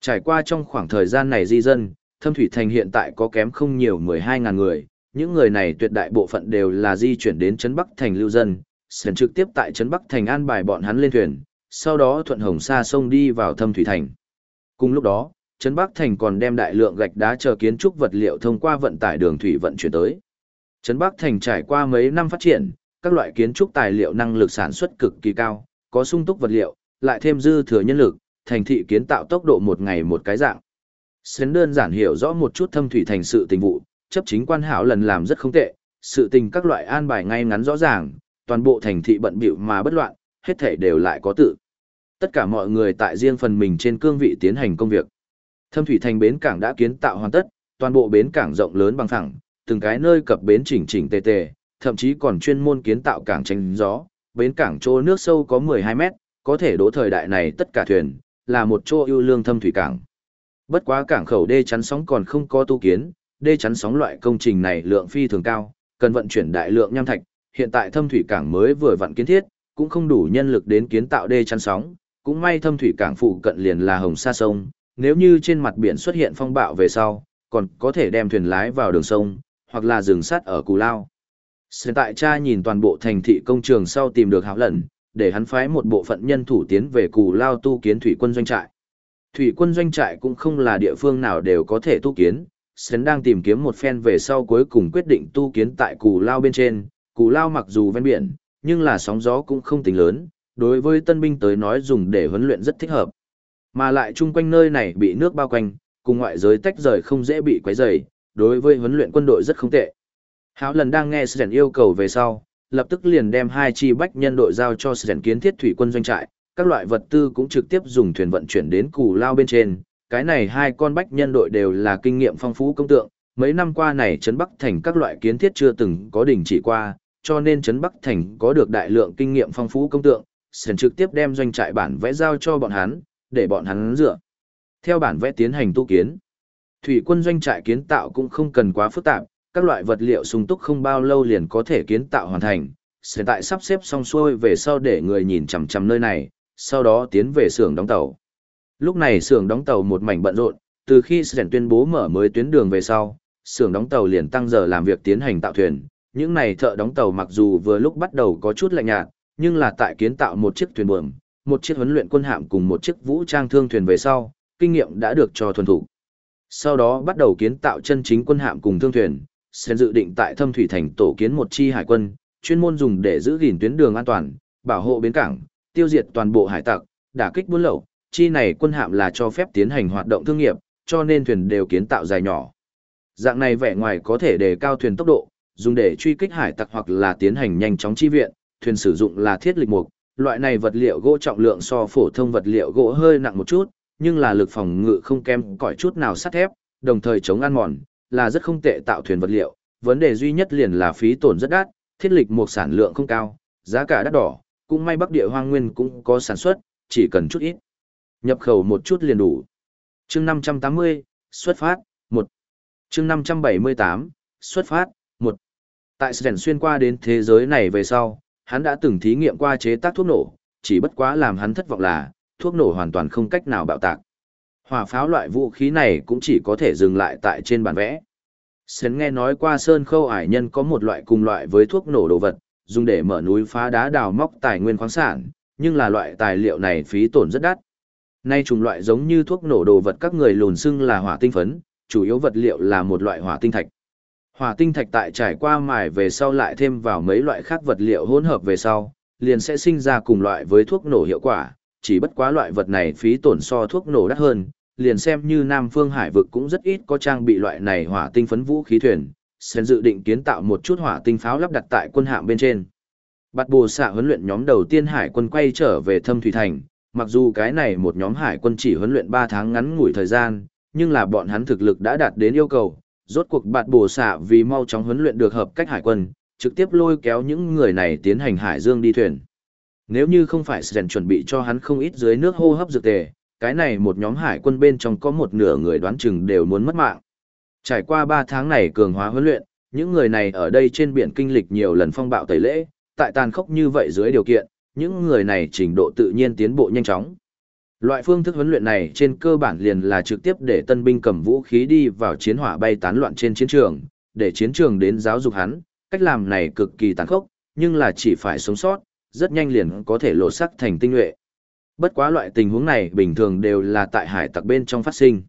Trải qua trong khoảng thời gian này di dân, Thâm Thủy Thành hiện tại có kém không nhiều 12.000 người, những người này tuyệt đại bộ phận đều là di chuyển đến Trấn Bắc Thành lưu dân, Sren trực tiếp tại Trấn Bắc Thành an bài bọn hắn lên thuyền, sau đó thuận hồng xa sông đi vào Thâm Thủy Thành. Cùng lúc đó, Trấn Bắc Thành còn đem đại lượng gạch đá chờ kiến trúc vật liệu thông qua vận tải đường thủy vận chuyển tới. Trấn Bắc Thành trải qua mấy năm phát triển, các loại kiến trúc tài liệu năng lực sản xuất cực kỳ cao, có sung túc vật liệu, lại thêm dư thừa nhân lực, thành thị kiến tạo tốc độ một ngày một cái dạng. Xến đơn giản hiểu rõ một chút thâm thủy thành sự tình vụ, chấp chính quan hảo lần làm rất không tệ, sự tình các loại an bài ngay ngắn rõ ràng, toàn bộ thành thị bận bịu mà bất loạn, hết thể đều lại có tự. Tất cả mọi người tại riêng phần mình trên cương vị tiến hành công việc. Thâm thủy thành bến cảng đã kiến tạo hoàn tất, toàn bộ bến cảng rộng lớn bằng phẳng, từng cái nơi cập bến chỉnh chỉnh tề tề, thậm chí còn chuyên môn kiến tạo cảng tránh gió, bến cảng chỗ nước sâu có 12 mét, có thể đỗ thời đại này tất cả thuyền, là một chỗ ưu lương thâm thủy cảng. Bất quá cảng khẩu đê chắn sóng còn không có tu kiến, đê chắn sóng loại công trình này lượng phi thường cao, cần vận chuyển đại lượng nham thạch, hiện tại thâm thủy cảng mới vừa vận kiến thiết, cũng không đủ nhân lực đến kiến tạo đê chắn sóng, cũng may thâm thủy cảng phụ cận liền là hồng sa sông, nếu như trên mặt biển xuất hiện phong bạo về sau, còn có thể đem thuyền lái vào đường sông, hoặc là dừng sát ở Cù Lao. Hiện tại cha nhìn toàn bộ thành thị công trường sau tìm được hảo lẩn, để hắn phái một bộ phận nhân thủ tiến về Cù Lao tu kiến thủy quân doanh trại. Thủy quân doanh trại cũng không là địa phương nào đều có thể tu kiến, Sến đang tìm kiếm một phen về sau cuối cùng quyết định tu kiến tại Cù Lao bên trên. Cù Lao mặc dù ven biển, nhưng là sóng gió cũng không tính lớn, đối với tân binh tới nói dùng để huấn luyện rất thích hợp. Mà lại chung quanh nơi này bị nước bao quanh, cùng ngoại giới tách rời không dễ bị quấy rầy, đối với huấn luyện quân đội rất không tệ. hạo lần đang nghe Sren yêu cầu về sau, lập tức liền đem hai chi bách nhân đội giao cho Sren kiến thiết thủy quân doanh trại, các loại vật tư cũng trực tiếp dùng thuyền vận chuyển đến cù lao bên trên. Cái này hai con bách nhân đội đều là kinh nghiệm phong phú công tượng, mấy năm qua này Trấn Bắc Thành các loại kiến thiết chưa từng có đỉnh chỉ qua, cho nên Trấn Bắc Thành có được đại lượng kinh nghiệm phong phú công tượng, Sren trực tiếp đem doanh trại bản vẽ giao cho bọn hắn, để bọn hắn dựa. Theo bản vẽ tiến hành tu kiến. Thủy quân doanh trại kiến tạo cũng không cần quá phức tạp, các loại vật liệu sung túc không bao lâu liền có thể kiến tạo hoàn thành, sẽ tại sắp xếp xong xuôi về sau để người nhìn chằm chằm nơi này, sau đó tiến về xưởng đóng tàu. Lúc này xưởng đóng tàu một mảnh bận rộn, từ khi Sren tuyên bố mở mới tuyến đường về sau, xưởng đóng tàu liền tăng giờ làm việc tiến hành tạo thuyền. Những này thợ đóng tàu mặc dù vừa lúc bắt đầu có chút lạnh nhạt, nhưng là tại kiến tạo một chiếc thuyền buồm, một chiếc huấn luyện quân hạm cùng một chiếc vũ trang thương thuyền về sau, kinh nghiệm đã được cho thuần thủ. Sau đó bắt đầu kiến tạo chân chính quân hạm cùng thương thuyền, sẽ dự định tại Thâm Thủy Thành tổ kiến một chi hải quân, chuyên môn dùng để giữ gìn tuyến đường an toàn, bảo hộ bến cảng, tiêu diệt toàn bộ hải tặc, đả kích buôn lậu. Chi này quân hạm là cho phép tiến hành hoạt động thương nghiệp, cho nên thuyền đều kiến tạo dài nhỏ. Dạng này vẻ ngoài có thể đề cao thuyền tốc độ, dùng để truy kích hải tặc hoặc là tiến hành nhanh chóng chi viện, thuyền sử dụng là thiết lịch mục, loại này vật liệu gỗ trọng lượng so phổ thông vật liệu gỗ hơi nặng một chút, nhưng là lực phòng ngự không kém cỏi chút nào sắt thép, đồng thời chống ăn mòn, là rất không tệ tạo thuyền vật liệu, vấn đề duy nhất liền là phí tổn rất đắt, thiết lịch mục sản lượng không cao, giá cả đắt đỏ, cũng may Bắc Địa Hoang Nguyên cũng có sản xuất, chỉ cần chút ít. Nhập khẩu một chút liền đủ. Chương 580, xuất phát, 1. Chương 578, xuất phát, Tại Sren xuyên qua đến thế giới này về sau, hắn đã từng thí nghiệm qua chế tác thuốc nổ, chỉ bất quá làm hắn thất vọng là, thuốc nổ hoàn toàn không cách nào bạo tạc. Hỏa pháo loại vũ khí này cũng chỉ có thể dừng lại tại trên bản vẽ. Sến nghe nói qua sơn khâu ải nhân có một loại cùng loại với thuốc nổ đồ vật, dùng để mở núi phá đá đào móc tài nguyên khoáng sản, nhưng là loại tài liệu này phí tổn rất đắt. Nay trùng loại giống như thuốc nổ đồ vật các người lùn xưng là hỏa tinh phấn, chủ yếu vật liệu là một loại hỏa tinh thạch. Hỏa tinh thạch tại trải qua mài về sau lại thêm vào mấy loại khác vật liệu hỗn hợp về sau, liền sẽ sinh ra cùng loại với thuốc nổ hiệu quả, chỉ bất quá loại vật này phí tổn so thuốc nổ đắt hơn, liền xem như Nam Phương Hải vực cũng rất ít có trang bị loại này hỏa tinh phấn vũ khí thuyền, sẽ dự định kiến tạo một chút hỏa tinh pháo lắp đặt tại quân hạm bên trên. Bắt bồ xạ huấn luyện nhóm đầu tiên hải quân quay trở về thâm thủy thành, mặc dù cái này một nhóm hải quân chỉ huấn luyện 3 tháng ngắn ngủi thời gian, nhưng là bọn hắn thực lực đã đạt đến yêu cầu, rốt cuộc bạt bổ xạ vì mau chóng huấn luyện được hợp cách hải quân, trực tiếp lôi kéo những người này tiến hành hải dương đi thuyền. Nếu như không phải Sren chuẩn bị cho hắn không ít dưới nước hô hấp dược tề, cái này một nhóm hải quân bên trong có một nửa người đoán chừng đều muốn mất mạng. Trải qua 3 tháng này cường hóa huấn luyện, những người này ở đây trên biển kinh lịch nhiều lần phong bạo tẩy lễ, tại tàn khốc như vậy dưới điều kiện, những người này trình độ tự nhiên tiến bộ nhanh chóng. Loại phương thức huấn luyện này trên cơ bản liền là trực tiếp để tân binh cầm vũ khí đi vào chiến hỏa bay tán loạn trên chiến trường, để chiến trường đến giáo dục hắn, cách làm này cực kỳ tàn khốc, nhưng là chỉ phải sống sót, rất nhanh liền có thể lộ sắc thành tinh nhuệ. Bất quá loại tình huống này bình thường đều là tại hải tặc bên trong phát sinh.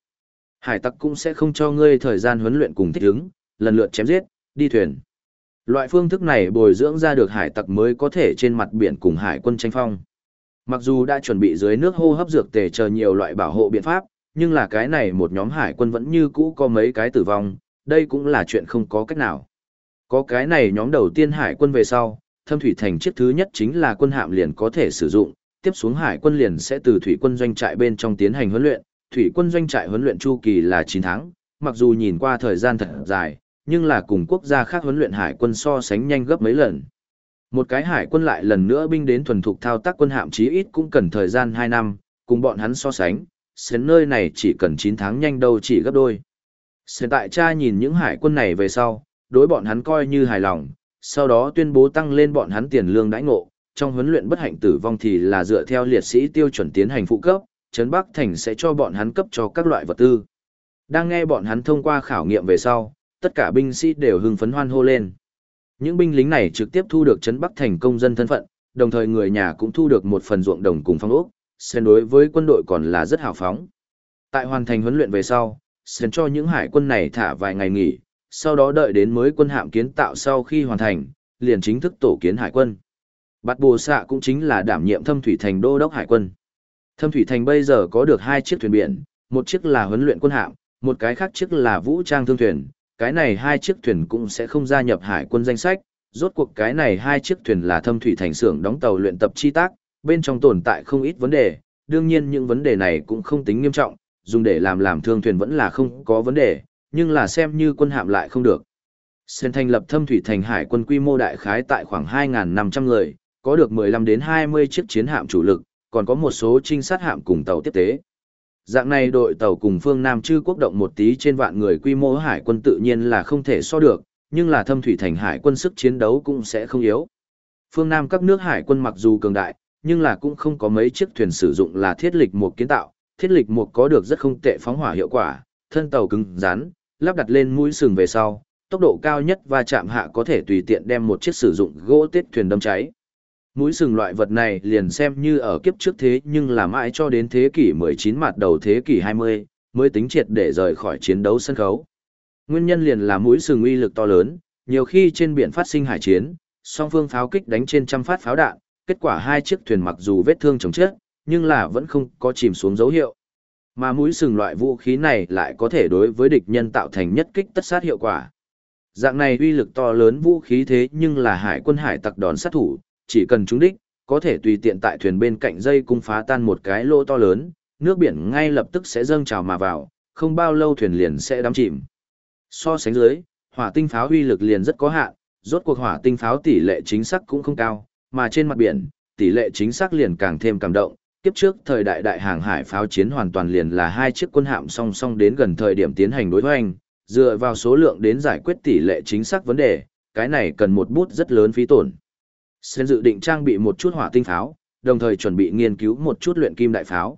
Hải tặc cũng sẽ không cho ngươi thời gian huấn luyện cùng thích ứng, lần lượt chém giết, đi thuyền. Loại phương thức này bồi dưỡng ra được hải tặc mới có thể trên mặt biển cùng hải quân tranh phong. Mặc dù đã chuẩn bị dưới nước hô hấp dược tề chờ nhiều loại bảo hộ biện pháp, nhưng là cái này một nhóm hải quân vẫn như cũ có mấy cái tử vong, đây cũng là chuyện không có cách nào. Có cái này nhóm đầu tiên hải quân về sau, thâm thủy thành chiếc thứ nhất chính là quân hạm liền có thể sử dụng, tiếp xuống hải quân liền sẽ từ thủy quân doanh trại bên trong tiến hành huấn luyện, thủy quân doanh trại huấn luyện chu kỳ là 9 tháng, mặc dù nhìn qua thời gian thật dài, nhưng là cùng quốc gia khác huấn luyện hải quân so sánh nhanh gấp mấy lần. Một cái hải quân lại lần nữa binh đến thuần thục thao tác quân hạm chí ít cũng cần thời gian 2 năm, cùng bọn hắn so sánh, sến nơi này chỉ cần 9 tháng nhanh đâu chỉ gấp đôi. Sến tại cha nhìn những hải quân này về sau, đối bọn hắn coi như hài lòng, sau đó tuyên bố tăng lên bọn hắn tiền lương đãi ngộ, trong huấn luyện bất hạnh tử vong thì là dựa theo liệt sĩ tiêu chuẩn tiến hành phụ cấp, Trấn Bắc Thành sẽ cho bọn hắn cấp cho các loại vật tư. Đang nghe bọn hắn thông qua khảo nghiệm về sau, tất cả binh sĩ đều hưng phấn hoan hô lên. Những binh lính này trực tiếp thu được Trấn Bắc Thành công dân thân phận, đồng thời người nhà cũng thu được một phần ruộng đồng cùng phong ốc, sen đối với quân đội còn là rất hào phóng. Tại hoàn thành huấn luyện về sau, sen cho những hải quân này thả vài ngày nghỉ, sau đó đợi đến mới quân hạm kiến tạo sau khi hoàn thành, liền chính thức tổ kiến hải quân. Bạt Bồ Xạ cũng chính là đảm nhiệm Thâm Thủy Thành đô đốc hải quân. Thâm Thủy Thành bây giờ có được hai chiếc thuyền biển, một chiếc là huấn luyện quân hạm, một cái khác chiếc là vũ trang thương thuyền. Cái này hai chiếc thuyền cũng sẽ không gia nhập hải quân danh sách, rốt cuộc cái này hai chiếc thuyền là Thâm Thủy Thành xưởng đóng tàu luyện tập chi tác, bên trong tồn tại không ít vấn đề, đương nhiên những vấn đề này cũng không tính nghiêm trọng, dùng để làm làm thương thuyền vẫn là không có vấn đề, nhưng là xem như quân hạm lại không được. Sen thành lập thâm thủy thành hải quân quy mô đại khái tại khoảng 2.500 người, có được 15 đến 20 chiếc chiến hạm chủ lực, còn có một số trinh sát hạm cùng tàu tiếp tế. Dạng này đội tàu cùng phương Nam chư quốc động một tí trên vạn người quy mô hải quân tự nhiên là không thể so được, nhưng là thâm thủy thành hải quân sức chiến đấu cũng sẽ không yếu. Phương Nam các nước hải quân mặc dù cường đại, nhưng là cũng không có mấy chiếc thuyền sử dụng là thiết lịch một kiến tạo, thiết lịch một có được rất không tệ phóng hỏa hiệu quả, thân tàu cứng rắn, lắp đặt lên mũi sừng về sau, tốc độ cao nhất và chạm hạ có thể tùy tiện đem một chiếc sử dụng gỗ tiết thuyền đâm cháy. Mũi sừng loại vật này liền xem như ở kiếp trước thế nhưng là mãi cho đến thế kỷ 19 mặt đầu thế kỷ 20, mới tính triệt để rời khỏi chiến đấu sân khấu. Nguyên nhân liền là mũi sừng uy lực to lớn, nhiều khi trên biển phát sinh hải chiến, song phương pháo kích đánh trên trăm phát pháo đạn, kết quả hai chiếc thuyền mặc dù vết thương chồng chết, nhưng là vẫn không có chìm xuống dấu hiệu. Mà mũi sừng loại vũ khí này lại có thể đối với địch nhân tạo thành nhất kích tất sát hiệu quả. Dạng này uy lực to lớn vũ khí thế nhưng là hải quân hải tặc đòn sát thủ, chỉ cần trúng đích, có thể tùy tiện tại thuyền bên cạnh dây cung phá tan một cái lỗ to lớn, nước biển ngay lập tức sẽ dâng trào mà vào, không bao lâu thuyền liền sẽ đắm chìm. So sánh dưới, hỏa tinh pháo uy lực liền rất có hạn, rốt cuộc hỏa tinh pháo tỷ lệ chính xác cũng không cao, mà trên mặt biển, tỷ lệ chính xác liền càng thêm cảm động. Kiếp trước thời đại đại hàng hải pháo chiến hoàn toàn liền là hai chiếc quân hạm song song đến gần thời điểm tiến hành đối hoành, dựa vào số lượng đến giải quyết tỷ lệ chính xác vấn đề, cái này cần một bút rất lớn phí tổn. Sơn dự định trang bị một chút hỏa tinh pháo, đồng thời chuẩn bị nghiên cứu một chút luyện kim đại pháo.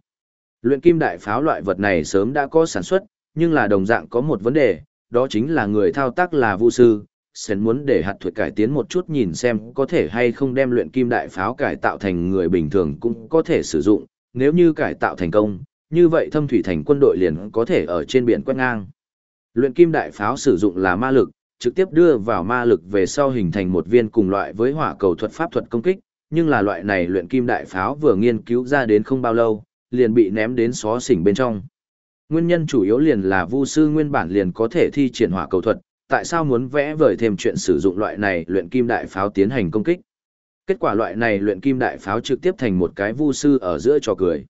Luyện kim đại pháo loại vật này sớm đã có sản xuất, nhưng là đồng dạng có một vấn đề, đó chính là người thao tác là vũ sư. Sơn muốn để hạt thuật cải tiến một chút nhìn xem có thể hay không đem luyện kim đại pháo cải tạo thành người bình thường cũng có thể sử dụng, nếu như cải tạo thành công, như vậy thâm thủy thành quân đội liền có thể ở trên biển quét ngang. Luyện kim đại pháo sử dụng là ma lực, trực tiếp đưa vào ma lực về sau hình thành một viên cùng loại với hỏa cầu thuật pháp thuật công kích, nhưng là loại này luyện kim đại pháo vừa nghiên cứu ra đến không bao lâu, liền bị ném đến xó xỉnh bên trong. Nguyên nhân chủ yếu liền là Vu sư nguyên bản liền có thể thi triển hỏa cầu thuật, tại sao muốn vẽ vời thêm chuyện sử dụng loại này luyện kim đại pháo tiến hành công kích. Kết quả loại này luyện kim đại pháo trực tiếp thành một cái Vu sư ở giữa trò cười.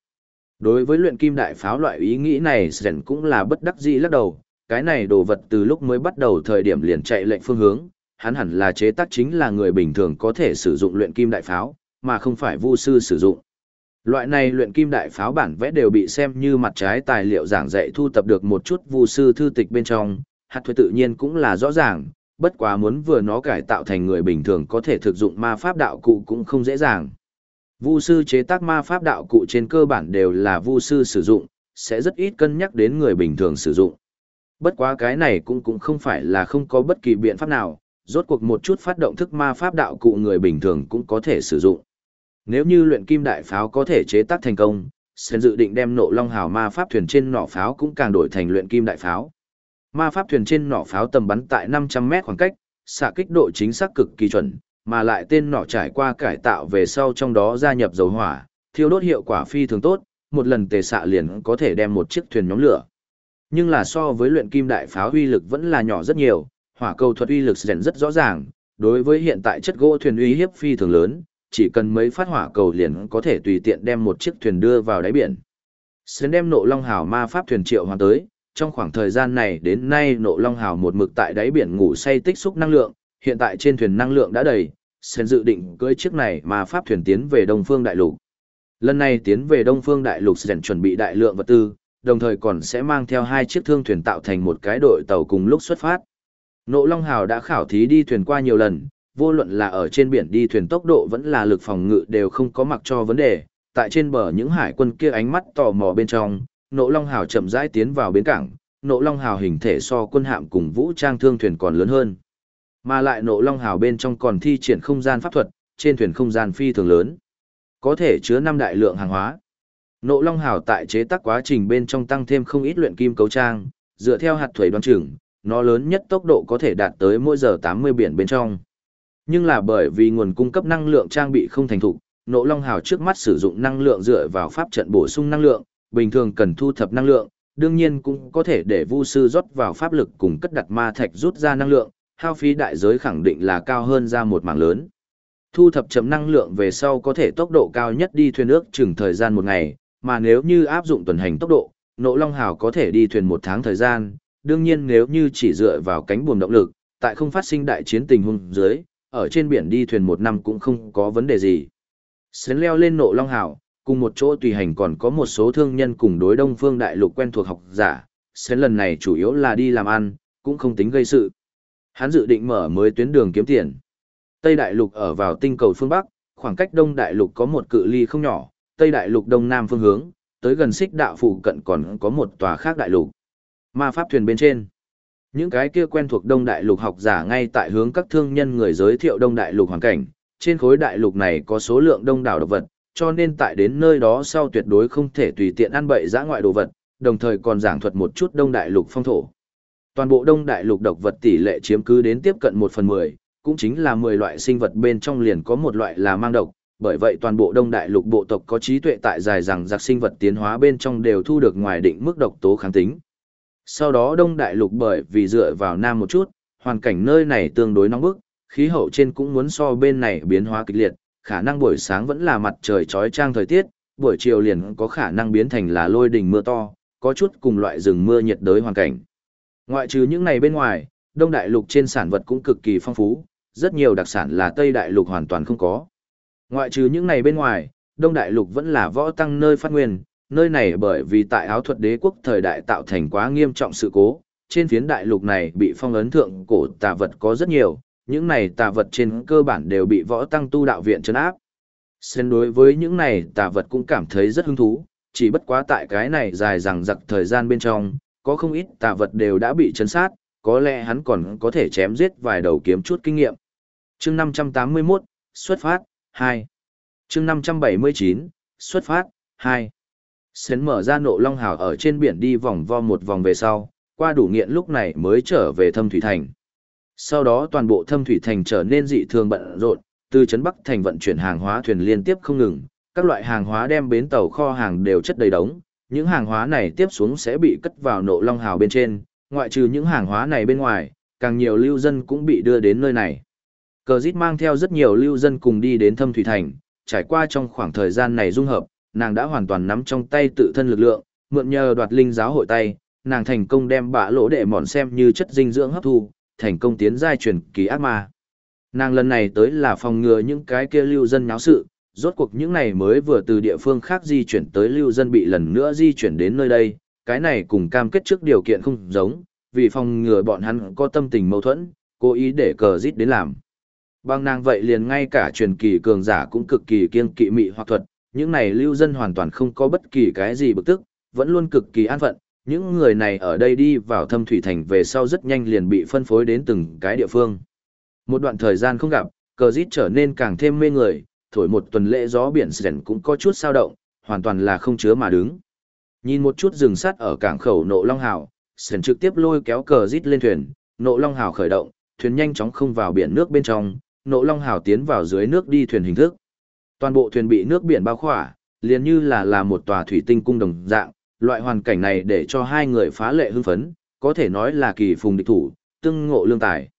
Đối với luyện kim đại pháo loại ý nghĩ này Sren cũng là bất đắc dĩ lắc đầu, cái này đồ vật từ lúc mới bắt đầu thời điểm liền chạy lệnh phương hướng, hắn hẳn là chế tác chính là người bình thường có thể sử dụng luyện kim đại pháo, mà không phải vu sư sử dụng. Loại này luyện kim đại pháo bản vẽ đều bị xem như mặt trái tài liệu giảng dạy thu tập được một chút vu sư thư tịch bên trong, hạt thuế tự nhiên cũng là rõ ràng, bất quá muốn vừa nó cải tạo thành người bình thường có thể thực dụng ma pháp đạo cụ cũng không dễ dàng. Vu sư chế tác ma pháp đạo cụ trên cơ bản đều là vu sư sử dụng, sẽ rất ít cân nhắc đến người bình thường sử dụng. Bất quá cái này cũng cũng không phải là không có bất kỳ biện pháp nào, rốt cuộc một chút phát động thức ma pháp đạo cụ người bình thường cũng có thể sử dụng. Nếu như luyện kim đại pháo có thể chế tác thành công, Sen dự định đem nộ long hào ma pháp thuyền trên nỏ pháo cũng càng đổi thành luyện kim đại pháo. Ma pháp thuyền trên nỏ pháo tầm bắn tại 500 mét khoảng cách, xạ kích độ chính xác cực kỳ chuẩn, mà lại tên nỏ trải qua cải tạo về sau trong đó gia nhập dầu hỏa, thiêu đốt hiệu quả phi thường tốt, một lần tề xạ liền có thể đem một chiếc thuyền nhóm lửa. Nhưng là so với luyện kim đại pháo uy lực vẫn là nhỏ rất nhiều, hỏa cầu thuật uy lực rèn rất rõ ràng, đối với hiện tại chất gỗ thuyền uy hiếp phi thường lớn, chỉ cần mấy phát hỏa cầu liền có thể tùy tiện đem một chiếc thuyền đưa vào đáy biển. Sến đem nộ long hào ma pháp thuyền triệu hoàn tới, trong khoảng thời gian này đến nay nộ long hào một mực tại đáy biển ngủ say tích xúc năng lượng, hiện tại trên thuyền năng lượng đã đầy, Sến dự định cưỡi chiếc này ma pháp thuyền tiến về Đông Phương Đại Lục. Lần này tiến về Đông Phương Đại Lục Sến chuẩn bị đại lượng vật tư, đồng thời còn sẽ mang theo hai chiếc thương thuyền tạo thành một cái đội tàu cùng lúc xuất phát. Nộ Long Hào đã khảo thí đi thuyền qua nhiều lần, vô luận là ở trên biển đi thuyền tốc độ vẫn là lực phòng ngự đều không có mặc cho vấn đề. Tại trên bờ những hải quân kia ánh mắt tò mò bên trong, Nộ Long Hào chậm rãi tiến vào bến cảng, Nộ Long Hào hình thể so quân hạm cùng vũ trang thương thuyền còn lớn hơn. Mà lại Nộ Long Hào bên trong còn thi triển không gian pháp thuật, trên thuyền không gian phi thường lớn. Có thể chứa năm đại lượng hàng hóa. Nộ Long Hào tại chế tác quá trình bên trong tăng thêm không ít luyện kim cấu trang, dựa theo hạt thủy đoán chừng, nó lớn nhất tốc độ có thể đạt tới mỗi giờ 80 biển bên trong. Nhưng là bởi vì nguồn cung cấp năng lượng trang bị không thành thục, Nộ Long Hào trước mắt sử dụng năng lượng dựa vào pháp trận bổ sung năng lượng, bình thường cần thu thập năng lượng, đương nhiên cũng có thể để Vu sư rót vào pháp lực cùng cất đặt ma thạch rút ra năng lượng, hao phí đại giới khẳng định là cao hơn ra một mảng lớn. Thu thập chấm năng lượng về sau có thể tốc độ cao nhất đi thuyền ước chừng thời gian một ngày, mà nếu như áp dụng tuần hành tốc độ, nộ long hào có thể đi thuyền một tháng thời gian, đương nhiên nếu như chỉ dựa vào cánh buồm động lực, tại không phát sinh đại chiến tình huống dưới, ở trên biển đi thuyền một năm cũng không có vấn đề gì. Sến leo lên nộ long hào, cùng một chỗ tùy hành còn có một số thương nhân cùng đối đông phương đại lục quen thuộc học giả, Sến lần này chủ yếu là đi làm ăn, cũng không tính gây sự. Hắn dự định mở mới tuyến đường kiếm tiền. Tây Đại Lục ở vào tinh cầu phương Bắc, khoảng cách Đông Đại Lục có một cự ly không nhỏ, Tây Đại Lục Đông Nam phương hướng, tới gần xích đạo phụ cận còn có một tòa khác Đại Lục. Ma Pháp thuyền bên trên. Những cái kia quen thuộc Đông Đại Lục học giả ngay tại hướng các thương nhân người giới thiệu Đông Đại Lục hoàn cảnh, trên khối đại lục này có số lượng đông đảo độc vật, cho nên tại đến nơi đó sau tuyệt đối không thể tùy tiện ăn bậy dã ngoại đồ vật, đồng thời còn giảng thuật một chút Đông Đại Lục phong thổ. Toàn bộ Đông Đại Lục độc vật tỷ lệ chiếm cứ đến tiếp cận 1 phần 10, cũng chính là 10 loại sinh vật bên trong liền có một loại là mang độc, bởi vậy toàn bộ Đông Đại Lục bộ tộc có trí tuệ tại dài rằng giặc sinh vật tiến hóa bên trong đều thu được ngoài định mức độc tố kháng tính. Sau đó Đông Đại Lục bởi vì dựa vào Nam một chút, hoàn cảnh nơi này tương đối nóng bức, khí hậu trên cũng muốn so bên này biến hóa kịch liệt, khả năng buổi sáng vẫn là mặt trời trói trang thời tiết, buổi chiều liền có khả năng biến thành là lôi đình mưa to, có chút cùng loại rừng mưa nhiệt đới hoàn cảnh. Ngoại trừ những này bên ngoài, Đông Đại Lục trên sản vật cũng cực kỳ phong phú, rất nhiều đặc sản là Tây Đại Lục hoàn toàn không có. Ngoại trừ những này bên ngoài, Đông Đại Lục vẫn là võ tăng nơi phát nguyên, nơi này bởi vì tại áo thuật đế quốc thời đại tạo thành quá nghiêm trọng sự cố, trên phiến đại lục này bị phong ấn thượng cổ tà vật có rất nhiều, những này tà vật trên cơ bản đều bị võ tăng tu đạo viện trấn áp. Xen đối với những này tà vật cũng cảm thấy rất hứng thú, chỉ bất quá tại cái này dài rằng giặc thời gian bên trong, có không ít tà vật đều đã bị chấn sát, có lẽ hắn còn có thể chém giết vài đầu kiếm chút kinh nghiệm. chương 581, xuất phát, 2. chương 579, xuất phát, 2. Sến mở ra nộ long hào ở trên biển đi vòng vo một vòng về sau, qua đủ nghiện lúc này mới trở về thâm thủy thành. Sau đó toàn bộ thâm thủy thành trở nên dị thường bận rộn, từ trấn Bắc thành vận chuyển hàng hóa thuyền liên tiếp không ngừng, các loại hàng hóa đem bến tàu kho hàng đều chất đầy đống, những hàng hóa này tiếp xuống sẽ bị cất vào nộ long hào bên trên, ngoại trừ những hàng hóa này bên ngoài, càng nhiều lưu dân cũng bị đưa đến nơi này. Cờ dít mang theo rất nhiều lưu dân cùng đi đến thâm thủy thành, trải qua trong khoảng thời gian này dung hợp, nàng đã hoàn toàn nắm trong tay tự thân lực lượng, mượn nhờ đoạt linh giáo hội tay, nàng thành công đem bạ lỗ đệ mòn xem như chất dinh dưỡng hấp thu, thành công tiến giai truyền kỳ ác ma. Nàng lần này tới là phòng ngừa những cái kia lưu dân náo sự, rốt cuộc những này mới vừa từ địa phương khác di chuyển tới lưu dân bị lần nữa di chuyển đến nơi đây, cái này cùng cam kết trước điều kiện không giống, vì phòng ngừa bọn hắn có tâm tình mâu thuẫn, cố ý để cờ giết đến làm. Bằng nàng vậy liền ngay cả truyền kỳ cường giả cũng cực kỳ kiên kỵ mị hoặc thuật, những này lưu dân hoàn toàn không có bất kỳ cái gì bực tức, vẫn luôn cực kỳ an phận, những người này ở đây đi vào thâm thủy thành về sau rất nhanh liền bị phân phối đến từng cái địa phương. Một đoạn thời gian không gặp, cờ rít trở nên càng thêm mê người, thổi một tuần lễ gió biển sền cũng có chút sao động, hoàn toàn là không chứa mà đứng. Nhìn một chút rừng sắt ở cảng khẩu nộ Long Hào, sền trực tiếp lôi kéo cờ rít lên thuyền, nộ Long Hào khởi động, thuyền nhanh chóng không vào biển nước bên trong, nộ Long Hào tiến vào dưới nước đi thuyền hình thức. Toàn bộ thuyền bị nước biển bao khỏa, liền như là là một tòa thủy tinh cung đồng dạng, loại hoàn cảnh này để cho hai người phá lệ hưng phấn, có thể nói là kỳ phùng địch thủ, tương ngộ lương tài.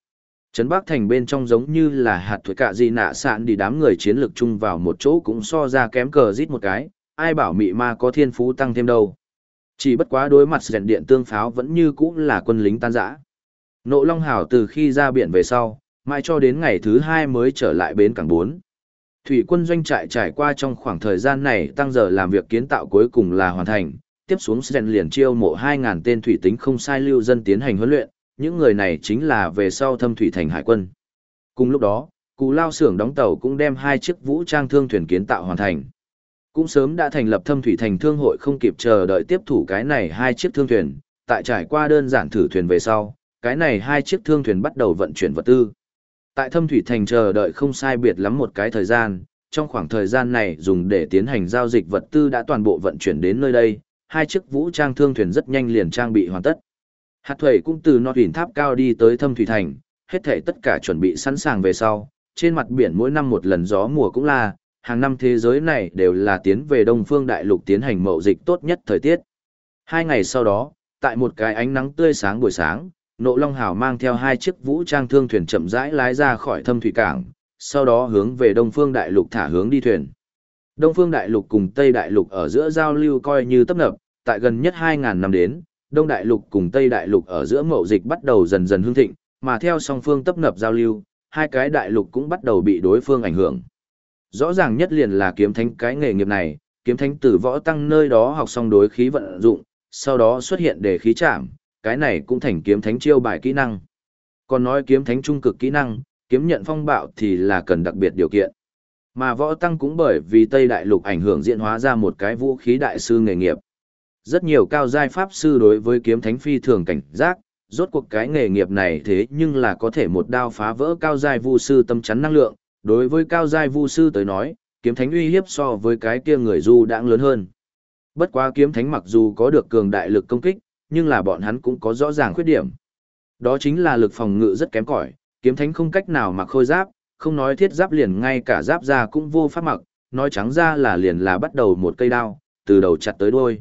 Trấn Bắc Thành bên trong giống như là hạt thuế cạ gì nạ sạn đi đám người chiến lược chung vào một chỗ cũng so ra kém cờ rít một cái, ai bảo mị ma có thiên phú tăng thêm đâu. Chỉ bất quá đối mặt rèn điện tương pháo vẫn như cũ là quân lính tan rã. Nộ Long Hảo từ khi ra biển về sau, mai cho đến ngày thứ hai mới trở lại bến cảng 4. Thủy quân doanh trại trải qua trong khoảng thời gian này tăng giờ làm việc kiến tạo cuối cùng là hoàn thành, tiếp xuống Sren liền chiêu mộ 2.000 tên thủy tính không sai lưu dân tiến hành huấn luyện, những người này chính là về sau thâm thủy thành hải quân. Cùng lúc đó, Cù Lao xưởng đóng tàu cũng đem hai chiếc vũ trang thương thuyền kiến tạo hoàn thành. Cũng sớm đã thành lập thâm thủy thành thương hội không kịp chờ đợi tiếp thủ cái này hai chiếc thương thuyền, tại trải qua đơn giản thử thuyền về sau, cái này hai chiếc thương thuyền bắt đầu vận chuyển vật tư. Tại thâm thủy thành chờ đợi không sai biệt lắm một cái thời gian, trong khoảng thời gian này dùng để tiến hành giao dịch vật tư đã toàn bộ vận chuyển đến nơi đây, hai chiếc vũ trang thương thuyền rất nhanh liền trang bị hoàn tất. Hạt thủy cũng từ nọt huyền tháp cao đi tới thâm thủy thành, hết thể tất cả chuẩn bị sẵn sàng về sau, trên mặt biển mỗi năm một lần gió mùa cũng là, hàng năm thế giới này đều là tiến về đông phương đại lục tiến hành mậu dịch tốt nhất thời tiết. Hai ngày sau đó, tại một cái ánh nắng tươi sáng buổi sáng, Nộ Long Hào mang theo hai chiếc vũ trang thương thuyền chậm rãi lái ra khỏi thâm thủy cảng, sau đó hướng về Đông Phương Đại Lục thả hướng đi thuyền. Đông Phương Đại Lục cùng Tây Đại Lục ở giữa giao lưu coi như tấp nập, tại gần nhất 2.000 năm đến, Đông Đại Lục cùng Tây Đại Lục ở giữa mậu dịch bắt đầu dần dần hương thịnh, mà theo song phương tấp nập giao lưu, hai cái đại lục cũng bắt đầu bị đối phương ảnh hưởng. Rõ ràng nhất liền là kiếm thánh cái nghề nghiệp này, kiếm thánh từ võ tăng nơi đó học xong đối khí vận dụng, sau đó xuất hiện để khí chạm, cái này cũng thành kiếm thánh chiêu bài kỹ năng. Còn nói kiếm thánh trung cực kỹ năng, kiếm nhận phong bạo thì là cần đặc biệt điều kiện. Mà võ tăng cũng bởi vì Tây Đại Lục ảnh hưởng diễn hóa ra một cái vũ khí đại sư nghề nghiệp. Rất nhiều cao giai pháp sư đối với kiếm thánh phi thường cảnh giác, rốt cuộc cái nghề nghiệp này thế nhưng là có thể một đao phá vỡ cao giai vu sư tâm chắn năng lượng, đối với cao giai vu sư tới nói, kiếm thánh uy hiếp so với cái kia người du đãng lớn hơn. Bất quá kiếm thánh mặc dù có được cường đại lực công kích, nhưng là bọn hắn cũng có rõ ràng khuyết điểm. Đó chính là lực phòng ngự rất kém cỏi, kiếm thánh không cách nào mặc khôi giáp, không nói thiết giáp liền ngay cả giáp da cũng vô pháp mặc, nói trắng ra là liền là bắt đầu một cây đao, từ đầu chặt tới đuôi.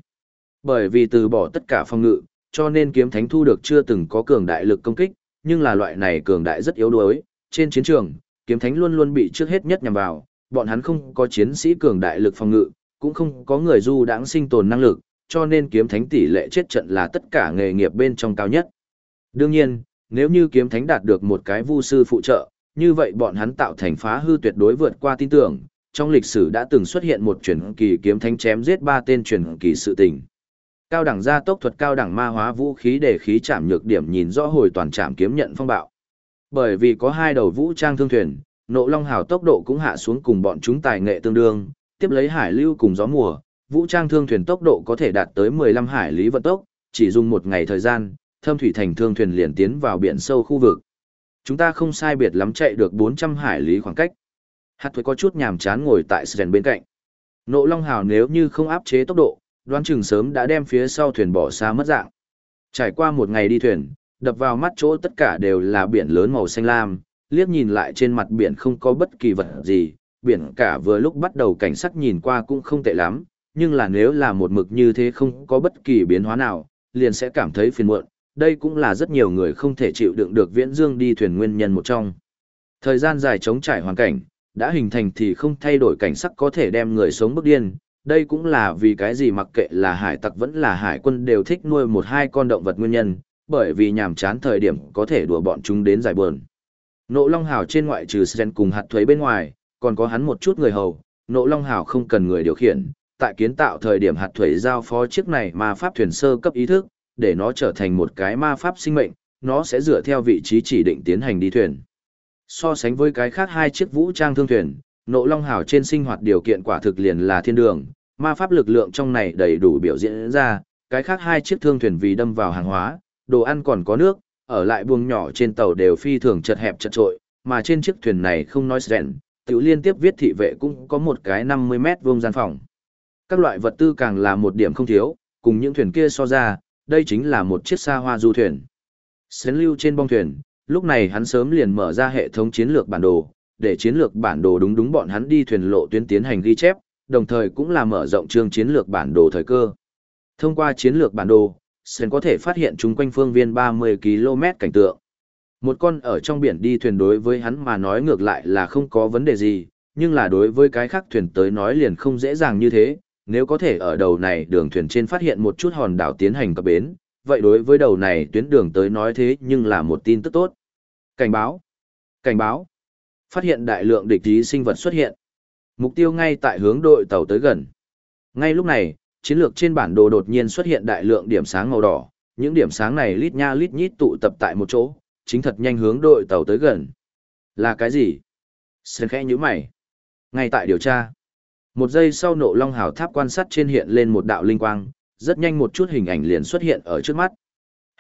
Bởi vì từ bỏ tất cả phòng ngự, cho nên kiếm thánh thu được chưa từng có cường đại lực công kích, nhưng là loại này cường đại rất yếu đuối. Trên chiến trường, kiếm thánh luôn luôn bị trước hết nhất nhằm vào, bọn hắn không có chiến sĩ cường đại lực phòng ngự, cũng không có người du đãng sinh tồn năng lực, cho nên kiếm thánh tỷ lệ chết trận là tất cả nghề nghiệp bên trong cao nhất. Đương nhiên, nếu như kiếm thánh đạt được một cái vu sư phụ trợ, như vậy bọn hắn tạo thành phá hư tuyệt đối vượt qua tin tưởng, trong lịch sử đã từng xuất hiện một truyền kỳ kiếm thánh chém giết ba tên truyền kỳ sự tình. Cao đẳng gia tốc thuật cao đẳng ma hóa vũ khí để khí chạm nhược điểm nhìn rõ hồi toàn chạm kiếm nhận phong bạo. Bởi vì có hai đầu vũ trang thương thuyền, nộ long hào tốc độ cũng hạ xuống cùng bọn chúng tài nghệ tương đương, tiếp lấy hải lưu cùng gió mùa, vũ trang thương thuyền tốc độ có thể đạt tới 15 hải lý vận tốc, chỉ dùng một ngày thời gian, thâm thủy thành thương thuyền liền tiến vào biển sâu khu vực. Chúng ta không sai biệt lắm chạy được 400 hải lý khoảng cách. Hạt thuế có chút nhàm chán ngồi tại sàn bên cạnh. Nộ Long Hào nếu như không áp chế tốc độ, đoán chừng sớm đã đem phía sau thuyền bỏ xa mất dạng. Trải qua một ngày đi thuyền, đập vào mắt chỗ tất cả đều là biển lớn màu xanh lam, liếc nhìn lại trên mặt biển không có bất kỳ vật gì, biển cả vừa lúc bắt đầu cảnh sắc nhìn qua cũng không tệ lắm, nhưng là nếu là một mực như thế không có bất kỳ biến hóa nào, liền sẽ cảm thấy phiền muộn, đây cũng là rất nhiều người không thể chịu đựng được viễn dương đi thuyền nguyên nhân một trong. Thời gian dài chống trải hoàn cảnh, đã hình thành thì không thay đổi cảnh sắc có thể đem người sống bức điên, đây cũng là vì cái gì mặc kệ là hải tặc vẫn là hải quân đều thích nuôi một hai con động vật nguyên nhân, bởi vì nhàm chán thời điểm có thể đùa bọn chúng đến giải buồn. Nộ Long Hào trên ngoại trừ Sen cùng hạt thuế bên ngoài, còn có hắn một chút người hầu, Nộ Long Hào không cần người điều khiển, tại kiến tạo thời điểm hạt thuế giao phó chiếc này mà pháp thuyền sơ cấp ý thức, để nó trở thành một cái ma pháp sinh mệnh, nó sẽ dựa theo vị trí chỉ định tiến hành đi thuyền. So sánh với cái khác hai chiếc vũ trang thương thuyền, nộ long hào trên sinh hoạt điều kiện quả thực liền là thiên đường, ma pháp lực lượng trong này đầy đủ biểu diễn ra, cái khác hai chiếc thương thuyền vì đâm vào hàng hóa, đồ ăn còn có nước, ở lại buồng nhỏ trên tàu đều phi thường chật hẹp chật trội, mà trên chiếc thuyền này không nói rèn, tiểu liên tiếp viết thị vệ cũng có một cái 50 mét vuông gian phòng. Các loại vật tư càng là một điểm không thiếu, cùng những thuyền kia so ra, đây chính là một chiếc xa hoa du thuyền. Xến lưu trên bong thuyền, lúc này hắn sớm liền mở ra hệ thống chiến lược bản đồ, để chiến lược bản đồ đúng đúng bọn hắn đi thuyền lộ tuyến tiến hành ghi chép, đồng thời cũng là mở rộng chương chiến lược bản đồ thời cơ. Thông qua chiến lược bản đồ, Sen có thể phát hiện chúng quanh phương viên 30 km cảnh tượng. Một con ở trong biển đi thuyền đối với hắn mà nói ngược lại là không có vấn đề gì, nhưng là đối với cái khác thuyền tới nói liền không dễ dàng như thế, nếu có thể ở đầu này đường thuyền trên phát hiện một chút hòn đảo tiến hành cập bến, vậy đối với đầu này tuyến đường tới nói thế nhưng là một tin tức tốt. Cảnh báo! Cảnh báo! Phát hiện đại lượng địch ý sinh vật xuất hiện. Mục tiêu ngay tại hướng đội tàu tới gần. Ngay lúc này, chiến lược trên bản đồ đột nhiên xuất hiện đại lượng điểm sáng màu đỏ, những điểm sáng này lít nha lít nhít tụ tập tại một chỗ, chính thật nhanh hướng đội tàu tới gần. Là cái gì? Sơn khẽ như mày. Ngay tại điều tra. Một giây sau nộ long hào tháp quan sát trên hiện lên một đạo linh quang, rất nhanh một chút hình ảnh liền xuất hiện ở trước mắt.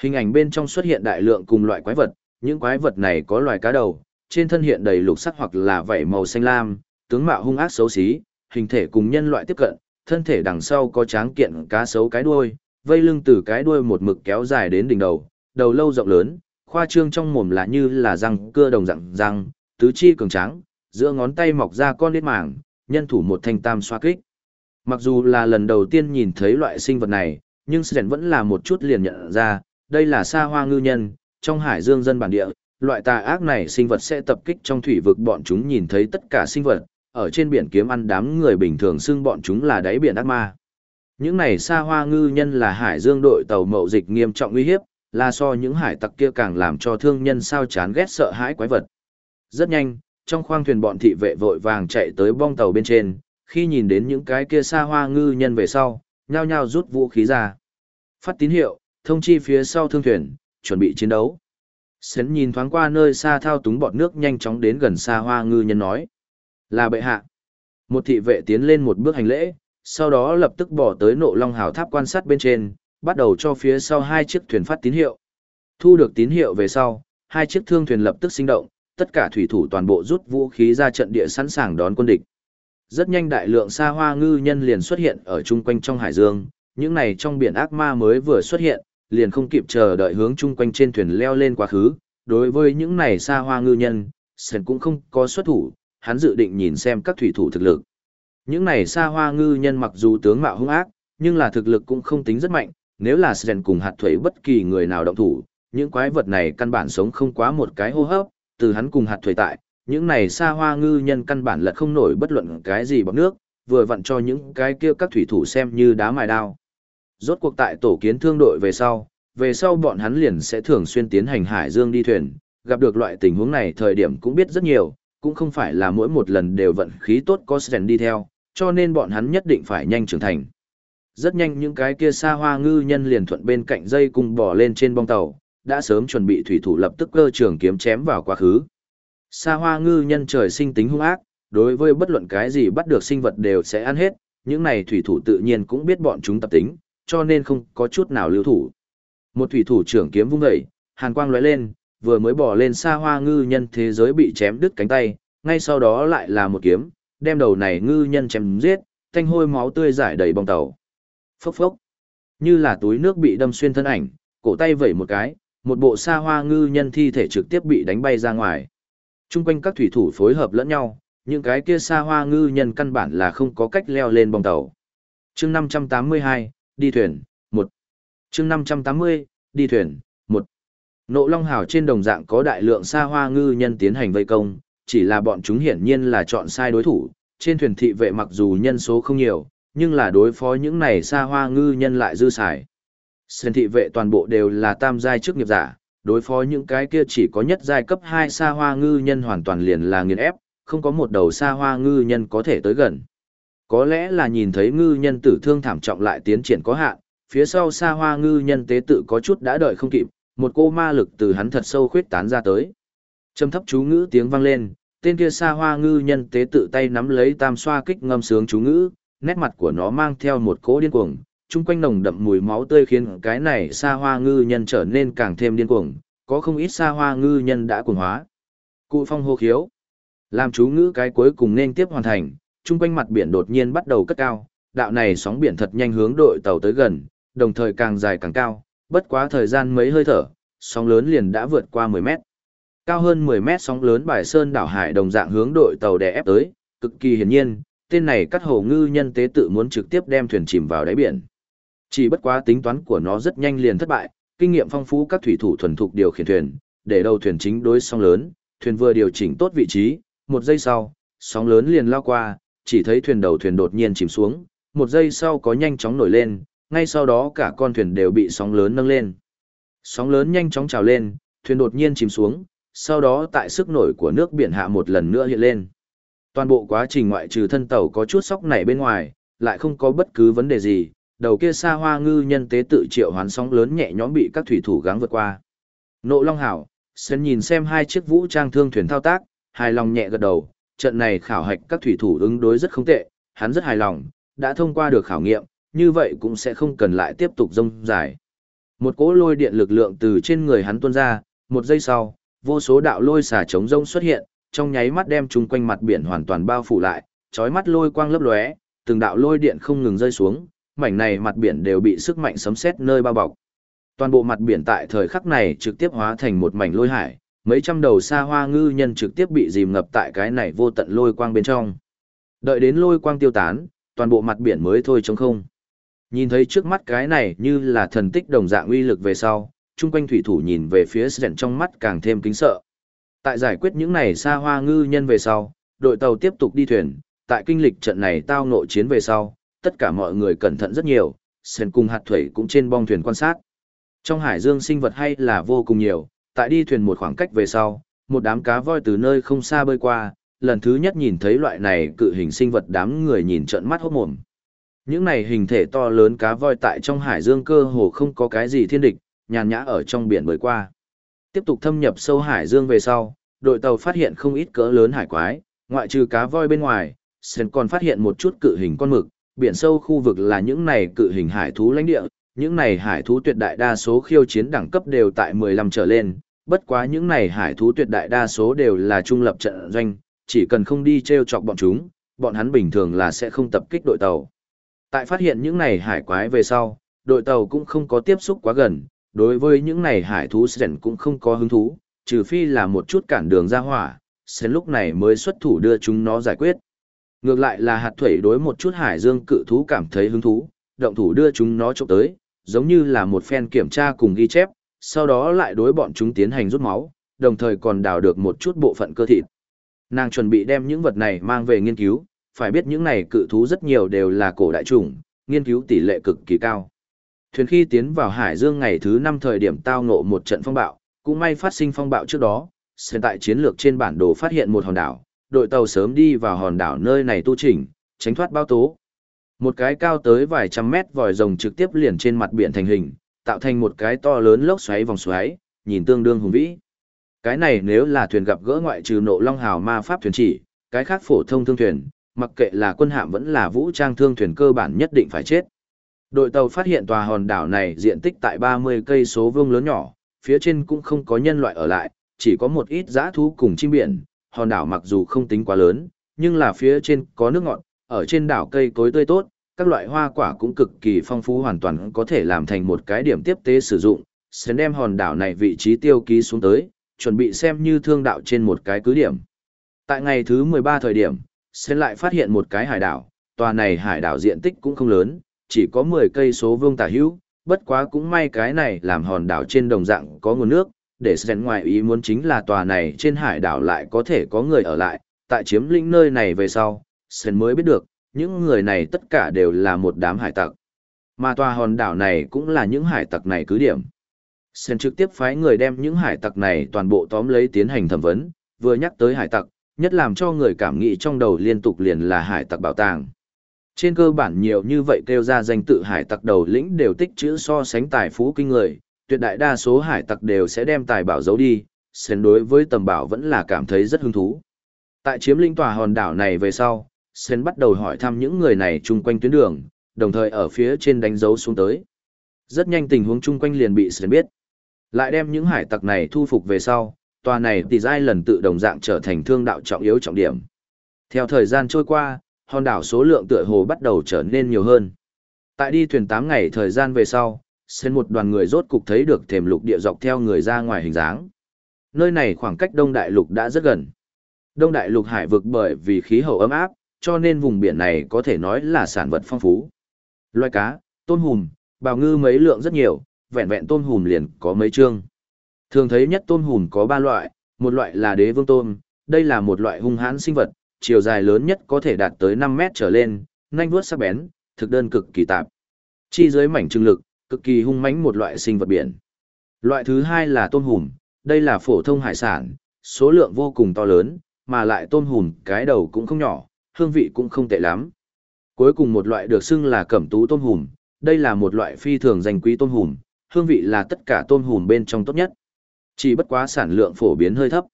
Hình ảnh bên trong xuất hiện đại lượng cùng loại quái vật, những quái vật này có loài cá đầu, trên thân hiện đầy lục sắc hoặc là vảy màu xanh lam, tướng mạo hung ác xấu xí, hình thể cùng nhân loại tiếp cận, thân thể đằng sau có tráng kiện cá sấu cái đuôi, vây lưng từ cái đuôi một mực kéo dài đến đỉnh đầu, đầu lâu rộng lớn, khoa trương trong mồm là như là răng cưa đồng dạng răng, tứ chi cường tráng, giữa ngón tay mọc ra con nết mảng, nhân thủ một thanh tam xoa kích. Mặc dù là lần đầu tiên nhìn thấy loại sinh vật này, nhưng Sren vẫn là một chút liền nhận ra, đây là sa hoa ngư nhân, trong hải dương dân bản địa, loại tà ác này sinh vật sẽ tập kích trong thủy vực bọn chúng nhìn thấy tất cả sinh vật, ở trên biển kiếm ăn đám người bình thường xưng bọn chúng là đáy biển ác ma. Những này sa hoa ngư nhân là hải dương đội tàu mậu dịch nghiêm trọng uy hiếp, là so những hải tặc kia càng làm cho thương nhân sao chán ghét sợ hãi quái vật. Rất nhanh, trong khoang thuyền bọn thị vệ vội vàng chạy tới bong tàu bên trên, khi nhìn đến những cái kia xa hoa ngư nhân về sau, nhao nhao rút vũ khí ra. Phát tín hiệu, thông chi phía sau thương thuyền, chuẩn bị chiến đấu. Sến nhìn thoáng qua nơi xa thao túng bọt nước nhanh chóng đến gần xa hoa ngư nhân nói. Là bệ hạ. Một thị vệ tiến lên một bước hành lễ, sau đó lập tức bỏ tới nộ long hào tháp quan sát bên trên, bắt đầu cho phía sau hai chiếc thuyền phát tín hiệu. Thu được tín hiệu về sau, hai chiếc thương thuyền lập tức sinh động, tất cả thủy thủ toàn bộ rút vũ khí ra trận địa sẵn sàng đón quân địch. Rất nhanh đại lượng xa hoa ngư nhân liền xuất hiện ở chung quanh trong hải dương, những này trong biển ác ma mới vừa xuất hiện, liền không kịp chờ đợi hướng chung quanh trên thuyền leo lên quá khứ. Đối với những này xa hoa ngư nhân, Sơn cũng không có xuất thủ, hắn dự định nhìn xem các thủy thủ thực lực. Những này xa hoa ngư nhân mặc dù tướng mạo hung ác, nhưng là thực lực cũng không tính rất mạnh, nếu là Sơn cùng hạt thuế bất kỳ người nào động thủ, những quái vật này căn bản sống không quá một cái hô hấp, từ hắn cùng hạt thuế tại, những này xa hoa ngư nhân căn bản lật không nổi bất luận cái gì bằng nước, vừa vặn cho những cái kia các thủy thủ xem như đá mài đao. Rốt cuộc tại tổ kiến thương đội về sau, về sau bọn hắn liền sẽ thường xuyên tiến hành hải dương đi thuyền, gặp được loại tình huống này thời điểm cũng biết rất nhiều, cũng không phải là mỗi một lần đều vận khí tốt có Sren đi theo, cho nên bọn hắn nhất định phải nhanh trưởng thành. Rất nhanh những cái kia xa hoa ngư nhân liền thuận bên cạnh dây cùng bỏ lên trên bong tàu, đã sớm chuẩn bị thủy thủ lập tức cơ trường kiếm chém vào quá khứ. Sa hoa ngư nhân trời sinh tính hung ác, đối với bất luận cái gì bắt được sinh vật đều sẽ ăn hết, những này thủy thủ tự nhiên cũng biết bọn chúng tập tính, cho nên không có chút nào lưu thủ. Một thủy thủ trưởng kiếm vung dậy, hàn quang lóe lên, vừa mới bỏ lên xa hoa ngư nhân thế giới bị chém đứt cánh tay, ngay sau đó lại là một kiếm, đem đầu này ngư nhân chém giết, thanh hôi máu tươi giải đầy bong tàu. Phốc phốc, như là túi nước bị đâm xuyên thân ảnh, cổ tay vẩy một cái, một bộ xa hoa ngư nhân thi thể trực tiếp bị đánh bay ra ngoài. Trung quanh các thủy thủ phối hợp lẫn nhau, những cái kia xa hoa ngư nhân căn bản là không có cách leo lên bong tàu. chương 582, đi thuyền, 1. chương 580, đi thuyền, 1. Nộ Long Hào trên đồng dạng có đại lượng xa hoa ngư nhân tiến hành vây công, chỉ là bọn chúng hiển nhiên là chọn sai đối thủ. Trên thuyền thị vệ mặc dù nhân số không nhiều, nhưng là đối phó những này xa hoa ngư nhân lại dư xài. Sơn thị vệ toàn bộ đều là tam giai chức nghiệp giả, đối phó những cái kia chỉ có nhất giai cấp 2 xa hoa ngư nhân hoàn toàn liền là nghiền ép, không có một đầu xa hoa ngư nhân có thể tới gần. Có lẽ là nhìn thấy ngư nhân tử thương thảm trọng lại tiến triển có hạn, phía sau xa hoa ngư nhân tế tự có chút đã đợi không kịp, một cô ma lực từ hắn thật sâu khuyết tán ra tới. Trầm thấp chú ngữ tiếng vang lên, tên kia xa hoa ngư nhân tế tự tay nắm lấy tam xoa kích ngâm sướng chú ngữ, nét mặt của nó mang theo một cỗ điên cuồng, chung quanh nồng đậm mùi máu tươi khiến cái này xa hoa ngư nhân trở nên càng thêm điên cuồng, có không ít xa hoa ngư nhân đã cuồng hóa. Cụ phong hô khiếu. Làm chú ngữ cái cuối cùng nên tiếp hoàn thành, chung quanh mặt biển đột nhiên bắt đầu cất cao, đạo này sóng biển thật nhanh hướng đội tàu tới gần, đồng thời càng dài càng cao, bất quá thời gian mấy hơi thở, sóng lớn liền đã vượt qua 10 mét. Cao hơn 10 mét sóng lớn bài sơn đảo hải đồng dạng hướng đội tàu đè ép tới, cực kỳ hiển nhiên, tên này cắt hồ ngư nhân tế tự muốn trực tiếp đem thuyền chìm vào đáy biển. Chỉ bất quá tính toán của nó rất nhanh liền thất bại, kinh nghiệm phong phú các thủy thủ thuần thục điều khiển thuyền, để đầu thuyền chính đối sóng lớn, thuyền vừa điều chỉnh tốt vị trí, một giây sau, sóng lớn liền lao qua, chỉ thấy thuyền đầu thuyền đột nhiên chìm xuống, một giây sau có nhanh chóng nổi lên, ngay sau đó cả con thuyền đều bị sóng lớn nâng lên. Sóng lớn nhanh chóng trào lên, thuyền đột nhiên chìm xuống, sau đó tại sức nổi của nước biển hạ một lần nữa hiện lên. Toàn bộ quá trình ngoại trừ thân tàu có chút sóc này bên ngoài, lại không có bất cứ vấn đề gì, đầu kia xa hoa ngư nhân tế tự triệu hoán sóng lớn nhẹ nhõm bị các thủy thủ gắng vượt qua. Nộ Long Hảo, Sơn nhìn xem hai chiếc vũ trang thương thuyền thao tác, hài lòng nhẹ gật đầu, trận này khảo hạch các thủy thủ ứng đối rất không tệ, hắn rất hài lòng, đã thông qua được khảo nghiệm, như vậy cũng sẽ không cần lại tiếp tục rông dài. Một cỗ lôi điện lực lượng từ trên người hắn tuôn ra, một giây sau, vô số đạo lôi xả chống rông xuất hiện, trong nháy mắt đem chung quanh mặt biển hoàn toàn bao phủ lại, chói mắt lôi quang lấp lóe, từng đạo lôi điện không ngừng rơi xuống, mảnh này mặt biển đều bị sức mạnh sấm sét nơi bao bọc. Toàn bộ mặt biển tại thời khắc này trực tiếp hóa thành một mảnh lôi hải, mấy trăm đầu xa hoa ngư nhân trực tiếp bị dìm ngập tại cái này vô tận lôi quang bên trong. Đợi đến lôi quang tiêu tán, toàn bộ mặt biển mới thôi trống không. Nhìn thấy trước mắt cái này như là thần tích đồng dạng uy lực về sau, chung quanh thủy thủ nhìn về phía Sren trong mắt càng thêm kính sợ. Tại giải quyết những này xa hoa ngư nhân về sau, đội tàu tiếp tục đi thuyền, tại kinh lịch trận này tao nội chiến về sau, tất cả mọi người cẩn thận rất nhiều, Sren cùng hạt thủy cũng trên bong thuyền quan sát. Trong hải dương sinh vật hay là vô cùng nhiều, tại đi thuyền một khoảng cách về sau, một đám cá voi từ nơi không xa bơi qua, lần thứ nhất nhìn thấy loại này cự hình sinh vật đám người nhìn trợn mắt hốt mồm. Những này hình thể to lớn cá voi tại trong hải dương cơ hồ không có cái gì thiên địch, nhàn nhã ở trong biển bơi qua. Tiếp tục thâm nhập sâu hải dương về sau, đội tàu phát hiện không ít cỡ lớn hải quái, ngoại trừ cá voi bên ngoài, Sen còn phát hiện một chút cự hình con mực, biển sâu khu vực là những này cự hình hải thú lãnh địa, những này hải thú tuyệt đại đa số khiêu chiến đẳng cấp đều tại 15 trở lên, bất quá những này hải thú tuyệt đại đa số đều là trung lập trận doanh, chỉ cần không đi treo chọc bọn chúng, bọn hắn bình thường là sẽ không tập kích đội tàu. Tại phát hiện những này hải quái về sau, đội tàu cũng không có tiếp xúc quá gần, đối với những này hải thú Sen cũng không có hứng thú, trừ phi là một chút cản đường ra hỏa, Sen lúc này mới xuất thủ đưa chúng nó giải quyết. Ngược lại là hạt thủy đối một chút hải dương cự thú cảm thấy hứng thú, động thủ đưa chúng nó trộm tới, giống như là một phen kiểm tra cùng ghi chép, sau đó lại đối bọn chúng tiến hành rút máu, đồng thời còn đào được một chút bộ phận cơ thịt. Nàng chuẩn bị đem những vật này mang về nghiên cứu, phải biết những này cự thú rất nhiều đều là cổ đại chủng, nghiên cứu tỷ lệ cực kỳ cao. Thuyền khi tiến vào Hải Dương ngày thứ 5 thời điểm tao ngộ một trận phong bạo, cũng may phát sinh phong bạo trước đó, hiện tại chiến lược trên bản đồ phát hiện một hòn đảo, đội tàu sớm đi vào hòn đảo nơi này tu chỉnh, tránh thoát bao tố. Một cái cao tới vài trăm mét vòi rồng trực tiếp liền trên mặt biển thành hình, tạo thành một cái to lớn lốc xoáy vòng xoáy, nhìn tương đương hùng vĩ. Cái này nếu là thuyền gặp gỡ ngoại trừ nộ long hào ma pháp thuyền chỉ, cái khác phổ thông thương thuyền, mặc kệ là quân hạm vẫn là vũ trang thương thuyền cơ bản nhất định phải chết. Đội tàu phát hiện tòa hòn đảo này diện tích tại 30 cây số vuông lớn nhỏ, phía trên cũng không có nhân loại ở lại, chỉ có một ít dã thú cùng chim biển. Hòn đảo mặc dù không tính quá lớn, nhưng là phía trên có nước ngọt, ở trên đảo cây cối tươi tốt, các loại hoa quả cũng cực kỳ phong phú hoàn toàn có thể làm thành một cái điểm tiếp tế sử dụng. Sẽ đem hòn đảo này vị trí tiêu ký xuống tới, chuẩn bị xem như thương đạo trên một cái cứ điểm. Tại ngày thứ 13 thời điểm, sẽ lại phát hiện một cái hải đảo, tòa này hải đảo diện tích cũng không lớn, chỉ có 10 cây số vuông tả hữu, bất quá cũng may cái này làm hòn đảo trên đồng dạng có nguồn nước, để Sren ngoài ý muốn chính là tòa này trên hải đảo lại có thể có người ở lại, tại chiếm lĩnh nơi này về sau, Sren mới biết được, những người này tất cả đều là một đám hải tặc. Mà tòa hòn đảo này cũng là những hải tặc này cứ điểm. xen trực tiếp phái người đem những hải tặc này toàn bộ tóm lấy tiến hành thẩm vấn, vừa nhắc tới hải tặc, nhất làm cho người cảm nghĩ trong đầu liên tục liền là hải tặc bảo tàng. Trên cơ bản nhiều như vậy kêu ra danh tự hải tặc đầu lĩnh đều tích chữ so sánh tài phú kinh người, tuyệt đại đa số hải tặc đều sẽ đem tài bảo giấu đi, Sến đối với tầm bảo vẫn là cảm thấy rất hứng thú. Tại chiếm lĩnh tòa hòn đảo này về sau, Sến bắt đầu hỏi thăm những người này chung quanh tuyến đường, đồng thời ở phía trên đánh dấu xuống tới. Rất nhanh tình huống chung quanh liền bị Sến biết. Lại đem những hải tặc này thu phục về sau, tòa này tỷ giai lần tự đồng dạng trở thành thương đạo trọng yếu trọng điểm. Theo thời gian trôi qua, hòn đảo số lượng tựa hồ bắt đầu trở nên nhiều hơn. Tại đi thuyền 8 ngày thời gian về sau, sen một đoàn người rốt cục thấy được thềm lục địa dọc theo người ra ngoài hình dáng. Nơi này khoảng cách Đông Đại Lục đã rất gần. Đông Đại Lục hải vực bởi vì khí hậu ấm áp, cho nên vùng biển này có thể nói là sản vật phong phú. Loài cá, tôm hùm, bào ngư mấy lượng rất nhiều, vẹn vẹn tôm hùm liền có mấy chương. Thường thấy nhất tôm hùm có ba loại, một loại là đế vương tôm, đây là một loại hung hãn sinh vật, chiều dài lớn nhất có thể đạt tới 5 mét trở lên, nhanh vuốt sắc bén, thực đơn cực kỳ tạp. Chi dưới mảnh trưng lực, cực kỳ hung mãnh một loại sinh vật biển. Loại thứ hai là tôm hùm, đây là phổ thông hải sản, số lượng vô cùng to lớn, mà lại tôm hùm cái đầu cũng không nhỏ, hương vị cũng không tệ lắm. Cuối cùng một loại được xưng là cẩm tú tôm hùm, đây là một loại phi thường danh quý tôm hùm, hương vị là tất cả tôm hùm bên trong tốt nhất. Chỉ bất quá sản lượng phổ biến hơi thấp.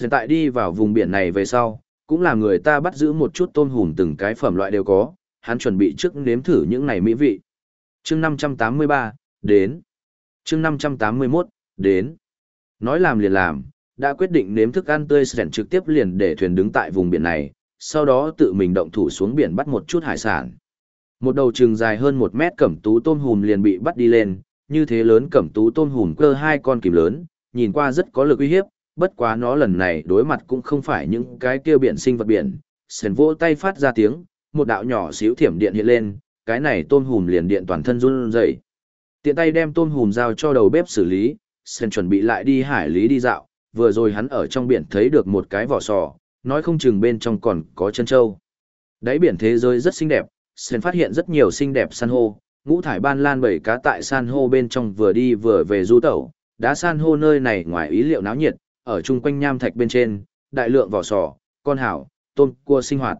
Hiện tại đi vào vùng biển này về sau, cũng là người ta bắt giữ một chút tôm hùm từng cái phẩm loại đều có, hắn chuẩn bị trước nếm thử những này mỹ vị chương 583, đến. chương 581, đến. Nói làm liền làm, đã quyết định nếm thức ăn tươi sẻn trực tiếp liền để thuyền đứng tại vùng biển này, sau đó tự mình động thủ xuống biển bắt một chút hải sản. Một đầu trường dài hơn một mét cẩm tú tôm hùm liền bị bắt đi lên, như thế lớn cẩm tú tôm hùm cơ hai con kìm lớn, nhìn qua rất có lực uy hiếp, bất quá nó lần này đối mặt cũng không phải những cái kia biển sinh vật biển. Sền vỗ tay phát ra tiếng, một đạo nhỏ xíu thiểm điện hiện lên, cái này tôm hùm liền điện toàn thân run rẩy. Tiện tay đem tôm hùm giao cho đầu bếp xử lý, Sen chuẩn bị lại đi hải lý đi dạo, vừa rồi hắn ở trong biển thấy được một cái vỏ sò, nói không chừng bên trong còn có chân trâu. Đáy biển thế giới rất xinh đẹp, Sen phát hiện rất nhiều xinh đẹp san hô, ngũ thải ban lan bảy cá tại san hô bên trong vừa đi vừa về du tẩu, đá san hô nơi này ngoài ý liệu náo nhiệt, ở chung quanh nham thạch bên trên, đại lượng vỏ sò, con hảo, tôm, cua sinh hoạt.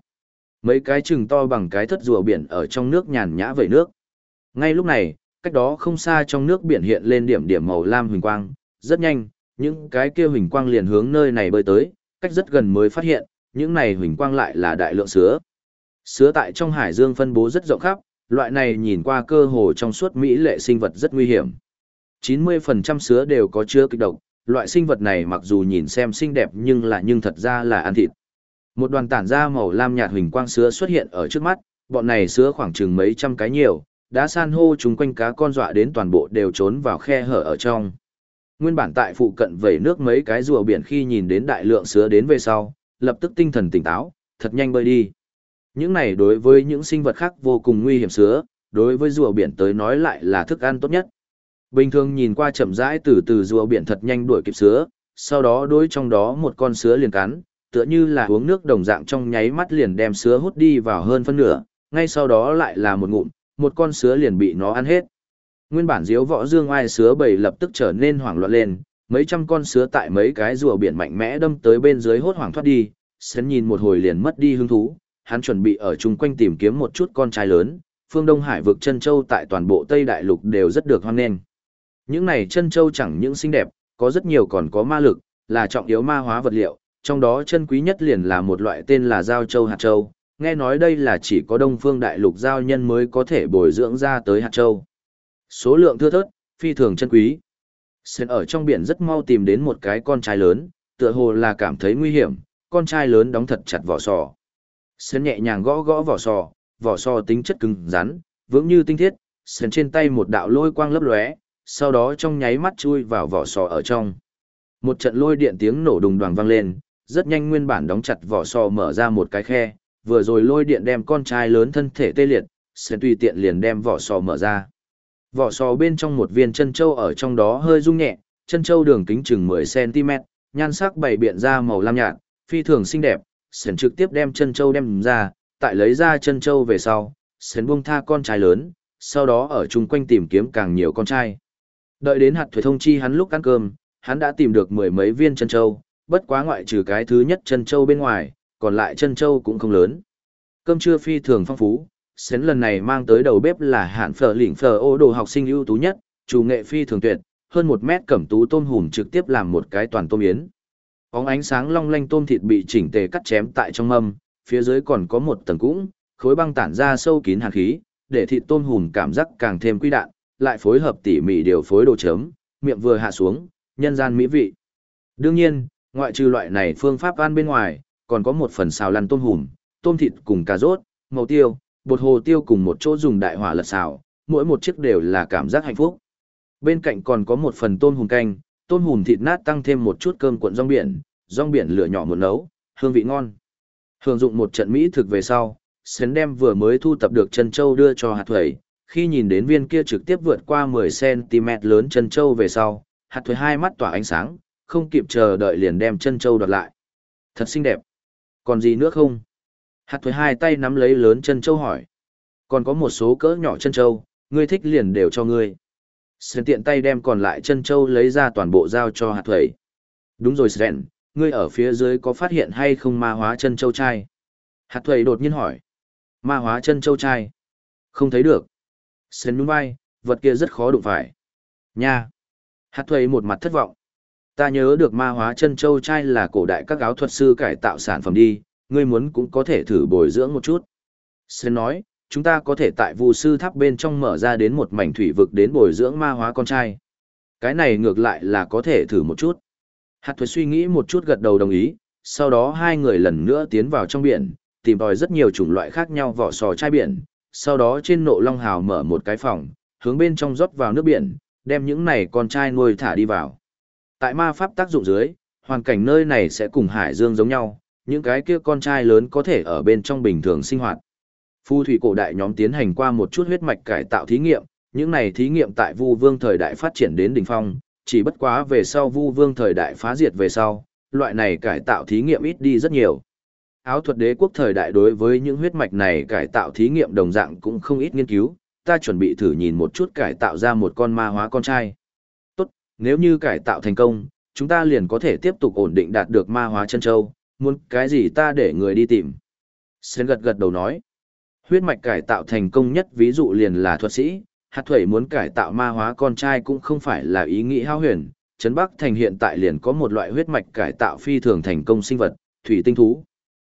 Mấy cái chừng to bằng cái thất rùa biển ở trong nước nhàn nhã vẩy nước. Ngay lúc này, cách đó không xa trong nước biển hiện lên điểm điểm màu lam huỳnh quang, rất nhanh, những cái kia huỳnh quang liền hướng nơi này bơi tới, cách rất gần mới phát hiện, những này huỳnh quang lại là đại lượng sứa. Sứa tại trong hải dương phân bố rất rộng khắp, loại này nhìn qua cơ hồ trong suốt mỹ lệ sinh vật rất nguy hiểm. 90% sứa đều có chứa kịch độc, loại sinh vật này mặc dù nhìn xem xinh đẹp nhưng là nhưng thật ra là ăn thịt. Một đoàn tản ra màu lam nhạt huỳnh quang sứa xuất hiện ở trước mắt, bọn này sứa khoảng chừng mấy trăm cái nhiều, đã san hô chúng quanh cá con dọa đến toàn bộ đều trốn vào khe hở ở trong. Nguyên bản tại phụ cận vẩy nước mấy cái rùa biển khi nhìn đến đại lượng sứa đến về sau, lập tức tinh thần tỉnh táo, thật nhanh bơi đi. Những này đối với những sinh vật khác vô cùng nguy hiểm sứa, đối với rùa biển tới nói lại là thức ăn tốt nhất. Bình thường nhìn qua chậm rãi từ từ rùa biển thật nhanh đuổi kịp sứa, sau đó đối trong đó một con sứa liền cắn, tựa như là uống nước đồng dạng trong nháy mắt liền đem sứa hút đi vào hơn phân nửa, ngay sau đó lại là một ngụm, một con sứa liền bị nó ăn hết. Nguyên bản diếu võ dương ai sứa bầy lập tức trở nên hoảng loạn lên, mấy trăm con sứa tại mấy cái rùa biển mạnh mẽ đâm tới bên dưới hốt hoảng thoát đi, sến nhìn một hồi liền mất đi hứng thú, hắn chuẩn bị ở chung quanh tìm kiếm một chút con trai lớn, phương Đông Hải vực chân châu tại toàn bộ Tây Đại Lục đều rất được hoan nghênh. Những này chân châu chẳng những xinh đẹp, có rất nhiều còn có ma lực, là trọng yếu ma hóa vật liệu, trong đó chân quý nhất liền là một loại tên là giao châu hạt châu, nghe nói đây là chỉ có Đông Phương Đại Lục giao nhân mới có thể bồi dưỡng ra tới hạt châu. Số lượng thưa thớt, phi thường chân quý. sơn ở trong biển rất mau tìm đến một cái con trai lớn, tựa hồ là cảm thấy nguy hiểm, con trai lớn đóng thật chặt vỏ sò. sơn nhẹ nhàng gõ gõ vỏ sò, vỏ sò tính chất cứng rắn, vững như tinh thiết, sơn trên tay một đạo lôi quang lấp lóe, sau đó trong nháy mắt chui vào vỏ sò ở trong. Một trận lôi điện tiếng nổ đùng đoàng vang lên, rất nhanh nguyên bản đóng chặt vỏ sò mở ra một cái khe, vừa rồi lôi điện đem con trai lớn thân thể tê liệt, sen tùy tiện liền đem vỏ sò mở ra. Vỏ sò bên trong một viên chân châu ở trong đó hơi rung nhẹ, chân châu đường kính chừng 10cm, nhan sắc bảy biện ra màu lam nhạt, phi thường xinh đẹp, sến trực tiếp đem chân châu đem ra, tại lấy ra chân châu về sau, sến buông tha con trai lớn, sau đó ở chung quanh tìm kiếm càng nhiều con trai. Đợi đến hạt thuế thông chi hắn lúc ăn cơm, hắn đã tìm được mười mấy viên chân châu, bất quá ngoại trừ cái thứ nhất chân châu bên ngoài, còn lại chân châu cũng không lớn. Cơm trưa phi thường phong phú, Sến lần này mang tới đầu bếp là hạn phở lỉnh phở ô đồ học sinh ưu tú nhất, chủ nghệ phi thường tuyệt, hơn một mét cẩm tú tôm hùm trực tiếp làm một cái toàn tôm yến. Óng ánh sáng long lanh tôm thịt bị chỉnh tề cắt chém tại trong mâm, phía dưới còn có một tầng cũng, khối băng tản ra sâu kín hàn khí, để thịt tôm hùm cảm giác càng thêm quy đạn, lại phối hợp tỉ mỉ điều phối đồ chấm, miệng vừa hạ xuống, nhân gian mỹ vị. Đương nhiên, ngoại trừ loại này phương pháp ăn bên ngoài, còn có một phần xào lăn tôm hùm, tôm thịt cùng cà rốt, màu tiêu, bột hồ tiêu cùng một chỗ dùng đại hỏa lật xào, mỗi một chiếc đều là cảm giác hạnh phúc. Bên cạnh còn có một phần tôm hùm canh, tôm hùm thịt nát tăng thêm một chút cơm cuộn rong biển, rong biển lửa nhỏ một nấu, hương vị ngon. Hưởng dụng một trận mỹ thực về sau, Sến đem vừa mới thu tập được chân châu đưa cho hạt thuẩy, khi nhìn đến viên kia trực tiếp vượt qua 10cm lớn chân châu về sau, hạt thuẩy hai mắt tỏa ánh sáng, không kịp chờ đợi liền đem chân châu đoạt lại. Thật xinh đẹp. Còn gì nữa không? Hạt thuế hai tay nắm lấy lớn chân châu hỏi. Còn có một số cỡ nhỏ chân châu, ngươi thích liền đều cho ngươi. Sơn tiện tay đem còn lại chân châu lấy ra toàn bộ giao cho hạt thuế. Đúng rồi Sơn, ngươi ở phía dưới có phát hiện hay không ma hóa chân châu trai? Hạt thuế đột nhiên hỏi. Ma hóa chân châu trai? Không thấy được. Sơn nhún vai, vật kia rất khó đụng phải. Nha! Hạt thuế một mặt thất vọng. Ta nhớ được ma hóa chân châu trai là cổ đại các áo thuật sư cải tạo sản phẩm đi, ngươi muốn cũng có thể thử bồi dưỡng một chút. Sơn nói, chúng ta có thể tại vu sư tháp bên trong mở ra đến một mảnh thủy vực đến bồi dưỡng ma hóa con trai. Cái này ngược lại là có thể thử một chút. Hạt thuế suy nghĩ một chút gật đầu đồng ý, sau đó hai người lần nữa tiến vào trong biển, tìm tòi rất nhiều chủng loại khác nhau vỏ sò chai biển, sau đó trên nộ long hào mở một cái phòng, hướng bên trong rót vào nước biển, đem những này con trai nuôi thả đi vào. Tại ma pháp tác dụng dưới, hoàn cảnh nơi này sẽ cùng hải dương giống nhau, những cái kia con trai lớn có thể ở bên trong bình thường sinh hoạt. Phu thủy cổ đại nhóm tiến hành qua một chút huyết mạch cải tạo thí nghiệm, những này thí nghiệm tại Vu Vương thời đại phát triển đến đỉnh phong, chỉ bất quá về sau Vu Vương thời đại phá diệt về sau, loại này cải tạo thí nghiệm ít đi rất nhiều. Áo thuật đế quốc thời đại đối với những huyết mạch này cải tạo thí nghiệm đồng dạng cũng không ít nghiên cứu, ta chuẩn bị thử nhìn một chút cải tạo ra một con ma hóa con trai. Nếu như cải tạo thành công, chúng ta liền có thể tiếp tục ổn định đạt được ma hóa chân châu, muốn cái gì ta để người đi tìm. Sến gật gật đầu nói. Huyết mạch cải tạo thành công nhất ví dụ liền là thuật sĩ, hạt thuẩy muốn cải tạo ma hóa con trai cũng không phải là ý nghĩ hao huyền, Trấn Bắc Thành hiện tại liền có một loại huyết mạch cải tạo phi thường thành công sinh vật, thủy tinh thú.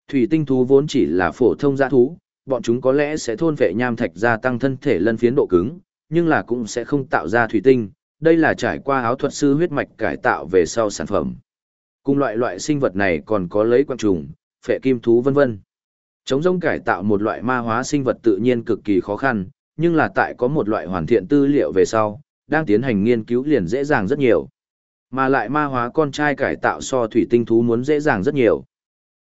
Thủy tinh thú vốn chỉ là phổ thông giã thú, bọn chúng có lẽ sẽ thôn vệ nham thạch gia tăng thân thể lân phiến độ cứng, nhưng là cũng sẽ không tạo ra thủy tinh, đây là trải qua áo thuật sư huyết mạch cải tạo về sau sản phẩm. Cùng loại loại sinh vật này còn có lấy quang trùng, phệ kim thú vân vân. Chống rông cải tạo một loại ma hóa sinh vật tự nhiên cực kỳ khó khăn, nhưng là tại có một loại hoàn thiện tư liệu về sau, đang tiến hành nghiên cứu liền dễ dàng rất nhiều. Mà lại ma hóa con trai cải tạo so thủy tinh thú muốn dễ dàng rất nhiều.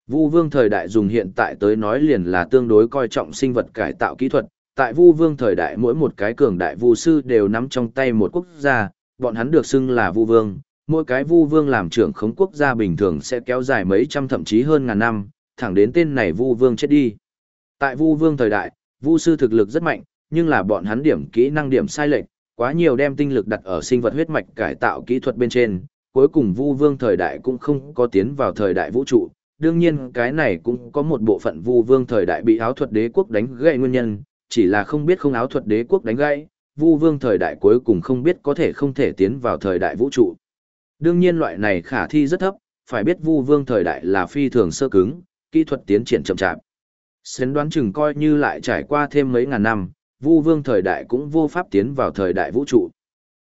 Vu Vương thời đại dùng hiện tại tới nói liền là tương đối coi trọng sinh vật cải tạo kỹ thuật, tại Vu Vương thời đại mỗi một cái cường đại vu sư đều nắm trong tay một quốc gia, bọn hắn được xưng là Vu Vương, mỗi cái Vu Vương làm trưởng khống quốc gia bình thường sẽ kéo dài mấy trăm thậm chí hơn ngàn năm, thẳng đến tên này Vu Vương chết đi. Tại Vu Vương thời đại, Vu sư thực lực rất mạnh, nhưng là bọn hắn điểm kỹ năng điểm sai lệch, quá nhiều đem tinh lực đặt ở sinh vật huyết mạch cải tạo kỹ thuật bên trên, cuối cùng Vu Vương thời đại cũng không có tiến vào thời đại vũ trụ. Đương nhiên cái này cũng có một bộ phận Vu Vương thời đại bị áo thuật đế quốc đánh gãy nguyên nhân, chỉ là không biết không áo thuật đế quốc đánh gãy, Vu Vương thời đại cuối cùng không biết có thể không thể tiến vào thời đại vũ trụ. Đương nhiên loại này khả thi rất thấp, phải biết Vu Vương thời đại là phi thường sơ cứng, kỹ thuật tiến triển chậm chạp. Xến đoán chừng coi như lại trải qua thêm mấy ngàn năm, Vu Vương thời đại cũng vô pháp tiến vào thời đại vũ trụ.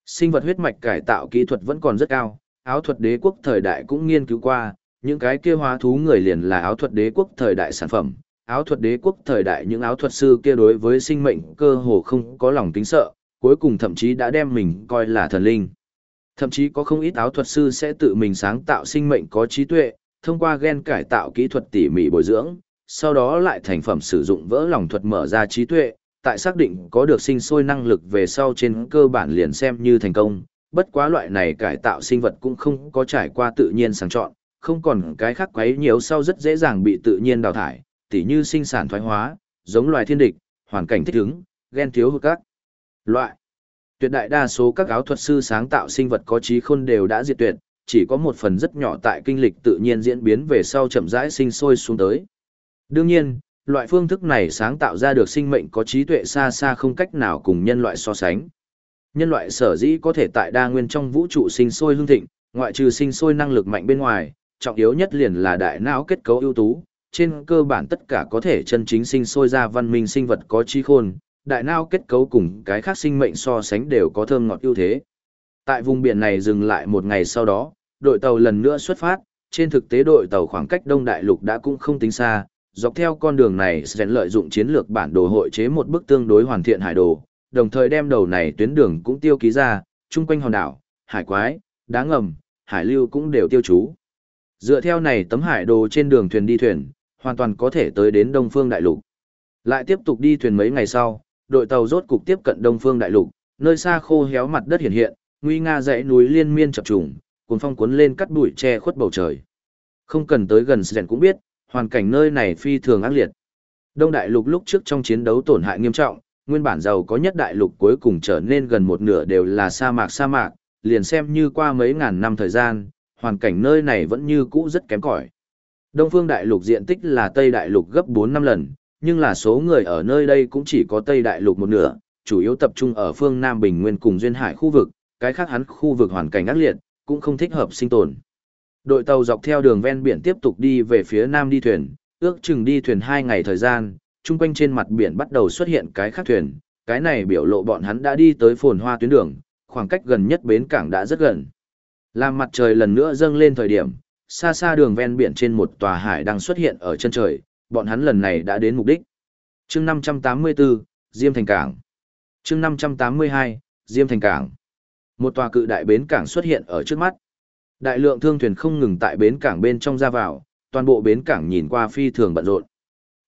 Sinh vật huyết mạch cải tạo kỹ thuật vẫn còn rất cao, áo thuật đế quốc thời đại cũng nghiên cứu qua, những cái kia hóa thú người liền là áo thuật đế quốc thời đại sản phẩm. Áo thuật đế quốc thời đại những áo thuật sư kia đối với sinh mệnh cơ hồ không có lòng kính sợ, cuối cùng thậm chí đã đem mình coi là thần linh. Thậm chí có không ít áo thuật sư sẽ tự mình sáng tạo sinh mệnh có trí tuệ, thông qua gen cải tạo kỹ thuật tỉ mỉ bồi dưỡng, sau đó lại thành phẩm sử dụng vỡ lòng thuật mở ra trí tuệ, tại xác định có được sinh sôi năng lực về sau trên cơ bản liền xem như thành công, bất quá loại này cải tạo sinh vật cũng không có trải qua tự nhiên sáng chọn, không còn cái khác quấy nhiều sau rất dễ dàng bị tự nhiên đào thải, tỉ như sinh sản thoái hóa, giống loài thiên địch, hoàn cảnh thích ứng, gen thiếu hụt các loại. Tuyệt đại đa số các áo thuật sư sáng tạo sinh vật có trí khôn đều đã diệt tuyệt, chỉ có một phần rất nhỏ tại kinh lịch tự nhiên diễn biến về sau chậm rãi sinh sôi xuống tới. Đương nhiên, loại phương thức này sáng tạo ra được sinh mệnh có trí tuệ xa xa không cách nào cùng nhân loại so sánh. Nhân loại sở dĩ có thể tại đa nguyên trong vũ trụ sinh sôi hương thịnh, ngoại trừ sinh sôi năng lực mạnh bên ngoài, trọng yếu nhất liền là đại não kết cấu ưu tú, trên cơ bản tất cả có thể chân chính sinh sôi ra văn minh sinh vật có trí khôn, đại não kết cấu cùng cái khác sinh mệnh so sánh đều có thơm ngọt ưu thế. Tại vùng biển này dừng lại một ngày sau đó, đội tàu lần nữa xuất phát, trên thực tế đội tàu khoảng cách Đông Đại Lục đã cũng không tính xa, dọc theo con đường này sẽ lợi dụng chiến lược bản đồ hội chế một bức tương đối hoàn thiện hải đồ, đồng thời đem đầu này tuyến đường cũng tiêu ký ra, chung quanh hòn đảo, hải quái, đá ngầm, hải lưu cũng đều tiêu chú. Dựa theo này tấm hải đồ trên đường thuyền đi thuyền, hoàn toàn có thể tới đến Đông Phương Đại Lục. Lại tiếp tục đi thuyền mấy ngày sau, đội tàu rốt cục tiếp cận Đông Phương Đại Lục, nơi xa khô héo mặt đất hiện hiện, nguy nga dãy núi liên miên chập trùng, cuốn phong cuốn lên cắt bụi che khuất bầu trời. Không cần tới gần Sren cũng biết, hoàn cảnh nơi này phi thường ác liệt. Đông Đại Lục lúc trước trong chiến đấu tổn hại nghiêm trọng, nguyên bản giàu có nhất đại lục cuối cùng trở nên gần một nửa đều là sa mạc sa mạc, liền xem như qua mấy ngàn năm thời gian, hoàn cảnh nơi này vẫn như cũ rất kém cỏi. Đông phương đại lục diện tích là Tây đại lục gấp 4 năm lần, nhưng là số người ở nơi đây cũng chỉ có Tây đại lục một nửa, chủ yếu tập trung ở phương Nam Bình Nguyên cùng duyên hải khu vực, cái khác hắn khu vực hoàn cảnh ác liệt, cũng không thích hợp sinh tồn. Đội tàu dọc theo đường ven biển tiếp tục đi về phía nam đi thuyền, ước chừng đi thuyền 2 ngày thời gian, chung quanh trên mặt biển bắt đầu xuất hiện cái khác thuyền, cái này biểu lộ bọn hắn đã đi tới phồn hoa tuyến đường, khoảng cách gần nhất bến cảng đã rất gần. Làm mặt trời lần nữa dâng lên thời điểm, xa xa đường ven biển trên một tòa hải đang xuất hiện ở chân trời, bọn hắn lần này đã đến mục đích. chương 584, Diêm Thành Cảng. chương 582, Diêm Thành Cảng. Một tòa cự đại bến cảng xuất hiện ở trước mắt. Đại lượng thương thuyền không ngừng tại bến cảng bên trong ra vào, toàn bộ bến cảng nhìn qua phi thường bận rộn.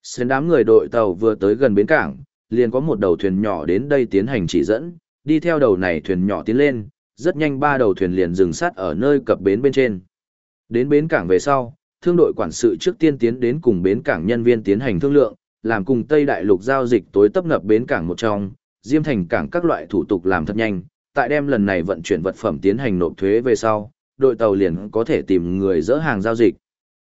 Xến đám người đội tàu vừa tới gần bến cảng, liền có một đầu thuyền nhỏ đến đây tiến hành chỉ dẫn, đi theo đầu này thuyền nhỏ tiến lên, rất nhanh ba đầu thuyền liền dừng sát ở nơi cập bến bên trên. Đến bến cảng về sau, thương đội quản sự trước tiên tiến đến cùng bến cảng nhân viên tiến hành thương lượng, làm cùng Tây Đại Lục giao dịch tối tấp nập bến cảng một trong, Diêm Thành cảng các loại thủ tục làm thật nhanh, tại đem lần này vận chuyển vật phẩm tiến hành nộp thuế về sau, đội tàu liền có thể tìm người dỡ hàng giao dịch.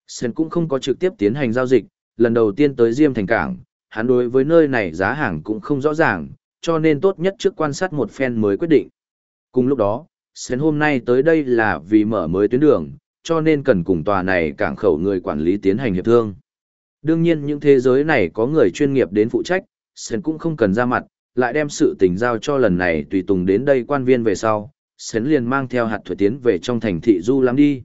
Sen cũng không có trực tiếp tiến hành giao dịch, lần đầu tiên tới Diêm Thành cảng, hắn đối với nơi này giá hàng cũng không rõ ràng, cho nên tốt nhất trước quan sát một phen mới quyết định. Cùng lúc đó, Sến hôm nay tới đây là vì mở mới tuyến đường, cho nên cần cùng tòa này cảng khẩu người quản lý tiến hành hiệp thương. Đương nhiên những thế giới này có người chuyên nghiệp đến phụ trách, Sến cũng không cần ra mặt, lại đem sự tình giao cho lần này tùy tùng đến đây quan viên về sau, Sến liền mang theo hạt thuật tiến về trong thành thị du lắm đi.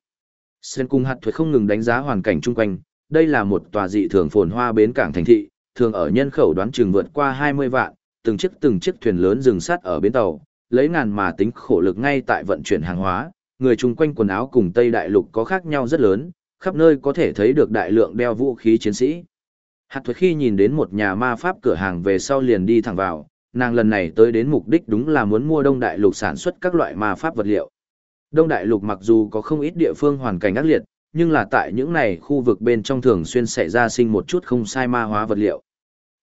Sến cùng hạt thuật không ngừng đánh giá hoàn cảnh chung quanh, đây là một tòa dị thường phồn hoa bến cảng thành thị, thường ở nhân khẩu đoán chừng vượt qua 20 vạn, từng chiếc từng chiếc thuyền lớn dừng sát ở bến tàu, lấy ngàn mà tính khổ lực ngay tại vận chuyển hàng hóa, người chung quanh quần áo cùng Tây Đại Lục có khác nhau rất lớn, khắp nơi có thể thấy được đại lượng đeo vũ khí chiến sĩ. Hạt thuật khi nhìn đến một nhà ma pháp cửa hàng về sau liền đi thẳng vào, nàng lần này tới đến mục đích đúng là muốn mua Đông Đại Lục sản xuất các loại ma pháp vật liệu. Đông Đại Lục mặc dù có không ít địa phương hoàn cảnh ác liệt, nhưng là tại những này khu vực bên trong thường xuyên xảy ra sinh một chút không sai ma hóa vật liệu.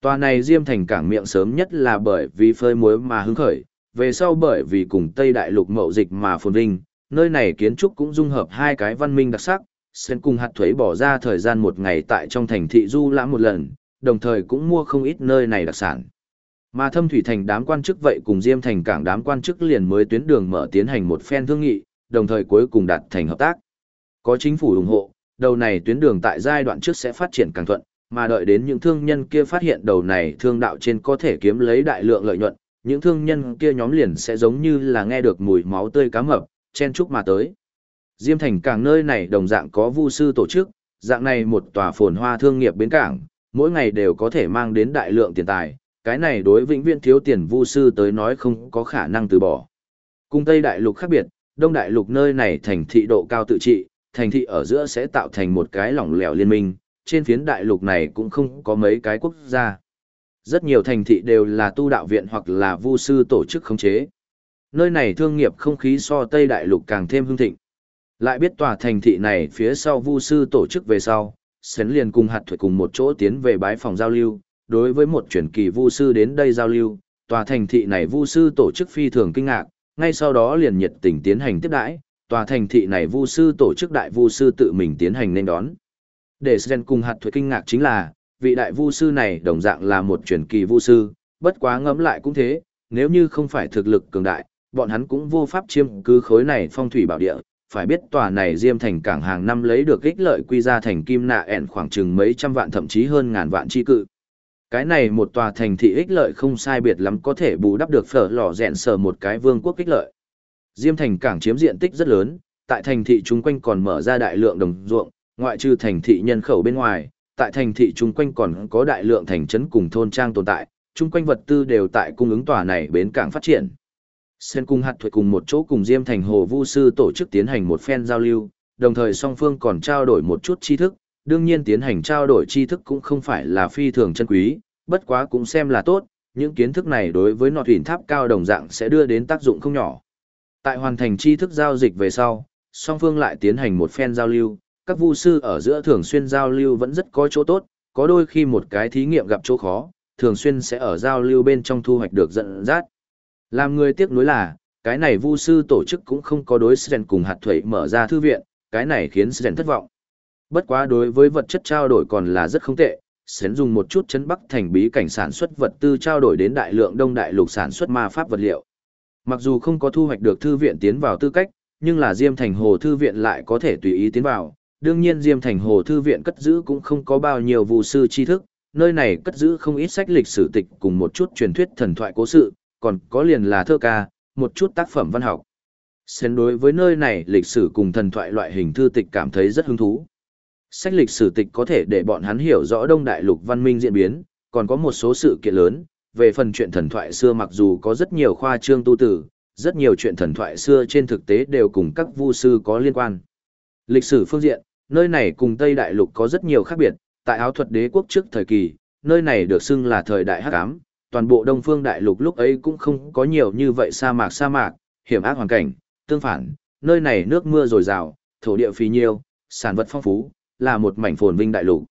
Tòa này diêm thành cảng miệng sớm nhất là bởi vì phơi muối mà hứng khởi, về sau bởi vì cùng Tây Đại Lục mậu dịch mà phồn vinh, nơi này kiến trúc cũng dung hợp hai cái văn minh đặc sắc, sen cùng hạt thuế bỏ ra thời gian một ngày tại trong thành thị du lãm một lần, đồng thời cũng mua không ít nơi này đặc sản. Mà thâm thủy thành đám quan chức vậy cùng diêm thành cảng đám quan chức liền mới tuyến đường mở tiến hành một phen thương nghị, đồng thời cuối cùng đạt thành hợp tác. Có chính phủ ủng hộ, đầu này tuyến đường tại giai đoạn trước sẽ phát triển càng thuận, mà đợi đến những thương nhân kia phát hiện đầu này thương đạo trên có thể kiếm lấy đại lượng lợi nhuận, những thương nhân kia nhóm liền sẽ giống như là nghe được mùi máu tươi cá mập, chen chúc mà tới. Diêm thành cảng nơi này đồng dạng có vu sư tổ chức, dạng này một tòa phồn hoa thương nghiệp bến cảng, mỗi ngày đều có thể mang đến đại lượng tiền tài, cái này đối vĩnh viễn thiếu tiền vu sư tới nói không có khả năng từ bỏ. Cung Tây Đại Lục khác biệt, Đông Đại Lục nơi này thành thị độ cao tự trị, thành thị ở giữa sẽ tạo thành một cái lỏng lẻo liên minh, trên phiến đại lục này cũng không có mấy cái quốc gia. Rất nhiều thành thị đều là tu đạo viện hoặc là vu sư tổ chức khống chế. Nơi này thương nghiệp không khí so Tây Đại Lục càng thêm hưng thịnh. Lại biết tòa thành thị này phía sau vu sư tổ chức về sau, Sến liền cùng hạt thuật cùng một chỗ tiến về bái phòng giao lưu. Đối với một chuyển kỳ vu sư đến đây giao lưu, tòa thành thị này vu sư tổ chức phi thường kinh ngạc, ngay sau đó liền nhiệt tình tiến hành tiếp đãi, tòa thành thị này vu sư tổ chức đại vu sư tự mình tiến hành nên đón. Để sến cùng hạt Thuật kinh ngạc chính là, vị đại vu sư này đồng dạng là một truyền kỳ vu sư, bất quá ngẫm lại cũng thế, nếu như không phải thực lực cường đại, bọn hắn cũng vô pháp chiêm cứ khối này phong thủy bảo địa, phải biết tòa này diêm thành cảng hàng năm lấy được ích lợi quy ra thành kim nạ ẻn khoảng chừng mấy trăm vạn thậm chí hơn ngàn vạn chi cự. Cái này một tòa thành thị ích lợi không sai biệt lắm có thể bù đắp được phở lò rẹn sờ một cái vương quốc ích lợi. Diêm thành cảng chiếm diện tích rất lớn, tại thành thị chung quanh còn mở ra đại lượng đồng ruộng, ngoại trừ thành thị nhân khẩu bên ngoài, tại thành thị chung quanh còn có đại lượng thành trấn cùng thôn trang tồn tại, chung quanh vật tư đều tại cung ứng tòa này bến cảng phát triển. Sen cung hạt thuật cùng một chỗ cùng Diêm Thành Hồ Vu Sư tổ chức tiến hành một phen giao lưu, đồng thời song phương còn trao đổi một chút tri thức, đương nhiên tiến hành trao đổi tri thức cũng không phải là phi thường chân quý, bất quá cũng xem là tốt, những kiến thức này đối với nọ thủy tháp cao đồng dạng sẽ đưa đến tác dụng không nhỏ. Tại hoàn thành tri thức giao dịch về sau, song phương lại tiến hành một phen giao lưu, các vu sư ở giữa thường xuyên giao lưu vẫn rất có chỗ tốt, có đôi khi một cái thí nghiệm gặp chỗ khó, thường xuyên sẽ ở giao lưu bên trong thu hoạch được dẫn dắt. Làm người tiếc nuối là, cái này vu sư tổ chức cũng không có đối Sren cùng hạt thuẩy mở ra thư viện, cái này khiến Sren thất vọng. Bất quá đối với vật chất trao đổi còn là rất không tệ, Sren dùng một chút chấn bắc thành bí cảnh sản xuất vật tư trao đổi đến đại lượng đông đại lục sản xuất ma pháp vật liệu. Mặc dù không có thu hoạch được thư viện tiến vào tư cách, nhưng là Diêm Thành Hồ Thư viện lại có thể tùy ý tiến vào. Đương nhiên Diêm Thành Hồ Thư viện cất giữ cũng không có bao nhiêu vụ sư tri thức, nơi này cất giữ không ít sách lịch sử tịch cùng một chút truyền thuyết thần thoại cố sự, còn có liền là thơ ca, một chút tác phẩm văn học. Xen đối với nơi này lịch sử cùng thần thoại loại hình thư tịch cảm thấy rất hứng thú. Sách lịch sử tịch có thể để bọn hắn hiểu rõ đông đại lục văn minh diễn biến, còn có một số sự kiện lớn, về phần chuyện thần thoại xưa mặc dù có rất nhiều khoa trương tu tử, rất nhiều chuyện thần thoại xưa trên thực tế đều cùng các vu sư có liên quan. Lịch sử phương diện, nơi này cùng Tây Đại Lục có rất nhiều khác biệt, tại áo thuật đế quốc trước thời kỳ, nơi này được xưng là thời đại hắc ám, toàn bộ Đông Phương Đại Lục lúc ấy cũng không có nhiều như vậy sa mạc sa mạc, hiểm ác hoàn cảnh, tương phản, nơi này nước mưa dồi dào, thổ địa phì nhiêu, sản vật phong phú, là một mảnh phồn vinh đại lục.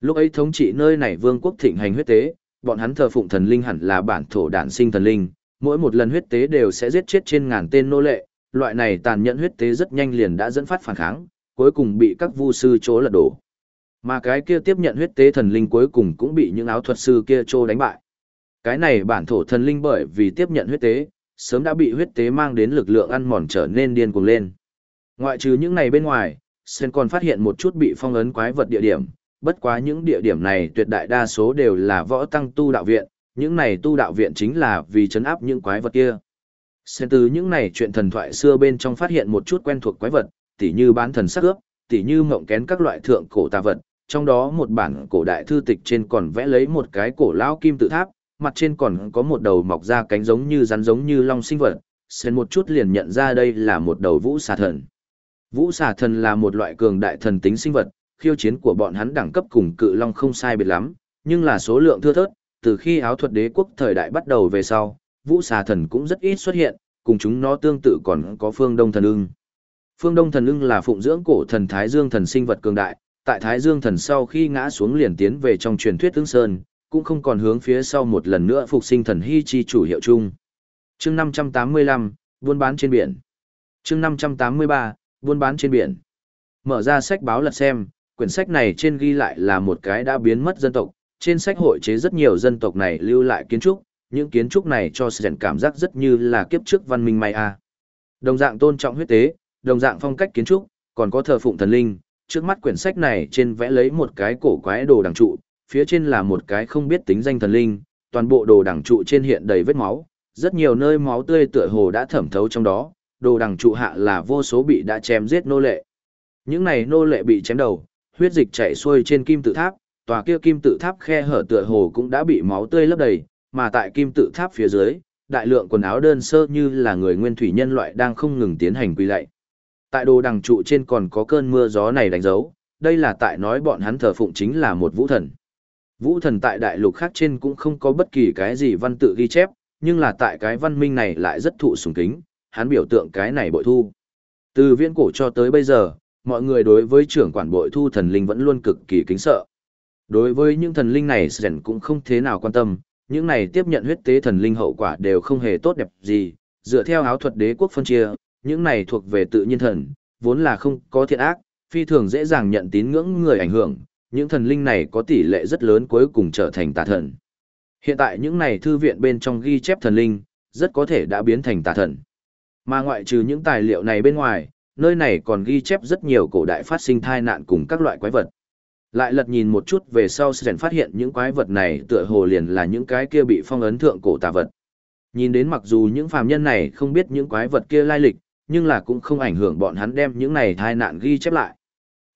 Lúc ấy thống trị nơi này vương quốc thịnh hành huyết tế, bọn hắn thờ phụng thần linh hẳn là bản thổ đản sinh thần linh, mỗi một lần huyết tế đều sẽ giết chết trên ngàn tên nô lệ, loại này tàn nhẫn huyết tế rất nhanh liền đã dẫn phát phản kháng, cuối cùng bị các vu sư chỗ lật đổ. Mà cái kia tiếp nhận huyết tế thần linh cuối cùng cũng bị những áo thuật sư kia trô đánh bại. Cái này bản thổ thần linh bởi vì tiếp nhận huyết tế, sớm đã bị huyết tế mang đến lực lượng ăn mòn trở nên điên cuồng lên. Ngoại trừ những này bên ngoài, Sen còn phát hiện một chút bị phong ấn quái vật địa điểm, bất quá những địa điểm này tuyệt đại đa số đều là võ tăng tu đạo viện, những này tu đạo viện chính là vì chấn áp những quái vật kia. Sen từ những này chuyện thần thoại xưa bên trong phát hiện một chút quen thuộc quái vật, tỉ như bán thần sắc ướp, tỉ như mộng kén các loại thượng cổ tà vật, trong đó một bản cổ đại thư tịch trên còn vẽ lấy một cái cổ lão kim tự tháp, mặt trên còn có một đầu mọc ra cánh giống như rắn giống như long sinh vật, Sen một chút liền nhận ra đây là một đầu vũ xà thần. Vũ xà thần là một loại cường đại thần tính sinh vật, khiêu chiến của bọn hắn đẳng cấp cùng cự long không sai biệt lắm, nhưng là số lượng thưa thớt, từ khi áo thuật đế quốc thời đại bắt đầu về sau, vũ xà thần cũng rất ít xuất hiện, cùng chúng nó tương tự còn có phương đông thần ưng. Phương đông thần ưng là phụng dưỡng cổ thần Thái Dương thần sinh vật cường đại, tại Thái Dương thần sau khi ngã xuống liền tiến về trong truyền thuyết tương sơn, cũng không còn hướng phía sau một lần nữa phục sinh thần hy chi chủ hiệu chung. Chương 585, buôn bán trên biển. Chương 583, buôn bán trên biển. Mở ra sách báo lật xem, quyển sách này trên ghi lại là một cái đã biến mất dân tộc, trên sách hội chế rất nhiều dân tộc này lưu lại kiến trúc, những kiến trúc này cho sự cảm giác rất như là kiếp trước văn minh Maya. Đồng dạng tôn trọng huyết tế, đồng dạng phong cách kiến trúc, còn có thờ phụng thần linh, trước mắt quyển sách này trên vẽ lấy một cái cổ quái đồ đằng trụ, phía trên là một cái không biết tính danh thần linh, toàn bộ đồ đằng trụ trên hiện đầy vết máu, rất nhiều nơi máu tươi tựa hồ đã thẩm thấu trong đó, đồ đằng trụ hạ là vô số bị đã chém giết nô lệ. Những này nô lệ bị chém đầu, huyết dịch chảy xuôi trên kim tự tháp, tòa kia kim tự tháp khe hở tựa hồ cũng đã bị máu tươi lấp đầy, mà tại kim tự tháp phía dưới, đại lượng quần áo đơn sơ như là người nguyên thủy nhân loại đang không ngừng tiến hành quy lạy. Tại đồ đằng trụ trên còn có cơn mưa gió này đánh dấu, đây là tại nói bọn hắn thờ phụng chính là một vũ thần. Vũ thần tại đại lục khác trên cũng không có bất kỳ cái gì văn tự ghi chép, nhưng là tại cái văn minh này lại rất thụ sùng kính, hắn biểu tượng cái này bội thu. Từ viễn cổ cho tới bây giờ, mọi người đối với trưởng quản bội thu thần linh vẫn luôn cực kỳ kính sợ. Đối với những thần linh này Sren cũng không thế nào quan tâm, những này tiếp nhận huyết tế thần linh hậu quả đều không hề tốt đẹp gì, dựa theo áo thuật đế quốc phân chia, những này thuộc về tự nhiên thần, vốn là không có thiện ác, phi thường dễ dàng nhận tín ngưỡng người ảnh hưởng, những thần linh này có tỷ lệ rất lớn cuối cùng trở thành tà thần. Hiện tại những này thư viện bên trong ghi chép thần linh, rất có thể đã biến thành tà thần. Mà ngoại trừ những tài liệu này bên ngoài, nơi này còn ghi chép rất nhiều cổ đại phát sinh thai nạn cùng các loại quái vật. Lại lật nhìn một chút về sau sẽ phát hiện những quái vật này tựa hồ liền là những cái kia bị phong ấn thượng cổ tà vật. Nhìn đến mặc dù những phàm nhân này không biết những quái vật kia lai lịch, nhưng là cũng không ảnh hưởng bọn hắn đem những này thai nạn ghi chép lại.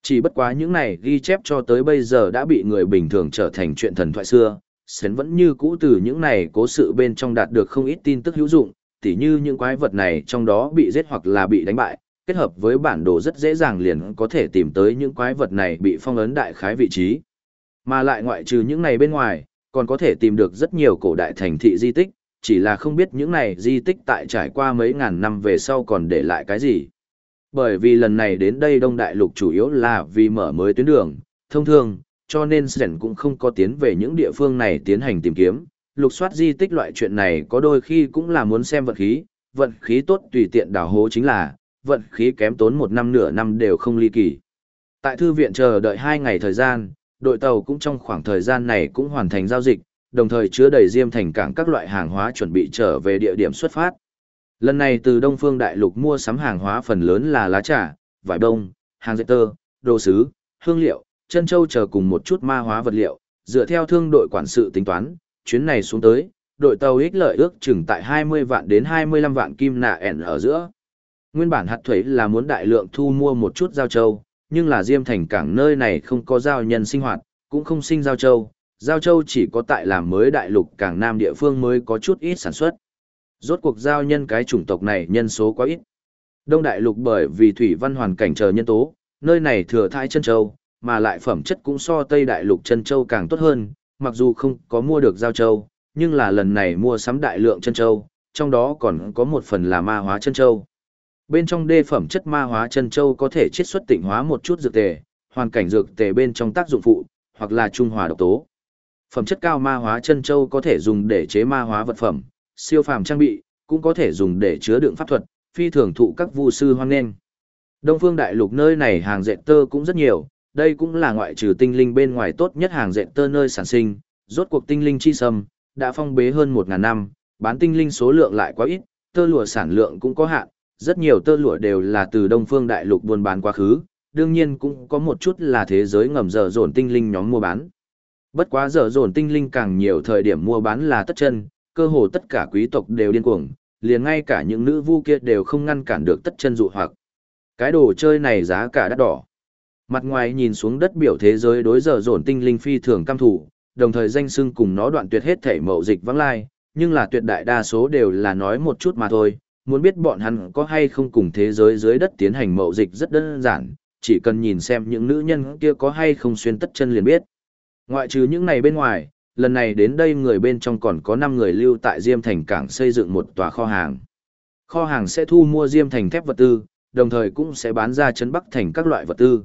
Chỉ bất quá những này ghi chép cho tới bây giờ đã bị người bình thường trở thành chuyện thần thoại xưa, Sến vẫn như cũ từ những này cố sự bên trong đạt được không ít tin tức hữu dụng, tỉ như những quái vật này trong đó bị giết hoặc là bị đánh bại, kết hợp với bản đồ rất dễ dàng liền có thể tìm tới những quái vật này bị phong ấn đại khái vị trí. Mà lại ngoại trừ những này bên ngoài, còn có thể tìm được rất nhiều cổ đại thành thị di tích, chỉ là không biết những này di tích tại trải qua mấy ngàn năm về sau còn để lại cái gì. Bởi vì lần này đến đây Đông Đại Lục chủ yếu là vì mở mới tuyến đường, thông thường, cho nên Sren cũng không có tiến về những địa phương này tiến hành tìm kiếm. Lục soát di tích loại chuyện này có đôi khi cũng là muốn xem vận khí, vận khí tốt tùy tiện đảo hố chính là, vận khí kém tốn một năm nửa năm đều không ly kỳ. Tại thư viện chờ đợi hai ngày thời gian, đội tàu cũng trong khoảng thời gian này cũng hoàn thành giao dịch, đồng thời chứa đầy diêm thành cảng các loại hàng hóa chuẩn bị trở về địa điểm xuất phát. Lần này từ Đông Phương Đại Lục mua sắm hàng hóa phần lớn là lá trà, vải đông, hàng dệt tơ, đồ sứ, hương liệu, chân châu chờ cùng một chút ma hóa vật liệu, dựa theo thương đội quản sự tính toán, chuyến này xuống tới, đội tàu ích lợi ước chừng tại 20 vạn đến 25 vạn kim nạ ẻn ở giữa. Nguyên bản hạt thuế là muốn đại lượng thu mua một chút giao châu, nhưng là Diêm Thành cảng nơi này không có giao nhân sinh hoạt, cũng không sinh giao châu, giao châu chỉ có tại làm mới đại lục cảng nam địa phương mới có chút ít sản xuất. Rốt cuộc giao nhân cái chủng tộc này nhân số quá ít. Đông đại lục bởi vì thủy văn hoàn cảnh chờ nhân tố, nơi này thừa thai chân châu, mà lại phẩm chất cũng so Tây đại lục chân châu càng tốt hơn, mặc dù không có mua được giao châu, nhưng là lần này mua sắm đại lượng chân châu, trong đó còn có một phần là ma hóa chân châu. Bên trong đê phẩm chất ma hóa chân châu có thể chiết xuất tịnh hóa một chút dược tề, hoàn cảnh dược tề bên trong tác dụng phụ, hoặc là trung hòa độc tố. Phẩm chất cao ma hóa chân châu có thể dùng để chế ma hóa vật phẩm, siêu phàm trang bị, cũng có thể dùng để chứa đựng pháp thuật, phi thường thụ các vu sư hoan nghênh. Đông Phương Đại Lục nơi này hàng dệt tơ cũng rất nhiều, đây cũng là ngoại trừ tinh linh bên ngoài tốt nhất hàng dệt tơ nơi sản sinh, rốt cuộc tinh linh chi sâm đã phong bế hơn 1000 năm, bán tinh linh số lượng lại quá ít, tơ lụa sản lượng cũng có hạn, rất nhiều tơ lụa đều là từ Đông Phương Đại Lục buôn bán quá khứ, đương nhiên cũng có một chút là thế giới ngầm dở dồn tinh linh nhóm mua bán. Bất quá dở dồn tinh linh càng nhiều thời điểm mua bán là tất chân, cơ hồ tất cả quý tộc đều điên cuồng, liền ngay cả những nữ vu kia đều không ngăn cản được tất chân dụ hoặc. Cái đồ chơi này giá cả đắt đỏ. Mặt ngoài nhìn xuống đất biểu thế giới đối giờ dồn tinh linh phi thường cam thủ, đồng thời danh xưng cùng nó đoạn tuyệt hết thể mậu dịch vắng lai, nhưng là tuyệt đại đa số đều là nói một chút mà thôi, muốn biết bọn hắn có hay không cùng thế giới dưới đất tiến hành mậu dịch rất đơn giản, chỉ cần nhìn xem những nữ nhân kia có hay không xuyên tất chân liền biết. Ngoại trừ những này bên ngoài, lần này đến đây người bên trong còn có 5 người lưu tại Diêm Thành cảng xây dựng một tòa kho hàng. Kho hàng sẽ thu mua Diêm Thành thép vật tư, đồng thời cũng sẽ bán ra Trấn Bắc Thành các loại vật tư.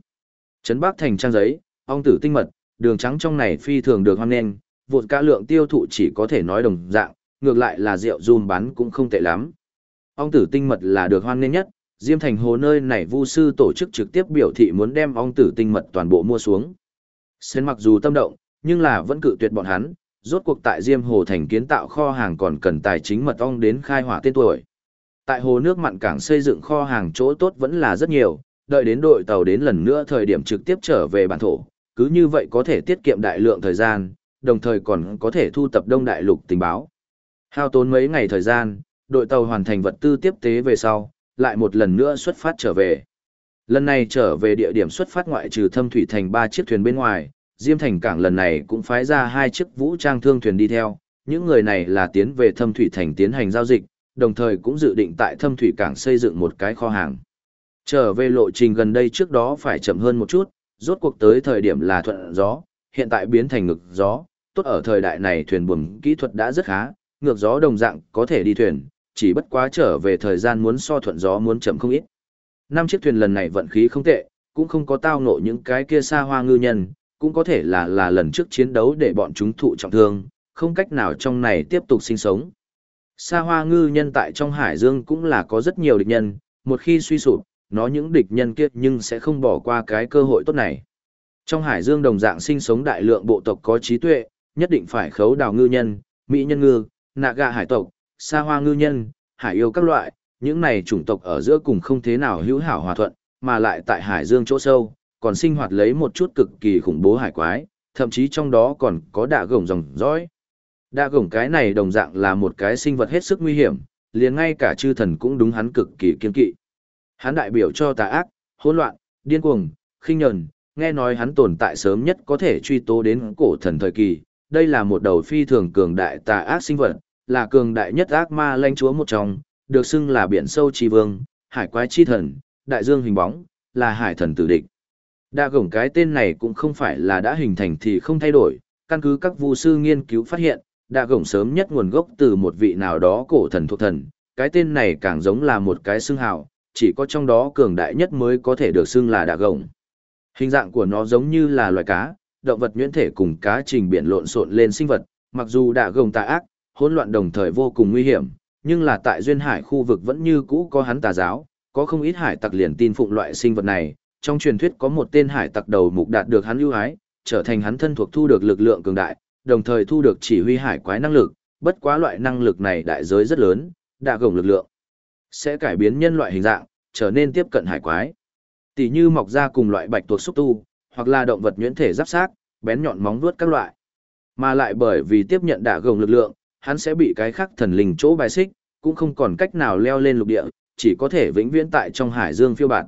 Trấn Bắc Thành trang giấy, ong tử tinh mật, đường trắng trong này phi thường được hoan nghênh, vụt cả lượng tiêu thụ chỉ có thể nói đồng dạng, ngược lại là rượu dùm bán cũng không tệ lắm. Ong tử tinh mật là được hoan nghênh nhất, Diêm Thành Hồ nơi này Vu sư tổ chức trực tiếp biểu thị muốn đem ong tử tinh mật toàn bộ mua xuống. Sến mặc dù tâm động, nhưng là vẫn cự tuyệt bọn hắn, rốt cuộc tại Diêm Hồ thành kiến tạo kho hàng còn cần tài chính mật ong đến khai hỏa tên tuổi. Tại hồ nước mặn cảng xây dựng kho hàng chỗ tốt vẫn là rất nhiều, đợi đến đội tàu đến lần nữa thời điểm trực tiếp trở về bản thổ, cứ như vậy có thể tiết kiệm đại lượng thời gian, đồng thời còn có thể thu tập đông đại lục tình báo. Hao tốn mấy ngày thời gian, đội tàu hoàn thành vật tư tiếp tế về sau, lại một lần nữa xuất phát trở về. Lần này trở về địa điểm xuất phát ngoại trừ thâm thủy thành ba chiếc thuyền bên ngoài, Diêm Thành Cảng lần này cũng phái ra hai chiếc vũ trang thương thuyền đi theo, những người này là tiến về thâm thủy thành tiến hành giao dịch, đồng thời cũng dự định tại thâm thủy cảng xây dựng một cái kho hàng. Trở về lộ trình gần đây trước đó phải chậm hơn một chút, rốt cuộc tới thời điểm là thuận gió, hiện tại biến thành ngược gió, tốt ở thời đại này thuyền buồm kỹ thuật đã rất khá, ngược gió đồng dạng có thể đi thuyền, chỉ bất quá trở về thời gian muốn so thuận gió muốn chậm không ít. Năm chiếc thuyền lần này vận khí không tệ, cũng không có tao ngộ những cái kia xa hoa ngư nhân, cũng có thể là là lần trước chiến đấu để bọn chúng thụ trọng thương, không cách nào trong này tiếp tục sinh sống. Sa hoa ngư nhân tại trong hải dương cũng là có rất nhiều địch nhân, một khi suy sụp, nó những địch nhân kia nhưng sẽ không bỏ qua cái cơ hội tốt này. Trong hải dương đồng dạng sinh sống đại lượng bộ tộc có trí tuệ, nhất định phải khấu đào ngư nhân, mỹ nhân ngư, nạ gà hải tộc, sa hoa ngư nhân, hải yêu các loại, những này chủng tộc ở giữa cùng không thế nào hữu hảo hòa thuận, mà lại tại hải dương chỗ sâu, còn sinh hoạt lấy một chút cực kỳ khủng bố hải quái, thậm chí trong đó còn có đạ gồng dòng dõi. Đạ gồng cái này đồng dạng là một cái sinh vật hết sức nguy hiểm, liền ngay cả chư thần cũng đúng hắn cực kỳ kiên kỵ. Hắn đại biểu cho tà ác, hỗn loạn, điên cuồng, khinh nhẫn, nghe nói hắn tồn tại sớm nhất có thể truy tố đến cổ thần thời kỳ, đây là một đầu phi thường cường đại tà ác sinh vật, là cường đại nhất ác ma lãnh chúa một trong, được xưng là biển sâu chi vương, hải quái chi thần, đại dương hình bóng, là hải thần tử địch. Đa gổng cái tên này cũng không phải là đã hình thành thì không thay đổi, căn cứ các vu sư nghiên cứu phát hiện, đa gổng sớm nhất nguồn gốc từ một vị nào đó cổ thần thuộc thần, cái tên này càng giống là một cái xưng hào, chỉ có trong đó cường đại nhất mới có thể được xưng là đa gổng. Hình dạng của nó giống như là loài cá, động vật nhuyễn thể cùng cá trình biển lộn xộn lên sinh vật, mặc dù đa gồng tà ác, hỗn loạn đồng thời vô cùng nguy hiểm, nhưng là tại duyên hải khu vực vẫn như cũ có hắn tà giáo, có không ít hải tặc liền tin phụng loại sinh vật này, trong truyền thuyết có một tên hải tặc đầu mục đạt được hắn ưu ái, trở thành hắn thân thuộc thu được lực lượng cường đại, đồng thời thu được chỉ huy hải quái năng lực, bất quá loại năng lực này đại giới rất lớn, đa gồng lực lượng sẽ cải biến nhân loại hình dạng, trở nên tiếp cận hải quái. Tỷ như mọc ra cùng loại bạch tuộc xúc tu, hoặc là động vật nhuyễn thể giáp xác, bén nhọn móng vuốt các loại. Mà lại bởi vì tiếp nhận đả gồng lực lượng, hắn sẽ bị cái khắc thần linh chỗ bài xích, cũng không còn cách nào leo lên lục địa, chỉ có thể vĩnh viễn tại trong hải dương phiêu bạt.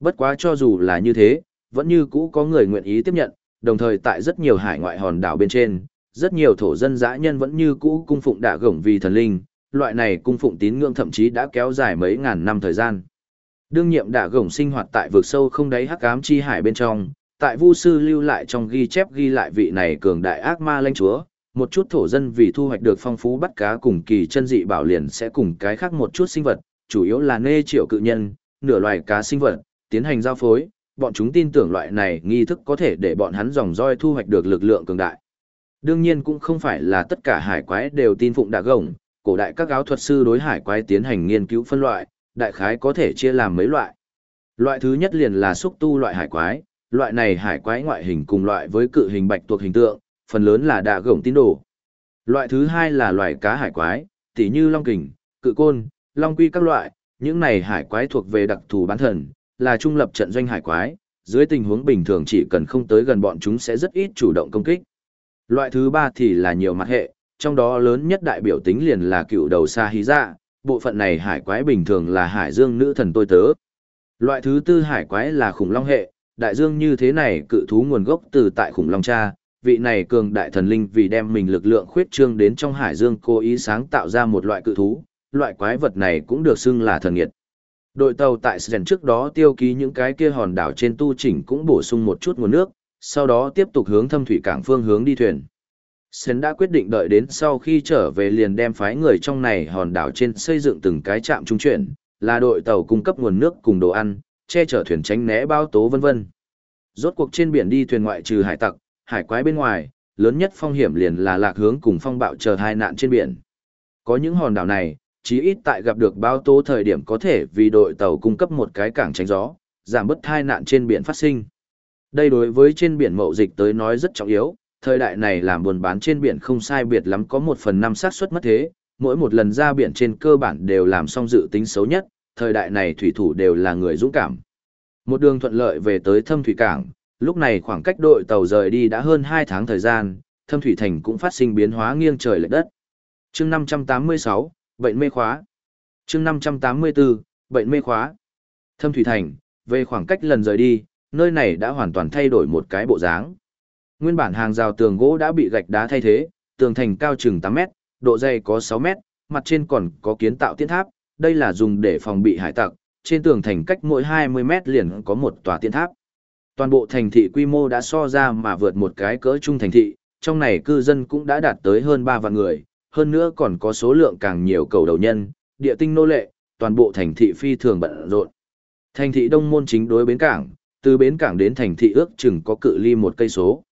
Bất quá cho dù là như thế, vẫn như cũ có người nguyện ý tiếp nhận, đồng thời tại rất nhiều hải ngoại hòn đảo bên trên, rất nhiều thổ dân dã nhân vẫn như cũ cung phụng đả gồng vì thần linh, loại này cung phụng tín ngưỡng thậm chí đã kéo dài mấy ngàn năm thời gian. Đương nhiệm đả gồng sinh hoạt tại vực sâu không đáy hắc ám chi hải bên trong, tại Vu sư lưu lại trong ghi chép ghi lại vị này cường đại ác ma lãnh chúa, một chút thổ dân vì thu hoạch được phong phú bắt cá cùng kỳ chân dị bảo liền sẽ cùng cái khác một chút sinh vật, chủ yếu là nê triệu cự nhân, nửa loài cá sinh vật, tiến hành giao phối, bọn chúng tin tưởng loại này nghi thức có thể để bọn hắn dòng roi thu hoạch được lực lượng cường đại. Đương nhiên cũng không phải là tất cả hải quái đều tin phụng đạ gồng, cổ đại các áo thuật sư đối hải quái tiến hành nghiên cứu phân loại, đại khái có thể chia làm mấy loại. Loại thứ nhất liền là xúc tu loại hải quái, loại này hải quái ngoại hình cùng loại với cự hình bạch tuộc hình tượng, phần lớn là đạ gồng tín đồ. Loại thứ hai là loài cá hải quái, tỉ như long kình, cự côn, long quy các loại, những này hải quái thuộc về đặc thù bán thần, là trung lập trận doanh hải quái, dưới tình huống bình thường chỉ cần không tới gần bọn chúng sẽ rất ít chủ động công kích. Loại thứ ba thì là nhiều mặt hệ, trong đó lớn nhất đại biểu tính liền là cựu đầu xa hí dạ, bộ phận này hải quái bình thường là hải dương nữ thần tôi tớ. Loại thứ tư hải quái là khủng long hệ, đại dương như thế này cự thú nguồn gốc từ tại khủng long cha, vị này cường đại thần linh vì đem mình lực lượng khuyết trương đến trong hải dương cố ý sáng tạo ra một loại cự thú, loại quái vật này cũng được xưng là thần nghiệt. Đội tàu tại Sren trước đó tiêu ký những cái kia hòn đảo trên tu chỉnh cũng bổ sung một chút nguồn nước, sau đó tiếp tục hướng thâm thủy cảng phương hướng đi thuyền. Sến đã quyết định đợi đến sau khi trở về liền đem phái người trong này hòn đảo trên xây dựng từng cái trạm trung chuyển, là đội tàu cung cấp nguồn nước cùng đồ ăn, che chở thuyền tránh né bao tố vân vân. Rốt cuộc trên biển đi thuyền ngoại trừ hải tặc, hải quái bên ngoài, lớn nhất phong hiểm liền là lạc hướng cùng phong bạo chờ hai nạn trên biển. Có những hòn đảo này, chí ít tại gặp được bao tố thời điểm có thể vì đội tàu cung cấp một cái cảng tránh gió, giảm bớt tai nạn trên biển phát sinh. Đây đối với trên biển mậu dịch tới nói rất trọng yếu, thời đại này làm buôn bán trên biển không sai biệt lắm có một phần năm xác suất mất thế, mỗi một lần ra biển trên cơ bản đều làm xong dự tính xấu nhất, thời đại này thủy thủ đều là người dũng cảm. Một đường thuận lợi về tới thâm thủy cảng, lúc này khoảng cách đội tàu rời đi đã hơn 2 tháng thời gian, thâm thủy thành cũng phát sinh biến hóa nghiêng trời lệch đất. chương 586, bệnh mê khóa. chương 584, bệnh mê khóa. Thâm thủy thành, về khoảng cách lần rời đi, nơi này đã hoàn toàn thay đổi một cái bộ dáng. Nguyên bản hàng rào tường gỗ đã bị gạch đá thay thế, tường thành cao chừng 8 mét, độ dày có 6 mét, mặt trên còn có kiến tạo tiến tháp, đây là dùng để phòng bị hải tặc, trên tường thành cách mỗi 20 mét liền có một tòa tiến tháp. Toàn bộ thành thị quy mô đã so ra mà vượt một cái cỡ trung thành thị, trong này cư dân cũng đã đạt tới hơn 3 vạn người, hơn nữa còn có số lượng càng nhiều cầu đầu nhân, địa tinh nô lệ, toàn bộ thành thị phi thường bận rộn. Thành thị đông môn chính đối bến cảng, từ bến cảng đến thành thị ước chừng có cự ly một cây số.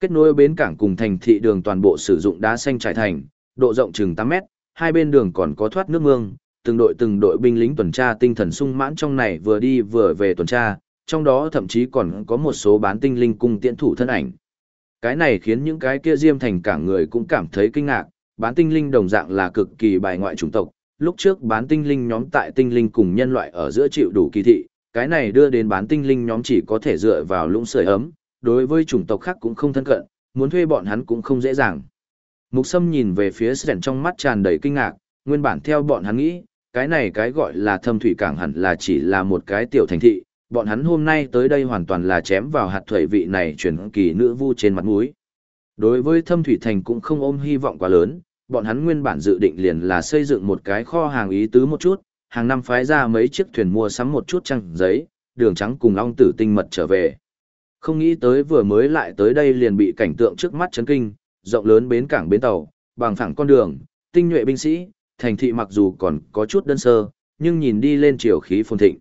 Kết nối bến cảng cùng thành thị đường toàn bộ sử dụng đá xanh trải thành, độ rộng chừng 8 mét, hai bên đường còn có thoát nước mương, từng đội từng đội binh lính tuần tra tinh thần sung mãn trong này vừa đi vừa về tuần tra, trong đó thậm chí còn có một số bán tinh linh cung tiễn thủ thân ảnh. Cái này khiến những cái kia diêm thành cả người cũng cảm thấy kinh ngạc, bán tinh linh đồng dạng là cực kỳ bài ngoại chủng tộc. Lúc trước bán tinh linh nhóm tại tinh linh cùng nhân loại ở giữa chịu đủ kỳ thị, cái này đưa đến bán tinh linh nhóm chỉ có thể dựa vào lũng sưởi ấm, đối với chủng tộc khác cũng không thân cận, muốn thuê bọn hắn cũng không dễ dàng. Mục Sâm nhìn về phía Sren trong mắt tràn đầy kinh ngạc, nguyên bản theo bọn hắn nghĩ, cái này cái gọi là thâm thủy cảng hẳn là chỉ là một cái tiểu thành thị, bọn hắn hôm nay tới đây hoàn toàn là chém vào hạt thủy vị này chuyển kỳ nữ vu trên mặt mũi. Đối với thâm thủy thành cũng không ôm hy vọng quá lớn, bọn hắn nguyên bản dự định liền là xây dựng một cái kho hàng ý tứ một chút, hàng năm phái ra mấy chiếc thuyền mua sắm một chút trang giấy, đường trắng cùng ong tử tinh mật trở về. Không nghĩ tới vừa mới lại tới đây liền bị cảnh tượng trước mắt chấn kinh, rộng lớn bến cảng bến tàu, bằng phẳng con đường, tinh nhuệ binh sĩ, thành thị mặc dù còn có chút đơn sơ, nhưng nhìn đi lên chiều khí phồn thịnh.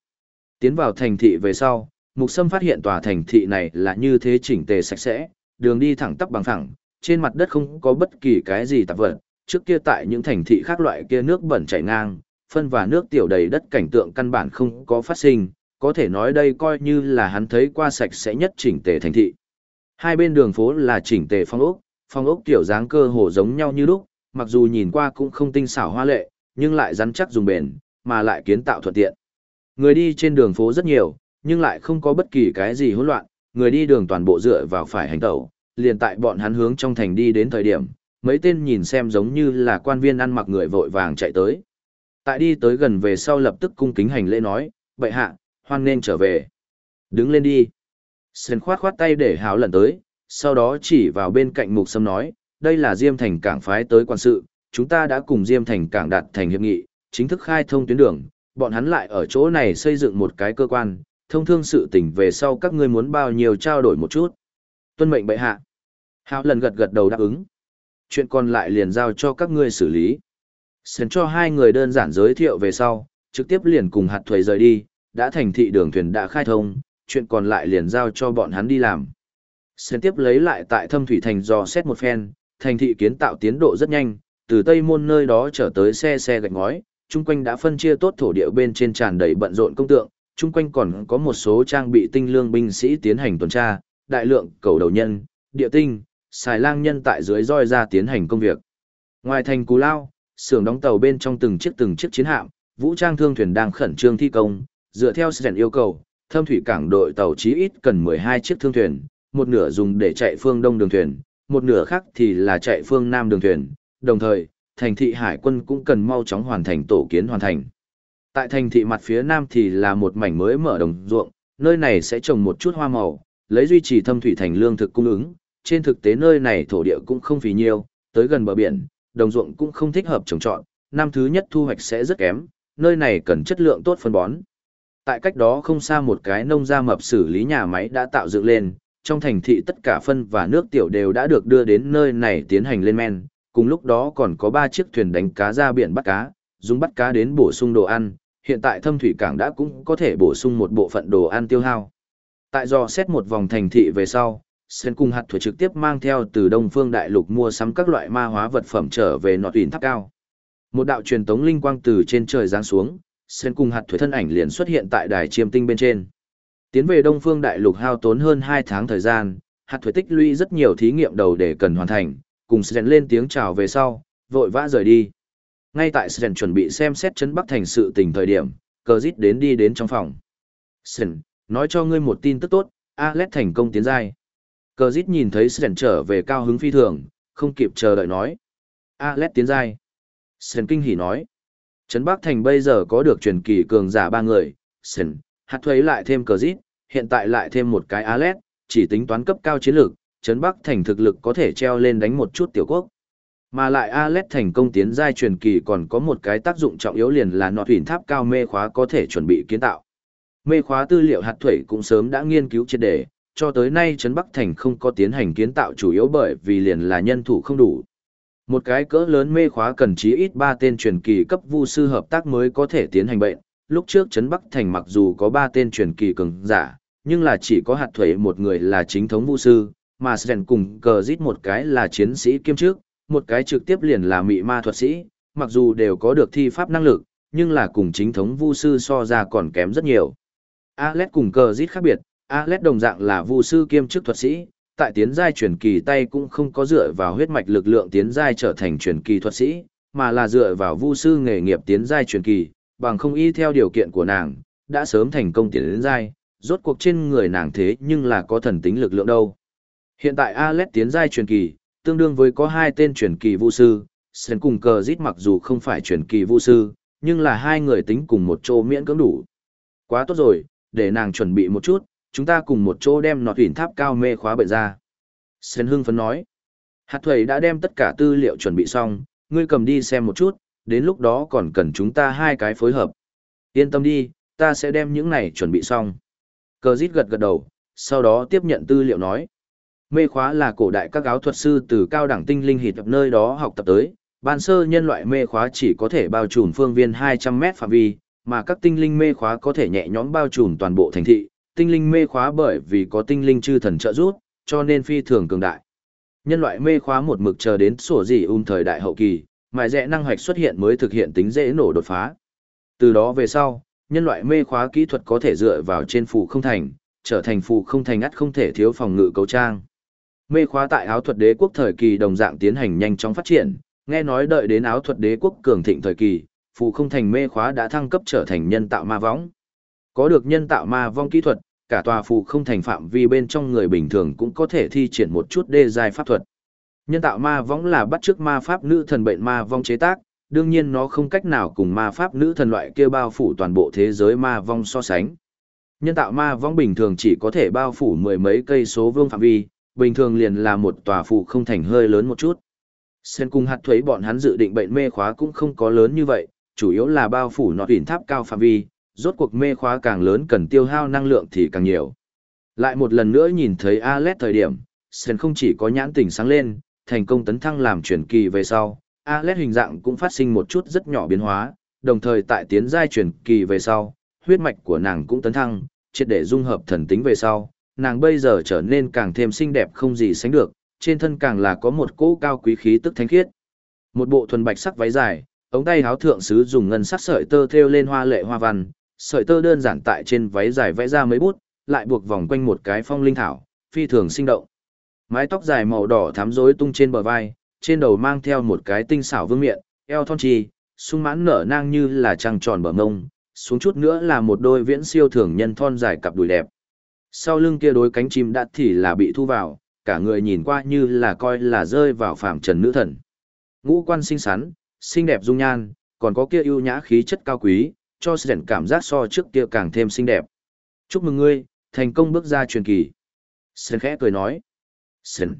Tiến vào thành thị về sau, Mục Sâm phát hiện tòa thành thị này là như thế chỉnh tề sạch sẽ, đường đi thẳng tắp bằng phẳng, trên mặt đất không có bất kỳ cái gì tạp vật. Trước kia tại những thành thị khác loại kia nước bẩn chảy ngang, phân và nước tiểu đầy đất cảnh tượng căn bản không có phát sinh, có thể nói đây coi như là hắn thấy qua sạch sẽ nhất chỉnh tề thành thị. Hai bên đường phố là chỉnh tề phong ốc, phong ốc tiểu dáng cơ hồ giống nhau như lúc, mặc dù nhìn qua cũng không tinh xảo hoa lệ, nhưng lại rắn chắc dùng bền, mà lại kiến tạo thuận tiện. Người đi trên đường phố rất nhiều, nhưng lại không có bất kỳ cái gì hỗn loạn, người đi đường toàn bộ dựa vào phải hành tẩu, liền tại bọn hắn hướng trong thành đi đến thời điểm, mấy tên nhìn xem giống như là quan viên ăn mặc người vội vàng chạy tới. Tại đi tới gần về sau lập tức cung kính hành lễ nói, bệ hạ, hoan nên trở về. Đứng lên đi. Sơn khoát khoát tay để háo lần tới, sau đó chỉ vào bên cạnh mục sâm nói, đây là Diêm Thành cảng phái tới quan sự, chúng ta đã cùng Diêm Thành cảng đạt thành hiệp nghị, chính thức khai thông tuyến đường, bọn hắn lại ở chỗ này xây dựng một cái cơ quan, thông thương sự tình về sau các ngươi muốn bao nhiêu trao đổi một chút. Tuân mệnh bệ hạ. Hạo lần gật gật đầu đáp ứng. Chuyện còn lại liền giao cho các ngươi xử lý. Sến cho hai người đơn giản giới thiệu về sau, trực tiếp liền cùng hạt thuế rời đi, đã thành thị đường thuyền đã khai thông, chuyện còn lại liền giao cho bọn hắn đi làm. Sến tiếp lấy lại tại thâm thủy thành dò xét một phen, thành thị kiến tạo tiến độ rất nhanh, từ Tây Môn nơi đó trở tới xe xe gạch ngói, chung quanh đã phân chia tốt thổ địa bên trên tràn đầy bận rộn công tượng, chung quanh còn có một số trang bị tinh lương binh sĩ tiến hành tuần tra, đại lượng cầu đầu nhân, địa tinh, xài lang nhân tại dưới roi ra tiến hành công việc. Ngoài thành Cú Lao, xưởng đóng tàu bên trong từng chiếc từng chiếc chiến hạm, vũ trang thương thuyền đang khẩn trương thi công, dựa theo Sren yêu cầu, thâm thủy cảng đội tàu chí ít cần 12 chiếc thương thuyền, một nửa dùng để chạy phương đông đường thuyền, một nửa khác thì là chạy phương nam đường thuyền, đồng thời, thành thị hải quân cũng cần mau chóng hoàn thành tổ kiến hoàn thành. Tại thành thị mặt phía nam thì là một mảnh mới mở đồng ruộng, nơi này sẽ trồng một chút hoa màu, lấy duy trì thâm thủy thành lương thực cung ứng, trên thực tế nơi này thổ địa cũng không vì nhiều, tới gần bờ biển, đồng ruộng cũng không thích hợp trồng trọt, năm thứ nhất thu hoạch sẽ rất kém, nơi này cần chất lượng tốt phân bón. Tại cách đó không xa một cái nông gia mập xử lý nhà máy đã tạo dựng lên, trong thành thị tất cả phân và nước tiểu đều đã được đưa đến nơi này tiến hành lên men, cùng lúc đó còn có 3 chiếc thuyền đánh cá ra biển bắt cá, dùng bắt cá đến bổ sung đồ ăn, hiện tại thâm thủy cảng đã cũng có thể bổ sung một bộ phận đồ ăn tiêu hao. Tại do xét một vòng thành thị về sau, Sen cùng hạt thuở trực tiếp mang theo từ Đông Phương Đại Lục mua sắm các loại ma hóa vật phẩm trở về nọ tuyển tháp cao. Một đạo truyền tống linh quang từ trên trời giáng xuống, Sen cùng hạt thuở thân ảnh liền xuất hiện tại đài chiêm tinh bên trên. Tiến về Đông Phương Đại Lục hao tốn hơn 2 tháng thời gian, hạt thuở tích lũy rất nhiều thí nghiệm đầu để cần hoàn thành, cùng Sen lên tiếng chào về sau, vội vã rời đi. Ngay tại Sen chuẩn bị xem xét chấn Bắc thành sự tình thời điểm, cờ dít đến đi đến trong phòng. Sen, nói cho ngươi một tin tức tốt, Alex thành công tiến giai. Cờ dít nhìn thấy Sen trở về cao hứng phi thường, không kịp chờ đợi nói. Alex tiến giai. Sen kinh hỉ nói. Trấn Bắc Thành bây giờ có được truyền kỳ cường giả ba người, Sen, hạt thuế lại thêm cờ dít, hiện tại lại thêm một cái Alex, chỉ tính toán cấp cao chiến lược, Trấn Bắc Thành thực lực có thể treo lên đánh một chút tiểu quốc. Mà lại Alex thành công tiến giai truyền kỳ còn có một cái tác dụng trọng yếu liền là nọ thủy tháp cao mê khóa có thể chuẩn bị kiến tạo. Mê khóa tư liệu hạt thủy cũng sớm đã nghiên cứu triệt đề, cho tới nay Trấn Bắc Thành không có tiến hành kiến tạo chủ yếu bởi vì liền là nhân thủ không đủ. Một cái cỡ lớn mê khóa cần chí ít ba tên truyền kỳ cấp vu sư hợp tác mới có thể tiến hành bệnh. Lúc trước Trấn Bắc Thành mặc dù có ba tên truyền kỳ cường giả, nhưng là chỉ có hạt thuế một người là chính thống vu sư, mà Sren cùng cờ giết một cái là chiến sĩ kiêm trước, một cái trực tiếp liền là mị ma thuật sĩ, mặc dù đều có được thi pháp năng lực, nhưng là cùng chính thống vu sư so ra còn kém rất nhiều. Alet cùng cờ giết khác biệt, Alet đồng dạng là vu sư kiêm chức thuật sĩ, tại tiến giai truyền kỳ tay cũng không có dựa vào huyết mạch lực lượng tiến giai trở thành truyền kỳ thuật sĩ, mà là dựa vào vu sư nghề nghiệp tiến giai truyền kỳ, bằng không y theo điều kiện của nàng, đã sớm thành công tiến đến giai, rốt cuộc trên người nàng thế nhưng là có thần tính lực lượng đâu. Hiện tại Alet tiến giai truyền kỳ, tương đương với có hai tên truyền kỳ vu sư, Sen cùng cờ giết mặc dù không phải truyền kỳ vu sư, nhưng là hai người tính cùng một chỗ miễn cưỡng đủ. Quá tốt rồi, để nàng chuẩn bị một chút, chúng ta cùng một chỗ đem nọt tuyển tháp cao mê khóa bệnh ra. Sơn hưng phấn nói. Hạt thầy đã đem tất cả tư liệu chuẩn bị xong, ngươi cầm đi xem một chút, đến lúc đó còn cần chúng ta hai cái phối hợp. Yên tâm đi, ta sẽ đem những này chuẩn bị xong. Cờ dít gật gật đầu, sau đó tiếp nhận tư liệu nói. Mê khóa là cổ đại các áo thuật sư từ cao đẳng tinh linh hịt nơi đó học tập tới, ban sơ nhân loại mê khóa chỉ có thể bao trùm phương viên 200 mét phạm vi, mà các tinh linh mê khóa có thể nhẹ nhõm bao trùm toàn bộ thành thị, tinh linh mê khóa bởi vì có tinh linh chư thần trợ giúp, cho nên phi thường cường đại. Nhân loại mê khóa một mực chờ đến sổ dị ung thời đại hậu kỳ, mài rẽ năng hoạch xuất hiện mới thực hiện tính dễ nổ đột phá. Từ đó về sau, nhân loại mê khóa kỹ thuật có thể dựa vào trên phù không thành, trở thành phù không thành ắt không thể thiếu phòng ngự cấu trang. Mê khóa tại áo thuật đế quốc thời kỳ đồng dạng tiến hành nhanh chóng phát triển, nghe nói đợi đến áo thuật đế quốc cường thịnh thời kỳ, phù không thành mê khóa đã thăng cấp trở thành nhân tạo ma võng. Có được nhân tạo ma vong kỹ thuật, cả tòa phù không thành phạm vi bên trong người bình thường cũng có thể thi triển một chút đê dài pháp thuật. Nhân tạo ma võng là bắt chước ma pháp nữ thần bệnh ma vong chế tác, đương nhiên nó không cách nào cùng ma pháp nữ thần loại kia bao phủ toàn bộ thế giới ma vong so sánh. Nhân tạo ma vong bình thường chỉ có thể bao phủ mười mấy cây số vương phạm vi, bình thường liền là một tòa phù không thành hơi lớn một chút. Sen cùng hạt thuế bọn hắn dự định bệnh mê khóa cũng không có lớn như vậy, chủ yếu là bao phủ nọ đỉnh tháp cao phạm vi, rốt cuộc mê khóa càng lớn cần tiêu hao năng lượng thì càng nhiều. Lại một lần nữa nhìn thấy Alet thời điểm, Sen không chỉ có nhãn tình sáng lên, thành công tấn thăng làm chuyển kỳ về sau, Alet hình dạng cũng phát sinh một chút rất nhỏ biến hóa, đồng thời tại tiến giai chuyển kỳ về sau, huyết mạch của nàng cũng tấn thăng, triệt để dung hợp thần tính về sau, nàng bây giờ trở nên càng thêm xinh đẹp không gì sánh được, trên thân càng là có một cỗ cao quý khí tức thánh khiết. Một bộ thuần bạch sắc váy dài, ống tay áo thượng sứ dùng ngân sắc sợi tơ thêu lên hoa lệ hoa văn, sợi tơ đơn giản tại trên váy dài vẽ ra mấy bút, lại buộc vòng quanh một cái phong linh thảo, phi thường sinh động. Mái tóc dài màu đỏ thắm rối tung trên bờ vai, trên đầu mang theo một cái tinh xảo vương miện, eo thon trì, sung mãn nở nang như là trăng tròn bờ ngông, xuống chút nữa là một đôi viễn siêu thường nhân thon dài cặp đùi đẹp. Sau lưng kia đối cánh chim đã thì là bị thu vào, cả người nhìn qua như là coi là rơi vào phàm trần nữ thần. Ngũ quan xinh xắn, xinh đẹp dung nhan, còn có kia ưu nhã khí chất cao quý, cho Sren cảm giác so trước kia càng thêm xinh đẹp. Chúc mừng ngươi, thành công bước ra truyền kỳ. Sren khẽ cười nói. Sren.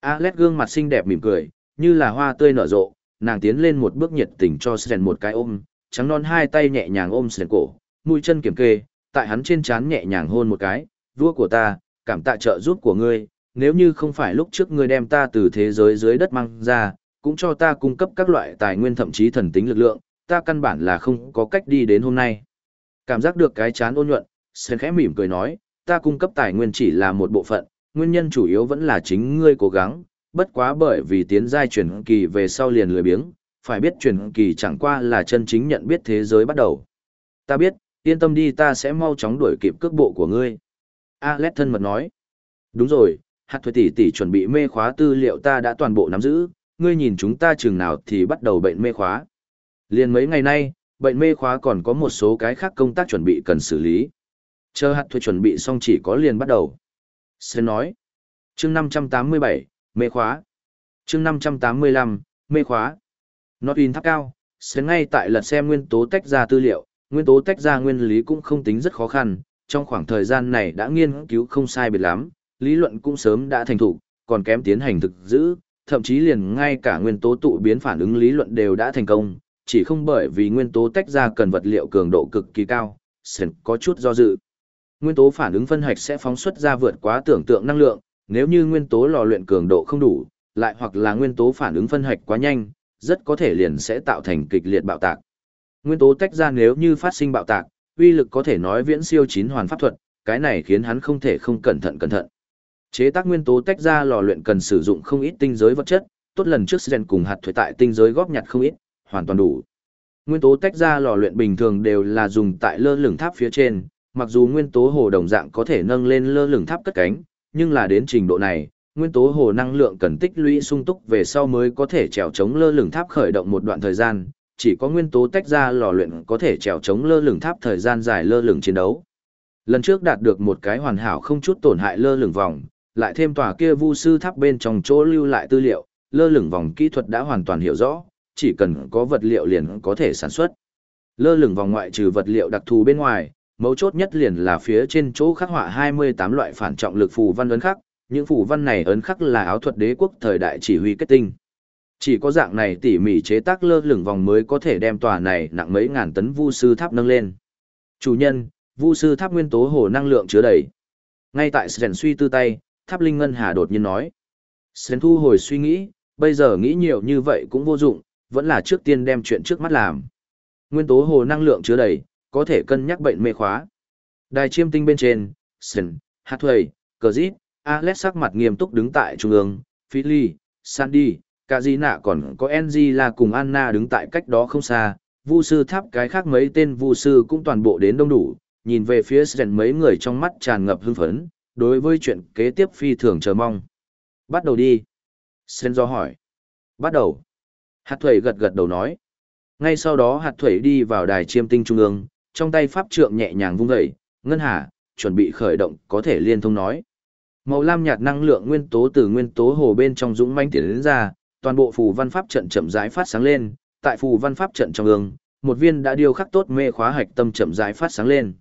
Alex gương mặt xinh đẹp mỉm cười, như là hoa tươi nở rộ, nàng tiến lên một bước nhiệt tình cho Sren một cái ôm, trắng non hai tay nhẹ nhàng ôm Sren cổ, mũi chân kiểm kê, tại hắn trên trán nhẹ nhàng hôn một cái, vua của ta, cảm tạ trợ giúp của ngươi, nếu như không phải lúc trước ngươi đem ta từ thế giới dưới đất mang ra, cũng cho ta cung cấp các loại tài nguyên thậm chí thần tính lực lượng, ta căn bản là không có cách đi đến hôm nay. Cảm giác được cái chán ôn nhuận, Sen khẽ mỉm cười nói, ta cung cấp tài nguyên chỉ là một bộ phận, nguyên nhân chủ yếu vẫn là chính ngươi cố gắng, bất quá bởi vì tiến giai chuyển kỳ về sau liền lười biếng, phải biết chuyển kỳ chẳng qua là chân chính nhận biết thế giới bắt đầu. Ta biết, yên tâm đi ta sẽ mau chóng đuổi kịp cước bộ của ngươi. Alex thân mật nói, đúng rồi, hạt thuế tỷ tỷ chuẩn bị mê khóa tư liệu ta đã toàn bộ nắm giữ, ngươi nhìn chúng ta chừng nào thì bắt đầu bệnh mê khóa liên mấy ngày nay, bệnh mê khóa còn có một số cái khác công tác chuẩn bị cần xử lý. Chờ hạt thuê chuẩn bị xong chỉ có liền bắt đầu. Sẽ nói. chương 587, mê khóa. chương 585, mê khóa. Nó in tháp cao, sẽ ngay tại lật xem nguyên tố tách ra tư liệu, nguyên tố tách ra nguyên lý cũng không tính rất khó khăn, trong khoảng thời gian này đã nghiên cứu không sai biệt lắm, lý luận cũng sớm đã thành thục, còn kém tiến hành thực giữ, thậm chí liền ngay cả nguyên tố tụ biến phản ứng lý luận đều đã thành công, chỉ không bởi vì nguyên tố tách ra cần vật liệu cường độ cực kỳ cao, Sơn có chút do dự. Nguyên tố phản ứng phân hạch sẽ phóng xuất ra vượt quá tưởng tượng năng lượng, nếu như nguyên tố lò luyện cường độ không đủ, lại hoặc là nguyên tố phản ứng phân hạch quá nhanh, rất có thể liền sẽ tạo thành kịch liệt bạo tạc. Nguyên tố tách ra nếu như phát sinh bạo tạc, uy lực có thể nói viễn siêu chín hoàn pháp thuật, cái này khiến hắn không thể không cẩn thận cẩn thận. Chế tác nguyên tố tách ra lò luyện cần sử dụng không ít tinh giới vật chất, tốt lần trước Sren cùng hạt thuế tại tinh giới góp nhặt không ít, hoàn toàn đủ. Nguyên tố tách ra lò luyện bình thường đều là dùng tại lơ lửng tháp phía trên, mặc dù nguyên tố hồ đồng dạng có thể nâng lên lơ lửng tháp cất cánh, nhưng là đến trình độ này, nguyên tố hồ năng lượng cần tích lũy sung túc về sau mới có thể trèo chống lơ lửng tháp khởi động một đoạn thời gian, chỉ có nguyên tố tách ra lò luyện có thể trèo chống lơ lửng tháp thời gian dài lơ lửng chiến đấu. Lần trước đạt được một cái hoàn hảo không chút tổn hại lơ lửng vòng, lại thêm tòa kia vu sư tháp bên trong chỗ lưu lại tư liệu, lơ lửng vòng kỹ thuật đã hoàn toàn hiểu rõ, chỉ cần có vật liệu liền có thể sản xuất. Lơ lửng vòng ngoại trừ vật liệu đặc thù bên ngoài, mấu chốt nhất liền là phía trên chỗ khắc họa 28 loại phản trọng lực phù văn ấn khắc, những phù văn này ấn khắc là áo thuật đế quốc thời đại chỉ huy kết tinh. Chỉ có dạng này tỉ mỉ chế tác lơ lửng vòng mới có thể đem tòa này nặng mấy ngàn tấn vu sư tháp nâng lên. Chủ nhân, vu sư tháp nguyên tố hồ năng lượng chứa đầy. Ngay tại Sren suy tư tay, tháp linh ngân hà đột nhiên nói. Sren thu hồi suy nghĩ, bây giờ nghĩ nhiều như vậy cũng vô dụng, vẫn là trước tiên đem chuyện trước mắt làm. Nguyên tố hồ năng lượng chứa đầy, có thể cân nhắc bệnh mê khóa. Đài chiêm tinh bên trên, Sren, Hathaway, Thuầy, Cờ Dít, Alex sắc mặt nghiêm túc đứng tại trung ương, Philly, Sandy, kazina còn có Angela cùng Anna đứng tại cách đó không xa, vu sư tháp cái khác mấy tên vu sư cũng toàn bộ đến đông đủ, nhìn về phía Sren mấy người trong mắt tràn ngập hưng phấn, đối với chuyện kế tiếp phi thường chờ mong. Bắt đầu đi. Sen do hỏi. Bắt đầu. Hạt thuẩy gật gật đầu nói. Ngay sau đó hạt thuẩy đi vào đài chiêm tinh trung ương, trong tay pháp trượng nhẹ nhàng vung dậy, ngân hà, chuẩn bị khởi động có thể liên thông nói. Màu lam nhạt năng lượng nguyên tố từ nguyên tố hồ bên trong dũng manh tiến đến ra, toàn bộ phù văn pháp trận chậm rãi phát sáng lên, tại phù văn pháp trận trong ương, một viên đã điêu khắc tốt mê khóa hạch tâm chậm rãi phát sáng lên.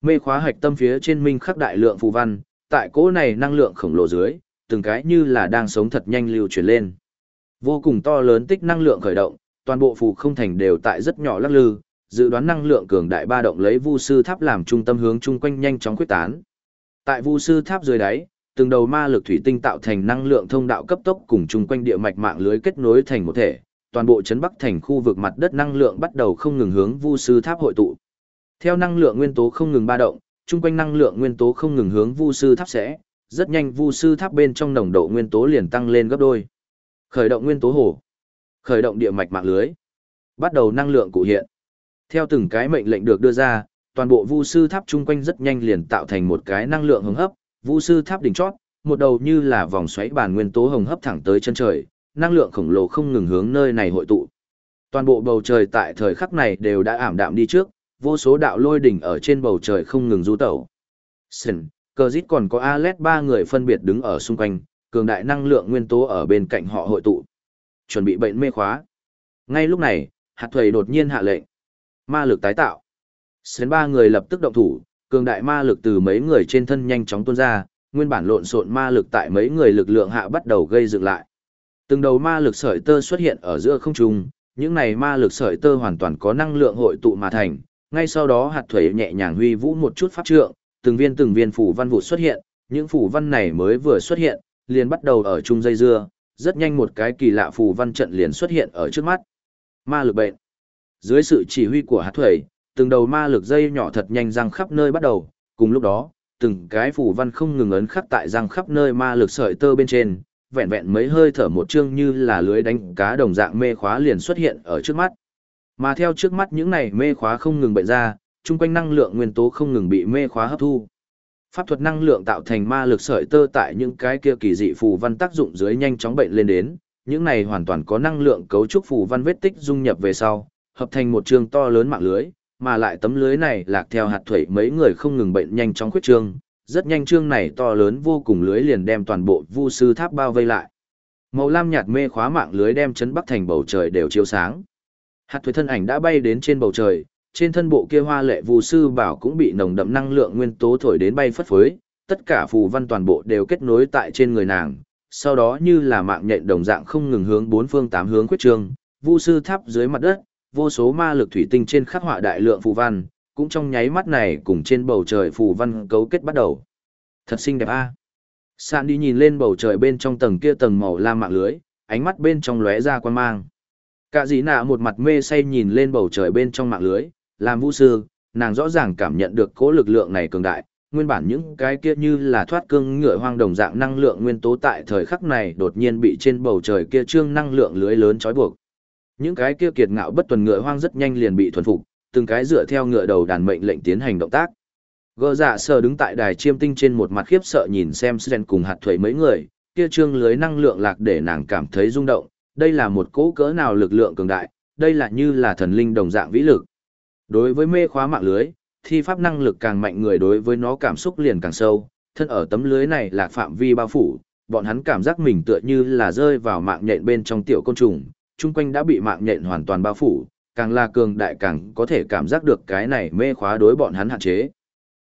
Mê khóa hạch tâm phía trên minh khắc đại lượng phù văn, tại cỗ này năng lượng khổng lồ dưới, từng cái như là đang sống thật nhanh lưu chuyển lên. Vô cùng to lớn tích năng lượng khởi động, toàn bộ phù không thành đều tại rất nhỏ lắc lư, dự đoán năng lượng cường đại ba động lấy vu sư tháp làm trung tâm hướng chung quanh nhanh chóng quyết tán. Tại vu sư tháp dưới đáy, từng đầu ma lực thủy tinh tạo thành năng lượng thông đạo cấp tốc cùng chung quanh địa mạch mạng lưới kết nối thành một thể, toàn bộ chấn bắc thành khu vực mặt đất năng lượng bắt đầu không ngừng hướng vu sư tháp hội tụ. Theo năng lượng nguyên tố không ngừng ba động, chung quanh năng lượng nguyên tố không ngừng hướng vu sư tháp sẽ, rất nhanh vu sư tháp bên trong nồng độ nguyên tố liền tăng lên gấp đôi. Khởi động nguyên tố hồ. Khởi động địa mạch mạng lưới. Bắt đầu năng lượng cụ hiện. Theo từng cái mệnh lệnh được đưa ra, toàn bộ vu sư tháp chung quanh rất nhanh liền tạo thành một cái năng lượng hứng hấp, vu sư tháp đỉnh chót, một đầu như là vòng xoáy bàn nguyên tố hồng hấp thẳng tới chân trời, năng lượng khổng lồ không ngừng hướng nơi này hội tụ. Toàn bộ bầu trời tại thời khắc này đều đã ảm đạm đi trước, vô số đạo lôi đỉnh ở trên bầu trời không ngừng du tẩu. Sìn, cờ dít còn có Alet ba người phân biệt đứng ở xung quanh, cường đại năng lượng nguyên tố ở bên cạnh họ hội tụ. Chuẩn bị bệnh mê khóa. Ngay lúc này, hạt thầy đột nhiên hạ lệnh. Ma lực tái tạo. Sến ba người lập tức động thủ, cường đại ma lực từ mấy người trên thân nhanh chóng tuôn ra, nguyên bản lộn xộn ma lực tại mấy người lực lượng hạ bắt đầu gây dựng lại. Từng đầu ma lực sợi tơ xuất hiện ở giữa không trung, những này ma lực sợi tơ hoàn toàn có năng lượng hội tụ mà thành, ngay sau đó hạt thủy nhẹ nhàng huy vũ một chút pháp trượng, từng viên từng viên phủ văn vụ xuất hiện, những phủ văn này mới vừa xuất hiện, liền bắt đầu ở chung dây dưa, rất nhanh một cái kỳ lạ phù văn trận liền xuất hiện ở trước mắt. Ma lực bệnh. Dưới sự chỉ huy của hạt thủy, từng đầu ma lực dây nhỏ thật nhanh răng khắp nơi bắt đầu, cùng lúc đó, từng cái phù văn không ngừng ấn khắc tại răng khắp nơi ma lực sợi tơ bên trên, vẹn vẹn mấy hơi thở một chương như là lưới đánh cá đồng dạng mê khóa liền xuất hiện ở trước mắt. Mà theo trước mắt những này mê khóa không ngừng bệnh ra, chung quanh năng lượng nguyên tố không ngừng bị mê khóa hấp thu. Pháp thuật năng lượng tạo thành ma lực sợi tơ tại những cái kia kỳ dị phù văn tác dụng dưới nhanh chóng bệnh lên đến, những này hoàn toàn có năng lượng cấu trúc phù văn vết tích dung nhập về sau, hợp thành một trường to lớn mạng lưới, mà lại tấm lưới này lạc theo hạt thủy mấy người không ngừng bệnh nhanh chóng khuyết trương, rất nhanh trương này to lớn vô cùng lưới liền đem toàn bộ vu sư tháp bao vây lại. Màu lam nhạt mê khóa mạng lưới đem chấn bắc thành bầu trời đều chiếu sáng. Hạt thủy thân ảnh đã bay đến trên bầu trời, trên thân bộ kia hoa lệ vù sư bảo cũng bị nồng đậm năng lượng nguyên tố thổi đến bay phất phới, tất cả phù văn toàn bộ đều kết nối tại trên người nàng, sau đó như là mạng nhện đồng dạng không ngừng hướng bốn phương tám hướng quyết trương, vu sư tháp dưới mặt đất, vô số ma lực thủy tinh trên khắc họa đại lượng phù văn, cũng trong nháy mắt này cùng trên bầu trời phù văn cấu kết bắt đầu. Thật xinh đẹp a. À? Sạn đi nhìn lên bầu trời bên trong tầng kia tầng màu lam mạng lưới, ánh mắt bên trong lóe ra quan mang. Cả dĩ nạ một mặt mê say nhìn lên bầu trời bên trong mạng lưới, làm vũ sư, nàng rõ ràng cảm nhận được cố lực lượng này cường đại, nguyên bản những cái kia như là thoát cương ngựa hoang đồng dạng năng lượng nguyên tố tại thời khắc này đột nhiên bị trên bầu trời kia trương năng lượng lưới lớn trói buộc. Những cái kia kiệt ngạo bất tuần ngựa hoang rất nhanh liền bị thuần phục, từng cái dựa theo ngựa đầu đàn mệnh lệnh tiến hành động tác. Gơ dạ sờ đứng tại đài chiêm tinh trên một mặt khiếp sợ nhìn xem Sren cùng hạt thuế mấy người, kia trương lưới năng lượng lạc để nàng cảm thấy rung động, đây là một cỗ cỡ nào lực lượng cường đại, đây là như là thần linh đồng dạng vĩ lực. Đối với mê khóa mạng lưới, thi pháp năng lực càng mạnh người đối với nó cảm xúc liền càng sâu, thân ở tấm lưới này là phạm vi bao phủ, bọn hắn cảm giác mình tựa như là rơi vào mạng nhện bên trong tiểu côn trùng, chung quanh đã bị mạng nhện hoàn toàn bao phủ, càng là cường đại càng có thể cảm giác được cái này mê khóa đối bọn hắn hạn chế.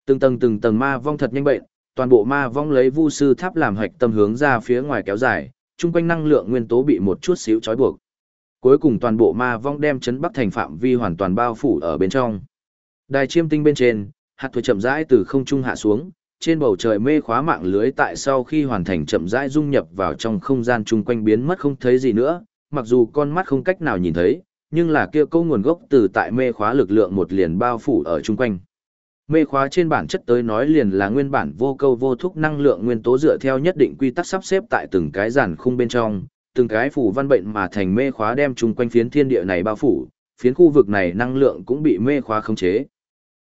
Từng tầng từng tầng ma vong thật nhanh bệnh, toàn bộ ma vong lấy vu sư tháp làm hạch tâm hướng ra phía ngoài kéo dài, chung quanh năng lượng nguyên tố bị một chút xíu trói buộc. Cuối cùng toàn bộ ma vong đem chấn bắc thành phạm vi hoàn toàn bao phủ ở bên trong. Đài chiêm tinh bên trên, hạt thuở chậm rãi từ không trung hạ xuống, trên bầu trời mê khóa mạng lưới tại sau khi hoàn thành chậm rãi dung nhập vào trong không gian chung quanh biến mất không thấy gì nữa, mặc dù con mắt không cách nào nhìn thấy, nhưng là kia câu nguồn gốc từ tại mê khóa lực lượng một liền bao phủ ở chung quanh. Mê khóa trên bản chất tới nói liền là nguyên bản vô câu vô thúc năng lượng nguyên tố dựa theo nhất định quy tắc sắp xếp tại từng cái giàn khung bên trong, từng cái phủ văn bệnh mà thành mê khóa đem chung quanh phiến thiên địa này bao phủ, phiến khu vực này năng lượng cũng bị mê khóa khống chế.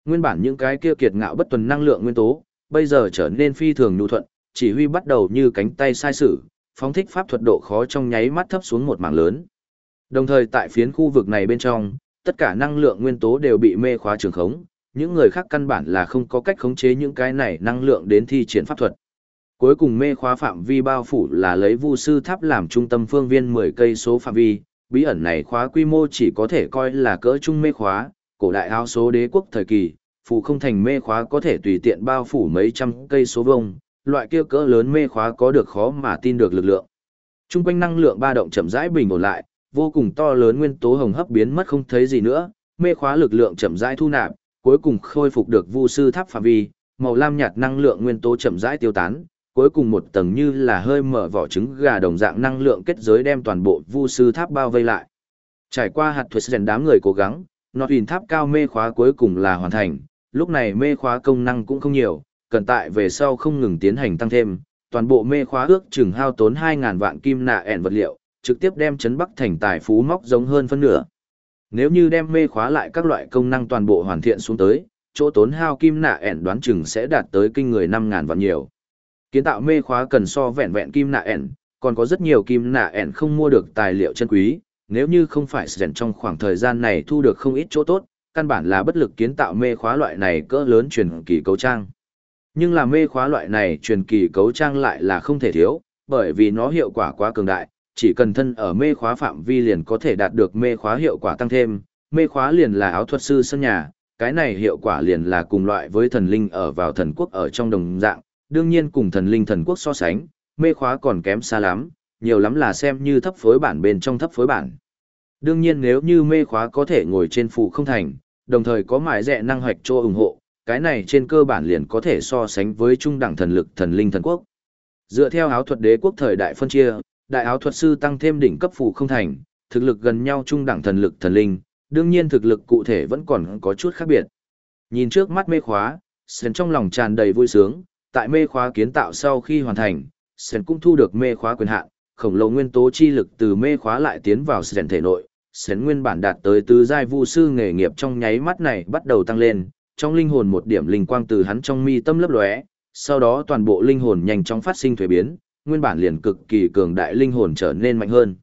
Nguyên bản những cái kia kiệt ngạo bất tuần năng lượng nguyên tố, bây giờ trở nên phi thường nhu thuận, chỉ huy bắt đầu như cánh tay sai sử, phóng thích pháp thuật độ khó trong nháy mắt thấp xuống một mảng lớn. Đồng thời tại phiến khu vực này bên trong, tất cả năng lượng nguyên tố đều bị mê khóa trường khống, những người khác căn bản là không có cách khống chế những cái này năng lượng đến thi triển pháp thuật. Cuối cùng mê khóa phạm vi bao phủ là lấy vu sư tháp làm trung tâm phương viên 10 cây số phạm vi, bí ẩn này khóa quy mô chỉ có thể coi là cỡ trung mê khóa, cổ đại áo số đế quốc thời kỳ, phù không thành mê khóa có thể tùy tiện bao phủ mấy trăm cây số vông, loại kia cỡ lớn mê khóa có được khó mà tin được lực lượng. Trung quanh năng lượng ba động chậm rãi bình ổn lại, vô cùng to lớn nguyên tố hồng hấp biến mất không thấy gì nữa, mê khóa lực lượng chậm rãi thu nạp, cuối cùng khôi phục được vu sư tháp phạm vi, màu lam nhạt năng lượng nguyên tố chậm rãi tiêu tán, cuối cùng một tầng như là hơi mở vỏ trứng gà đồng dạng năng lượng kết giới đem toàn bộ vu sư tháp bao vây lại. Trải qua hạt thuật rèn đám người cố gắng, nọt hình tháp cao mê khóa cuối cùng là hoàn thành, lúc này mê khóa công năng cũng không nhiều, cần tại về sau không ngừng tiến hành tăng thêm, toàn bộ mê khóa ước chừng hao tốn 2.000 vạn kim nạ ẻn vật liệu, trực tiếp đem chấn bắc thành tài phú móc giống hơn phân nửa. Nếu như đem mê khóa lại các loại công năng toàn bộ hoàn thiện xuống tới, chỗ tốn hao kim nạ ẻn đoán chừng sẽ đạt tới kinh người 5.000 vạn nhiều. Kiến tạo mê khóa cần so vẹn vẹn kim nạ ẻn, còn có rất nhiều kim nạ ẻn không mua được tài liệu chân quý, nếu như không phải Sren trong khoảng thời gian này thu được không ít chỗ tốt, căn bản là bất lực kiến tạo mê khóa loại này cỡ lớn truyền kỳ cấu trang. Nhưng là mê khóa loại này truyền kỳ cấu trang lại là không thể thiếu, bởi vì nó hiệu quả quá cường đại, chỉ cần thân ở mê khóa phạm vi liền có thể đạt được mê khóa hiệu quả tăng thêm, mê khóa liền là áo thuật sư sân nhà, cái này hiệu quả liền là cùng loại với thần linh ở vào thần quốc ở trong đồng dạng, đương nhiên cùng thần linh thần quốc so sánh, mê khóa còn kém xa lắm, nhiều lắm là xem như thấp phối bản bên trong thấp phối bản. Đương nhiên nếu như mê khóa có thể ngồi trên phụ không thành, đồng thời có mài rẻ năng hoạch cho ủng hộ, cái này trên cơ bản liền có thể so sánh với trung đẳng thần lực thần linh thần quốc. Dựa theo áo thuật đế quốc thời đại phân chia, đại áo thuật sư tăng thêm đỉnh cấp phụ không thành, thực lực gần nhau trung đẳng thần lực thần linh, đương nhiên thực lực cụ thể vẫn còn có chút khác biệt. Nhìn trước mắt mê khóa, sền trong lòng tràn đầy vui sướng, tại mê khóa kiến tạo sau khi hoàn thành, Sến cũng thu được mê khóa quyền hạn, khổng lồ nguyên tố chi lực từ mê khóa lại tiến vào Sến thể nội, Sến nguyên bản đạt tới tứ giai vu sư nghề nghiệp trong nháy mắt này bắt đầu tăng lên, trong linh hồn một điểm linh quang từ hắn trong mi tâm lấp lóe, sau đó toàn bộ linh hồn nhanh chóng phát sinh thuế biến, nguyên bản liền cực kỳ cường đại linh hồn trở nên mạnh hơn.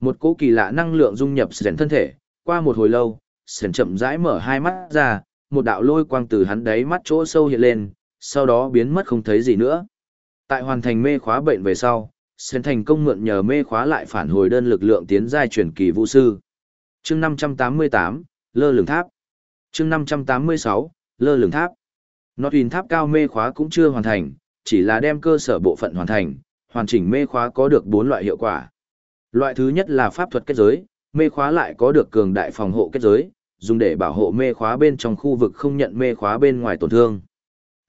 Một cỗ kỳ lạ năng lượng dung nhập Sến thân thể, qua một hồi lâu, Sến chậm rãi mở hai mắt ra, một đạo lôi quang từ hắn đáy mắt chỗ sâu hiện lên, sau đó biến mất không thấy gì nữa. Tại hoàn thành mê khóa bệnh về sau, Sến thành công mượn nhờ mê khóa lại phản hồi đơn lực lượng tiến giai chuyển kỳ vũ sư. Chương 588, Lơ lửng tháp. Chương 586, Lơ lửng tháp. Nó tùy tháp cao mê khóa cũng chưa hoàn thành, chỉ là đem cơ sở bộ phận hoàn thành, hoàn chỉnh mê khóa có được bốn loại hiệu quả. Loại thứ nhất là pháp thuật kết giới, mê khóa lại có được cường đại phòng hộ kết giới, dùng để bảo hộ mê khóa bên trong khu vực không nhận mê khóa bên ngoài tổn thương.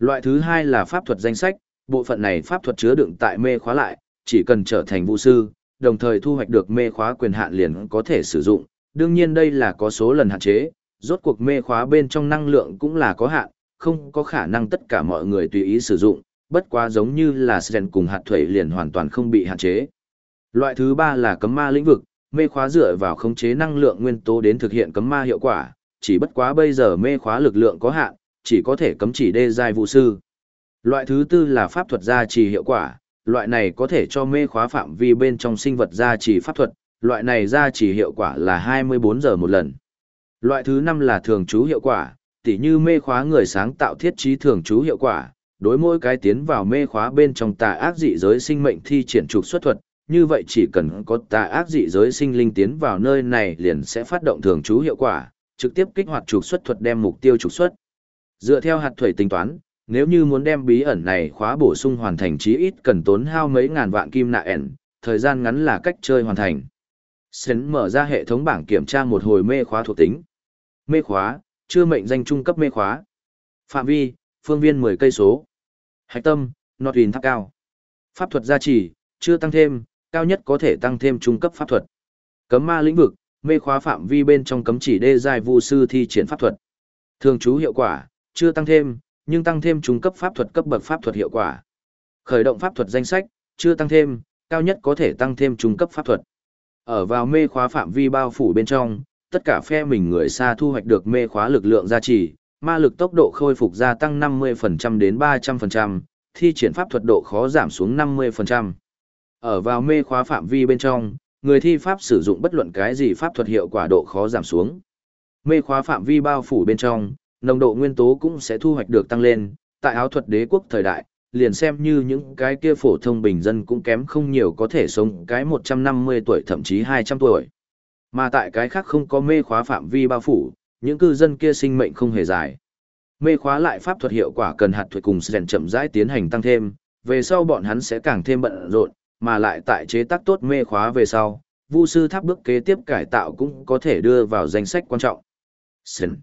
Loại thứ hai là pháp thuật danh sách, bộ phận này pháp thuật chứa đựng tại mê khóa lại, chỉ cần trở thành vũ sư, đồng thời thu hoạch được mê khóa quyền hạn liền có thể sử dụng. Đương nhiên đây là có số lần hạn chế, rốt cuộc mê khóa bên trong năng lượng cũng là có hạn, không có khả năng tất cả mọi người tùy ý sử dụng, bất quá giống như là Sren cùng hạt thủy liền hoàn toàn không bị hạn chế. Loại thứ ba là cấm ma lĩnh vực, mê khóa dựa vào khống chế năng lượng nguyên tố đến thực hiện cấm ma hiệu quả, chỉ bất quá bây giờ mê khóa lực lượng có hạn, chỉ có thể cấm chỉ đê giai vụ sư. Loại thứ tư là pháp thuật gia trì hiệu quả, loại này có thể cho mê khóa phạm vi bên trong sinh vật gia trì pháp thuật, loại này gia trì hiệu quả là 24 giờ một lần. Loại thứ năm là thường trú hiệu quả, tỉ như mê khóa người sáng tạo thiết trí thường trú hiệu quả, đối mỗi cái tiến vào mê khóa bên trong tà ác dị giới sinh mệnh thi triển trục xuất thuật, như vậy chỉ cần có tà ác dị giới sinh linh tiến vào nơi này liền sẽ phát động thường trú hiệu quả, trực tiếp kích hoạt trục xuất thuật đem mục tiêu trục xuất. Dựa theo hạt thủy tính toán, nếu như muốn đem bí ẩn này khóa bổ sung hoàn thành chí ít cần tốn hao mấy ngàn vạn kim nạ ẻn, thời gian ngắn là cách chơi hoàn thành. Sến mở ra hệ thống bảng kiểm tra một hồi mê khóa thuộc tính. Mê khóa, chưa mệnh danh trung cấp mê khóa. Phạm vi, phương viên 10 cây số. Hạch tâm, nọt hình tháp cao. Pháp thuật gia trì, chưa tăng thêm, cao nhất có thể tăng thêm trung cấp pháp thuật. Cấm ma lĩnh vực, mê khóa phạm vi bên trong cấm chỉ đê giai vu sư thi triển pháp thuật. Thường trú hiệu quả, chưa tăng thêm, nhưng tăng thêm trung cấp pháp thuật cấp bậc pháp thuật hiệu quả. Khởi động pháp thuật danh sách, chưa tăng thêm, cao nhất có thể tăng thêm trung cấp pháp thuật. Ở vào mê khóa phạm vi bao phủ bên trong, tất cả phe mình người xa thu hoạch được mê khóa lực lượng gia trì, ma lực tốc độ khôi phục gia tăng 50% đến 300%, thi triển pháp thuật độ khó giảm xuống 50%. Ở vào mê khóa phạm vi bên trong, người thi pháp sử dụng bất luận cái gì pháp thuật hiệu quả độ khó giảm xuống. Mê khóa phạm vi bao phủ bên trong, nồng độ nguyên tố cũng sẽ thu hoạch được tăng lên, tại áo thuật đế quốc thời đại, liền xem như những cái kia phổ thông bình dân cũng kém không nhiều có thể sống cái 150 tuổi thậm chí 200 tuổi. Mà tại cái khác không có mê khóa phạm vi bao phủ, những cư dân kia sinh mệnh không hề dài. Mê khóa lại pháp thuật hiệu quả cần hạt thuật cùng rèn chậm rãi tiến hành tăng thêm, về sau bọn hắn sẽ càng thêm bận rộn, mà lại tại chế tác tốt mê khóa về sau, Vu sư tháp bước kế tiếp cải tạo cũng có thể đưa vào danh sách quan trọng. Sren.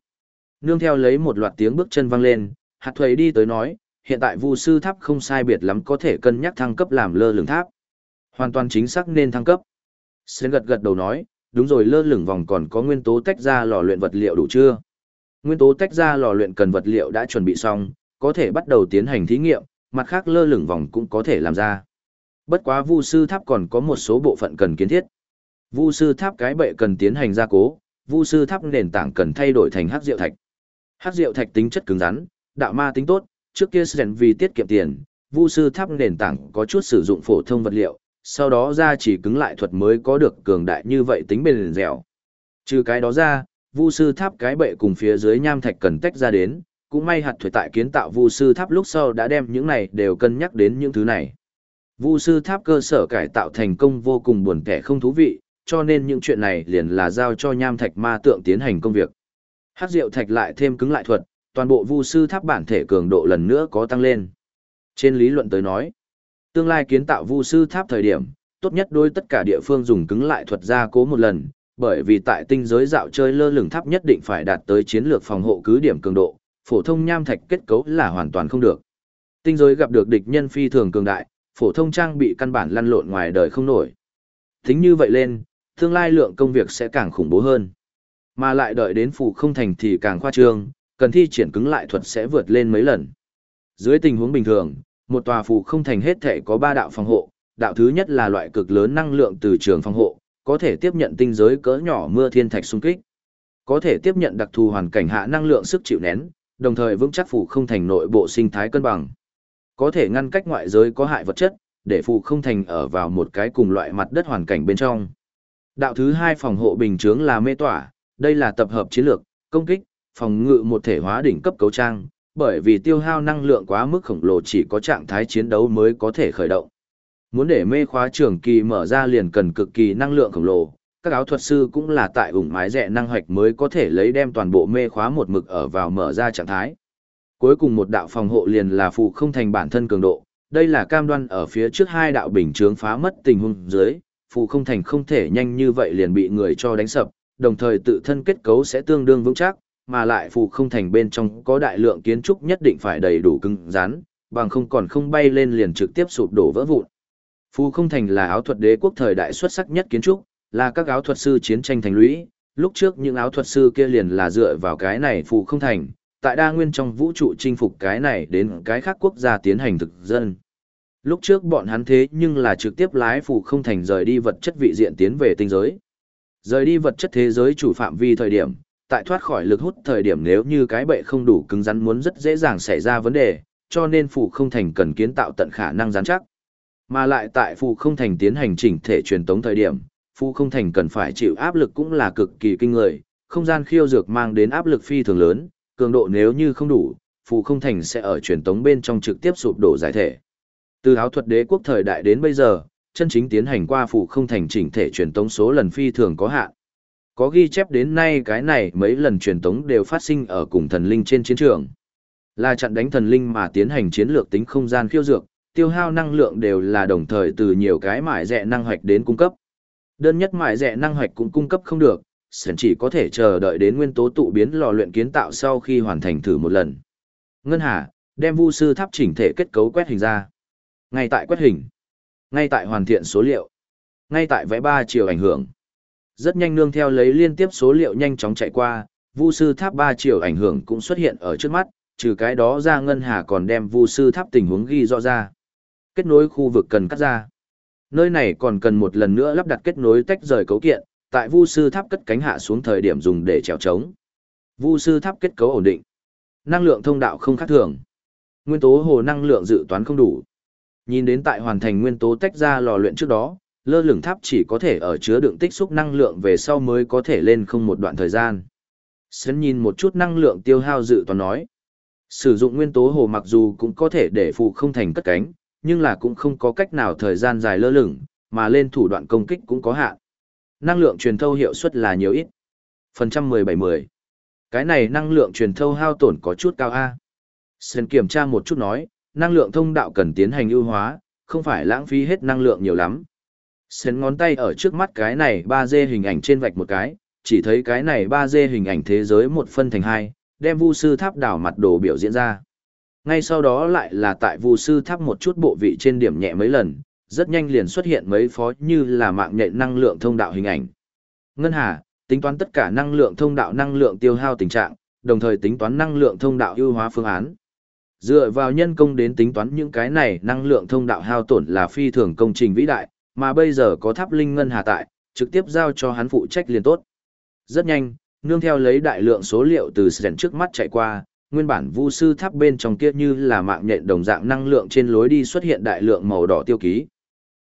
Nương theo lấy một loạt tiếng bước chân vang lên, hạt thuầy đi tới nói, hiện tại Vu sư tháp không sai biệt lắm có thể cân nhắc thăng cấp làm lơ lửng tháp. Hoàn toàn chính xác nên thăng cấp. Sến gật gật đầu nói, đúng rồi lơ lửng vòng còn có nguyên tố tách ra lò luyện vật liệu đủ chưa? Nguyên tố tách ra lò luyện cần vật liệu đã chuẩn bị xong, có thể bắt đầu tiến hành thí nghiệm, mặt khác lơ lửng vòng cũng có thể làm ra. Bất quá Vu sư tháp còn có một số bộ phận cần kiến thiết. Vu sư tháp cái bệ cần tiến hành gia cố, Vu sư tháp nền tảng cần thay đổi thành hắc diệu thạch. Hắc rượu thạch tính chất cứng rắn, đạo ma tính tốt, trước kia Sren vì tiết kiệm tiền, Vu sư tháp nền tảng có chút sử dụng phổ thông vật liệu, sau đó ra chỉ cứng lại thuật mới có được cường đại như vậy tính bền dẻo. Trừ cái đó ra, vu sư tháp cái bệ cùng phía dưới nham thạch cần tách ra đến, cũng may hạt thủy tại kiến tạo vu sư tháp lúc sau đã đem những này đều cân nhắc đến những thứ này. Vu sư tháp cơ sở cải tạo thành công vô cùng buồn kẻ không thú vị, cho nên những chuyện này liền là giao cho nham thạch ma tượng tiến hành công việc. Hát rượu thạch lại thêm cứng lại thuật, toàn bộ vu sư tháp bản thể cường độ lần nữa có tăng lên. Trên lý luận tới nói, tương lai kiến tạo vu sư tháp thời điểm, tốt nhất đối tất cả địa phương dùng cứng lại thuật ra cố một lần, bởi vì tại tinh giới dạo chơi lơ lửng tháp nhất định phải đạt tới chiến lược phòng hộ cứ điểm cường độ, phổ thông nham thạch kết cấu là hoàn toàn không được. Tinh giới gặp được địch nhân phi thường cường đại, phổ thông trang bị căn bản lăn lộn ngoài đời không nổi. Tính như vậy lên, tương lai lượng công việc sẽ càng khủng bố hơn. Mà lại đợi đến phủ không thành thì càng khoa trương, cần thi triển cứng lại thuật sẽ vượt lên mấy lần. Dưới tình huống bình thường, một tòa phủ không thành hết thể có 3 đạo phòng hộ, đạo thứ nhất là loại cực lớn năng lượng từ trường phòng hộ, có thể tiếp nhận tinh giới cỡ nhỏ mưa thiên thạch xung kích. Có thể tiếp nhận đặc thù hoàn cảnh hạ năng lượng sức chịu nén, đồng thời vững chắc phủ không thành nội bộ sinh thái cân bằng. Có thể ngăn cách ngoại giới có hại vật chất, để phủ không thành ở vào một cái cùng loại mặt đất hoàn cảnh bên trong. Đạo thứ hai phòng hộ bình chướng là mê tỏa, đây là tập hợp chiến lược, công kích, phòng ngự một thể hóa đỉnh cấp cấu trang, bởi vì tiêu hao năng lượng quá mức khổng lồ chỉ có trạng thái chiến đấu mới có thể khởi động. Muốn để mê khóa trường kỳ mở ra liền cần cực kỳ năng lượng khổng lồ, các áo thuật sư cũng là tại ủng mái rẻ năng hoạch mới có thể lấy đem toàn bộ mê khóa một mực ở vào mở ra trạng thái. Cuối cùng một đạo phòng hộ liền là phụ không thành bản thân cường độ, đây là cam đoan ở phía trước hai đạo bình chướng phá mất tình huống dưới, phụ không thành không thể nhanh như vậy liền bị người cho đánh sập, đồng thời tự thân kết cấu sẽ tương đương vững chắc, mà lại phù không thành bên trong có đại lượng kiến trúc nhất định phải đầy đủ cứng rắn, bằng không còn không bay lên liền trực tiếp sụp đổ vỡ vụn. Phù không thành là áo thuật đế quốc thời đại xuất sắc nhất kiến trúc, là các áo thuật sư chiến tranh thành lũy. Lúc trước những áo thuật sư kia liền là dựa vào cái này phù không thành, tại đa nguyên trong vũ trụ chinh phục cái này đến cái khác quốc gia tiến hành thực dân. Lúc trước bọn hắn thế nhưng là trực tiếp lái phù không thành rời đi vật chất vị diện tiến về tinh giới. Rời đi vật chất thế giới chủ phạm vi thời điểm, tại thoát khỏi lực hút thời điểm nếu như cái bệ không đủ cứng rắn muốn rất dễ dàng xảy ra vấn đề, cho nên phù không thành cần kiến tạo tận khả năng rắn chắc. Mà lại tại phù không thành tiến hành chỉnh thể truyền tống thời điểm, phù không thành cần phải chịu áp lực cũng là cực kỳ kinh người, không gian khiêu dược mang đến áp lực phi thường lớn, cường độ nếu như không đủ, phù không thành sẽ ở truyền tống bên trong trực tiếp sụp đổ giải thể. Từ áo thuật đế quốc thời đại đến bây giờ, chân chính tiến hành qua phụ không thành chỉnh thể truyền tống số lần phi thường có hạn. Có ghi chép đến nay cái này mấy lần truyền tống đều phát sinh ở cùng thần linh trên chiến trường. Là chặn đánh thần linh mà tiến hành chiến lược tính không gian khiêu dược, tiêu hao năng lượng đều là đồng thời từ nhiều cái mải rẹ năng hoạch đến cung cấp. Đơn nhất mải rẹ năng hoạch cũng cung cấp không được, sẵn chỉ có thể chờ đợi đến nguyên tố tụ biến lò luyện kiến tạo sau khi hoàn thành thử một lần. Ngân Hà, đem vu sư tháp chỉnh thể kết cấu quét hình ra. Ngay tại quét hình, ngay tại hoàn thiện số liệu, ngay tại vẽ ba chiều ảnh hưởng. Rất nhanh nương theo lấy liên tiếp số liệu nhanh chóng chạy qua, vu sư tháp ba chiều ảnh hưởng cũng xuất hiện ở trước mắt, trừ cái đó ra Ngân Hà còn đem vu sư tháp tình huống ghi rõ ra kết nối khu vực cần cắt ra. Nơi này còn cần một lần nữa lắp đặt kết nối tách rời cấu kiện, tại Vu sư tháp cất cánh hạ xuống thời điểm dùng để trèo trống. Vu sư tháp kết cấu ổn định. Năng lượng thông đạo không khác thường. Nguyên tố hồ năng lượng dự toán không đủ. Nhìn đến tại hoàn thành nguyên tố tách ra lò luyện trước đó, lơ lửng tháp chỉ có thể ở chứa đựng tích xúc năng lượng về sau mới có thể lên không một đoạn thời gian. Sến nhìn một chút năng lượng tiêu hao dự toán nói. Sử dụng nguyên tố hồ mặc dù cũng có thể để phụ không thành cất cánh, nhưng là cũng không có cách nào thời gian dài lơ lửng, mà lên thủ đoạn công kích cũng có hạn. Năng lượng truyền thâu hiệu suất là nhiều ít. Phần trăm 17-10. Cái này năng lượng truyền thâu hao tổn có chút cao A. Sơn kiểm tra một chút nói, năng lượng thông đạo cần tiến hành ưu hóa, không phải lãng phí hết năng lượng nhiều lắm. Sơn ngón tay ở trước mắt cái này 3D hình ảnh trên vạch một cái, chỉ thấy cái này 3D hình ảnh thế giới một phân thành hai, đem vu sư tháp đảo mặt đồ biểu diễn ra. Ngay sau đó lại là tại vu sư tháp một chút bộ vị trên điểm nhẹ mấy lần, rất nhanh liền xuất hiện mấy phó như là mạng nhện năng lượng thông đạo hình ảnh. Ngân Hà, tính toán tất cả năng lượng thông đạo năng lượng tiêu hao tình trạng, đồng thời tính toán năng lượng thông đạo ưu hóa phương án. Dựa vào nhân công đến tính toán những cái này năng lượng thông đạo hao tổn là phi thường công trình vĩ đại, mà bây giờ có tháp linh ngân hà tại, trực tiếp giao cho hắn phụ trách liền tốt. Rất nhanh, nương theo lấy đại lượng số liệu từ sền trước mắt chạy qua, nguyên bản vu sư tháp bên trong kia như là mạng nhện đồng dạng năng lượng trên lối đi xuất hiện đại lượng màu đỏ tiêu ký.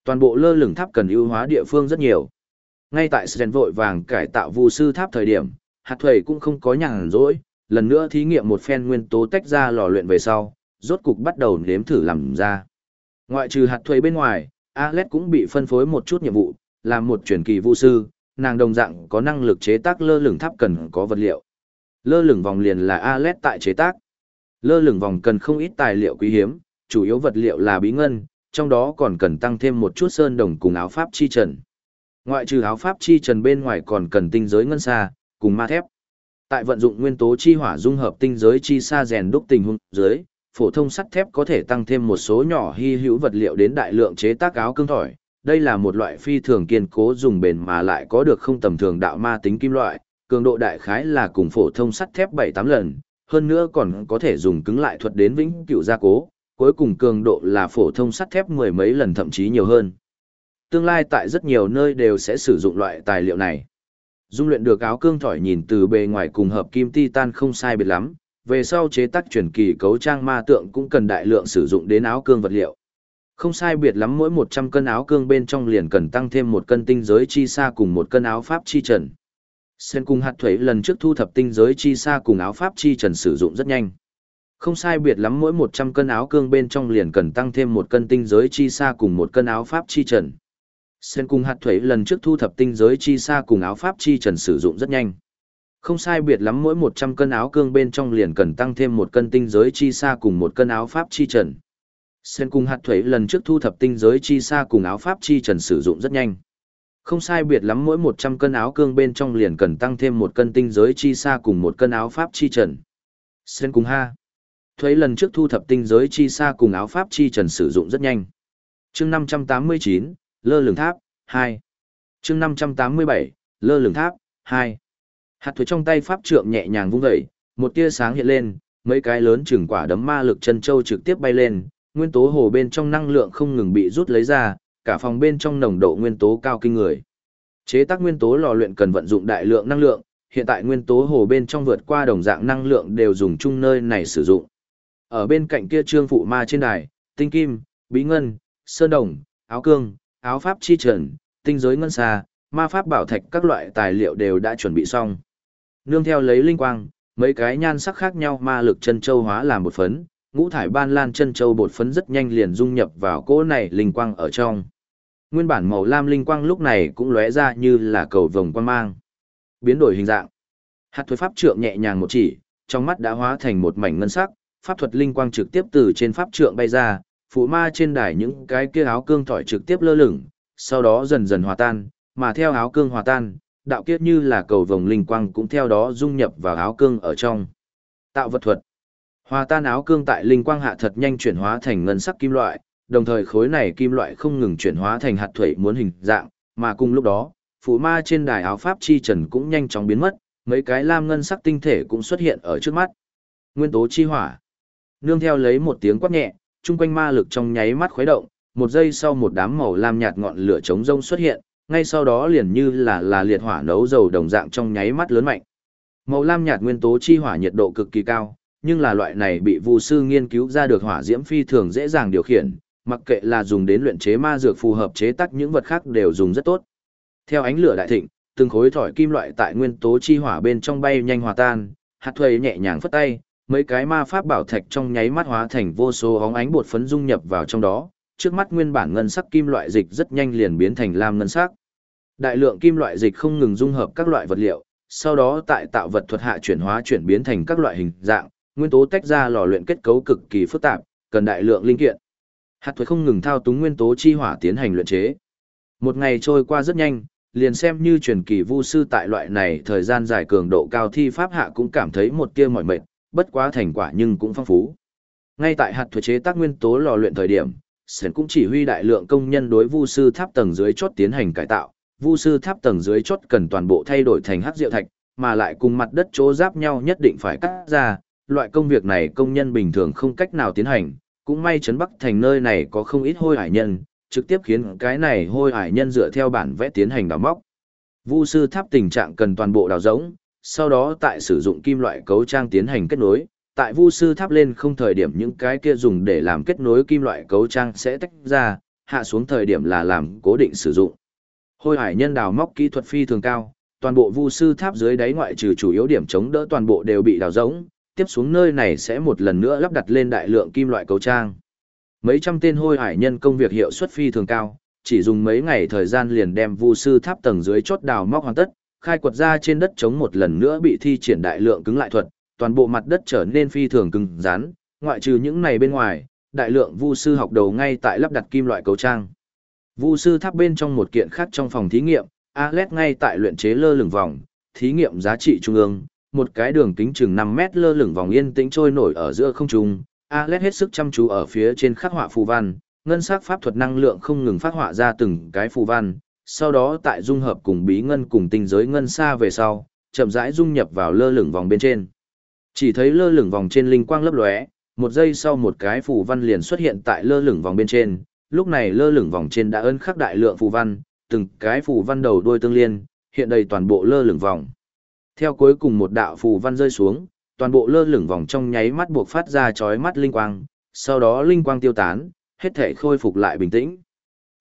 Toàn bộ lơ lửng tháp cần ưu hóa địa phương rất nhiều. Ngay tại Sren vội vàng cải tạo vu sư tháp thời điểm, hạt thuầy cũng không có nhàn rỗi, lần nữa thí nghiệm một phen nguyên tố tách ra lò luyện về sau, rốt cục bắt đầu nếm thử làm ra. Ngoại trừ hạt thuế bên ngoài, Alex cũng bị phân phối một chút nhiệm vụ, làm một truyền kỳ vũ sư, nàng đồng dạng có năng lực chế tác lơ lửng tháp cần có vật liệu. Lơ lửng vòng liền là Alex tại chế tác. Lơ lửng vòng cần không ít tài liệu quý hiếm, chủ yếu vật liệu là bí ngân, trong đó còn cần tăng thêm một chút sơn đồng cùng áo pháp chi trần. Ngoại trừ áo pháp chi trần bên ngoài còn cần tinh giới ngân xa, cùng ma thép. Tại vận dụng nguyên tố chi hỏa dung hợp tinh giới chi sa rèn đúc tình huống dưới, phổ thông sắt thép có thể tăng thêm một số nhỏ hy hữu vật liệu đến đại lượng chế tác áo cương thỏi. Đây là một loại phi thường kiên cố dùng bền mà lại có được không tầm thường đạo ma tính kim loại, cường độ đại khái là cùng phổ thông sắt thép 7-8 lần, hơn nữa còn có thể dùng cứng lại thuật đến vĩnh cửu gia cố, cuối cùng cường độ là phổ thông sắt thép mười mấy lần thậm chí nhiều hơn. Tương lai tại rất nhiều nơi đều sẽ sử dụng loại tài liệu này. Dung luyện được áo cương thỏi nhìn từ bề ngoài cùng hợp kim titan không sai biệt lắm, về sau chế tác truyền kỳ cấu trang ma tượng cũng cần đại lượng sử dụng đến áo cương vật liệu. Không sai biệt lắm mỗi 100 cân áo cương bên trong liền cần tăng thêm một cân tinh giới chi sa cùng một cân áo pháp chi trần. Sen cùng hạt thuế lần trước thu thập tinh giới chi sa cùng áo pháp chi trần sử dụng rất nhanh. Không sai biệt lắm mỗi 100 cân áo cương bên trong liền cần tăng thêm một cân tinh giới chi sa cùng một cân áo pháp chi trần. Sen cùng hạt thuế lần trước thu thập tinh giới chi xa cùng áo pháp chi trần sử dụng rất nhanh. Không sai biệt lắm mỗi 100 cân áo cương bên trong liền cần tăng thêm một cân tinh giới chi xa cùng một cân áo pháp chi trần. Sen cùng hạt thuế lần trước thu thập tinh giới chi xa cùng áo pháp chi trần sử dụng rất nhanh. Không sai biệt lắm mỗi 100 cân áo cương bên trong liền cần tăng thêm một cân tinh giới chi xa cùng một cân áo pháp chi trần. Sen cùng ha. Thuế lần trước thu thập tinh giới chi xa cùng áo pháp chi trần sử dụng rất nhanh. chương 589, lơ lửng tháp, 2. chương 587, lơ lửng tháp, 2. Hạt thuế trong tay pháp trượng nhẹ nhàng vung dậy, một tia sáng hiện lên, mấy cái lớn chừng quả đấm ma lực chân châu trực tiếp bay lên, nguyên tố hồ bên trong năng lượng không ngừng bị rút lấy ra, cả phòng bên trong nồng độ nguyên tố cao kinh người. Chế tác nguyên tố lò luyện cần vận dụng đại lượng năng lượng, hiện tại nguyên tố hồ bên trong vượt qua đồng dạng năng lượng đều dùng chung nơi này sử dụng. Ở bên cạnh kia trương phụ ma trên đài, tinh kim, bí ngân, sơn đồng, áo cương, áo pháp chi trần, tinh giới ngân xa, ma pháp bảo thạch các loại tài liệu đều đã chuẩn bị xong. Nương theo lấy linh quang, mấy cái nhan sắc khác nhau ma lực chân châu hóa làm một phấn, ngũ thải ban lan chân châu bột phấn rất nhanh liền dung nhập vào cỗ này linh quang ở trong. Nguyên bản màu lam linh quang lúc này cũng lóe ra như là cầu vồng quang mang. Biến đổi hình dạng. Hạt thuế pháp trượng nhẹ nhàng một chỉ, trong mắt đã hóa thành một mảnh ngân sắc, pháp thuật linh quang trực tiếp từ trên pháp trượng bay ra, phụ ma trên đài những cái kia áo cương thỏi trực tiếp lơ lửng, sau đó dần dần hòa tan, mà theo áo cương hòa tan, đạo kiếp như là cầu vồng linh quang cũng theo đó dung nhập vào áo cương ở trong. Tạo vật thuật. Hòa tan áo cương tại linh quang hạ thật nhanh chuyển hóa thành ngân sắc kim loại, đồng thời khối này kim loại không ngừng chuyển hóa thành hạt thủy muốn hình dạng, mà cùng lúc đó, phụ ma trên đài áo pháp chi trần cũng nhanh chóng biến mất, mấy cái lam ngân sắc tinh thể cũng xuất hiện ở trước mắt. Nguyên tố chi hỏa. Nương theo lấy một tiếng quát nhẹ, chung quanh ma lực trong nháy mắt khuấy động, một giây sau một đám màu lam nhạt ngọn lửa chống rông xuất hiện, ngay sau đó liền như là là liệt hỏa nấu dầu đồng dạng trong nháy mắt lớn mạnh. Màu lam nhạt nguyên tố chi hỏa nhiệt độ cực kỳ cao, nhưng là loại này bị Vu sư nghiên cứu ra được hỏa diễm phi thường dễ dàng điều khiển, mặc kệ là dùng đến luyện chế ma dược phù hợp chế tác những vật khác đều dùng rất tốt. Theo ánh lửa đại thịnh, từng khối thỏi kim loại tại nguyên tố chi hỏa bên trong bay nhanh hòa tan, hạt thuế nhẹ nhàng phất tay, mấy cái ma pháp bảo thạch trong nháy mắt hóa thành vô số óng ánh bột phấn dung nhập vào trong đó, trước mắt nguyên bản ngân sắc kim loại dịch rất nhanh liền biến thành lam ngân sắc. Đại lượng kim loại dịch không ngừng dung hợp các loại vật liệu, sau đó tại tạo vật thuật hạ chuyển hóa chuyển biến thành các loại hình dạng, nguyên tố tách ra lò luyện kết cấu cực kỳ phức tạp, cần đại lượng linh kiện. Hạt thuế không ngừng thao túng nguyên tố chi hỏa tiến hành luyện chế. Một ngày trôi qua rất nhanh, liền xem như truyền kỳ vu sư tại loại này thời gian dài cường độ cao thi pháp hạ cũng cảm thấy một tia mỏi mệt, bất quá thành quả nhưng cũng phong phú. Ngay tại hạt thuế chế tác nguyên tố lò luyện thời điểm, Sến cũng chỉ huy đại lượng công nhân đối vu sư tháp tầng dưới chốt tiến hành cải tạo. Vu sư tháp tầng dưới chốt cần toàn bộ thay đổi thành hắc diệu thạch, mà lại cùng mặt đất chỗ giáp nhau nhất định phải cắt ra. Loại công việc này công nhân bình thường không cách nào tiến hành, cũng may trấn Bắc thành nơi này có không ít hôi hải nhân, trực tiếp khiến cái này hôi hải nhân dựa theo bản vẽ tiến hành đào móc. Vu sư tháp tình trạng cần toàn bộ đào rỗng, sau đó tại sử dụng kim loại cấu trang tiến hành kết nối, tại vu sư tháp lên không thời điểm những cái kia dùng để làm kết nối kim loại cấu trang sẽ tách ra, hạ xuống thời điểm là làm cố định sử dụng. Hôi hải nhân đào móc kỹ thuật phi thường cao, toàn bộ vu sư tháp dưới đáy ngoại trừ chủ yếu điểm chống đỡ toàn bộ đều bị đào rỗng, tiếp xuống nơi này sẽ một lần nữa lắp đặt lên đại lượng kim loại cấu trang. Mấy trăm tên hôi hải nhân công việc hiệu suất phi thường cao, chỉ dùng mấy ngày thời gian liền đem vu sư tháp tầng dưới chốt đào móc hoàn tất, khai quật ra trên đất chống một lần nữa bị thi triển đại lượng cứng lại thuật, toàn bộ mặt đất trở nên phi thường cứng rắn, ngoại trừ những này bên ngoài, đại lượng vu sư học đầu ngay tại lắp đặt kim loại cấu trang. Vu sư tháp bên trong một kiện khác trong phòng thí nghiệm, alet ngay tại luyện chế lơ lửng vòng, thí nghiệm giá trị trung ương, một cái đường kính chừng 5 mét lơ lửng vòng yên tĩnh trôi nổi ở giữa không trung. alet hết sức chăm chú ở phía trên khắc họa phù văn, ngân sắc pháp thuật năng lượng không ngừng phát họa ra từng cái phù văn, sau đó tại dung hợp cùng bí ngân cùng tinh giới ngân xa về sau, chậm rãi dung nhập vào lơ lửng vòng bên trên. Chỉ thấy lơ lửng vòng trên linh quang lấp lóe, một giây sau một cái phù văn liền xuất hiện tại lơ lửng vòng bên trên, lúc này lơ lửng vòng trên đã ấn khắc đại lượng phù văn, từng cái phù văn đầu đuôi tương liên, hiện đầy toàn bộ lơ lửng vòng. Theo cuối cùng một đạo phù văn rơi xuống, toàn bộ lơ lửng vòng trong nháy mắt buộc phát ra chói mắt linh quang, sau đó linh quang tiêu tán, hết thể khôi phục lại bình tĩnh.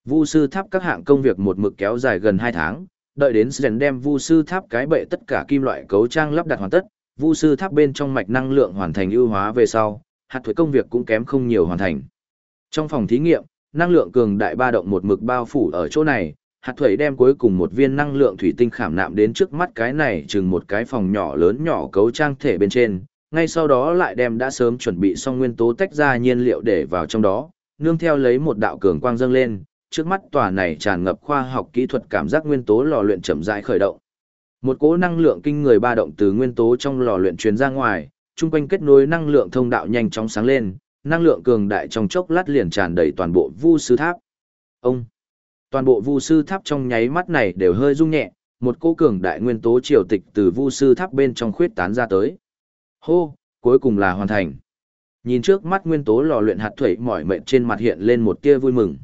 Vu sư tháp các hạng công việc một mực kéo dài gần 2 tháng, đợi đến Sren đem Vu sư tháp cái bệ tất cả kim loại cấu trang lắp đặt hoàn tất, Vu sư tháp bên trong mạch năng lượng hoàn thành ưu hóa về sau, hạt thuế công việc cũng kém không nhiều hoàn thành. Trong phòng thí nghiệm, năng lượng cường đại ba động một mực bao phủ ở chỗ này, hạt thuế đem cuối cùng một viên năng lượng thủy tinh khảm nạm đến trước mắt cái này chừng một cái phòng nhỏ lớn nhỏ cấu trang thể bên trên, ngay sau đó lại đem đã sớm chuẩn bị xong nguyên tố tách ra nhiên liệu để vào trong đó, nương theo lấy một đạo cường quang dâng lên, trước mắt tòa này tràn ngập khoa học kỹ thuật cảm giác nguyên tố lò luyện chậm rãi khởi động. Một cỗ năng lượng kinh người ba động từ nguyên tố trong lò luyện truyền ra ngoài, chung quanh kết nối năng lượng thông đạo nhanh chóng sáng lên, năng lượng cường đại trong chốc lát liền tràn đầy toàn bộ vu sư tháp. Ông, toàn bộ vu sư tháp trong nháy mắt này đều hơi rung nhẹ, một cỗ cường đại nguyên tố triều tịch từ vu sư tháp bên trong khuyết tán ra tới. Hô, cuối cùng là hoàn thành. Nhìn trước mắt nguyên tố lò luyện hạt thủy mỏi mệt trên mặt hiện lên một tia vui mừng.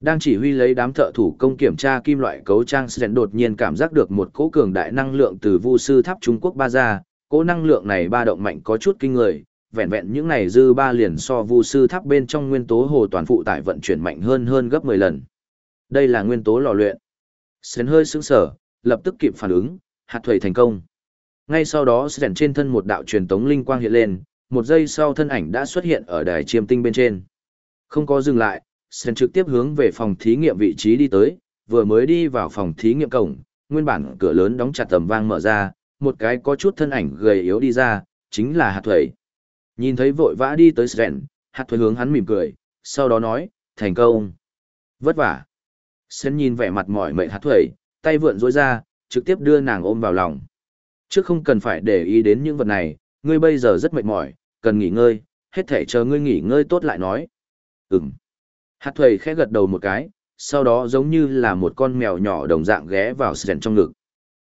Đang chỉ huy lấy đám thợ thủ công kiểm tra kim loại cấu trang Sren đột nhiên cảm giác được một cỗ cường đại năng lượng từ vu sư tháp Trung Quốc ba ra, cỗ năng lượng này ba động mạnh có chút kinh người, vẹn vẹn những này dư ba liền so vu sư tháp bên trong nguyên tố hồ toàn phụ tải vận chuyển mạnh hơn hơn gấp 10 lần. Đây là nguyên tố lò luyện. Sren hơi sững sờ, lập tức kịp phản ứng, hạt thủy thành công. Ngay sau đó Sren trên thân một đạo truyền tống linh quang hiện lên, một giây sau thân ảnh đã xuất hiện ở đài chiêm tinh bên trên. Không có dừng lại, Sen trực tiếp hướng về phòng thí nghiệm vị trí đi tới, vừa mới đi vào phòng thí nghiệm cổng, nguyên bản cửa lớn đóng chặt tầm vang mở ra, một cái có chút thân ảnh gầy yếu đi ra, chính là hạt thuẩy. Nhìn thấy vội vã đi tới Sen, hạt thuẩy hướng hắn mỉm cười, sau đó nói, thành công. Vất vả. Sen nhìn vẻ mặt mỏi mệt hạt thuẩy, tay vượn rối ra, trực tiếp đưa nàng ôm vào lòng. Trước không cần phải để ý đến những vật này, ngươi bây giờ rất mệt mỏi, cần nghỉ ngơi, hết thể chờ ngươi nghỉ ngơi tốt lại nói. Ừm. Hạt thầy khẽ gật đầu một cái, sau đó giống như là một con mèo nhỏ đồng dạng ghé vào Sren trong ngực.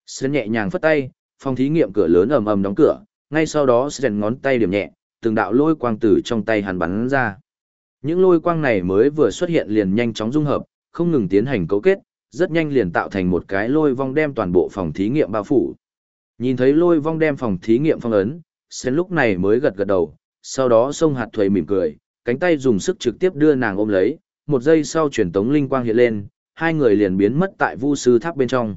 Sren nhẹ nhàng phất tay, phòng thí nghiệm cửa lớn ầm ầm đóng cửa, ngay sau đó Sren ngón tay điểm nhẹ, từng đạo lôi quang từ trong tay hắn bắn ra. Những lôi quang này mới vừa xuất hiện liền nhanh chóng dung hợp, không ngừng tiến hành cấu kết, rất nhanh liền tạo thành một cái lôi vong đem toàn bộ phòng thí nghiệm bao phủ. Nhìn thấy lôi vong đem phòng thí nghiệm phong ấn, sến lúc này mới gật gật đầu, sau đó xông hạt thuầy mỉm cười, cánh tay dùng sức trực tiếp đưa nàng ôm lấy, một giây sau truyền tống linh quang hiện lên, hai người liền biến mất tại vu sư tháp bên trong.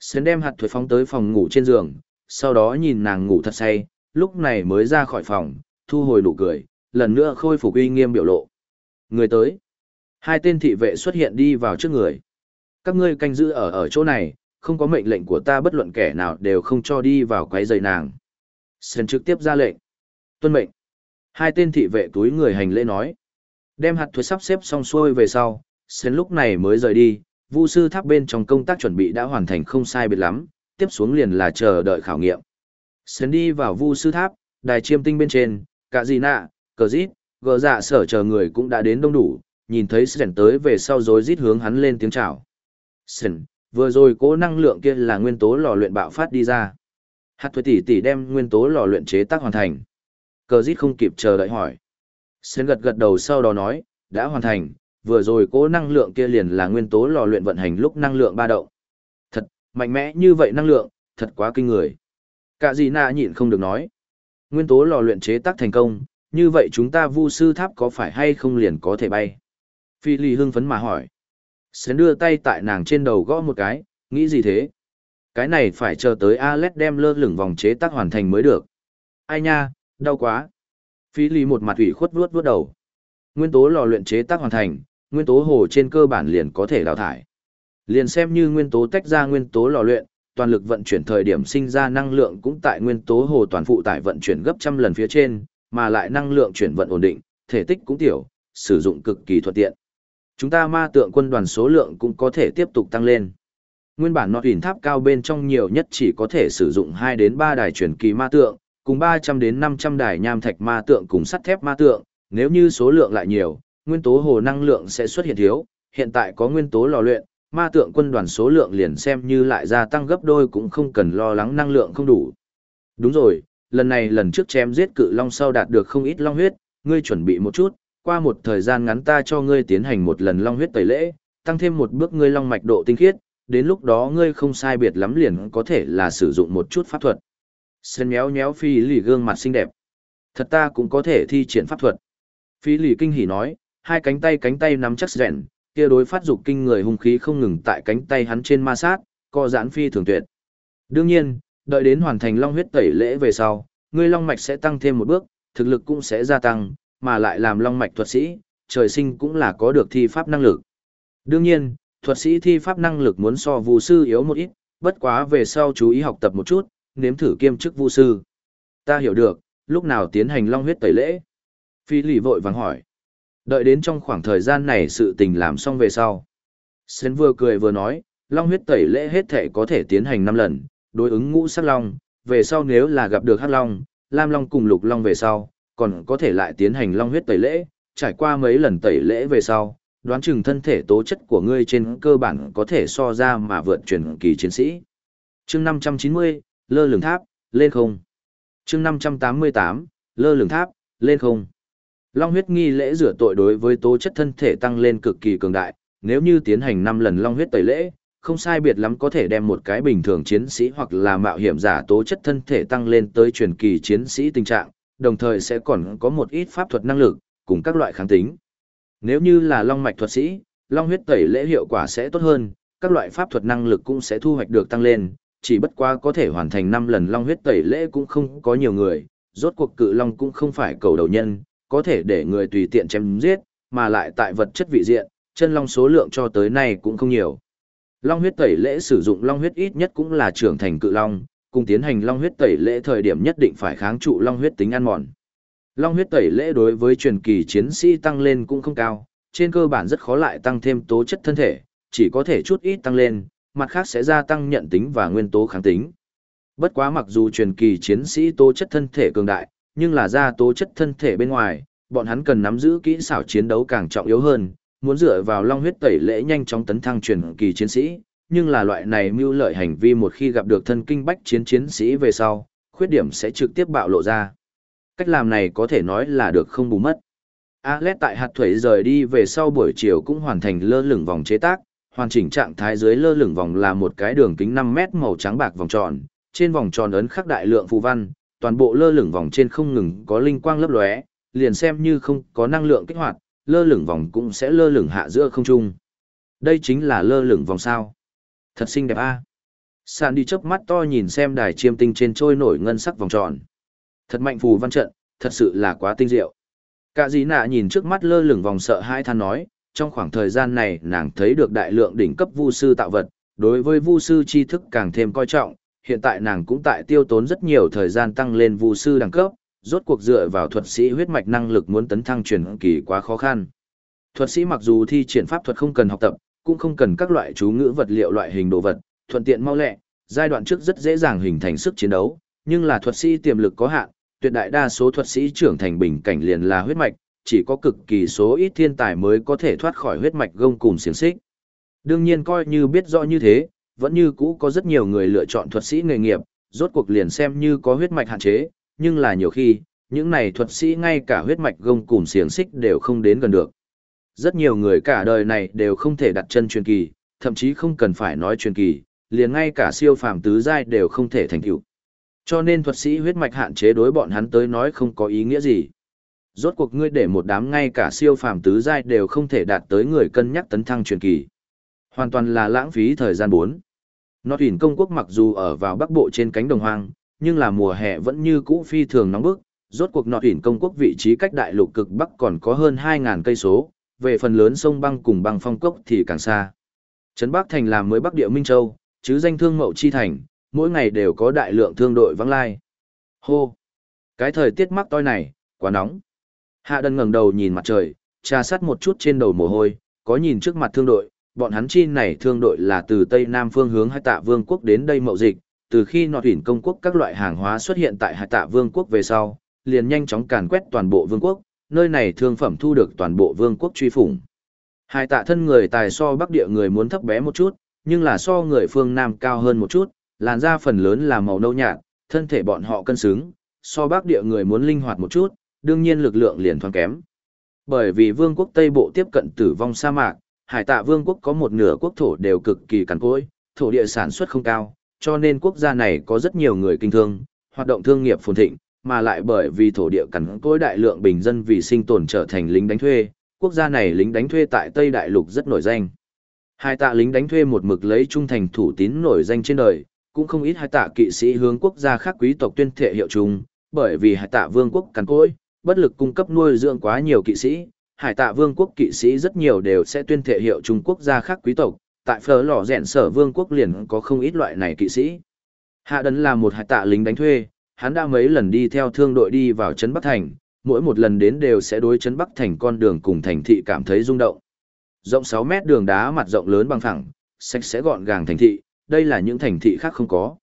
Sến đem hạt thuế phóng tới phòng ngủ trên giường, sau đó nhìn nàng ngủ thật say, lúc này mới ra khỏi phòng, thu hồi nụ cười, lần nữa khôi phục uy nghiêm biểu lộ. Người tới. Hai tên thị vệ xuất hiện đi vào trước người. Các ngươi canh giữ ở ở chỗ này, không có mệnh lệnh của ta bất luận kẻ nào đều không cho đi vào quấy rầy nàng. Sến trực tiếp ra lệnh. Tuân mệnh. Hai tên thị vệ túi người hành lễ nói. Đem hạt thuế sắp xếp xong xuôi về sau, Sen lúc này mới rời đi, vu sư tháp bên trong công tác chuẩn bị đã hoàn thành không sai biệt lắm, tiếp xuống liền là chờ đợi khảo nghiệm. Sen đi vào vu sư tháp, đài chiêm tinh bên trên, cả gì nạ, cờ rít, gờ dạ sở chờ người cũng đã đến đông đủ, nhìn thấy Sen tới về sau rồi rít hướng hắn lên tiếng chào. Sen, vừa rồi cố năng lượng kia là nguyên tố lò luyện bạo phát đi ra. Hạt thuế tỷ tỷ đem nguyên tố lò luyện chế tác hoàn thành. Cờ dít không kịp chờ đợi hỏi. sến gật gật đầu sau đó nói, đã hoàn thành, vừa rồi cố năng lượng kia liền là nguyên tố lò luyện vận hành lúc năng lượng ba động. Thật, mạnh mẽ như vậy năng lượng, thật quá kinh người. Cả gì nạ nhịn không được nói. Nguyên tố lò luyện chế tác thành công, như vậy chúng ta vu sư tháp có phải hay không liền có thể bay? Phi Ly hưng phấn mà hỏi. Sến đưa tay tại nàng trên đầu gõ một cái, nghĩ gì thế? Cái này phải chờ tới Alex đem lơ lửng vòng chế tác hoàn thành mới được. Ai nha, đau quá. Phi Ly một mặt ủy khuất vuốt vuốt đầu. Nguyên tố lò luyện chế tác hoàn thành, nguyên tố hồ trên cơ bản liền có thể đào thải. Liền xem như nguyên tố tách ra nguyên tố lò luyện, toàn lực vận chuyển thời điểm sinh ra năng lượng cũng tại nguyên tố hồ toàn phụ tải vận chuyển gấp trăm lần phía trên, mà lại năng lượng chuyển vận ổn định, thể tích cũng tiểu, sử dụng cực kỳ thuận tiện. Chúng ta ma tượng quân đoàn số lượng cũng có thể tiếp tục tăng lên. Nguyên bản nọt hình tháp cao bên trong nhiều nhất chỉ có thể sử dụng 2 đến 3 đài chuyển kỳ ma tượng, cùng 300 đến 500 đài nham thạch ma tượng cùng sắt thép ma tượng, nếu như số lượng lại nhiều, nguyên tố hồ năng lượng sẽ xuất hiện thiếu, hiện tại có nguyên tố lò luyện, ma tượng quân đoàn số lượng liền xem như lại gia tăng gấp đôi cũng không cần lo lắng năng lượng không đủ. Đúng rồi, lần này lần trước chém giết cự long sau đạt được không ít long huyết, ngươi chuẩn bị một chút, qua một thời gian ngắn ta cho ngươi tiến hành một lần long huyết tẩy lễ, tăng thêm một bước ngươi long mạch độ tinh khiết, đến lúc đó ngươi không sai biệt lắm liền có thể là sử dụng một chút pháp thuật. Sơn méo méo phi lì gương mặt xinh đẹp. Thật ta cũng có thể thi triển pháp thuật. Phi lì kinh hỉ nói, hai cánh tay cánh tay nắm chắc rèn, kia đối phát dục kinh người hung khí không ngừng tại cánh tay hắn trên ma sát, co giãn phi thường tuyệt. Đương nhiên, đợi đến hoàn thành long huyết tẩy lễ về sau, ngươi long mạch sẽ tăng thêm một bước, thực lực cũng sẽ gia tăng, mà lại làm long mạch thuật sĩ, trời sinh cũng là có được thi pháp năng lực. Đương nhiên, thuật sĩ thi pháp năng lực muốn so vu sư yếu một ít, bất quá về sau chú ý học tập một chút, nếm thử kiêm chức vu sư. Ta hiểu được, lúc nào tiến hành long huyết tẩy lễ? Phi lì vội vàng hỏi. Đợi đến trong khoảng thời gian này sự tình làm xong về sau. Sến vừa cười vừa nói, long huyết tẩy lễ hết thể có thể tiến hành 5 lần, đối ứng ngũ sắc long, về sau nếu là gặp được hắc long, lam long cùng lục long về sau, còn có thể lại tiến hành long huyết tẩy lễ, trải qua mấy lần tẩy lễ về sau, đoán chừng thân thể tố chất của ngươi trên cơ bản có thể so ra mà vượt truyền kỳ chiến sĩ. Chương 590, lơ lửng tháp, lên không. Chương 588, lơ lửng tháp, lên không. Long huyết nghi lễ rửa tội đối với tố chất thân thể tăng lên cực kỳ cường đại, nếu như tiến hành 5 lần long huyết tẩy lễ, không sai biệt lắm có thể đem một cái bình thường chiến sĩ hoặc là mạo hiểm giả tố chất thân thể tăng lên tới truyền kỳ chiến sĩ tình trạng, đồng thời sẽ còn có một ít pháp thuật năng lực, cùng các loại kháng tính. Nếu như là long mạch thuật sĩ, long huyết tẩy lễ hiệu quả sẽ tốt hơn, các loại pháp thuật năng lực cũng sẽ thu hoạch được tăng lên, chỉ bất quá có thể hoàn thành 5 lần long huyết tẩy lễ cũng không có nhiều người, rốt cuộc cự long cũng không phải cầu đầu nhân, có thể để người tùy tiện chém giết, mà lại tại vật chất vị diện, chân long số lượng cho tới nay cũng không nhiều. Long huyết tẩy lễ sử dụng long huyết ít nhất cũng là trưởng thành cự long, cùng tiến hành long huyết tẩy lễ thời điểm nhất định phải kháng trụ long huyết tính ăn mòn. Long huyết tẩy lễ đối với truyền kỳ chiến sĩ tăng lên cũng không cao, trên cơ bản rất khó lại tăng thêm tố chất thân thể, chỉ có thể chút ít tăng lên, mặt khác sẽ gia tăng nhận tính và nguyên tố kháng tính. Bất quá mặc dù truyền kỳ chiến sĩ tố chất thân thể cường đại, nhưng là ra tố chất thân thể bên ngoài, bọn hắn cần nắm giữ kỹ xảo chiến đấu càng trọng yếu hơn, muốn dựa vào long huyết tẩy lễ nhanh chóng tấn thăng truyền kỳ chiến sĩ, nhưng là loại này mưu lợi hành vi một khi gặp được thân kinh bách chiến chiến sĩ về sau, khuyết điểm sẽ trực tiếp bạo lộ ra. Cách làm này có thể nói là được không bù mất. Alet tại hạt thuế rời đi về sau buổi chiều cũng hoàn thành lơ lửng vòng chế tác, hoàn chỉnh trạng thái dưới lơ lửng vòng là một cái đường kính 5 mét màu trắng bạc vòng tròn, trên vòng tròn ấn khắc đại lượng phù văn, toàn bộ lơ lửng vòng trên không ngừng có linh quang lấp lóe, liền xem như không có năng lượng kích hoạt, lơ lửng vòng cũng sẽ lơ lửng hạ giữa không trung. Đây chính là lơ lửng vòng sao. Thật xinh đẹp a. Sàn đi chớp mắt to nhìn xem đài chiêm tinh trên trôi nổi ngân sắc vòng tròn. Thật mạnh phù văn trận, thật sự là quá tinh diệu. Cả dĩ nạ nhìn trước mắt lơ lửng vòng sợ hai than nói, trong khoảng thời gian này nàng thấy được đại lượng đỉnh cấp vu sư tạo vật, đối với vu sư tri thức càng thêm coi trọng, hiện tại nàng cũng tại tiêu tốn rất nhiều thời gian tăng lên vu sư đẳng cấp, rốt cuộc dựa vào thuật sĩ huyết mạch năng lực muốn tấn thăng truyền kỳ quá khó khăn. Thuật sĩ mặc dù thi triển pháp thuật không cần học tập, cũng không cần các loại chú ngữ vật liệu loại hình đồ vật, thuận tiện mau lẹ, giai đoạn trước rất dễ dàng hình thành sức chiến đấu, nhưng là thuật sĩ tiềm lực có hạn, tuyệt đại đa số thuật sĩ trưởng thành bình cảnh liền là huyết mạch, chỉ có cực kỳ số ít thiên tài mới có thể thoát khỏi huyết mạch gông cùng xiềng xích. Đương nhiên coi như biết rõ như thế, vẫn như cũ có rất nhiều người lựa chọn thuật sĩ nghề nghiệp, rốt cuộc liền xem như có huyết mạch hạn chế, nhưng là nhiều khi, những này thuật sĩ ngay cả huyết mạch gông cùng xiềng xích đều không đến gần được. Rất nhiều người cả đời này đều không thể đặt chân truyền kỳ, thậm chí không cần phải nói truyền kỳ, liền ngay cả siêu phàm tứ giai đều không thể thành tựu. Cho nên thuật sĩ huyết mạch hạn chế đối bọn hắn tới nói không có ý nghĩa gì. Rốt cuộc ngươi để một đám ngay cả siêu phàm tứ giai đều không thể đạt tới người cân nhắc tấn thăng truyền kỳ. Hoàn toàn là lãng phí thời gian 4. Nọt tuyển công quốc mặc dù ở vào bắc bộ trên cánh đồng hoang, nhưng là mùa hè vẫn như cũ phi thường nóng bức. Rốt cuộc nọt tuyển công quốc vị trí cách đại lục cực bắc còn có hơn 2.000 cây số, về phần lớn sông băng cùng băng phong cốc thì càng xa. Trấn Bắc Thành làm mới Bắc Địa Minh Châu, chứ danh thương mậu chi thành, mỗi ngày đều có đại lượng thương đội vắng lai. Hô! Cái thời tiết mắc toi này, quá nóng. Hạ đần ngẩng đầu nhìn mặt trời, trà sát một chút trên đầu mồ hôi, có nhìn trước mặt thương đội, bọn hắn chi này thương đội là từ Tây Nam phương hướng Hải Tạ Vương quốc đến đây mậu dịch, từ khi nọ hỉn công quốc các loại hàng hóa xuất hiện tại Hải Tạ Vương quốc về sau, liền nhanh chóng càn quét toàn bộ vương quốc, nơi này thương phẩm thu được toàn bộ vương quốc truy phủng. Hải Tạ thân người tài so Bắc Địa người muốn thấp bé một chút, nhưng là so người phương Nam cao hơn một chút, làn da phần lớn là màu nâu nhạt, thân thể bọn họ cân xứng, so Bắc Địa người muốn linh hoạt một chút, đương nhiên lực lượng liền thoáng kém. Bởi vì vương quốc Tây Bộ tiếp cận tử vong sa mạc, hải tạ vương quốc có một nửa quốc thổ đều cực kỳ cằn cỗi, thổ địa sản xuất không cao, cho nên quốc gia này có rất nhiều người kinh thương, hoạt động thương nghiệp phồn thịnh, mà lại bởi vì thổ địa cằn cỗi đại lượng bình dân vì sinh tồn trở thành lính đánh thuê, quốc gia này lính đánh thuê tại Tây Đại Lục rất nổi danh. Hai tạ lính đánh thuê một mực lấy trung thành thủ tín nổi danh trên đời, cũng không ít hai tạ kỵ sĩ hướng quốc gia khác quý tộc tuyên thệ hiệu chung, bởi vì hai tạ vương quốc cằn cỗi, bất lực cung cấp nuôi dưỡng quá nhiều kỵ sĩ, hải tạ vương quốc kỵ sĩ rất nhiều đều sẽ tuyên thệ hiệu Trung Quốc gia khác quý tộc, tại phở lò rèn sở vương quốc liền có không ít loại này kỵ sĩ. Hạ Đấn là một hải tạ lính đánh thuê, hắn đã mấy lần đi theo thương đội đi vào Trấn Bắc Thành, mỗi một lần đến đều sẽ đối Trấn Bắc Thành con đường cùng thành thị cảm thấy rung động. Rộng 6 mét đường đá mặt rộng lớn bằng phẳng, sạch sẽ gọn gàng thành thị, đây là những thành thị khác không có.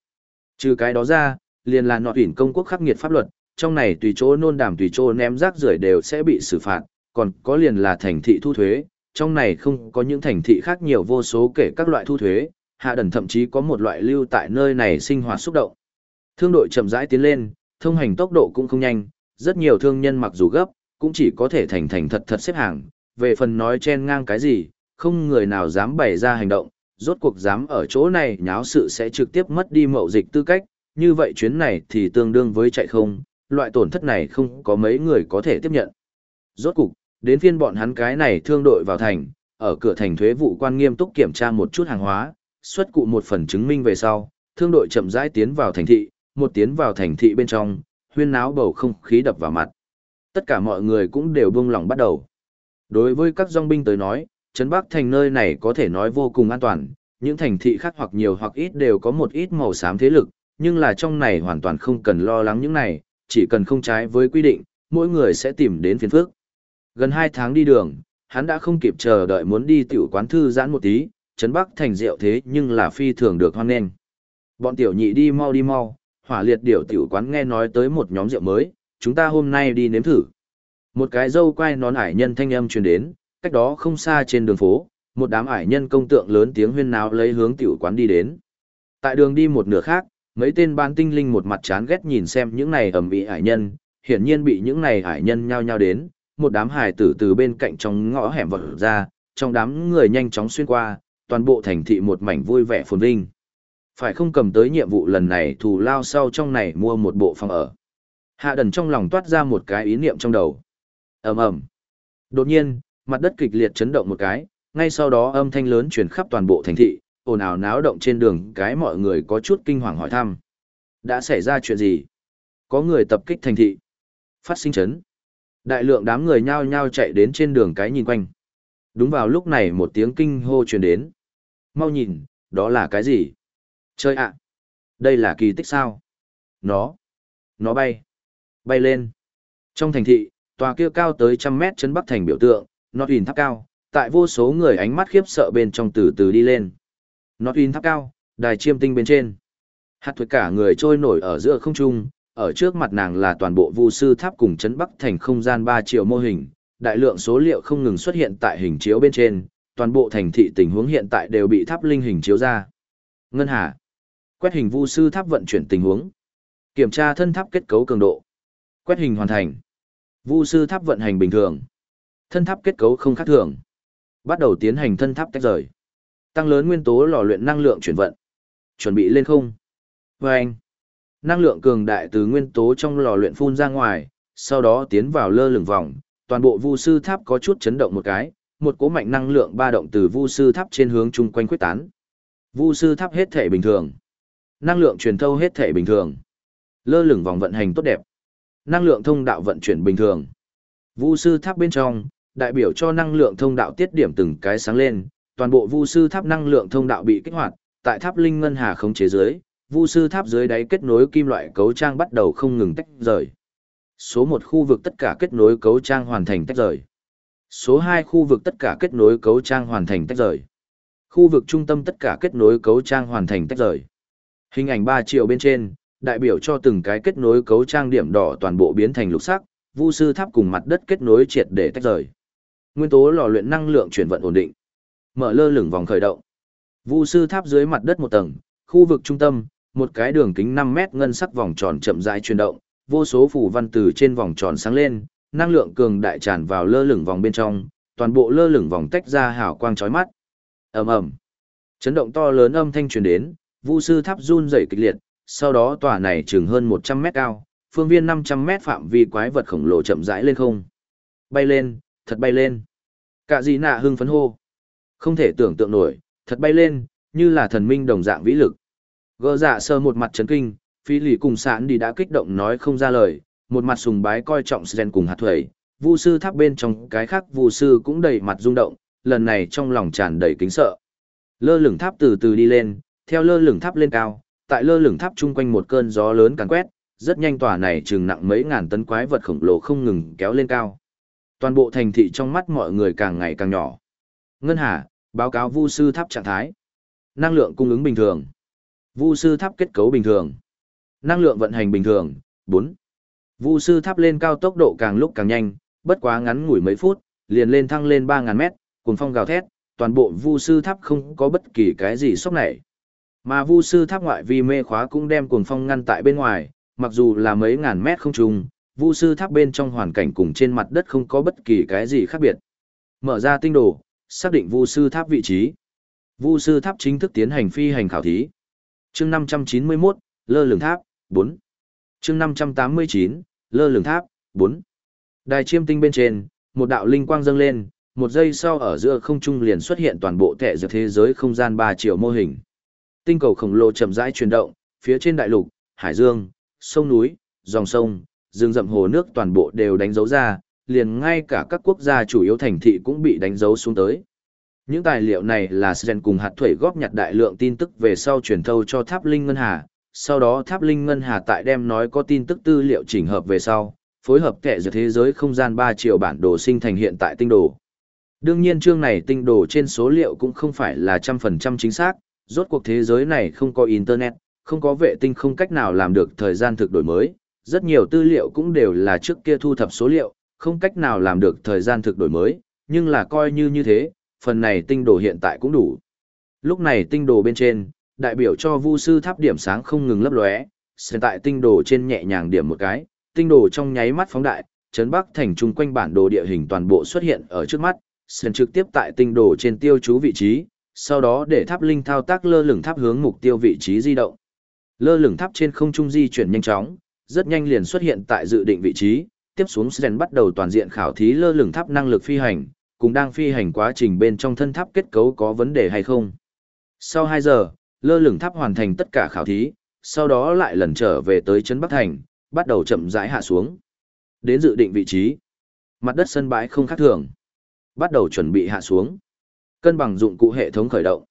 Trừ cái đó ra, liền là nọ tuyển công quốc khắc nghiệt pháp luật, trong này tùy chỗ nôn đàm tùy chỗ ném rác rưởi đều sẽ bị xử phạt, còn có liền là thành thị thu thuế, trong này không có những thành thị khác nhiều vô số kể các loại thu thuế, hạ đần thậm chí có một loại lưu tại nơi này sinh hoạt xúc động. Thương đội chậm rãi tiến lên, thông hành tốc độ cũng không nhanh, rất nhiều thương nhân mặc dù gấp, cũng chỉ có thể thành thành thật thật xếp hàng, về phần nói chen ngang cái gì, không người nào dám bày ra hành động, rốt cuộc dám ở chỗ này nháo sự sẽ trực tiếp mất đi mậu dịch tư cách, như vậy chuyến này thì tương đương với chạy không, loại tổn thất này không có mấy người có thể tiếp nhận. Rốt cục, đến phiên bọn hắn cái này thương đội vào thành, ở cửa thành thuế vụ quan nghiêm túc kiểm tra một chút hàng hóa, xuất cụ một phần chứng minh về sau, thương đội chậm rãi tiến vào thành thị, một tiến vào thành thị bên trong, huyên náo bầu không khí đập vào mặt. Tất cả mọi người cũng đều buông lòng bắt đầu. Đối với các dòng binh tới nói, Trấn Bắc thành nơi này có thể nói vô cùng an toàn, những thành thị khác hoặc nhiều hoặc ít đều có một ít màu xám thế lực, nhưng là trong này hoàn toàn không cần lo lắng những này, chỉ cần không trái với quy định, mỗi người sẽ tìm đến phiền phước. Gần 2 tháng đi đường, hắn đã không kịp chờ đợi muốn đi tiểu quán thư giãn một tí, trấn Bắc thành rượu thế nhưng là phi thường được hoan nghênh. Bọn tiểu nhị đi mau đi mau, hỏa liệt điểu tiểu quán nghe nói tới một nhóm rượu mới, chúng ta hôm nay đi nếm thử. Một cái dâu quay nón ải nhân thanh âm truyền đến, cách đó không xa trên đường phố, một đám ải nhân công tượng lớn tiếng huyên náo lấy hướng tiểu quán đi đến. Tại đường đi một nửa khác, mấy tên ban tinh linh một mặt chán ghét nhìn xem những này ẩm bị ải nhân, hiển nhiên bị những này ải nhân nhao nhao đến, một đám hải tử từ bên cạnh trong ngõ hẻm vật ra, trong đám người nhanh chóng xuyên qua, toàn bộ thành thị một mảnh vui vẻ phồn vinh. Phải không cầm tới nhiệm vụ lần này thù lao sau trong này mua một bộ phòng ở. Hạ đần trong lòng toát ra một cái ý niệm trong đầu. ầm ầm Đột nhiên, mặt đất kịch liệt chấn động một cái, ngay sau đó âm thanh lớn truyền khắp toàn bộ thành thị, ồn ào náo động trên đường cái mọi người có chút kinh hoàng hỏi thăm. Đã xảy ra chuyện gì? Có người tập kích thành thị. Phát sinh chấn. Đại lượng đám người nhao nhao chạy đến trên đường cái nhìn quanh. Đúng vào lúc này một tiếng kinh hô truyền đến. Mau nhìn, đó là cái gì? Chơi ạ! Đây là kỳ tích sao? Nó! Nó bay! Bay lên! Trong thành thị, tòa kia cao tới trăm mét chân bắc thành biểu tượng, nó hình tháp cao, tại vô số người ánh mắt khiếp sợ bên trong từ từ đi lên. Nó thuyền tháp cao, đài chiêm tinh bên trên. Hạt thuật cả người trôi nổi ở giữa không trung, ở trước mặt nàng là toàn bộ vu sư tháp cùng chấn bắc thành không gian 3 triệu mô hình, đại lượng số liệu không ngừng xuất hiện tại hình chiếu bên trên, toàn bộ thành thị tình huống hiện tại đều bị tháp linh hình chiếu ra. Ngân Hà. Quét hình vu sư tháp vận chuyển tình huống. Kiểm tra thân tháp kết cấu cường độ. Quét hình hoàn thành. Vu sư tháp vận hành bình thường. Thân tháp kết cấu không khác thường. Bắt đầu tiến hành thân tháp tách rời. Tăng lớn nguyên tố lò luyện năng lượng chuyển vận. Chuẩn bị lên không. Và anh. Năng lượng cường đại từ nguyên tố trong lò luyện phun ra ngoài, sau đó tiến vào lơ lửng vòng, toàn bộ vu sư tháp có chút chấn động một cái, một cỗ mạnh năng lượng ba động từ vu sư tháp trên hướng chung quanh quyết tán. Vu sư tháp hết thể bình thường. Năng lượng truyền thâu hết thể bình thường. Lơ lửng vòng vận hành tốt đẹp. Năng lượng thông đạo vận chuyển bình thường. Vu sư tháp bên trong, đại biểu cho năng lượng thông đạo tiết điểm từng cái sáng lên, toàn bộ vu sư tháp năng lượng thông đạo bị kích hoạt, tại tháp linh ngân hà không chế dưới, vu sư tháp dưới đáy kết nối kim loại cấu trang bắt đầu không ngừng tách rời. Số một khu vực tất cả kết nối cấu trang hoàn thành tách rời. Số hai khu vực tất cả kết nối cấu trang hoàn thành tách rời. Khu vực trung tâm tất cả kết nối cấu trang hoàn thành tách rời. Hình ảnh ba triệu bên trên, đại biểu cho từng cái kết nối cấu trang điểm đỏ toàn bộ biến thành lục sắc, vu sư tháp cùng mặt đất kết nối triệt để tách rời. Nguyên tố lò luyện năng lượng chuyển vận ổn định. Mở lơ lửng vòng khởi động. Vu sư tháp dưới mặt đất một tầng, khu vực trung tâm, một cái đường kính 5 mét ngân sắc vòng tròn chậm rãi chuyển động, vô số phù văn từ trên vòng tròn sáng lên, năng lượng cường đại tràn vào lơ lửng vòng bên trong, toàn bộ lơ lửng vòng tách ra hào quang chói mắt. Ầm ầm. Chấn động to lớn âm thanh truyền đến, Vu sư tháp run rẩy kịch liệt, sau đó tòa này chừng hơn 100 mét cao, phương viên 500 mét phạm vi quái vật khổng lồ chậm rãi lên không. Bay lên, thật bay lên. Cả gì nạ hưng phấn hô. Không thể tưởng tượng nổi, thật bay lên, như là thần minh đồng dạng vĩ lực. Gỡ dạ sơ một mặt chấn kinh, phi lì cùng sạn đi đã kích động nói không ra lời, một mặt sùng bái coi trọng Sren cùng hạt thuẩy, vu sư tháp bên trong cái khác vu sư cũng đầy mặt rung động, lần này trong lòng tràn đầy kính sợ. Lơ lửng tháp từ từ đi lên, theo lơ lửng tháp lên cao, tại lơ lửng tháp chung quanh một cơn gió lớn càn quét, rất nhanh tòa này chừng nặng mấy ngàn tấn quái vật khổng lồ không ngừng kéo lên cao. Toàn bộ thành thị trong mắt mọi người càng ngày càng nhỏ. Ngân Hà, báo cáo vu sư tháp trạng thái. Năng lượng cung ứng bình thường. Vu sư tháp kết cấu bình thường. Năng lượng vận hành bình thường. 4. Vu sư tháp lên cao tốc độ càng lúc càng nhanh, bất quá ngắn ngủi mấy phút, liền lên thăng lên 3000 mét, cuồng phong gào thét, toàn bộ Vu sư tháp không có bất kỳ cái gì sốc này, Mà Vu sư tháp ngoại vi mê khóa cũng đem cuồng phong ngăn tại bên ngoài, mặc dù là mấy ngàn mét không trùng, Vu sư tháp bên trong hoàn cảnh cùng trên mặt đất không có bất kỳ cái gì khác biệt. Mở ra tinh đồ, xác định Vu sư tháp vị trí. Vu sư tháp chính thức tiến hành phi hành khảo thí. Chương 591, lơ lửng tháp, 4. Chương 589, lơ lửng tháp, 4. Đài chiêm tinh bên trên, một đạo linh quang dâng lên, một giây sau ở giữa không trung liền xuất hiện toàn bộ tệ giữa thế giới không gian 3 triệu mô hình. Tinh cầu khổng lồ chậm rãi chuyển động, phía trên đại lục, hải dương, sông núi, dòng sông, rừng rậm hồ nước toàn bộ đều đánh dấu ra, liền ngay cả các quốc gia chủ yếu thành thị cũng bị đánh dấu xuống tới. Những tài liệu này là Sren cùng hạt thuẩy góp nhặt đại lượng tin tức về sau truyền thâu cho Tháp Linh Ngân Hà, sau đó Tháp Linh Ngân Hà tại đem nói có tin tức tư liệu chỉnh hợp về sau, phối hợp kệ giữa thế giới không gian 3 triệu bản đồ sinh thành hiện tại tinh đồ. Đương nhiên chương này tinh đồ trên số liệu cũng không phải là trăm phần trăm chính xác, rốt cuộc thế giới này không có Internet, không có vệ tinh không cách nào làm được thời gian thực đổi mới, rất nhiều tư liệu cũng đều là trước kia thu thập số liệu, không cách nào làm được thời gian thực đổi mới, nhưng là coi như như thế, phần này tinh đồ hiện tại cũng đủ. Lúc này tinh đồ bên trên, đại biểu cho vu sư tháp điểm sáng không ngừng lấp lóe, hiện tại tinh đồ trên nhẹ nhàng điểm một cái, tinh đồ trong nháy mắt phóng đại, chấn bắc thành trung quanh bản đồ địa hình toàn bộ xuất hiện ở trước mắt, Sơn trực tiếp tại tinh đồ trên tiêu chú vị trí, sau đó để tháp linh thao tác lơ lửng tháp hướng mục tiêu vị trí di động. Lơ lửng tháp trên không trung di chuyển nhanh chóng, rất nhanh liền xuất hiện tại dự định vị trí, tiếp xuống Sren bắt đầu toàn diện khảo thí lơ lửng tháp năng lực phi hành, cùng đang phi hành quá trình bên trong thân tháp kết cấu có vấn đề hay không. Sau 2 giờ, lơ lửng tháp hoàn thành tất cả khảo thí, sau đó lại lần trở về tới chân Bắc Thành, bắt đầu chậm rãi hạ xuống. Đến dự định vị trí, mặt đất sân bãi không khác thường. Bắt đầu chuẩn bị hạ xuống. Cân bằng dụng cụ hệ thống khởi động.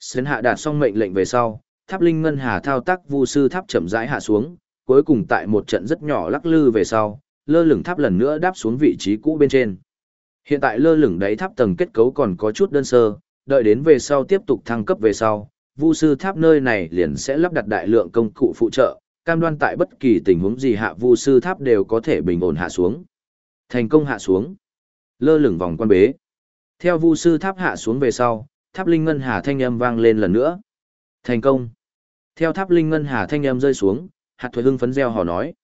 Sến hạ đạt xong mệnh lệnh về sau, tháp linh ngân hà thao tác vu sư tháp chậm rãi hạ xuống, cuối cùng tại một trận rất nhỏ lắc lư về sau, lơ lửng tháp lần nữa đáp xuống vị trí cũ bên trên. Hiện tại lơ lửng đáy tháp tầng kết cấu còn có chút đơn sơ, đợi đến về sau tiếp tục thăng cấp về sau, vu sư tháp nơi này liền sẽ lắp đặt đại lượng công cụ phụ trợ, cam đoan tại bất kỳ tình huống gì hạ vu sư tháp đều có thể bình ổn hạ xuống. Thành công hạ xuống. Lơ lửng vòng quan bế. Theo vu sư tháp hạ xuống về sau, tháp linh ngân hà thanh âm vang lên lần nữa. Thành công. Theo tháp linh ngân hà thanh âm rơi xuống, hạt thuế hưng phấn reo hò nói.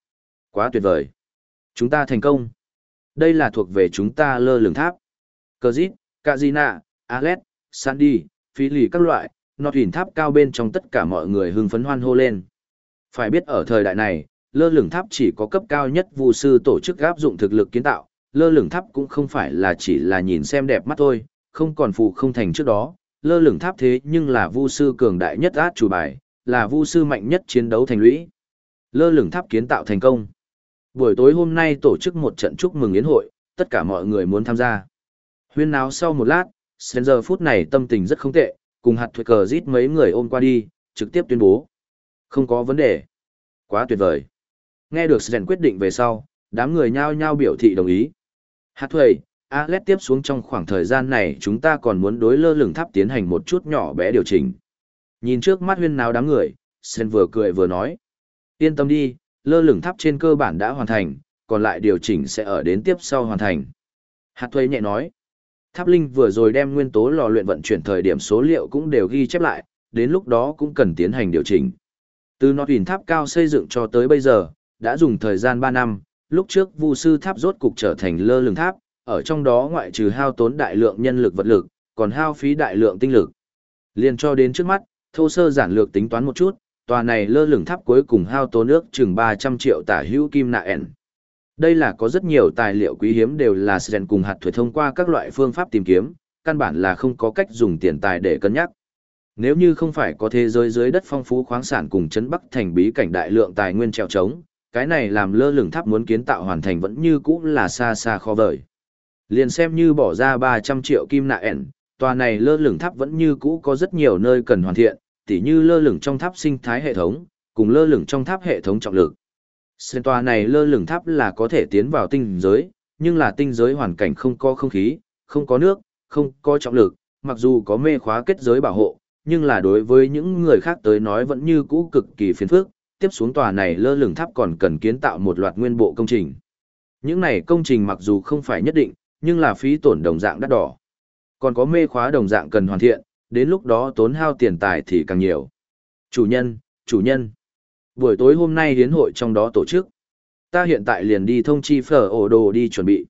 Quá tuyệt vời. Chúng ta thành công. Đây là thuộc về chúng ta lơ lửng tháp. Cờ dít, Kazina, Alet, Sandy, phí lì các loại, nọt hình tháp cao bên trong tất cả mọi người hưng phấn hoan hô lên. Phải biết ở thời đại này, lơ lửng tháp chỉ có cấp cao nhất vu sư tổ chức áp dụng thực lực kiến tạo, lơ lửng tháp cũng không phải là chỉ là nhìn xem đẹp mắt thôi, không còn phụ không thành trước đó, lơ lửng tháp thế nhưng là vu sư cường đại nhất át chủ bài, là vu sư mạnh nhất chiến đấu thành lũy. Lơ lửng tháp kiến tạo thành công. Buổi tối hôm nay tổ chức một trận chúc mừng yến hội, tất cả mọi người muốn tham gia. Huyên náo sau một lát, Sen giờ phút này tâm tình rất không tệ, cùng hạt thuệ cờ rít mấy người ôm qua đi, trực tiếp tuyên bố. Không có vấn đề. Quá tuyệt vời. Nghe được Sen quyết định về sau, đám người nhao nhao biểu thị đồng ý. Hạt thuệ, Alex tiếp xuống trong khoảng thời gian này chúng ta còn muốn đối lơ lửng tháp tiến hành một chút nhỏ bé điều chỉnh. Nhìn trước mắt huyên náo đám người, Sen vừa cười vừa nói. Yên tâm đi, lơ lửng tháp trên cơ bản đã hoàn thành, còn lại điều chỉnh sẽ ở đến tiếp sau hoàn thành. Hạt thuê nhẹ nói. Tháp Linh vừa rồi đem nguyên tố lò luyện vận chuyển thời điểm số liệu cũng đều ghi chép lại, đến lúc đó cũng cần tiến hành điều chỉnh. Từ nọt hình tháp cao xây dựng cho tới bây giờ, đã dùng thời gian 3 năm, lúc trước vu sư tháp rốt cục trở thành lơ lửng tháp, ở trong đó ngoại trừ hao tốn đại lượng nhân lực vật lực, còn hao phí đại lượng tinh lực. Liên cho đến trước mắt, thô sơ giản lược tính toán một chút, tòa này lơ lửng tháp cuối cùng hao tố nước chừng 300 triệu tả hữu kim nạ ẻn. Đây là có rất nhiều tài liệu quý hiếm đều là Sren cùng hạt thuế thông qua các loại phương pháp tìm kiếm, căn bản là không có cách dùng tiền tài để cân nhắc. Nếu như không phải có thế giới dưới đất phong phú khoáng sản cùng chấn bắc thành bí cảnh đại lượng tài nguyên treo trống, cái này làm lơ lửng tháp muốn kiến tạo hoàn thành vẫn như cũ là xa xa khó vời. Liền xem như bỏ ra 300 triệu kim nạ ẻn, tòa này lơ lửng tháp vẫn như cũ có rất nhiều nơi cần hoàn thiện, tỉ như lơ lửng trong tháp sinh thái hệ thống, cùng lơ lửng trong tháp hệ thống trọng lực. Sân tòa này lơ lửng tháp là có thể tiến vào tinh giới, nhưng là tinh giới hoàn cảnh không có không khí, không có nước, không có trọng lực, mặc dù có mê khóa kết giới bảo hộ, nhưng là đối với những người khác tới nói vẫn như cũ cực kỳ phiền phức, tiếp xuống tòa này lơ lửng tháp còn cần kiến tạo một loạt nguyên bộ công trình. Những này công trình mặc dù không phải nhất định, nhưng là phí tổn đồng dạng đắt đỏ. Còn có mê khóa đồng dạng cần hoàn thiện, đến lúc đó tốn hao tiền tài thì càng nhiều. Chủ nhân, chủ nhân. Buổi tối hôm nay hiến hội trong đó tổ chức. Ta hiện tại liền đi thông chi phở ổ đồ đi chuẩn bị.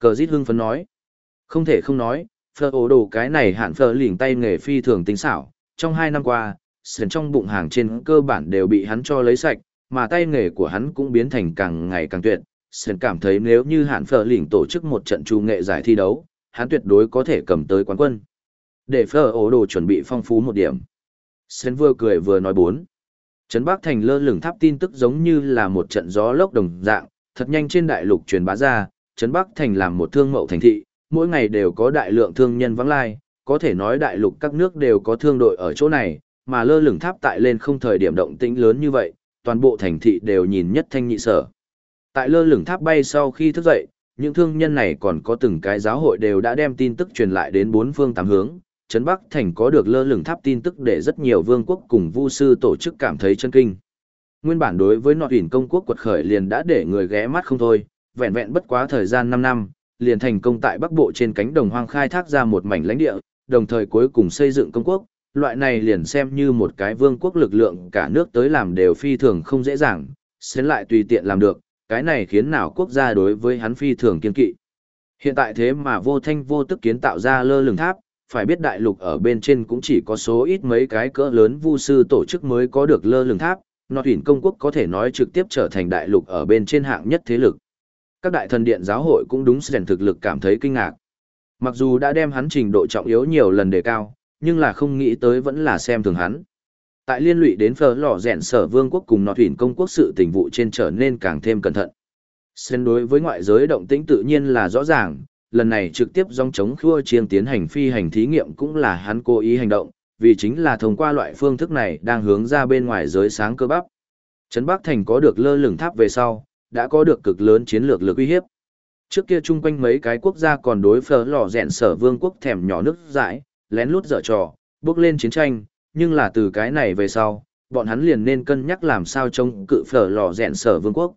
Cờ dít hưng phấn nói. Không thể không nói, phở ổ đồ cái này hạn phở lỉnh tay nghề phi thường tinh xảo. Trong hai năm qua, sườn trong bụng hàng trên cơ bản đều bị hắn cho lấy sạch, mà tay nghề của hắn cũng biến thành càng ngày càng tuyệt. Sơn cảm thấy nếu như hạn phở lỉnh tổ chức một trận trù nghệ giải thi đấu, hắn tuyệt đối có thể cầm tới quán quân. Để phở ổ đồ chuẩn bị phong phú một điểm. Sến vừa cười vừa nói bốn. Trấn Bắc Thành lơ lửng tháp tin tức giống như là một trận gió lốc đồng dạng, thật nhanh trên đại lục truyền bá ra, Trấn Bắc Thành làm một thương mậu thành thị, mỗi ngày đều có đại lượng thương nhân vắng lai, có thể nói đại lục các nước đều có thương đội ở chỗ này, mà lơ lửng tháp tại lên không thời điểm động tĩnh lớn như vậy, toàn bộ thành thị đều nhìn nhất thanh nhị sở. Tại lơ lửng tháp bay sau khi thức dậy, những thương nhân này còn có từng cái giáo hội đều đã đem tin tức truyền lại đến bốn phương tám hướng, Trấn Bắc Thành có được lơ lửng tháp tin tức để rất nhiều vương quốc cùng vu sư tổ chức cảm thấy chân kinh. Nguyên bản đối với nọ ỉn công quốc quật khởi liền đã để người ghé mắt không thôi, vẹn vẹn bất quá thời gian 5 năm, liền thành công tại Bắc Bộ trên cánh đồng hoang khai thác ra một mảnh lãnh địa, đồng thời cuối cùng xây dựng công quốc, loại này liền xem như một cái vương quốc lực lượng cả nước tới làm đều phi thường không dễ dàng, xến lại tùy tiện làm được, cái này khiến nào quốc gia đối với hắn phi thường kiên kỵ. Hiện tại thế mà vô thanh vô tức kiến tạo ra lơ lửng tháp, phải biết đại lục ở bên trên cũng chỉ có số ít mấy cái cỡ lớn vu sư tổ chức mới có được lơ lửng tháp, nọ tuyển công quốc có thể nói trực tiếp trở thành đại lục ở bên trên hạng nhất thế lực. Các đại thần điện giáo hội cũng đúng rèn thực lực cảm thấy kinh ngạc. Mặc dù đã đem hắn trình độ trọng yếu nhiều lần đề cao, nhưng là không nghĩ tới vẫn là xem thường hắn. Tại liên lụy đến phở lò rèn sở vương quốc cùng nọ tuyển công quốc sự tình vụ trên trở nên càng thêm cẩn thận. Xen đối với ngoại giới động tĩnh tự nhiên là rõ ràng, lần này trực tiếp dòng chống khua chiêng tiến hành phi hành thí nghiệm cũng là hắn cố ý hành động, vì chính là thông qua loại phương thức này đang hướng ra bên ngoài giới sáng cơ bắp. Trấn Bắc Thành có được lơ lửng tháp về sau, đã có được cực lớn chiến lược lực uy hiếp. Trước kia chung quanh mấy cái quốc gia còn đối phở lò rèn sở vương quốc thèm nhỏ nước dãi, lén lút dở trò, bước lên chiến tranh, nhưng là từ cái này về sau, bọn hắn liền nên cân nhắc làm sao chống cự phở lò rèn sở vương quốc.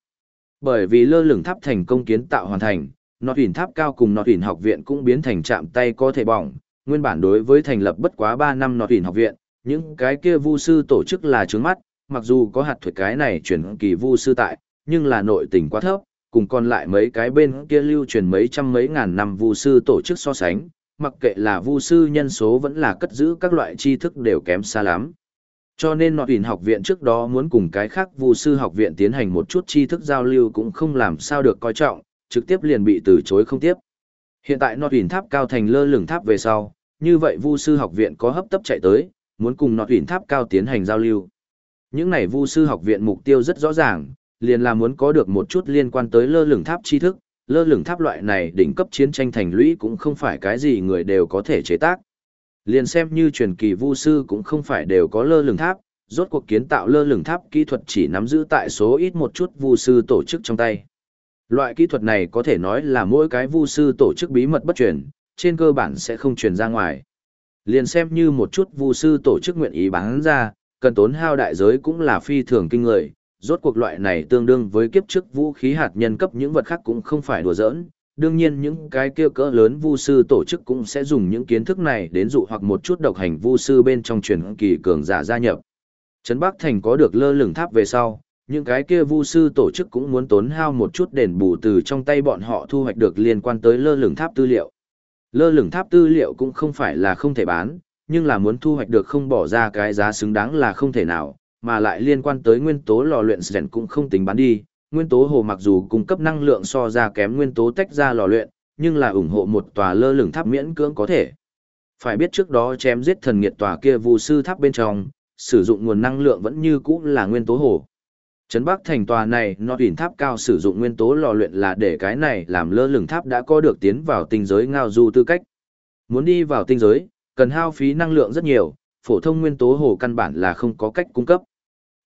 Bởi vì lơ lửng tháp thành công kiến tạo hoàn thành, nọt thủy tháp cao cùng nọt thủy học viện cũng biến thành chạm tay có thể bỏng, nguyên bản đối với thành lập bất quá ba năm nọt thủy học viện, những cái kia vu sư tổ chức là trướng mắt, mặc dù có hạt thuật cái này chuyển kỳ vu sư tại, nhưng là nội tình quá thấp, cùng còn lại mấy cái bên kia lưu truyền mấy trăm mấy ngàn năm vu sư tổ chức so sánh, mặc kệ là vu sư nhân số vẫn là cất giữ các loại tri thức đều kém xa lắm. Cho nên nọ tuyển học viện trước đó muốn cùng cái khác vu sư học viện tiến hành một chút tri thức giao lưu cũng không làm sao được coi trọng, trực tiếp liền bị từ chối không tiếp. Hiện tại nọ tuyển tháp cao thành lơ lửng tháp về sau, như vậy vu sư học viện có hấp tấp chạy tới, muốn cùng nọ tuyển tháp cao tiến hành giao lưu. Những này vu sư học viện mục tiêu rất rõ ràng, liền là muốn có được một chút liên quan tới lơ lửng tháp tri thức, lơ lửng tháp loại này đỉnh cấp chiến tranh thành lũy cũng không phải cái gì người đều có thể chế tác. Liền xem như truyền kỳ vu sư cũng không phải đều có lơ lửng tháp, rốt cuộc kiến tạo lơ lửng tháp kỹ thuật chỉ nắm giữ tại số ít một chút vu sư tổ chức trong tay. Loại kỹ thuật này có thể nói là mỗi cái vu sư tổ chức bí mật bất truyền, trên cơ bản sẽ không truyền ra ngoài. Liền xem như một chút vu sư tổ chức nguyện ý bán ra, cần tốn hao đại giới cũng là phi thường kinh người, rốt cuộc loại này tương đương với kiếp trước vũ khí hạt nhân cấp những vật khác cũng không phải đùa giỡn. Đương nhiên những cái kia cỡ lớn vu sư tổ chức cũng sẽ dùng những kiến thức này đến dụ hoặc một chút độc hành vu sư bên trong truyền kỳ cường giả gia nhập. Trấn Bắc Thành có được lơ lửng tháp về sau, những cái kia vu sư tổ chức cũng muốn tốn hao một chút đền bù từ trong tay bọn họ thu hoạch được liên quan tới lơ lửng tháp tư liệu. Lơ lửng tháp tư liệu cũng không phải là không thể bán, nhưng là muốn thu hoạch được không bỏ ra cái giá xứng đáng là không thể nào, mà lại liên quan tới nguyên tố lò luyện rèn cũng không tính bán đi. Nguyên tố hồ mặc dù cung cấp năng lượng so ra kém nguyên tố tách ra lò luyện, nhưng là ủng hộ một tòa lơ lửng tháp miễn cưỡng có thể. Phải biết trước đó chém giết thần nghiệt tòa kia vu sư tháp bên trong, sử dụng nguồn năng lượng vẫn như cũ là nguyên tố hồ. Trấn Bắc thành tòa này nó tuyển tháp cao sử dụng nguyên tố lò luyện là để cái này làm lơ lửng tháp đã có được tiến vào tinh giới ngao du tư cách. Muốn đi vào tinh giới, cần hao phí năng lượng rất nhiều, phổ thông nguyên tố hồ căn bản là không có cách cung cấp.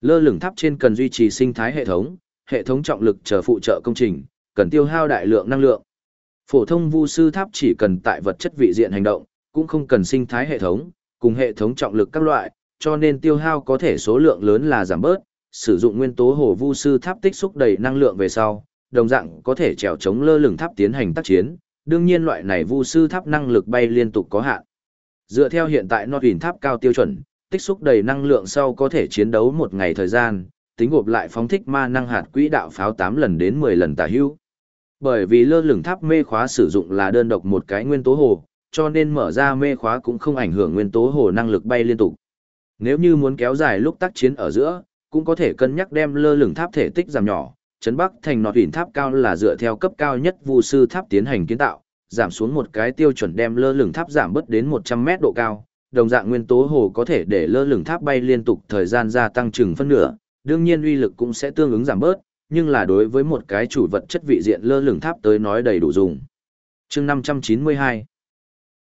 Lơ lửng tháp trên cần duy trì sinh thái hệ thống, hệ thống trọng lực chờ phụ trợ công trình, cần tiêu hao đại lượng năng lượng. Phổ thông vu sư tháp chỉ cần tại vật chất vị diện hành động, cũng không cần sinh thái hệ thống, cùng hệ thống trọng lực các loại, cho nên tiêu hao có thể số lượng lớn là giảm bớt, sử dụng nguyên tố hồ vu sư tháp tích xúc đầy năng lượng về sau, đồng dạng có thể trèo chống lơ lửng tháp tiến hành tác chiến, đương nhiên loại này vu sư tháp năng lực bay liên tục có hạn. Dựa theo hiện tại nó tuyển tháp cao tiêu chuẩn, tích xúc đầy năng lượng sau có thể chiến đấu một ngày thời gian, tính gộp lại phóng thích ma năng hạt quỹ đạo pháo 8 lần đến 10 lần tả hữu. Bởi vì lơ lửng tháp mê khóa sử dụng là đơn độc một cái nguyên tố hồ, cho nên mở ra mê khóa cũng không ảnh hưởng nguyên tố hồ năng lực bay liên tục. Nếu như muốn kéo dài lúc tác chiến ở giữa, cũng có thể cân nhắc đem lơ lửng tháp thể tích giảm nhỏ. Trấn Bắc thành nọt tuyển tháp cao là dựa theo cấp cao nhất vu sư tháp tiến hành kiến tạo, giảm xuống một cái tiêu chuẩn đem lơ lửng tháp giảm bớt đến 100 mét độ cao. Đồng dạng nguyên tố hồ có thể để lơ lửng tháp bay liên tục thời gian gia tăng chừng phân nửa, đương nhiên uy lực cũng sẽ tương ứng giảm bớt, nhưng là đối với một cái chủ vật chất vị diện lơ lửng tháp tới nói đầy đủ dùng. chương 592